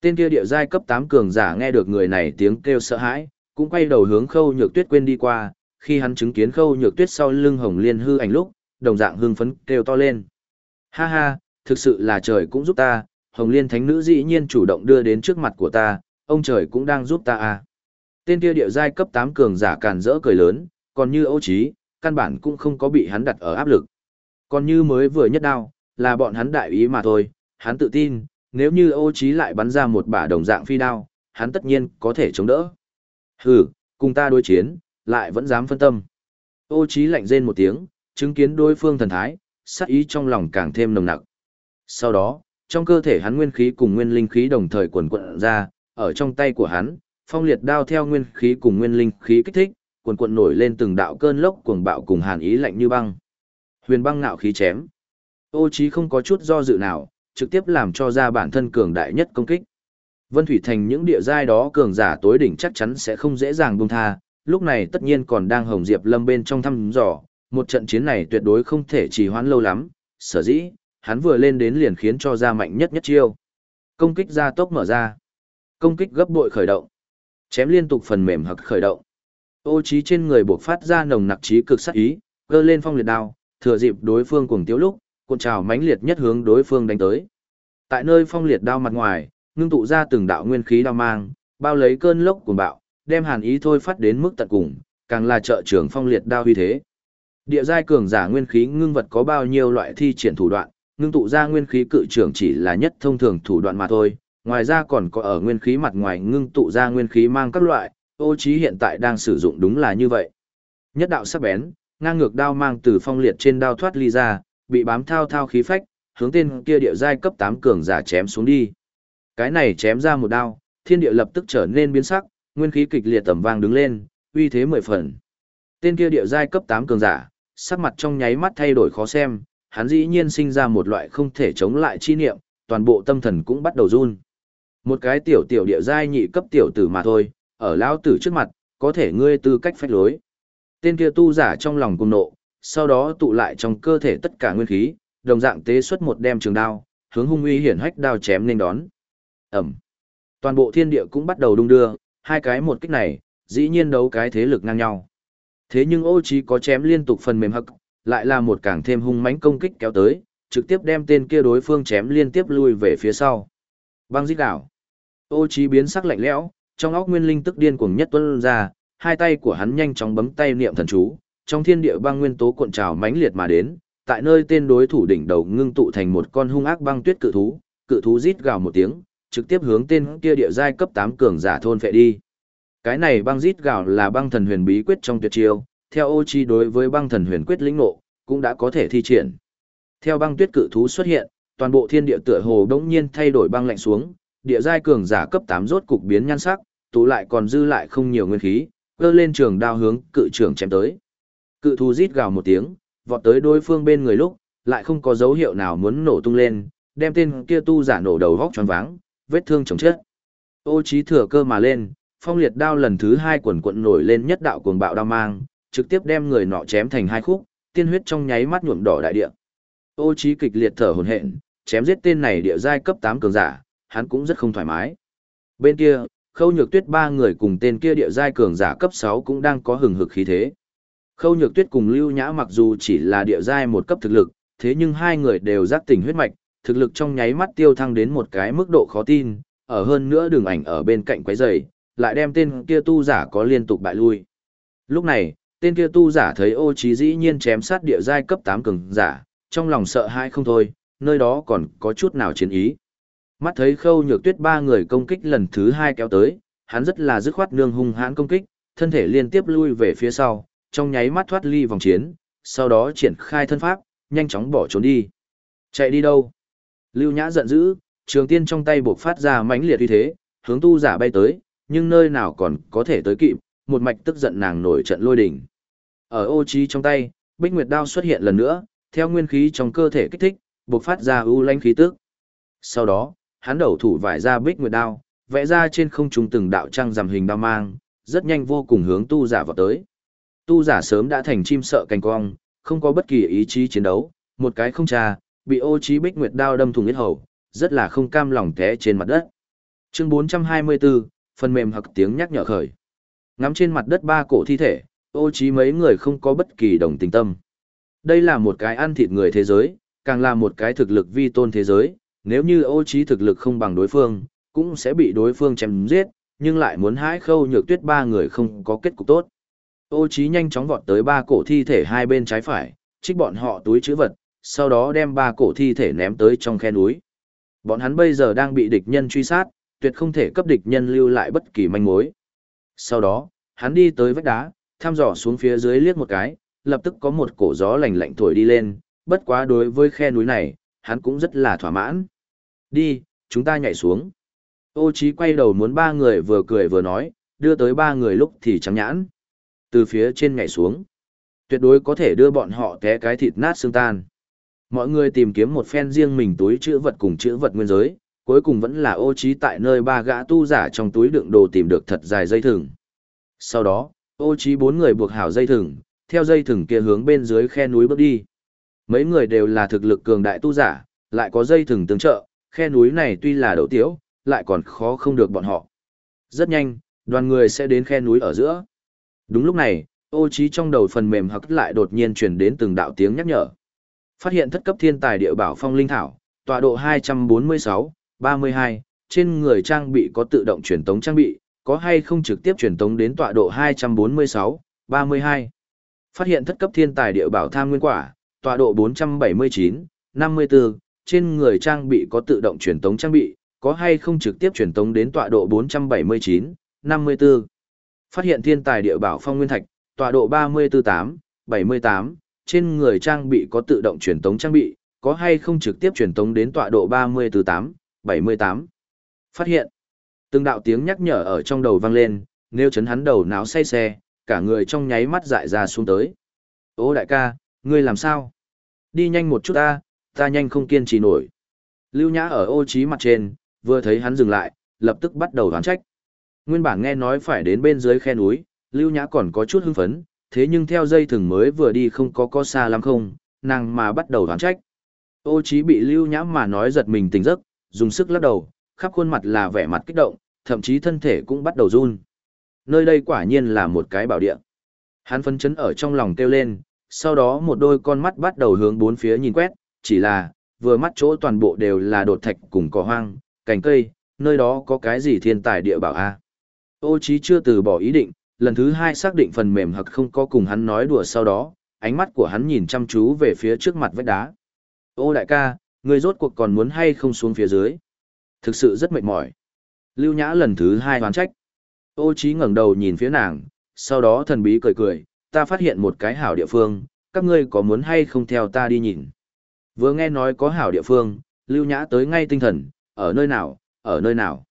S1: Tên kia địa giai cấp 8 cường giả nghe được người này tiếng kêu sợ hãi, cũng quay đầu hướng Khâu Nhược Tuyết quên đi qua, khi hắn chứng kiến Khâu Nhược Tuyết sau lưng Hồng Liên hư ảnh lúc, đồng dạng hưng phấn kêu to lên. Ha ha, thực sự là trời cũng giúp ta, Hồng Liên thánh nữ dĩ nhiên chủ động đưa đến trước mặt của ta, ông trời cũng đang giúp ta à. Tên kia địa giai cấp 8 cường giả càn rỡ cười lớn, còn như Âu Chí, căn bản cũng không có bị hắn đặt ở áp lực. Còn như mới vừa nhất đao, là bọn hắn đại ý mà thôi, hắn tự tin, nếu như Âu Chí lại bắn ra một bả đồng dạng phi đao, hắn tất nhiên có thể chống đỡ. Hừ, cùng ta đối chiến, lại vẫn dám phân tâm. Âu Chí lạnh rên một tiếng, chứng kiến đối phương thần thái, sát ý trong lòng càng thêm nồng nặc. Sau đó, trong cơ thể hắn nguyên khí cùng nguyên linh khí đồng thời quần quận ra, ở trong tay của hắn, phong liệt đao theo nguyên khí cùng nguyên linh khí kích thích, quần quận nổi lên từng đạo cơn lốc cuồng bạo cùng hàn ý lạnh như băng. Huyền băng ngạo khí chém. Ô Chí không có chút do dự nào, trực tiếp làm cho ra bản thân cường đại nhất công kích. Vân Thủy Thành những địa giai đó cường giả tối đỉnh chắc chắn sẽ không dễ dàng buông tha, lúc này tất nhiên còn đang hồng diệp lâm bên trong thăm dò, một trận chiến này tuyệt đối không thể trì hoãn lâu lắm, sở dĩ, hắn vừa lên đến liền khiến cho ra mạnh nhất nhất chiêu. Công kích ra tốc mở ra. Công kích gấp bội khởi động. Chém liên tục phần mềm hoặc khởi động. Ô trí trên người bộc phát ra nồng nặc trí cực sát ý, gơ lên phong liệt đao, thừa dịp đối phương cuồng tiếu lúc, cuộn trào mãnh liệt nhất hướng đối phương đánh tới. Tại nơi phong liệt đao mặt ngoài, ngưng tụ ra từng đạo nguyên khí đao mang, bao lấy cơn lốc cuồng bạo, đem hàn ý thôi phát đến mức tận cùng, càng là trợ trưởng phong liệt đao uy thế. Địa giai cường giả nguyên khí ngưng vật có bao nhiêu loại thi triển thủ đoạn, ngưng tụ ra nguyên khí cự trưởng chỉ là nhất thông thường thủ đoạn mà thôi, ngoài ra còn có ở nguyên khí mặt ngoài ngưng tụ ra nguyên khí mang các loại, ô trí hiện tại đang sử dụng đúng là như vậy. Nhất đạo sắc bén, ngang ngược đao mang từ phong liệt trên đao thoát ly ra, bị bám thao thao khí phách, hướng tên kia địa giai cấp 8 cường giả chém xuống đi. Cái này chém ra một đao, thiên địa lập tức trở nên biến sắc, nguyên khí kịch liệt tầm vang đứng lên, uy thế mười phần. Tên kia địa giai cấp 8 cường giả, sắc mặt trong nháy mắt thay đổi khó xem, hắn dĩ nhiên sinh ra một loại không thể chống lại chi niệm, toàn bộ tâm thần cũng bắt đầu run. Một cái tiểu tiểu địa giai nhị cấp tiểu tử mà thôi, ở lão tử trước mặt, có thể ngươi tư cách phách lối. Tên kia tu giả trong lòng cùng nộ, sau đó tụ lại trong cơ thể tất cả nguyên khí, đồng dạng tế xuất một đem trường đao, hướng hung uy hiển hách đao chém nên đón. Ẩm. Toàn bộ thiên địa cũng bắt đầu đung đưa, hai cái một kích này, dĩ nhiên đấu cái thế lực ngang nhau. Thế nhưng ô trí có chém liên tục phần mềm hậc, lại là một càng thêm hung mãnh công kích kéo tới, trực tiếp đem tên kia đối phương chém liên tiếp lui về phía sau. Băng giết đảo. Ô trí biến sắc lạnh lẽo, trong óc nguyên linh tức điên cuồng nhất tuôn ra, hai tay của hắn nhanh chóng bấm tay niệm thần chú, trong thiên địa băng nguyên tố cuộn trào mãnh liệt mà đến, tại nơi tên đối thủ đỉnh đầu ngưng tụ thành một con hung ác băng tuyết cự thú, cự thú rít gào một tiếng, trực tiếp hướng tên kia địa giai cấp 8 cường giả thôn phệ đi. Cái này băng rít gào là băng thần huyền bí quyết trong tuyệt chiêu, theo ô chi đối với băng thần huyền quyết lĩnh ngộ, cũng đã có thể thi triển. Theo băng tuyết cự thú xuất hiện, toàn bộ thiên địa tựa hồ đống nhiên thay đổi băng lạnh xuống, địa giai cường giả cấp 8 rốt cục biến nhan sắc, tụ lại còn dư lại không nhiều nguyên khí, cơ lên trường đao hướng cự trưởng chém tới. Cự thú rít gào một tiếng, vọt tới đối phương bên người lúc, lại không có dấu hiệu nào muốn nổ tung lên, đem tên kia tu giả nổ đầu vóc tròn váng, vết thương chồng chết. Ô trí thừa cơ mà lên, phong liệt đao lần thứ hai quần quận nổi lên nhất đạo cuồng bạo đao mang, trực tiếp đem người nọ chém thành hai khúc, tiên huyết trong nháy mắt nhuộm đỏ đại địa. Ô Chí kịch liệt thở hổn hển, chém giết tên này địa giai cấp 8 cường giả, hắn cũng rất không thoải mái. Bên kia, khâu nhược tuyết ba người cùng tên kia địa giai cường giả cấp 6 cũng đang có hừng hực khí thế. Khâu nhược tuyết cùng lưu nhã mặc dù chỉ là địa giai một cấp thực lực, thế nhưng hai người đều giác tỉnh huyết mạch, thực lực trong nháy mắt tiêu thăng đến một cái mức độ khó tin, ở hơn nữa đường ảnh ở bên cạnh quấy rầy, lại đem tên kia tu giả có liên tục bại lui. Lúc này, tên kia tu giả thấy ô trí dĩ nhiên chém sát địa giai cấp 8 cường giả, trong lòng sợ hãi không thôi, nơi đó còn có chút nào chiến ý. Mắt thấy khâu nhược tuyết ba người công kích lần thứ hai kéo tới, hắn rất là dứt khoát nương hung hãn công kích, thân thể liên tiếp lui về phía sau, trong nháy mắt thoát ly vòng chiến, sau đó triển khai thân pháp, nhanh chóng bỏ trốn đi. Chạy đi đâu? Lưu Nhã giận dữ, trường tiên trong tay buộc phát ra mãnh liệt uy thế, hướng tu giả bay tới, nhưng nơi nào còn có thể tới kịp, một mạch tức giận nàng nổi trận lôi đỉnh. Ở ô trí trong tay, Bích Nguyệt đao xuất hiện lần nữa, theo nguyên khí trong cơ thể kích thích, bộc phát ra u lãnh khí tức. Sau đó, hắn đầu thủ vải ra Bích Nguyệt đao, vẽ ra trên không trung từng đạo trăng rằm hình đao mang, rất nhanh vô cùng hướng tu giả vào tới. Tu giả sớm đã thành chim sợ cành cong, không có bất kỳ ý chí chiến đấu, một cái không trà, bị ô trí Bích Nguyệt đao đâm thủng huyết hầu, rất là không cam lòng té trên mặt đất. Chương 424, phần mềm hặc tiếng nhắc nhở khởi. Ngắm trên mặt đất ba cổ thi thể, ô trí mấy người không có bất kỳ đồng tình tâm. Đây là một cái ăn thịt người thế giới, càng là một cái thực lực vi tôn thế giới, nếu như ô trí thực lực không bằng đối phương, cũng sẽ bị đối phương chém giết, nhưng lại muốn hãi khâu nhược tuyết ba người không có kết cục tốt. Ô trí nhanh chóng vọt tới ba cổ thi thể hai bên trái phải, trích bọn họ túi chữ vật, sau đó đem ba cổ thi thể ném tới trong khe núi. Bọn hắn bây giờ đang bị địch nhân truy sát, tuyệt không thể cấp địch nhân lưu lại bất kỳ manh mối. Sau đó, hắn đi tới vách đá, thăm dò xuống phía dưới liếc một cái, lập tức có một cổ gió lạnh lạnh thổi đi lên, bất quá đối với khe núi này, hắn cũng rất là thỏa mãn. Đi, chúng ta nhảy xuống. Ô Chí quay đầu muốn ba người vừa cười vừa nói, đưa tới ba người lúc thì trắng nhãn. Từ phía trên nhảy xuống, tuyệt đối có thể đưa bọn họ té cái thịt nát xương tan. Mọi người tìm kiếm một phen riêng mình túi chữ vật cùng chữ vật nguyên giới, cuối cùng vẫn là ô trí tại nơi ba gã tu giả trong túi đựng đồ tìm được thật dài dây thừng. Sau đó, ô trí bốn người buộc hảo dây thừng, theo dây thừng kia hướng bên dưới khe núi bước đi. Mấy người đều là thực lực cường đại tu giả, lại có dây thừng tương trợ, khe núi này tuy là đậu tiếu, lại còn khó không được bọn họ. Rất nhanh, đoàn người sẽ đến khe núi ở giữa. Đúng lúc này, ô trí trong đầu phần mềm hắc lại đột nhiên truyền đến từng đạo tiếng nhắc nhở. Phát hiện thất cấp thiên tài địa bảo phong linh thảo, tọa độ 246, 32, trên người trang bị có tự động truyền tống trang bị, có hay không trực tiếp truyền tống đến tọa độ 246, 32. Phát hiện thất cấp thiên tài địa bảo tham nguyên quả, tọa độ 479, 54, trên người trang bị có tự động truyền tống trang bị, có hay không trực tiếp truyền tống đến tọa độ 479, 54. Phát hiện thiên tài địa bảo phong nguyên thạch, tọa độ 348, 78, trên người trang bị có tự động truyền tống trang bị, có hay không trực tiếp truyền tống đến tọa độ 348, 78. Phát hiện. Từng đạo tiếng nhắc nhở ở trong đầu vang lên, nếu chấn hắn đầu náo say xe, cả người trong nháy mắt dại ra xuống tới. Ô đại ca, ngươi làm sao? Đi nhanh một chút ta, ta nhanh không kiên trì nổi. Lưu Nhã ở ô trí mặt trên, vừa thấy hắn dừng lại, lập tức bắt đầu đoán trách. Nguyên bản nghe nói phải đến bên dưới khe núi, Lưu Nhã còn có chút hưng phấn, thế nhưng theo dây thừng mới vừa đi không có có xa lắm không, nàng mà bắt đầu đoán trách. Ô trí bị Lưu Nhã mà nói giật mình tỉnh giấc, dùng sức lắc đầu, khắp khuôn mặt là vẻ mặt kích động, thậm chí thân thể cũng bắt đầu run. Nơi đây quả nhiên là một cái bảo địa. Hắn phấn chấn ở trong lòng kêu lên, sau đó một đôi con mắt bắt đầu hướng bốn phía nhìn quét, chỉ là, vừa mắt chỗ toàn bộ đều là đột thạch cùng cỏ hoang, cành cây, nơi đó có cái gì thiên tài địa bảo a Ô Chí chưa từ bỏ ý định, lần thứ hai xác định phần mềm hoặc không có cùng hắn nói đùa sau đó, ánh mắt của hắn nhìn chăm chú về phía trước mặt vách đá. Ô đại ca, người rốt cuộc còn muốn hay không xuống phía dưới? Thực sự rất mệt mỏi. Lưu Nhã lần thứ hai hoán trách. Ô Chí ngẩng đầu nhìn phía nàng, sau đó thần bí cười cười, ta phát hiện một cái hảo địa phương, các ngươi có muốn hay không theo ta đi nhìn? Vừa nghe nói có hảo địa phương, Lưu Nhã tới ngay tinh thần, ở nơi nào, ở nơi nào?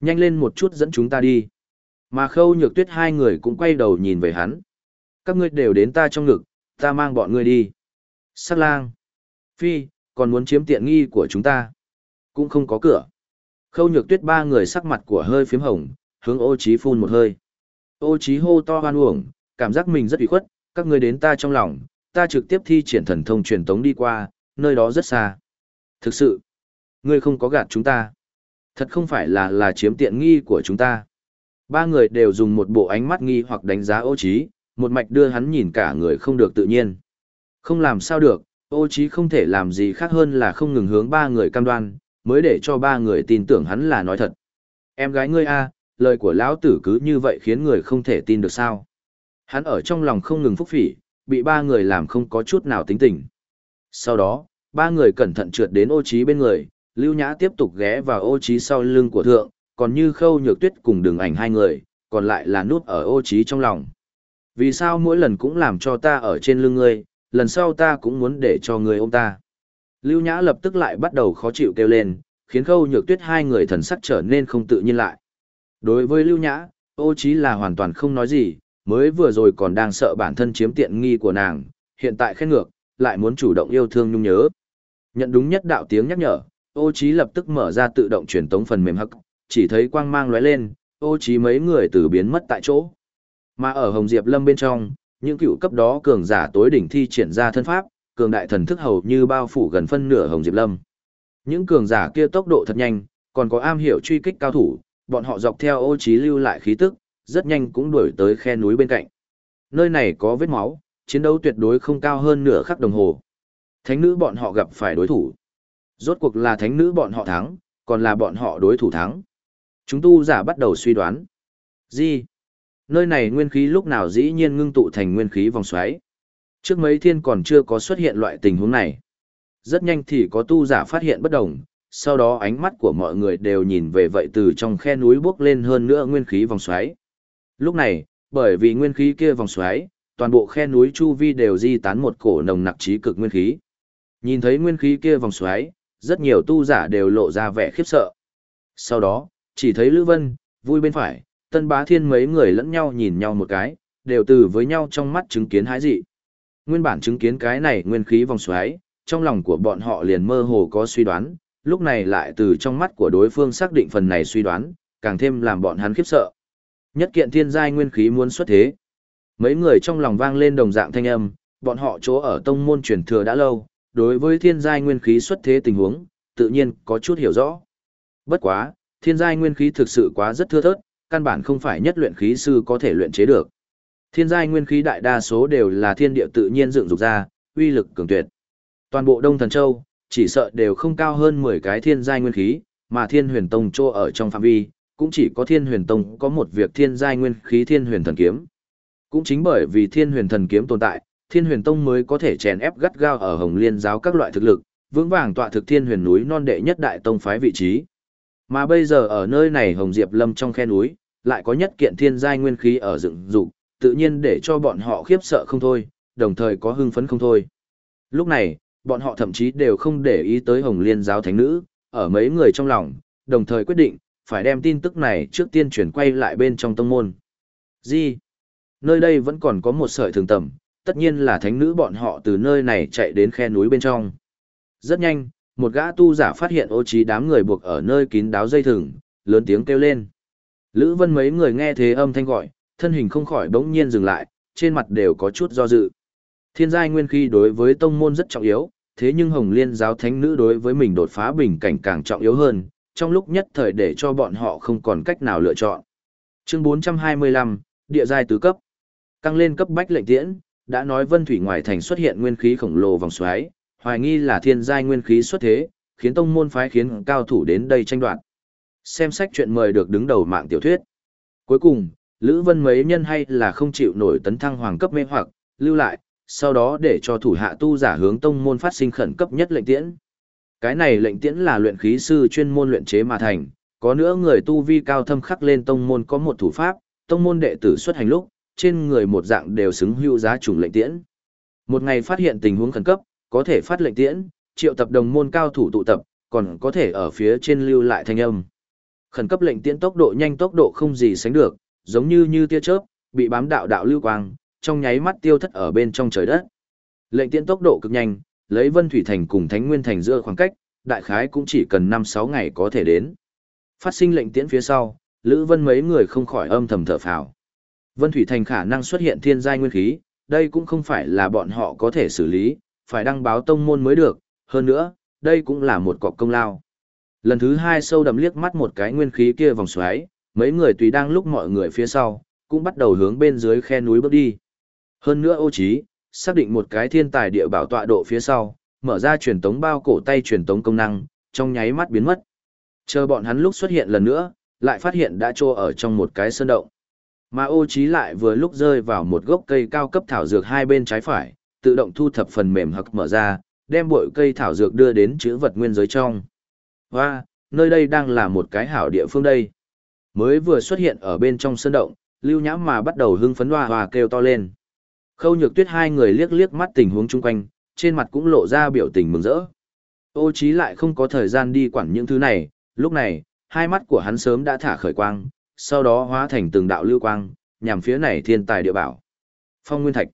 S1: Nhanh lên một chút dẫn chúng ta đi. Mà khâu nhược tuyết hai người cũng quay đầu nhìn về hắn. Các ngươi đều đến ta trong ngực, ta mang bọn ngươi đi. Sát lang. Phi, còn muốn chiếm tiện nghi của chúng ta. Cũng không có cửa. Khâu nhược tuyết ba người sắc mặt của hơi phím hồng, hướng ô trí phun một hơi. Ô trí hô to hoan uổng, cảm giác mình rất ủy khuất, các ngươi đến ta trong lòng, ta trực tiếp thi triển thần thông truyền tống đi qua, nơi đó rất xa. Thực sự, ngươi không có gạt chúng ta. Thật không phải là là chiếm tiện nghi của chúng ta. Ba người đều dùng một bộ ánh mắt nghi hoặc đánh giá ô trí, một mạch đưa hắn nhìn cả người không được tự nhiên. Không làm sao được, ô trí không thể làm gì khác hơn là không ngừng hướng ba người cam đoan, mới để cho ba người tin tưởng hắn là nói thật. Em gái ngươi a, lời của lão tử cứ như vậy khiến người không thể tin được sao. Hắn ở trong lòng không ngừng phúc phỉ, bị ba người làm không có chút nào tính tình. Sau đó, ba người cẩn thận trượt đến ô trí bên người, Lưu Nhã tiếp tục ghé vào ô trí sau lưng của thượng, còn như khâu nhược tuyết cùng đường ảnh hai người, còn lại là nút ở ô trí trong lòng. Vì sao mỗi lần cũng làm cho ta ở trên lưng ngươi, lần sau ta cũng muốn để cho ngươi ôm ta. Lưu Nhã lập tức lại bắt đầu khó chịu kêu lên, khiến khâu nhược tuyết hai người thần sắc trở nên không tự nhiên lại. Đối với Lưu Nhã, ô trí là hoàn toàn không nói gì, mới vừa rồi còn đang sợ bản thân chiếm tiện nghi của nàng, hiện tại khen ngược, lại muốn chủ động yêu thương nhung nhớ. Nhận đúng nhất đạo tiếng nhắc nhở, ô trí lập tức mở ra tự động truyền tống phần mềm hắc, chỉ thấy quang mang lóe lên, ô trí mấy người từ biến mất tại chỗ. Mà ở Hồng Diệp Lâm bên trong, những cựu cấp đó cường giả tối đỉnh thi triển ra thân pháp, cường đại thần thức hầu như bao phủ gần phân nửa Hồng Diệp Lâm. Những cường giả kia tốc độ thật nhanh, còn có am hiểu truy kích cao thủ, bọn họ dọc theo ô trí lưu lại khí tức, rất nhanh cũng đuổi tới khe núi bên cạnh. Nơi này có vết máu, chiến đấu tuyệt đối không cao hơn nửa khắc đồng hồ. Thánh nữ bọn họ gặp phải đối thủ. Rốt cuộc là thánh nữ bọn họ thắng, còn là bọn họ đối thủ thắng. Chúng tu giả bắt đầu suy đoán. Gì? Nơi này nguyên khí lúc nào dĩ nhiên ngưng tụ thành nguyên khí vòng xoáy. Trước mấy thiên còn chưa có xuất hiện loại tình huống này. Rất nhanh thì có tu giả phát hiện bất đồng, sau đó ánh mắt của mọi người đều nhìn về vậy từ trong khe núi bước lên hơn nữa nguyên khí vòng xoáy. Lúc này, bởi vì nguyên khí kia vòng xoáy, toàn bộ khe núi chu vi đều di tán một cổ nồng nặc trí cực nguyên khí. Nhìn thấy nguyên khí kia vòng xoáy, rất nhiều tu giả đều lộ ra vẻ khiếp sợ. Sau đó, chỉ thấy Lữ Vân, vui bên phải, Tân Bá Thiên mấy người lẫn nhau nhìn nhau một cái, đều từ với nhau trong mắt chứng kiến hái dị. Nguyên bản chứng kiến cái này nguyên khí vòng xoáy, trong lòng của bọn họ liền mơ hồ có suy đoán, lúc này lại từ trong mắt của đối phương xác định phần này suy đoán, càng thêm làm bọn hắn khiếp sợ. Nhất kiện thiên giai nguyên khí muốn xuất thế. Mấy người trong lòng vang lên đồng dạng thanh âm, bọn họ chỗ ở tông môn truyền thừa đã lâu, đối với thiên giai nguyên khí xuất thế tình huống, tự nhiên có chút hiểu rõ. Bất quá, thiên giai nguyên khí thực sự quá rất thưa thớt, căn bản không phải nhất luyện khí sư có thể luyện chế được. Thiên giai nguyên khí đại đa số đều là thiên địa tự nhiên dựng dục ra, uy lực cường tuyệt. Toàn bộ Đông Thần Châu, chỉ sợ đều không cao hơn 10 cái thiên giai nguyên khí, mà Thiên Huyền Tông chô ở trong phạm vi, cũng chỉ có Thiên Huyền Tông có một việc thiên giai nguyên khí Thiên Huyền Thần Kiếm. Cũng chính bởi vì Thiên Huyền Thần Kiếm tồn tại, Thiên Huyền Tông mới có thể chèn ép gắt gao ở Hồng Liên giáo các loại thực lực, vững vàng tọa thực Thiên Huyền núi non đệ nhất đại tông phái vị trí. Mà bây giờ ở nơi này Hồng Diệp Lâm trong khe núi, lại có nhất kiện thiên giai nguyên khí ở dựng dục, tự nhiên để cho bọn họ khiếp sợ không thôi, đồng thời có hưng phấn không thôi. Lúc này, bọn họ thậm chí đều không để ý tới Hồng Liên giáo thánh nữ, ở mấy người trong lòng, đồng thời quyết định, phải đem tin tức này trước tiên chuyển quay lại bên trong tông môn. Gì? Nơi đây vẫn còn có một sợi thường tầm, tất nhiên là thánh nữ bọn họ từ nơi này chạy đến khe núi bên trong. Rất nhanh, một gã tu giả phát hiện ô trí đám người buộc ở nơi kín đáo dây thừng, lớn tiếng kêu lên. Lữ Vân mấy người nghe thế âm thanh gọi, thân hình không khỏi đống nhiên dừng lại, trên mặt đều có chút do dự. Thiên giai nguyên khí đối với tông môn rất trọng yếu, thế nhưng Hồng Liên giáo thánh nữ đối với mình đột phá bình cảnh càng trọng yếu hơn, trong lúc nhất thời để cho bọn họ không còn cách nào lựa chọn. Chương 425, địa giai tứ cấp. Căng lên cấp bách lệnh tiễn, đã nói Vân Thủy ngoài thành xuất hiện nguyên khí khổng lồ vòng xoáy, hoài nghi là thiên giai nguyên khí xuất thế, khiến tông môn phái khiến cao thủ đến đây tranh đoạt. Xem sách chuyện mời được đứng đầu mạng tiểu thuyết. Cuối cùng, Lữ Vân mấy nhân hay là không chịu nổi tấn thăng hoàng cấp mê hoặc, lưu lại, sau đó để cho thủ hạ tu giả hướng tông môn phát sinh khẩn cấp nhất lệnh tiễn. Cái này lệnh tiễn là luyện khí sư chuyên môn luyện chế mà thành, có nữa người tu vi cao thâm khắc lên tông môn có một thủ pháp, tông môn đệ tử xuất hành lúc, trên người một dạng đều xứng hữu giá trùng lệnh tiễn. Một ngày phát hiện tình huống khẩn cấp, có thể phát lệnh tiễn, triệu tập đồng môn cao thủ tụ tập, còn có thể ở phía trên lưu lại thanh âm. Khẩn cấp lệnh tiễn tốc độ nhanh tốc độ không gì sánh được, giống như như tia chớp, bị bám đạo đạo lưu quang, trong nháy mắt tiêu thất ở bên trong trời đất. Lệnh tiễn tốc độ cực nhanh, lấy Vân Thủy Thành cùng Thánh Nguyên Thành giữa khoảng cách, đại khái cũng chỉ cần 5-6 ngày có thể đến. Phát sinh lệnh tiễn phía sau, Lữ Vân mấy người không khỏi âm thầm thở phào. Vân Thủy Thành khả năng xuất hiện thiên giai nguyên khí, đây cũng không phải là bọn họ có thể xử lý, phải đăng báo tông môn mới được, hơn nữa, đây cũng là một cọc công lao. Lần thứ hai sâu đậm liếc mắt một cái nguyên khí kia vòng xoáy, mấy người tùy đang lúc mọi người phía sau, cũng bắt đầu hướng bên dưới khe núi bước đi. Hơn nữa ô trí, xác định một cái thiên tài địa bảo tọa độ phía sau, mở ra truyền tống bao cổ tay truyền tống công năng, trong nháy mắt biến mất. Chờ bọn hắn lúc xuất hiện lần nữa, lại phát hiện đã trô ở trong một cái sơn động. Mà ô trí lại vừa lúc rơi vào một gốc cây cao cấp thảo dược hai bên trái phải, tự động thu thập phần mềm hặc mở ra, đem bội cây thảo dược đưa đến chữ vật nguyên giới trong. Và, nơi đây đang là một cái hảo địa phương đây. Mới vừa xuất hiện ở bên trong sân động, lưu nhãm mà bắt đầu hưng phấn hoa hoa kêu to lên. Khâu nhược tuyết hai người liếc liếc mắt tình huống chung quanh, trên mặt cũng lộ ra biểu tình mừng rỡ. Ô trí lại không có thời gian đi quản những thứ này, lúc này, hai mắt của hắn sớm đã thả khởi quang, sau đó hóa thành từng đạo lưu quang, nhằm phía này thiên tài địa bảo. Phong Nguyên Thạch.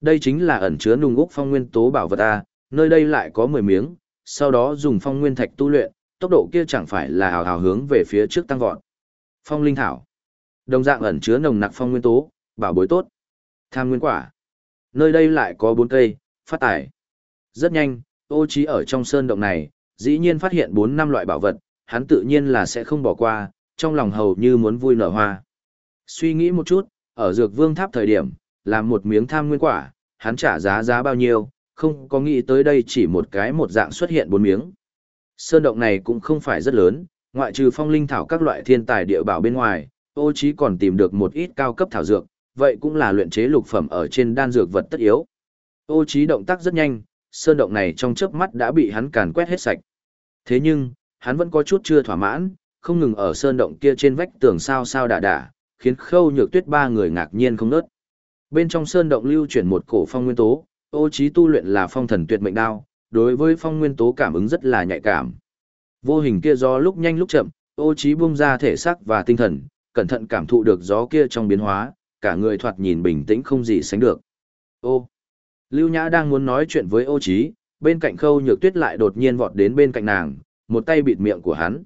S1: Đây chính là ẩn chứa nung úc phong nguyên tố bảo vật A, nơi đây lại có 10 miếng, sau đó dùng phong nguyên thạch tu luyện, tốc độ kia chẳng phải là hào hào hướng về phía trước tăng vọt. Phong linh thảo. Đồng dạng ẩn chứa nồng nặc phong nguyên tố, bảo bối tốt. Tham nguyên quả. Nơi đây lại có 4 cây, phát tải. Rất nhanh, ô trí ở trong sơn động này, dĩ nhiên phát hiện 4 năm loại bảo vật, hắn tự nhiên là sẽ không bỏ qua, trong lòng hầu như muốn vui nở hoa. Suy nghĩ một chút, ở dược vương tháp thời điểm, làm một miếng tham nguyên quả, hắn trả giá giá bao nhiêu, không có nghĩ tới đây chỉ một cái một dạng xuất hiện bốn miếng. Sơn động này cũng không phải rất lớn, ngoại trừ phong linh thảo các loại thiên tài địa bảo bên ngoài, ô chí còn tìm được một ít cao cấp thảo dược, vậy cũng là luyện chế lục phẩm ở trên đan dược vật tất yếu. Ô chí động tác rất nhanh, sơn động này trong chớp mắt đã bị hắn càn quét hết sạch. Thế nhưng, hắn vẫn có chút chưa thỏa mãn, không ngừng ở sơn động kia trên vách tường sao sao đà đà, khiến khâu nhược tuyết ba người ngạc nhiên không nớt. Bên trong sơn động lưu chuyển một cổ phong nguyên tố, ô trí tu luyện là phong thần tuyệt mệnh đao, đối với phong nguyên tố cảm ứng rất là nhạy cảm. Vô hình kia gió lúc nhanh lúc chậm, ô trí bung ra thể xác và tinh thần, cẩn thận cảm thụ được gió kia trong biến hóa, cả người thoạt nhìn bình tĩnh không gì sánh được. Ô! Lưu Nhã đang muốn nói chuyện với ô trí, bên cạnh khâu nhược tuyết lại đột nhiên vọt đến bên cạnh nàng, một tay bịt miệng của hắn.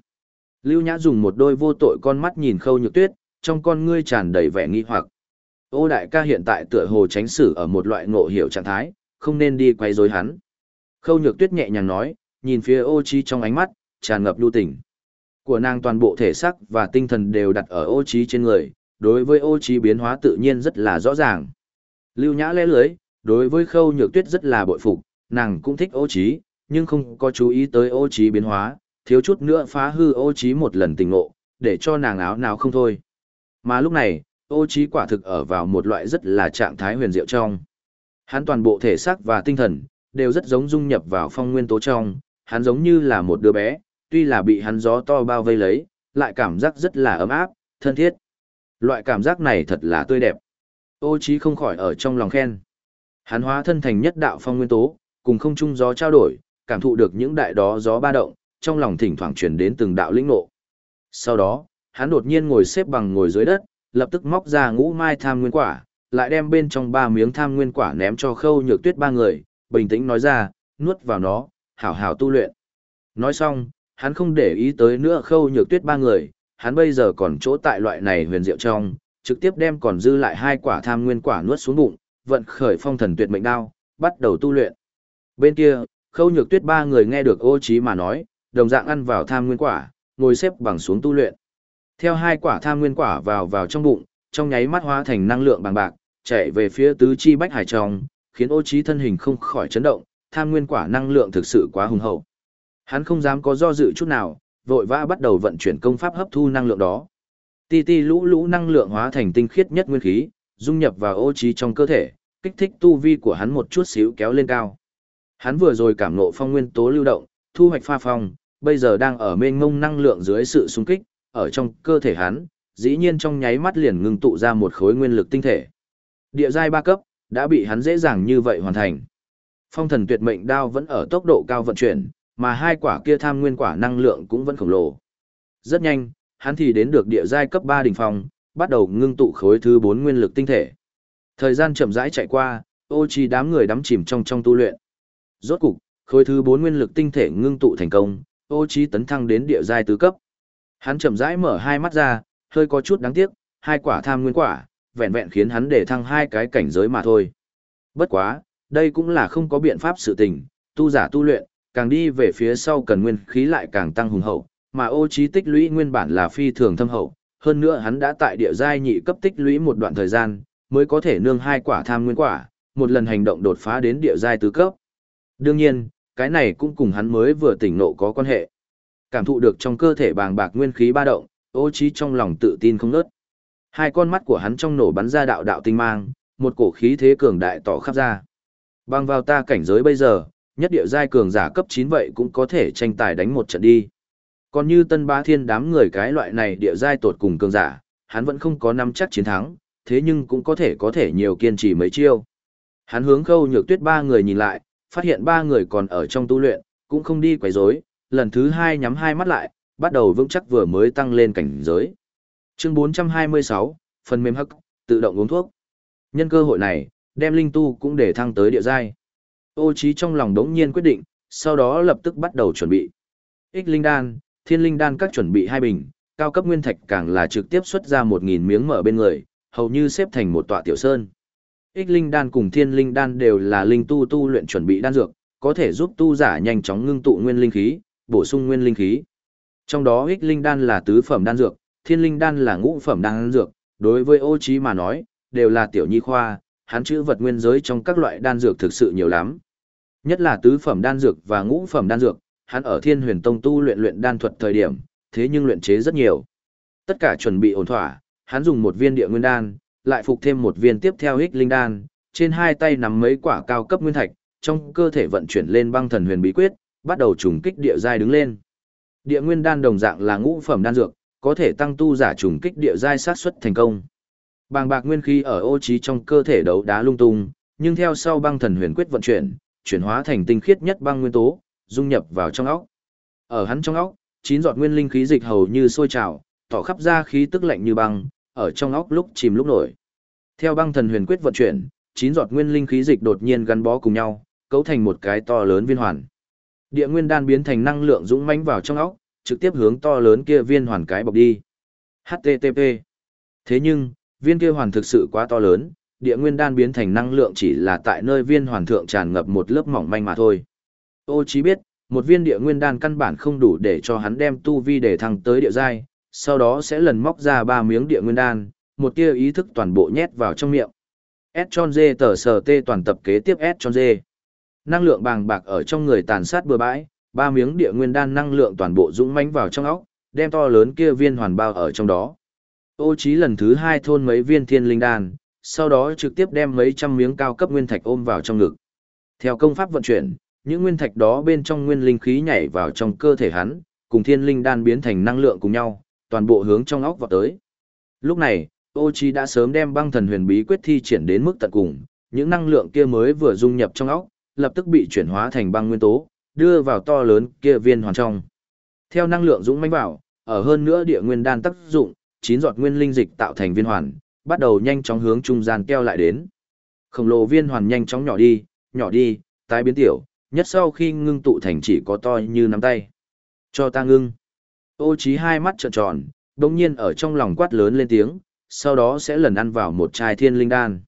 S1: Lưu Nhã dùng một đôi vô tội con mắt nhìn khâu nhược tuyết, trong con ngươi tràn đầy vẻ nghi hoặc. Ô đại ca hiện tại tựa hồ tránh xử ở một loại ngộ hiểu trạng thái, không nên đi quay rối hắn. Khâu nhược tuyết nhẹ nhàng nói, nhìn phía ô trí trong ánh mắt, tràn ngập lưu tình. Của nàng toàn bộ thể xác và tinh thần đều đặt ở ô trí trên người, đối với ô trí biến hóa tự nhiên rất là rõ ràng. Lưu nhã lẽ lưới, đối với khâu nhược tuyết rất là bội phục, nàng cũng thích ô trí, nhưng không có chú ý tới ô trí biến hóa, thiếu chút nữa phá hư ô trí một lần tình ngộ, để cho nàng áo nào không thôi. Mà lúc này, ô trí quả thực ở vào một loại rất là trạng thái huyền diệu trong. Hắn toàn bộ thể xác và tinh thần, đều rất giống dung nhập vào phong nguyên tố trong, hắn giống như là một đứa bé, tuy là bị hắn gió to bao vây lấy, lại cảm giác rất là ấm áp, thân thiết. Loại cảm giác này thật là tươi đẹp. Ô trí không khỏi ở trong lòng khen. Hắn hóa thân thành nhất đạo phong nguyên tố, cùng không trung gió trao đổi, cảm thụ được những đại đó gió ba động, trong lòng thỉnh thoảng truyền đến từng đạo lĩnh ngộ. Sau đó, hắn đột nhiên ngồi xếp bằng ngồi dưới đất, lập tức móc ra ngũ mai tham nguyên quả, lại đem bên trong ba miếng tham nguyên quả ném cho khâu nhược tuyết ba người, bình tĩnh nói ra, nuốt vào nó, hảo hảo tu luyện. Nói xong, hắn không để ý tới nữa khâu nhược tuyết ba người, hắn bây giờ còn chỗ tại loại này huyền diệu trong, trực tiếp đem còn dư lại hai quả tham nguyên quả nuốt xuống bụng, vận khởi phong thần tuyệt mệnh đao, bắt đầu tu luyện. Bên kia, khâu nhược tuyết ba người nghe được ô trí mà nói, đồng dạng ăn vào tham nguyên quả, ngồi xếp bằng xuống tu luyện. Theo hai quả tham nguyên quả vào vào trong bụng, trong nháy mắt hóa thành năng lượng bằng bạc, chạy về phía tứ chi bách hải trong, khiến ô trí thân hình không khỏi chấn động, tham nguyên quả năng lượng thực sự quá hùng hậu. Hắn không dám có do dự chút nào, vội vã bắt đầu vận chuyển công pháp hấp thu năng lượng đó. Ti ti lũ lũ năng lượng hóa thành tinh khiết nhất nguyên khí, dung nhập vào ô trí trong cơ thể, kích thích tu vi của hắn một chút xíu kéo lên cao. Hắn vừa rồi cảm ngộ phong nguyên tố lưu động, thu hoạch pha phong, bây giờ đang ở mênh ngông năng lượng dưới sự xung kích, ở trong cơ thể hắn, dĩ nhiên trong nháy mắt liền ngưng tụ ra một khối nguyên lực tinh thể. Địa giai ba cấp, đã bị hắn dễ dàng như vậy hoàn thành. Phong thần tuyệt mệnh đao vẫn ở tốc độ cao vận chuyển, mà hai quả kia tham nguyên quả năng lượng cũng vẫn khổng lồ. Rất nhanh, hắn thì đến được địa giai cấp 3 đỉnh phong, bắt đầu ngưng tụ khối thứ 4 nguyên lực tinh thể. Thời gian chậm rãi chạy qua, ô chi đám người đắm chìm trong trong tu luyện. Rốt cục, khối thứ 4 nguyên lực tinh thể ngưng tụ thành công, ô chi tấn thăng đến địa giai tứ cấp. Hắn chậm rãi mở hai mắt ra, hơi có chút đáng tiếc, hai quả tham nguyên quả, vẹn vẹn khiến hắn để thăng hai cái cảnh giới mà thôi. Bất quá, đây cũng là không có biện pháp sự tình, tu giả tu luyện, càng đi về phía sau cần nguyên khí lại càng tăng hùng hậu, mà ô trí tích lũy nguyên bản là phi thường thâm hậu, hơn nữa hắn đã tại địa giai nhị cấp tích lũy một đoạn thời gian, mới có thể nương hai quả tham nguyên quả, một lần hành động đột phá đến địa giai tứ cấp. Đương nhiên, cái này cũng cùng hắn mới vừa tỉnh nộ có quan hệ. Cảm thụ được trong cơ thể bàng bạc nguyên khí ba động, ô trí trong lòng tự tin không ngớt. Hai con mắt của hắn trong nổ bắn ra đạo đạo tinh mang, một cổ khí thế cường đại tỏ khắp ra. Bằng vào ta cảnh giới bây giờ, nhất địa giai cường giả cấp 9 vậy cũng có thể tranh tài đánh một trận đi. Còn như tân bá thiên đám người cái loại này địa giai tột cùng cường giả, hắn vẫn không có nắm chắc chiến thắng, thế nhưng cũng có thể có thể nhiều kiên trì mấy chiêu. Hắn hướng khâu nhược tuyết ba người nhìn lại, phát hiện ba người còn ở trong tu luyện, cũng không đi quấy rối, lần thứ hai nhắm hai mắt lại, bắt đầu vững chắc vừa mới tăng lên cảnh giới. Chương 426, phần mềm hắc, tự động uống thuốc. Nhân cơ hội này, đem linh tu cũng để thăng tới địa giai. Ô trí trong lòng đống nhiên quyết định, sau đó lập tức bắt đầu chuẩn bị. Ích linh đan, thiên linh đan các chuẩn bị hai bình, cao cấp nguyên thạch càng là trực tiếp xuất ra 1.000 miếng mở bên người, hầu như xếp thành một tọa tiểu sơn. Ích linh đan cùng thiên linh đan đều là linh tu tu luyện chuẩn bị đan dược, có thể giúp tu giả nhanh chóng ngưng tụ nguyên linh khí, bổ sung nguyên linh khí. Trong đó ích linh đan là tứ phẩm đan dược, thiên linh đan là ngũ phẩm đan dược, đối với ô trí mà nói, đều là tiểu nhi khoa, hắn chữ vật nguyên giới trong các loại đan dược thực sự nhiều lắm. Nhất là tứ phẩm đan dược và ngũ phẩm đan dược, hắn ở Thiên Huyền Tông tu luyện luyện đan thuật thời điểm, thế nhưng luyện chế rất nhiều. Tất cả chuẩn bị ổn thỏa, hắn dùng một viên địa nguyên đan, lại phục thêm một viên tiếp theo hích linh đan, trên hai tay nắm mấy quả cao cấp nguyên thạch, trong cơ thể vận chuyển lên băng thần huyền bí quyết, bắt đầu trùng kích địa giai đứng lên. Địa nguyên đan đồng dạng là ngũ phẩm đan dược, có thể tăng tu giả trùng kích địa giai sát suất thành công. Bàng bạc nguyên khí ở ô trí trong cơ thể đấu đá lung tung, nhưng theo sau băng thần huyền quyết vận chuyển, chuyển hóa thành tinh khiết nhất băng nguyên tố, dung nhập vào trong óc. Ở hắn trong óc, chín giọt nguyên linh khí dịch hầu như sôi trào, tỏ khắp ra khí tức lạnh như băng, ở trong óc lúc chìm lúc nổi. Theo băng thần huyền quyết vận chuyển, chín giọt nguyên linh khí dịch đột nhiên gắn bó cùng nhau, cấu thành một cái to lớn viên hoàn. Địa nguyên đan biến thành năng lượng dũng mãnh vào trong óc, trực tiếp hướng to lớn kia viên hoàn cái bọc đi. HTTP. Thế nhưng, viên kia hoàn thực sự quá to lớn, địa nguyên đan biến thành năng lượng chỉ là tại nơi viên hoàn thượng tràn ngập một lớp mỏng manh mà thôi. Ô chí biết, một viên địa nguyên đan căn bản không đủ để cho hắn đem tu vi để thăng tới địa giai, sau đó sẽ lần móc ra ba miếng địa nguyên đan, một tia ý thức toàn bộ nhét vào trong miệng. S tròn dê tờ sờ tê toàn tập kế tiếp S tròn dê. Năng lượng bàng bạc ở trong người tàn sát bừa bãi, ba miếng địa nguyên đan năng lượng toàn bộ dũng mãnh vào trong óc, đem to lớn kia viên hoàn bao ở trong đó. Ô chí lần thứ hai thôn mấy viên thiên linh đan, sau đó trực tiếp đem mấy trăm miếng cao cấp nguyên thạch ôm vào trong ngực. Theo công pháp vận chuyển, những nguyên thạch đó bên trong nguyên linh khí nhảy vào trong cơ thể hắn, cùng thiên linh đan biến thành năng lượng cùng nhau, toàn bộ hướng trong óc vào tới. Lúc này, Ô Chi đã sớm đem băng thần huyền bí quyết thi triển đến mức tận cùng, những năng lượng kia mới vừa dung nhập trong óc, lập tức bị chuyển hóa thành băng nguyên tố, đưa vào to lớn kia viên hoàn trong. Theo năng lượng dũng mãnh vào, ở hơn nữa địa nguyên đan tác dụng, chín giọt nguyên linh dịch tạo thành viên hoàn, bắt đầu nhanh chóng hướng trung gian keo lại đến. Khổng lồ viên hoàn nhanh chóng nhỏ đi, nhỏ đi, tái biến tiểu, nhất sau khi ngưng tụ thành chỉ có to như nắm tay. Cho ta ngưng. Ô trí hai mắt trợn tròn, đồng nhiên ở trong lòng quát lớn lên tiếng, sau đó sẽ lần ăn vào một chai thiên linh đan.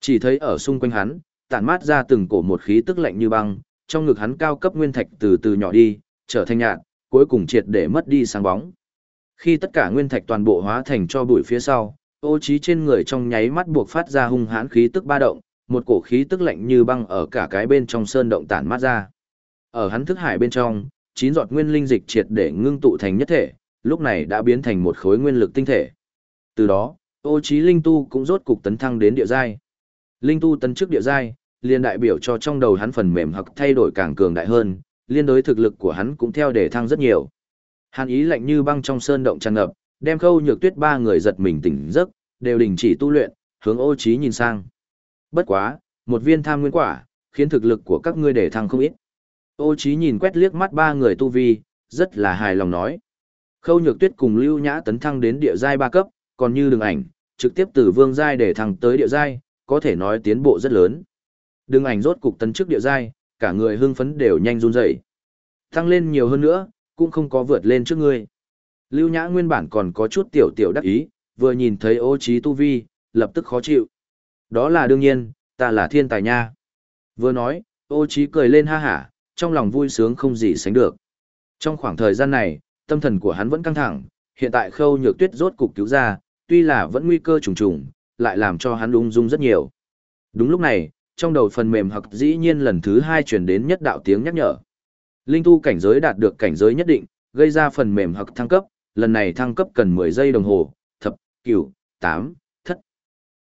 S1: Chỉ thấy ở xung quanh hắn, tản mát ra từng cổ một khí tức lạnh như băng, trong ngực hắn cao cấp nguyên thạch từ từ nhỏ đi, trở thành nhạt, cuối cùng triệt để mất đi sáng bóng. Khi tất cả nguyên thạch toàn bộ hóa thành cho bụi phía sau, ô trí trên người trong nháy mắt buộc phát ra hung hãn khí tức ba động, một cổ khí tức lạnh như băng ở cả cái bên trong sơn động tản mát ra. Ở hắn thức hải bên trong, chín giọt nguyên linh dịch triệt để ngưng tụ thành nhất thể, lúc này đã biến thành một khối nguyên lực tinh thể. Từ đó, ô trí linh tu cũng rốt cục tấn thăng đến địa giai. Linh tu tấn trước địa giai, liên đại biểu cho trong đầu hắn phần mềm hoặc thay đổi càng cường đại hơn, liên đối thực lực của hắn cũng theo để thăng rất nhiều. Hàn ý lạnh như băng trong sơn động tràn ngập, đem khâu nhược tuyết ba người giật mình tỉnh giấc, đều đình chỉ tu luyện, hướng ô trí nhìn sang. Bất quá, một viên tham nguyên quả, khiến thực lực của các ngươi để thăng không ít. Ô trí nhìn quét liếc mắt ba người tu vi, rất là hài lòng nói. Khâu nhược tuyết cùng lưu nhã tấn thăng đến địa giai ba cấp, còn như đường ảnh, trực tiếp từ vương giai để thăng tới địa giai, có thể nói tiến bộ rất lớn. Đường ảnh rốt cục tấn trước địa giai, cả người hưng phấn đều nhanh run rẩy. Tăng lên nhiều hơn nữa, cũng không có vượt lên trước ngươi. Lưu Nhã nguyên bản còn có chút tiểu tiểu đắc ý, vừa nhìn thấy ô Chí tu vi, lập tức khó chịu. Đó là đương nhiên, ta là thiên tài nha. Vừa nói, ô Chí cười lên ha hả, trong lòng vui sướng không gì sánh được. Trong khoảng thời gian này, tâm thần của hắn vẫn căng thẳng, hiện tại khâu nhược tuyết rốt cục cứu ra, tuy là vẫn nguy cơ trùng trùng, lại làm cho hắn ung dung rất nhiều. Đúng lúc này, trong đầu phần mềm hoặc dĩ nhiên lần thứ hai truyền đến nhất đạo tiếng nhắc nhở. Linh tu cảnh giới đạt được cảnh giới nhất định, gây ra phần mềm hoặc thăng cấp, lần này thăng cấp cần 10 giây đồng hồ, thập, cửu, 8,